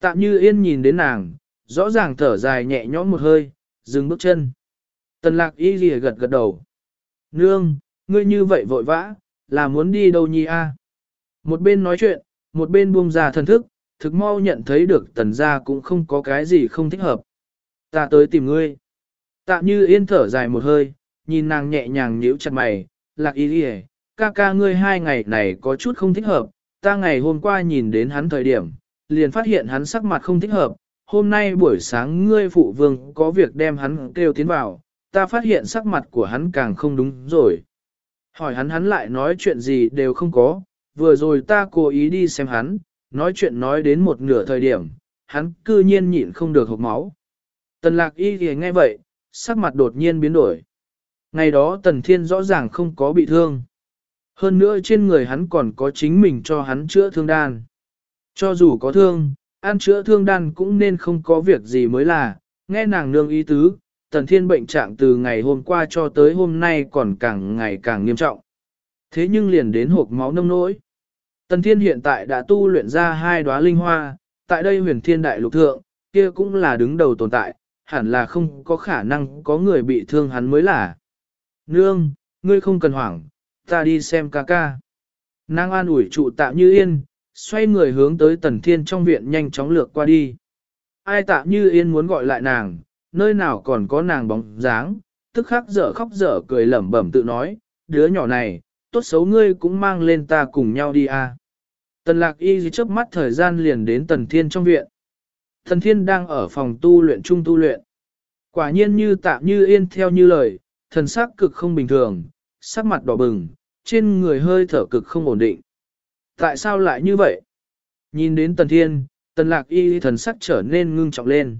Tạm như yên nhìn đến nàng, rõ ràng thở dài nhẹ nhõm một hơi, dừng bước chân. Tần lạc y gì gật gật đầu. Nương, ngươi như vậy vội vã, là muốn đi đâu nhi a? Một bên nói chuyện, một bên buông ra thần thức, thực mau nhận thấy được tần gia cũng không có cái gì không thích hợp. Ta tới tìm ngươi. Tạ như yên thở dài một hơi, nhìn nàng nhẹ nhàng nhíu chặt mày, lạc ý đi ca ca ngươi hai ngày này có chút không thích hợp, ta ngày hôm qua nhìn đến hắn thời điểm, liền phát hiện hắn sắc mặt không thích hợp, hôm nay buổi sáng ngươi phụ vương có việc đem hắn kêu tiến vào, ta phát hiện sắc mặt của hắn càng không đúng rồi. Hỏi hắn hắn lại nói chuyện gì đều không có, vừa rồi ta cố ý đi xem hắn, nói chuyện nói đến một nửa thời điểm, hắn cư nhiên nhịn không được hộp máu. Tần lạc y thì nghe vậy, sắc mặt đột nhiên biến đổi. Ngày đó tần thiên rõ ràng không có bị thương. Hơn nữa trên người hắn còn có chính mình cho hắn chữa thương đan. Cho dù có thương, ăn chữa thương đan cũng nên không có việc gì mới là, nghe nàng nương ý tứ, tần thiên bệnh trạng từ ngày hôm qua cho tới hôm nay còn càng ngày càng nghiêm trọng. Thế nhưng liền đến hộp máu nông nỗi. Tần thiên hiện tại đã tu luyện ra hai đóa linh hoa, tại đây huyền thiên đại lục thượng, kia cũng là đứng đầu tồn tại, hẳn là không có khả năng có người bị thương hắn mới là. Nương, ngươi không cần hoảng, ta đi xem ca ca. Nàng an ủi trụ tạm như yên, xoay người hướng tới tần thiên trong viện nhanh chóng lược qua đi. Ai tạm như yên muốn gọi lại nàng, nơi nào còn có nàng bóng dáng, tức khắc dở khóc dở cười lẩm bẩm tự nói, đứa nhỏ này, tốt xấu ngươi cũng mang lên ta cùng nhau đi à. Tần lạc y chớp mắt thời gian liền đến tần thiên trong viện. Tần thiên đang ở phòng tu luyện trung tu luyện. Quả nhiên như tạm như yên theo như lời, thần sắc cực không bình thường, sắc mặt đỏ bừng, trên người hơi thở cực không ổn định. Tại sao lại như vậy? Nhìn đến tần thiên, tần lạc y thần sắc trở nên ngưng trọng lên.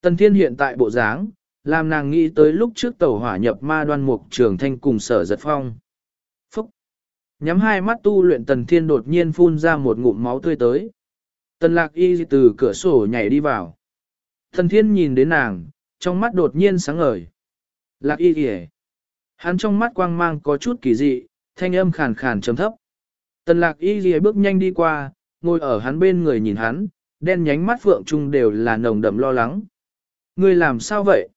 Tần thiên hiện tại bộ dáng, làm nàng nghĩ tới lúc trước tàu hỏa nhập ma đoan mục trường thanh cùng sở giật phong. Nhắm hai mắt tu luyện tần thiên đột nhiên phun ra một ngụm máu tươi tới. Tần lạc y từ cửa sổ nhảy đi vào. Tần thiên nhìn đến nàng, trong mắt đột nhiên sáng ngời. Lạc y kìa. Hắn trong mắt quang mang có chút kỳ dị, thanh âm khàn khàn trầm thấp. Tần lạc y kìa bước nhanh đi qua, ngồi ở hắn bên người nhìn hắn, đen nhánh mắt phượng trung đều là nồng đậm lo lắng. Ngươi làm sao vậy?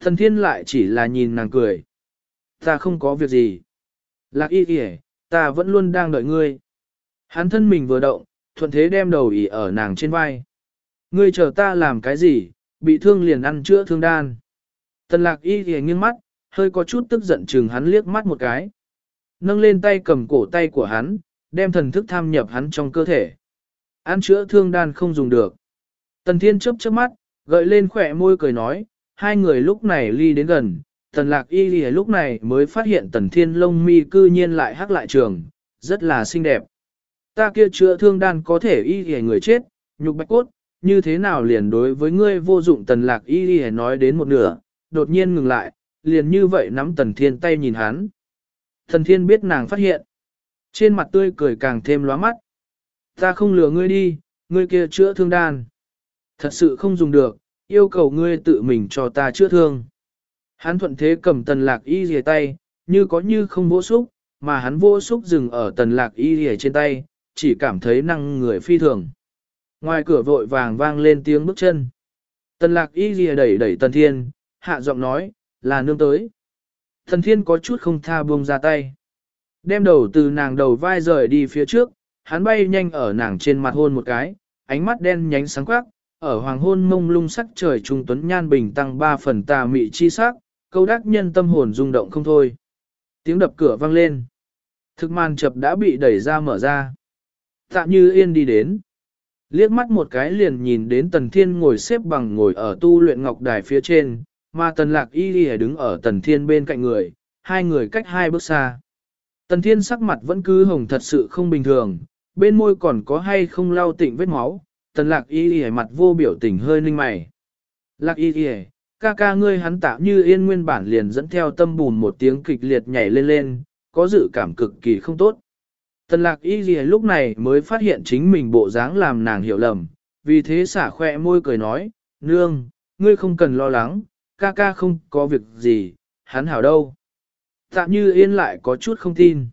Thần thiên lại chỉ là nhìn nàng cười. Ta không có việc gì. Lạc y kìa, ta vẫn luôn đang đợi ngươi. Hắn thân mình vừa động, thuận thế đem đầu ỉ ở nàng trên vai. Ngươi chờ ta làm cái gì, bị thương liền ăn chữa thương đan. Tần lạc y thì nghiêng mắt, hơi có chút tức giận chừng hắn liếc mắt một cái. Nâng lên tay cầm cổ tay của hắn, đem thần thức tham nhập hắn trong cơ thể. Ăn chữa thương đan không dùng được. Tần thiên chớp chớp mắt, gợi lên khỏe môi cười nói, hai người lúc này ly đến gần, tần lạc y lì lúc này mới phát hiện tần thiên lông mi cư nhiên lại hắc lại trường, rất là xinh đẹp. Ta kia chữa thương đan có thể y lì người chết, nhục bạch cốt, như thế nào liền đối với ngươi vô dụng tần lạc y lì nói đến một nửa, đột nhiên ngừng lại, liền như vậy nắm tần thiên tay nhìn hắn. Tần thiên biết nàng phát hiện. Trên mặt tươi cười càng thêm lóa mắt. Ta không lừa ngươi đi, ngươi kia chữa thương đan. Thật sự không dùng được, yêu cầu ngươi tự mình cho ta chữa thương. Hắn thuận thế cầm tần lạc y rìa tay, như có như không vô xúc, mà hắn vô xúc dừng ở tần lạc y rìa trên tay, chỉ cảm thấy năng người phi thường. Ngoài cửa vội vàng vang lên tiếng bước chân. Tần lạc y rìa đẩy đẩy tần thiên, hạ giọng nói, là nương tới. Tần thiên có chút không tha buông ra tay. Đem đầu từ nàng đầu vai rời đi phía trước, hắn bay nhanh ở nàng trên mặt hôn một cái, ánh mắt đen nhánh sáng quắc, ở hoàng hôn mông lung sắc trời trung tuấn nhan bình tăng ba phần tà mị chi sắc, câu đắc nhân tâm hồn rung động không thôi. Tiếng đập cửa vang lên. Thực màn chập đã bị đẩy ra mở ra. Tạm như yên đi đến. Liếc mắt một cái liền nhìn đến tần thiên ngồi xếp bằng ngồi ở tu luyện ngọc đài phía trên, mà tần lạc y đi đứng ở tần thiên bên cạnh người, hai người cách hai bước xa. Tần thiên sắc mặt vẫn cứ hồng thật sự không bình thường, bên môi còn có hay không lau tịnh vết máu, tần lạc y đi mặt vô biểu tình hơi ninh mày. Lạc y đi ca ca ngươi hắn tạo như yên nguyên bản liền dẫn theo tâm bùn một tiếng kịch liệt nhảy lên lên, có dự cảm cực kỳ không tốt. Tần lạc y gì lúc này mới phát hiện chính mình bộ dáng làm nàng hiểu lầm, vì thế xả khoe môi cười nói, nương, ngươi không cần lo lắng, ca ca không có việc gì, hắn hảo đâu. Tạm như yên lại có chút không tin.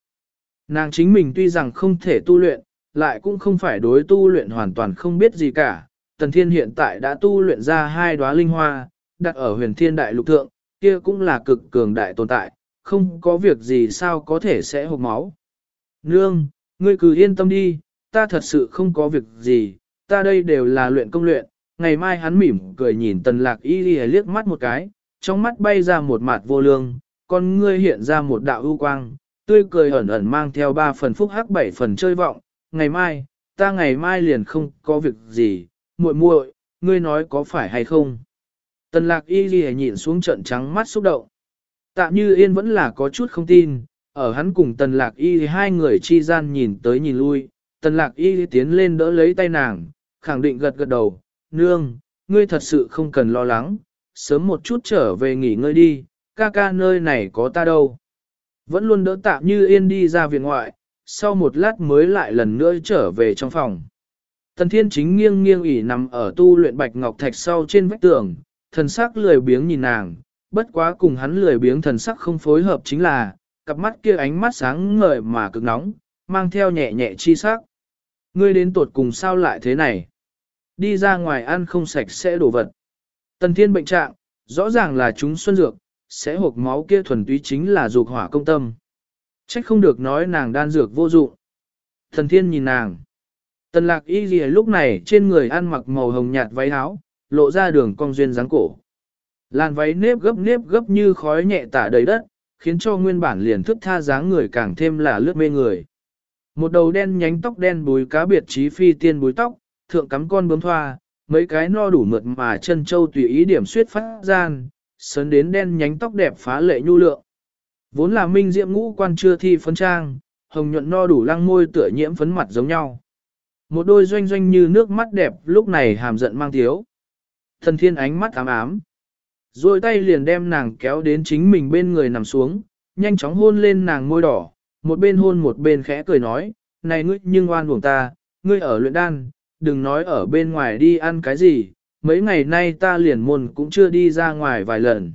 Nàng chính mình tuy rằng không thể tu luyện, lại cũng không phải đối tu luyện hoàn toàn không biết gì cả. Tần Thiên hiện tại đã tu luyện ra hai đóa linh hoa, đặt ở huyền thiên đại lục thượng, kia cũng là cực cường đại tồn tại, không có việc gì sao có thể sẽ hộp máu. Nương, ngươi cứ yên tâm đi, ta thật sự không có việc gì, ta đây đều là luyện công luyện. Ngày mai hắn mỉm cười nhìn tần lạc y đi liếc mắt một cái, trong mắt bay ra một mặt vô lương, con ngươi hiện ra một đạo ưu quang, tươi cười ẩn ẩn mang theo ba phần phúc hắc bảy phần chơi vọng. Ngày mai, ta ngày mai liền không có việc gì, muội muội, ngươi nói có phải hay không? Tần lạc y ghi nhịn xuống trận trắng mắt xúc động. Tạ như yên vẫn là có chút không tin, ở hắn cùng tần lạc y hai người chi gian nhìn tới nhìn lui, tần lạc y tiến lên đỡ lấy tay nàng, khẳng định gật gật đầu, nương, ngươi thật sự không cần lo lắng, sớm một chút trở về nghỉ ngơi đi, ca ca nơi này có ta đâu. Vẫn luôn đỡ tạm như yên đi ra viện ngoại, sau một lát mới lại lần nữa trở về trong phòng. Tần thiên chính nghiêng nghiêng ỉ nằm ở tu luyện bạch ngọc thạch sau trên vách tường, thần sắc lười biếng nhìn nàng, bất quá cùng hắn lười biếng thần sắc không phối hợp chính là, cặp mắt kia ánh mắt sáng ngời mà cực nóng, mang theo nhẹ nhẹ chi sắc. Ngươi đến tuột cùng sao lại thế này? Đi ra ngoài ăn không sạch sẽ đổ vật. Tần thiên bệnh trạng, rõ ràng là chúng xuân dược, sẽ hộp máu kia thuần túy chính là dục hỏa công tâm. Trách không được nói nàng đan dược vô dụng. Thần thiên nhìn nàng. Tần lạc y gì lúc này trên người ăn mặc màu hồng nhạt váy áo, lộ ra đường cong duyên dáng cổ. Làn váy nếp gấp nếp gấp như khói nhẹ tả đầy đất, khiến cho nguyên bản liền thức tha dáng người càng thêm là lướt mê người. Một đầu đen nhánh tóc đen búi cá biệt trí phi tiên búi tóc, thượng cắm con bướm thoa, mấy cái no đủ mượt mà chân châu tùy ý điểm suyết phát gian, sớn đến đen nhánh tóc đẹp phá lệ nhu lượng. Vốn là minh diệm ngũ quan chưa thi phấn trang, hồng nhuận no đủ lăng môi tựa nhiễm phấn mặt giống nhau. Một đôi doanh doanh như nước mắt đẹp lúc này hàm giận mang thiếu. Thần thiên ánh mắt ám ám. Rồi tay liền đem nàng kéo đến chính mình bên người nằm xuống, nhanh chóng hôn lên nàng môi đỏ, một bên hôn một bên khẽ cười nói, này ngươi nhưng oan buồn ta, ngươi ở luyện đan, đừng nói ở bên ngoài đi ăn cái gì, mấy ngày nay ta liền môn cũng chưa đi ra ngoài vài lần.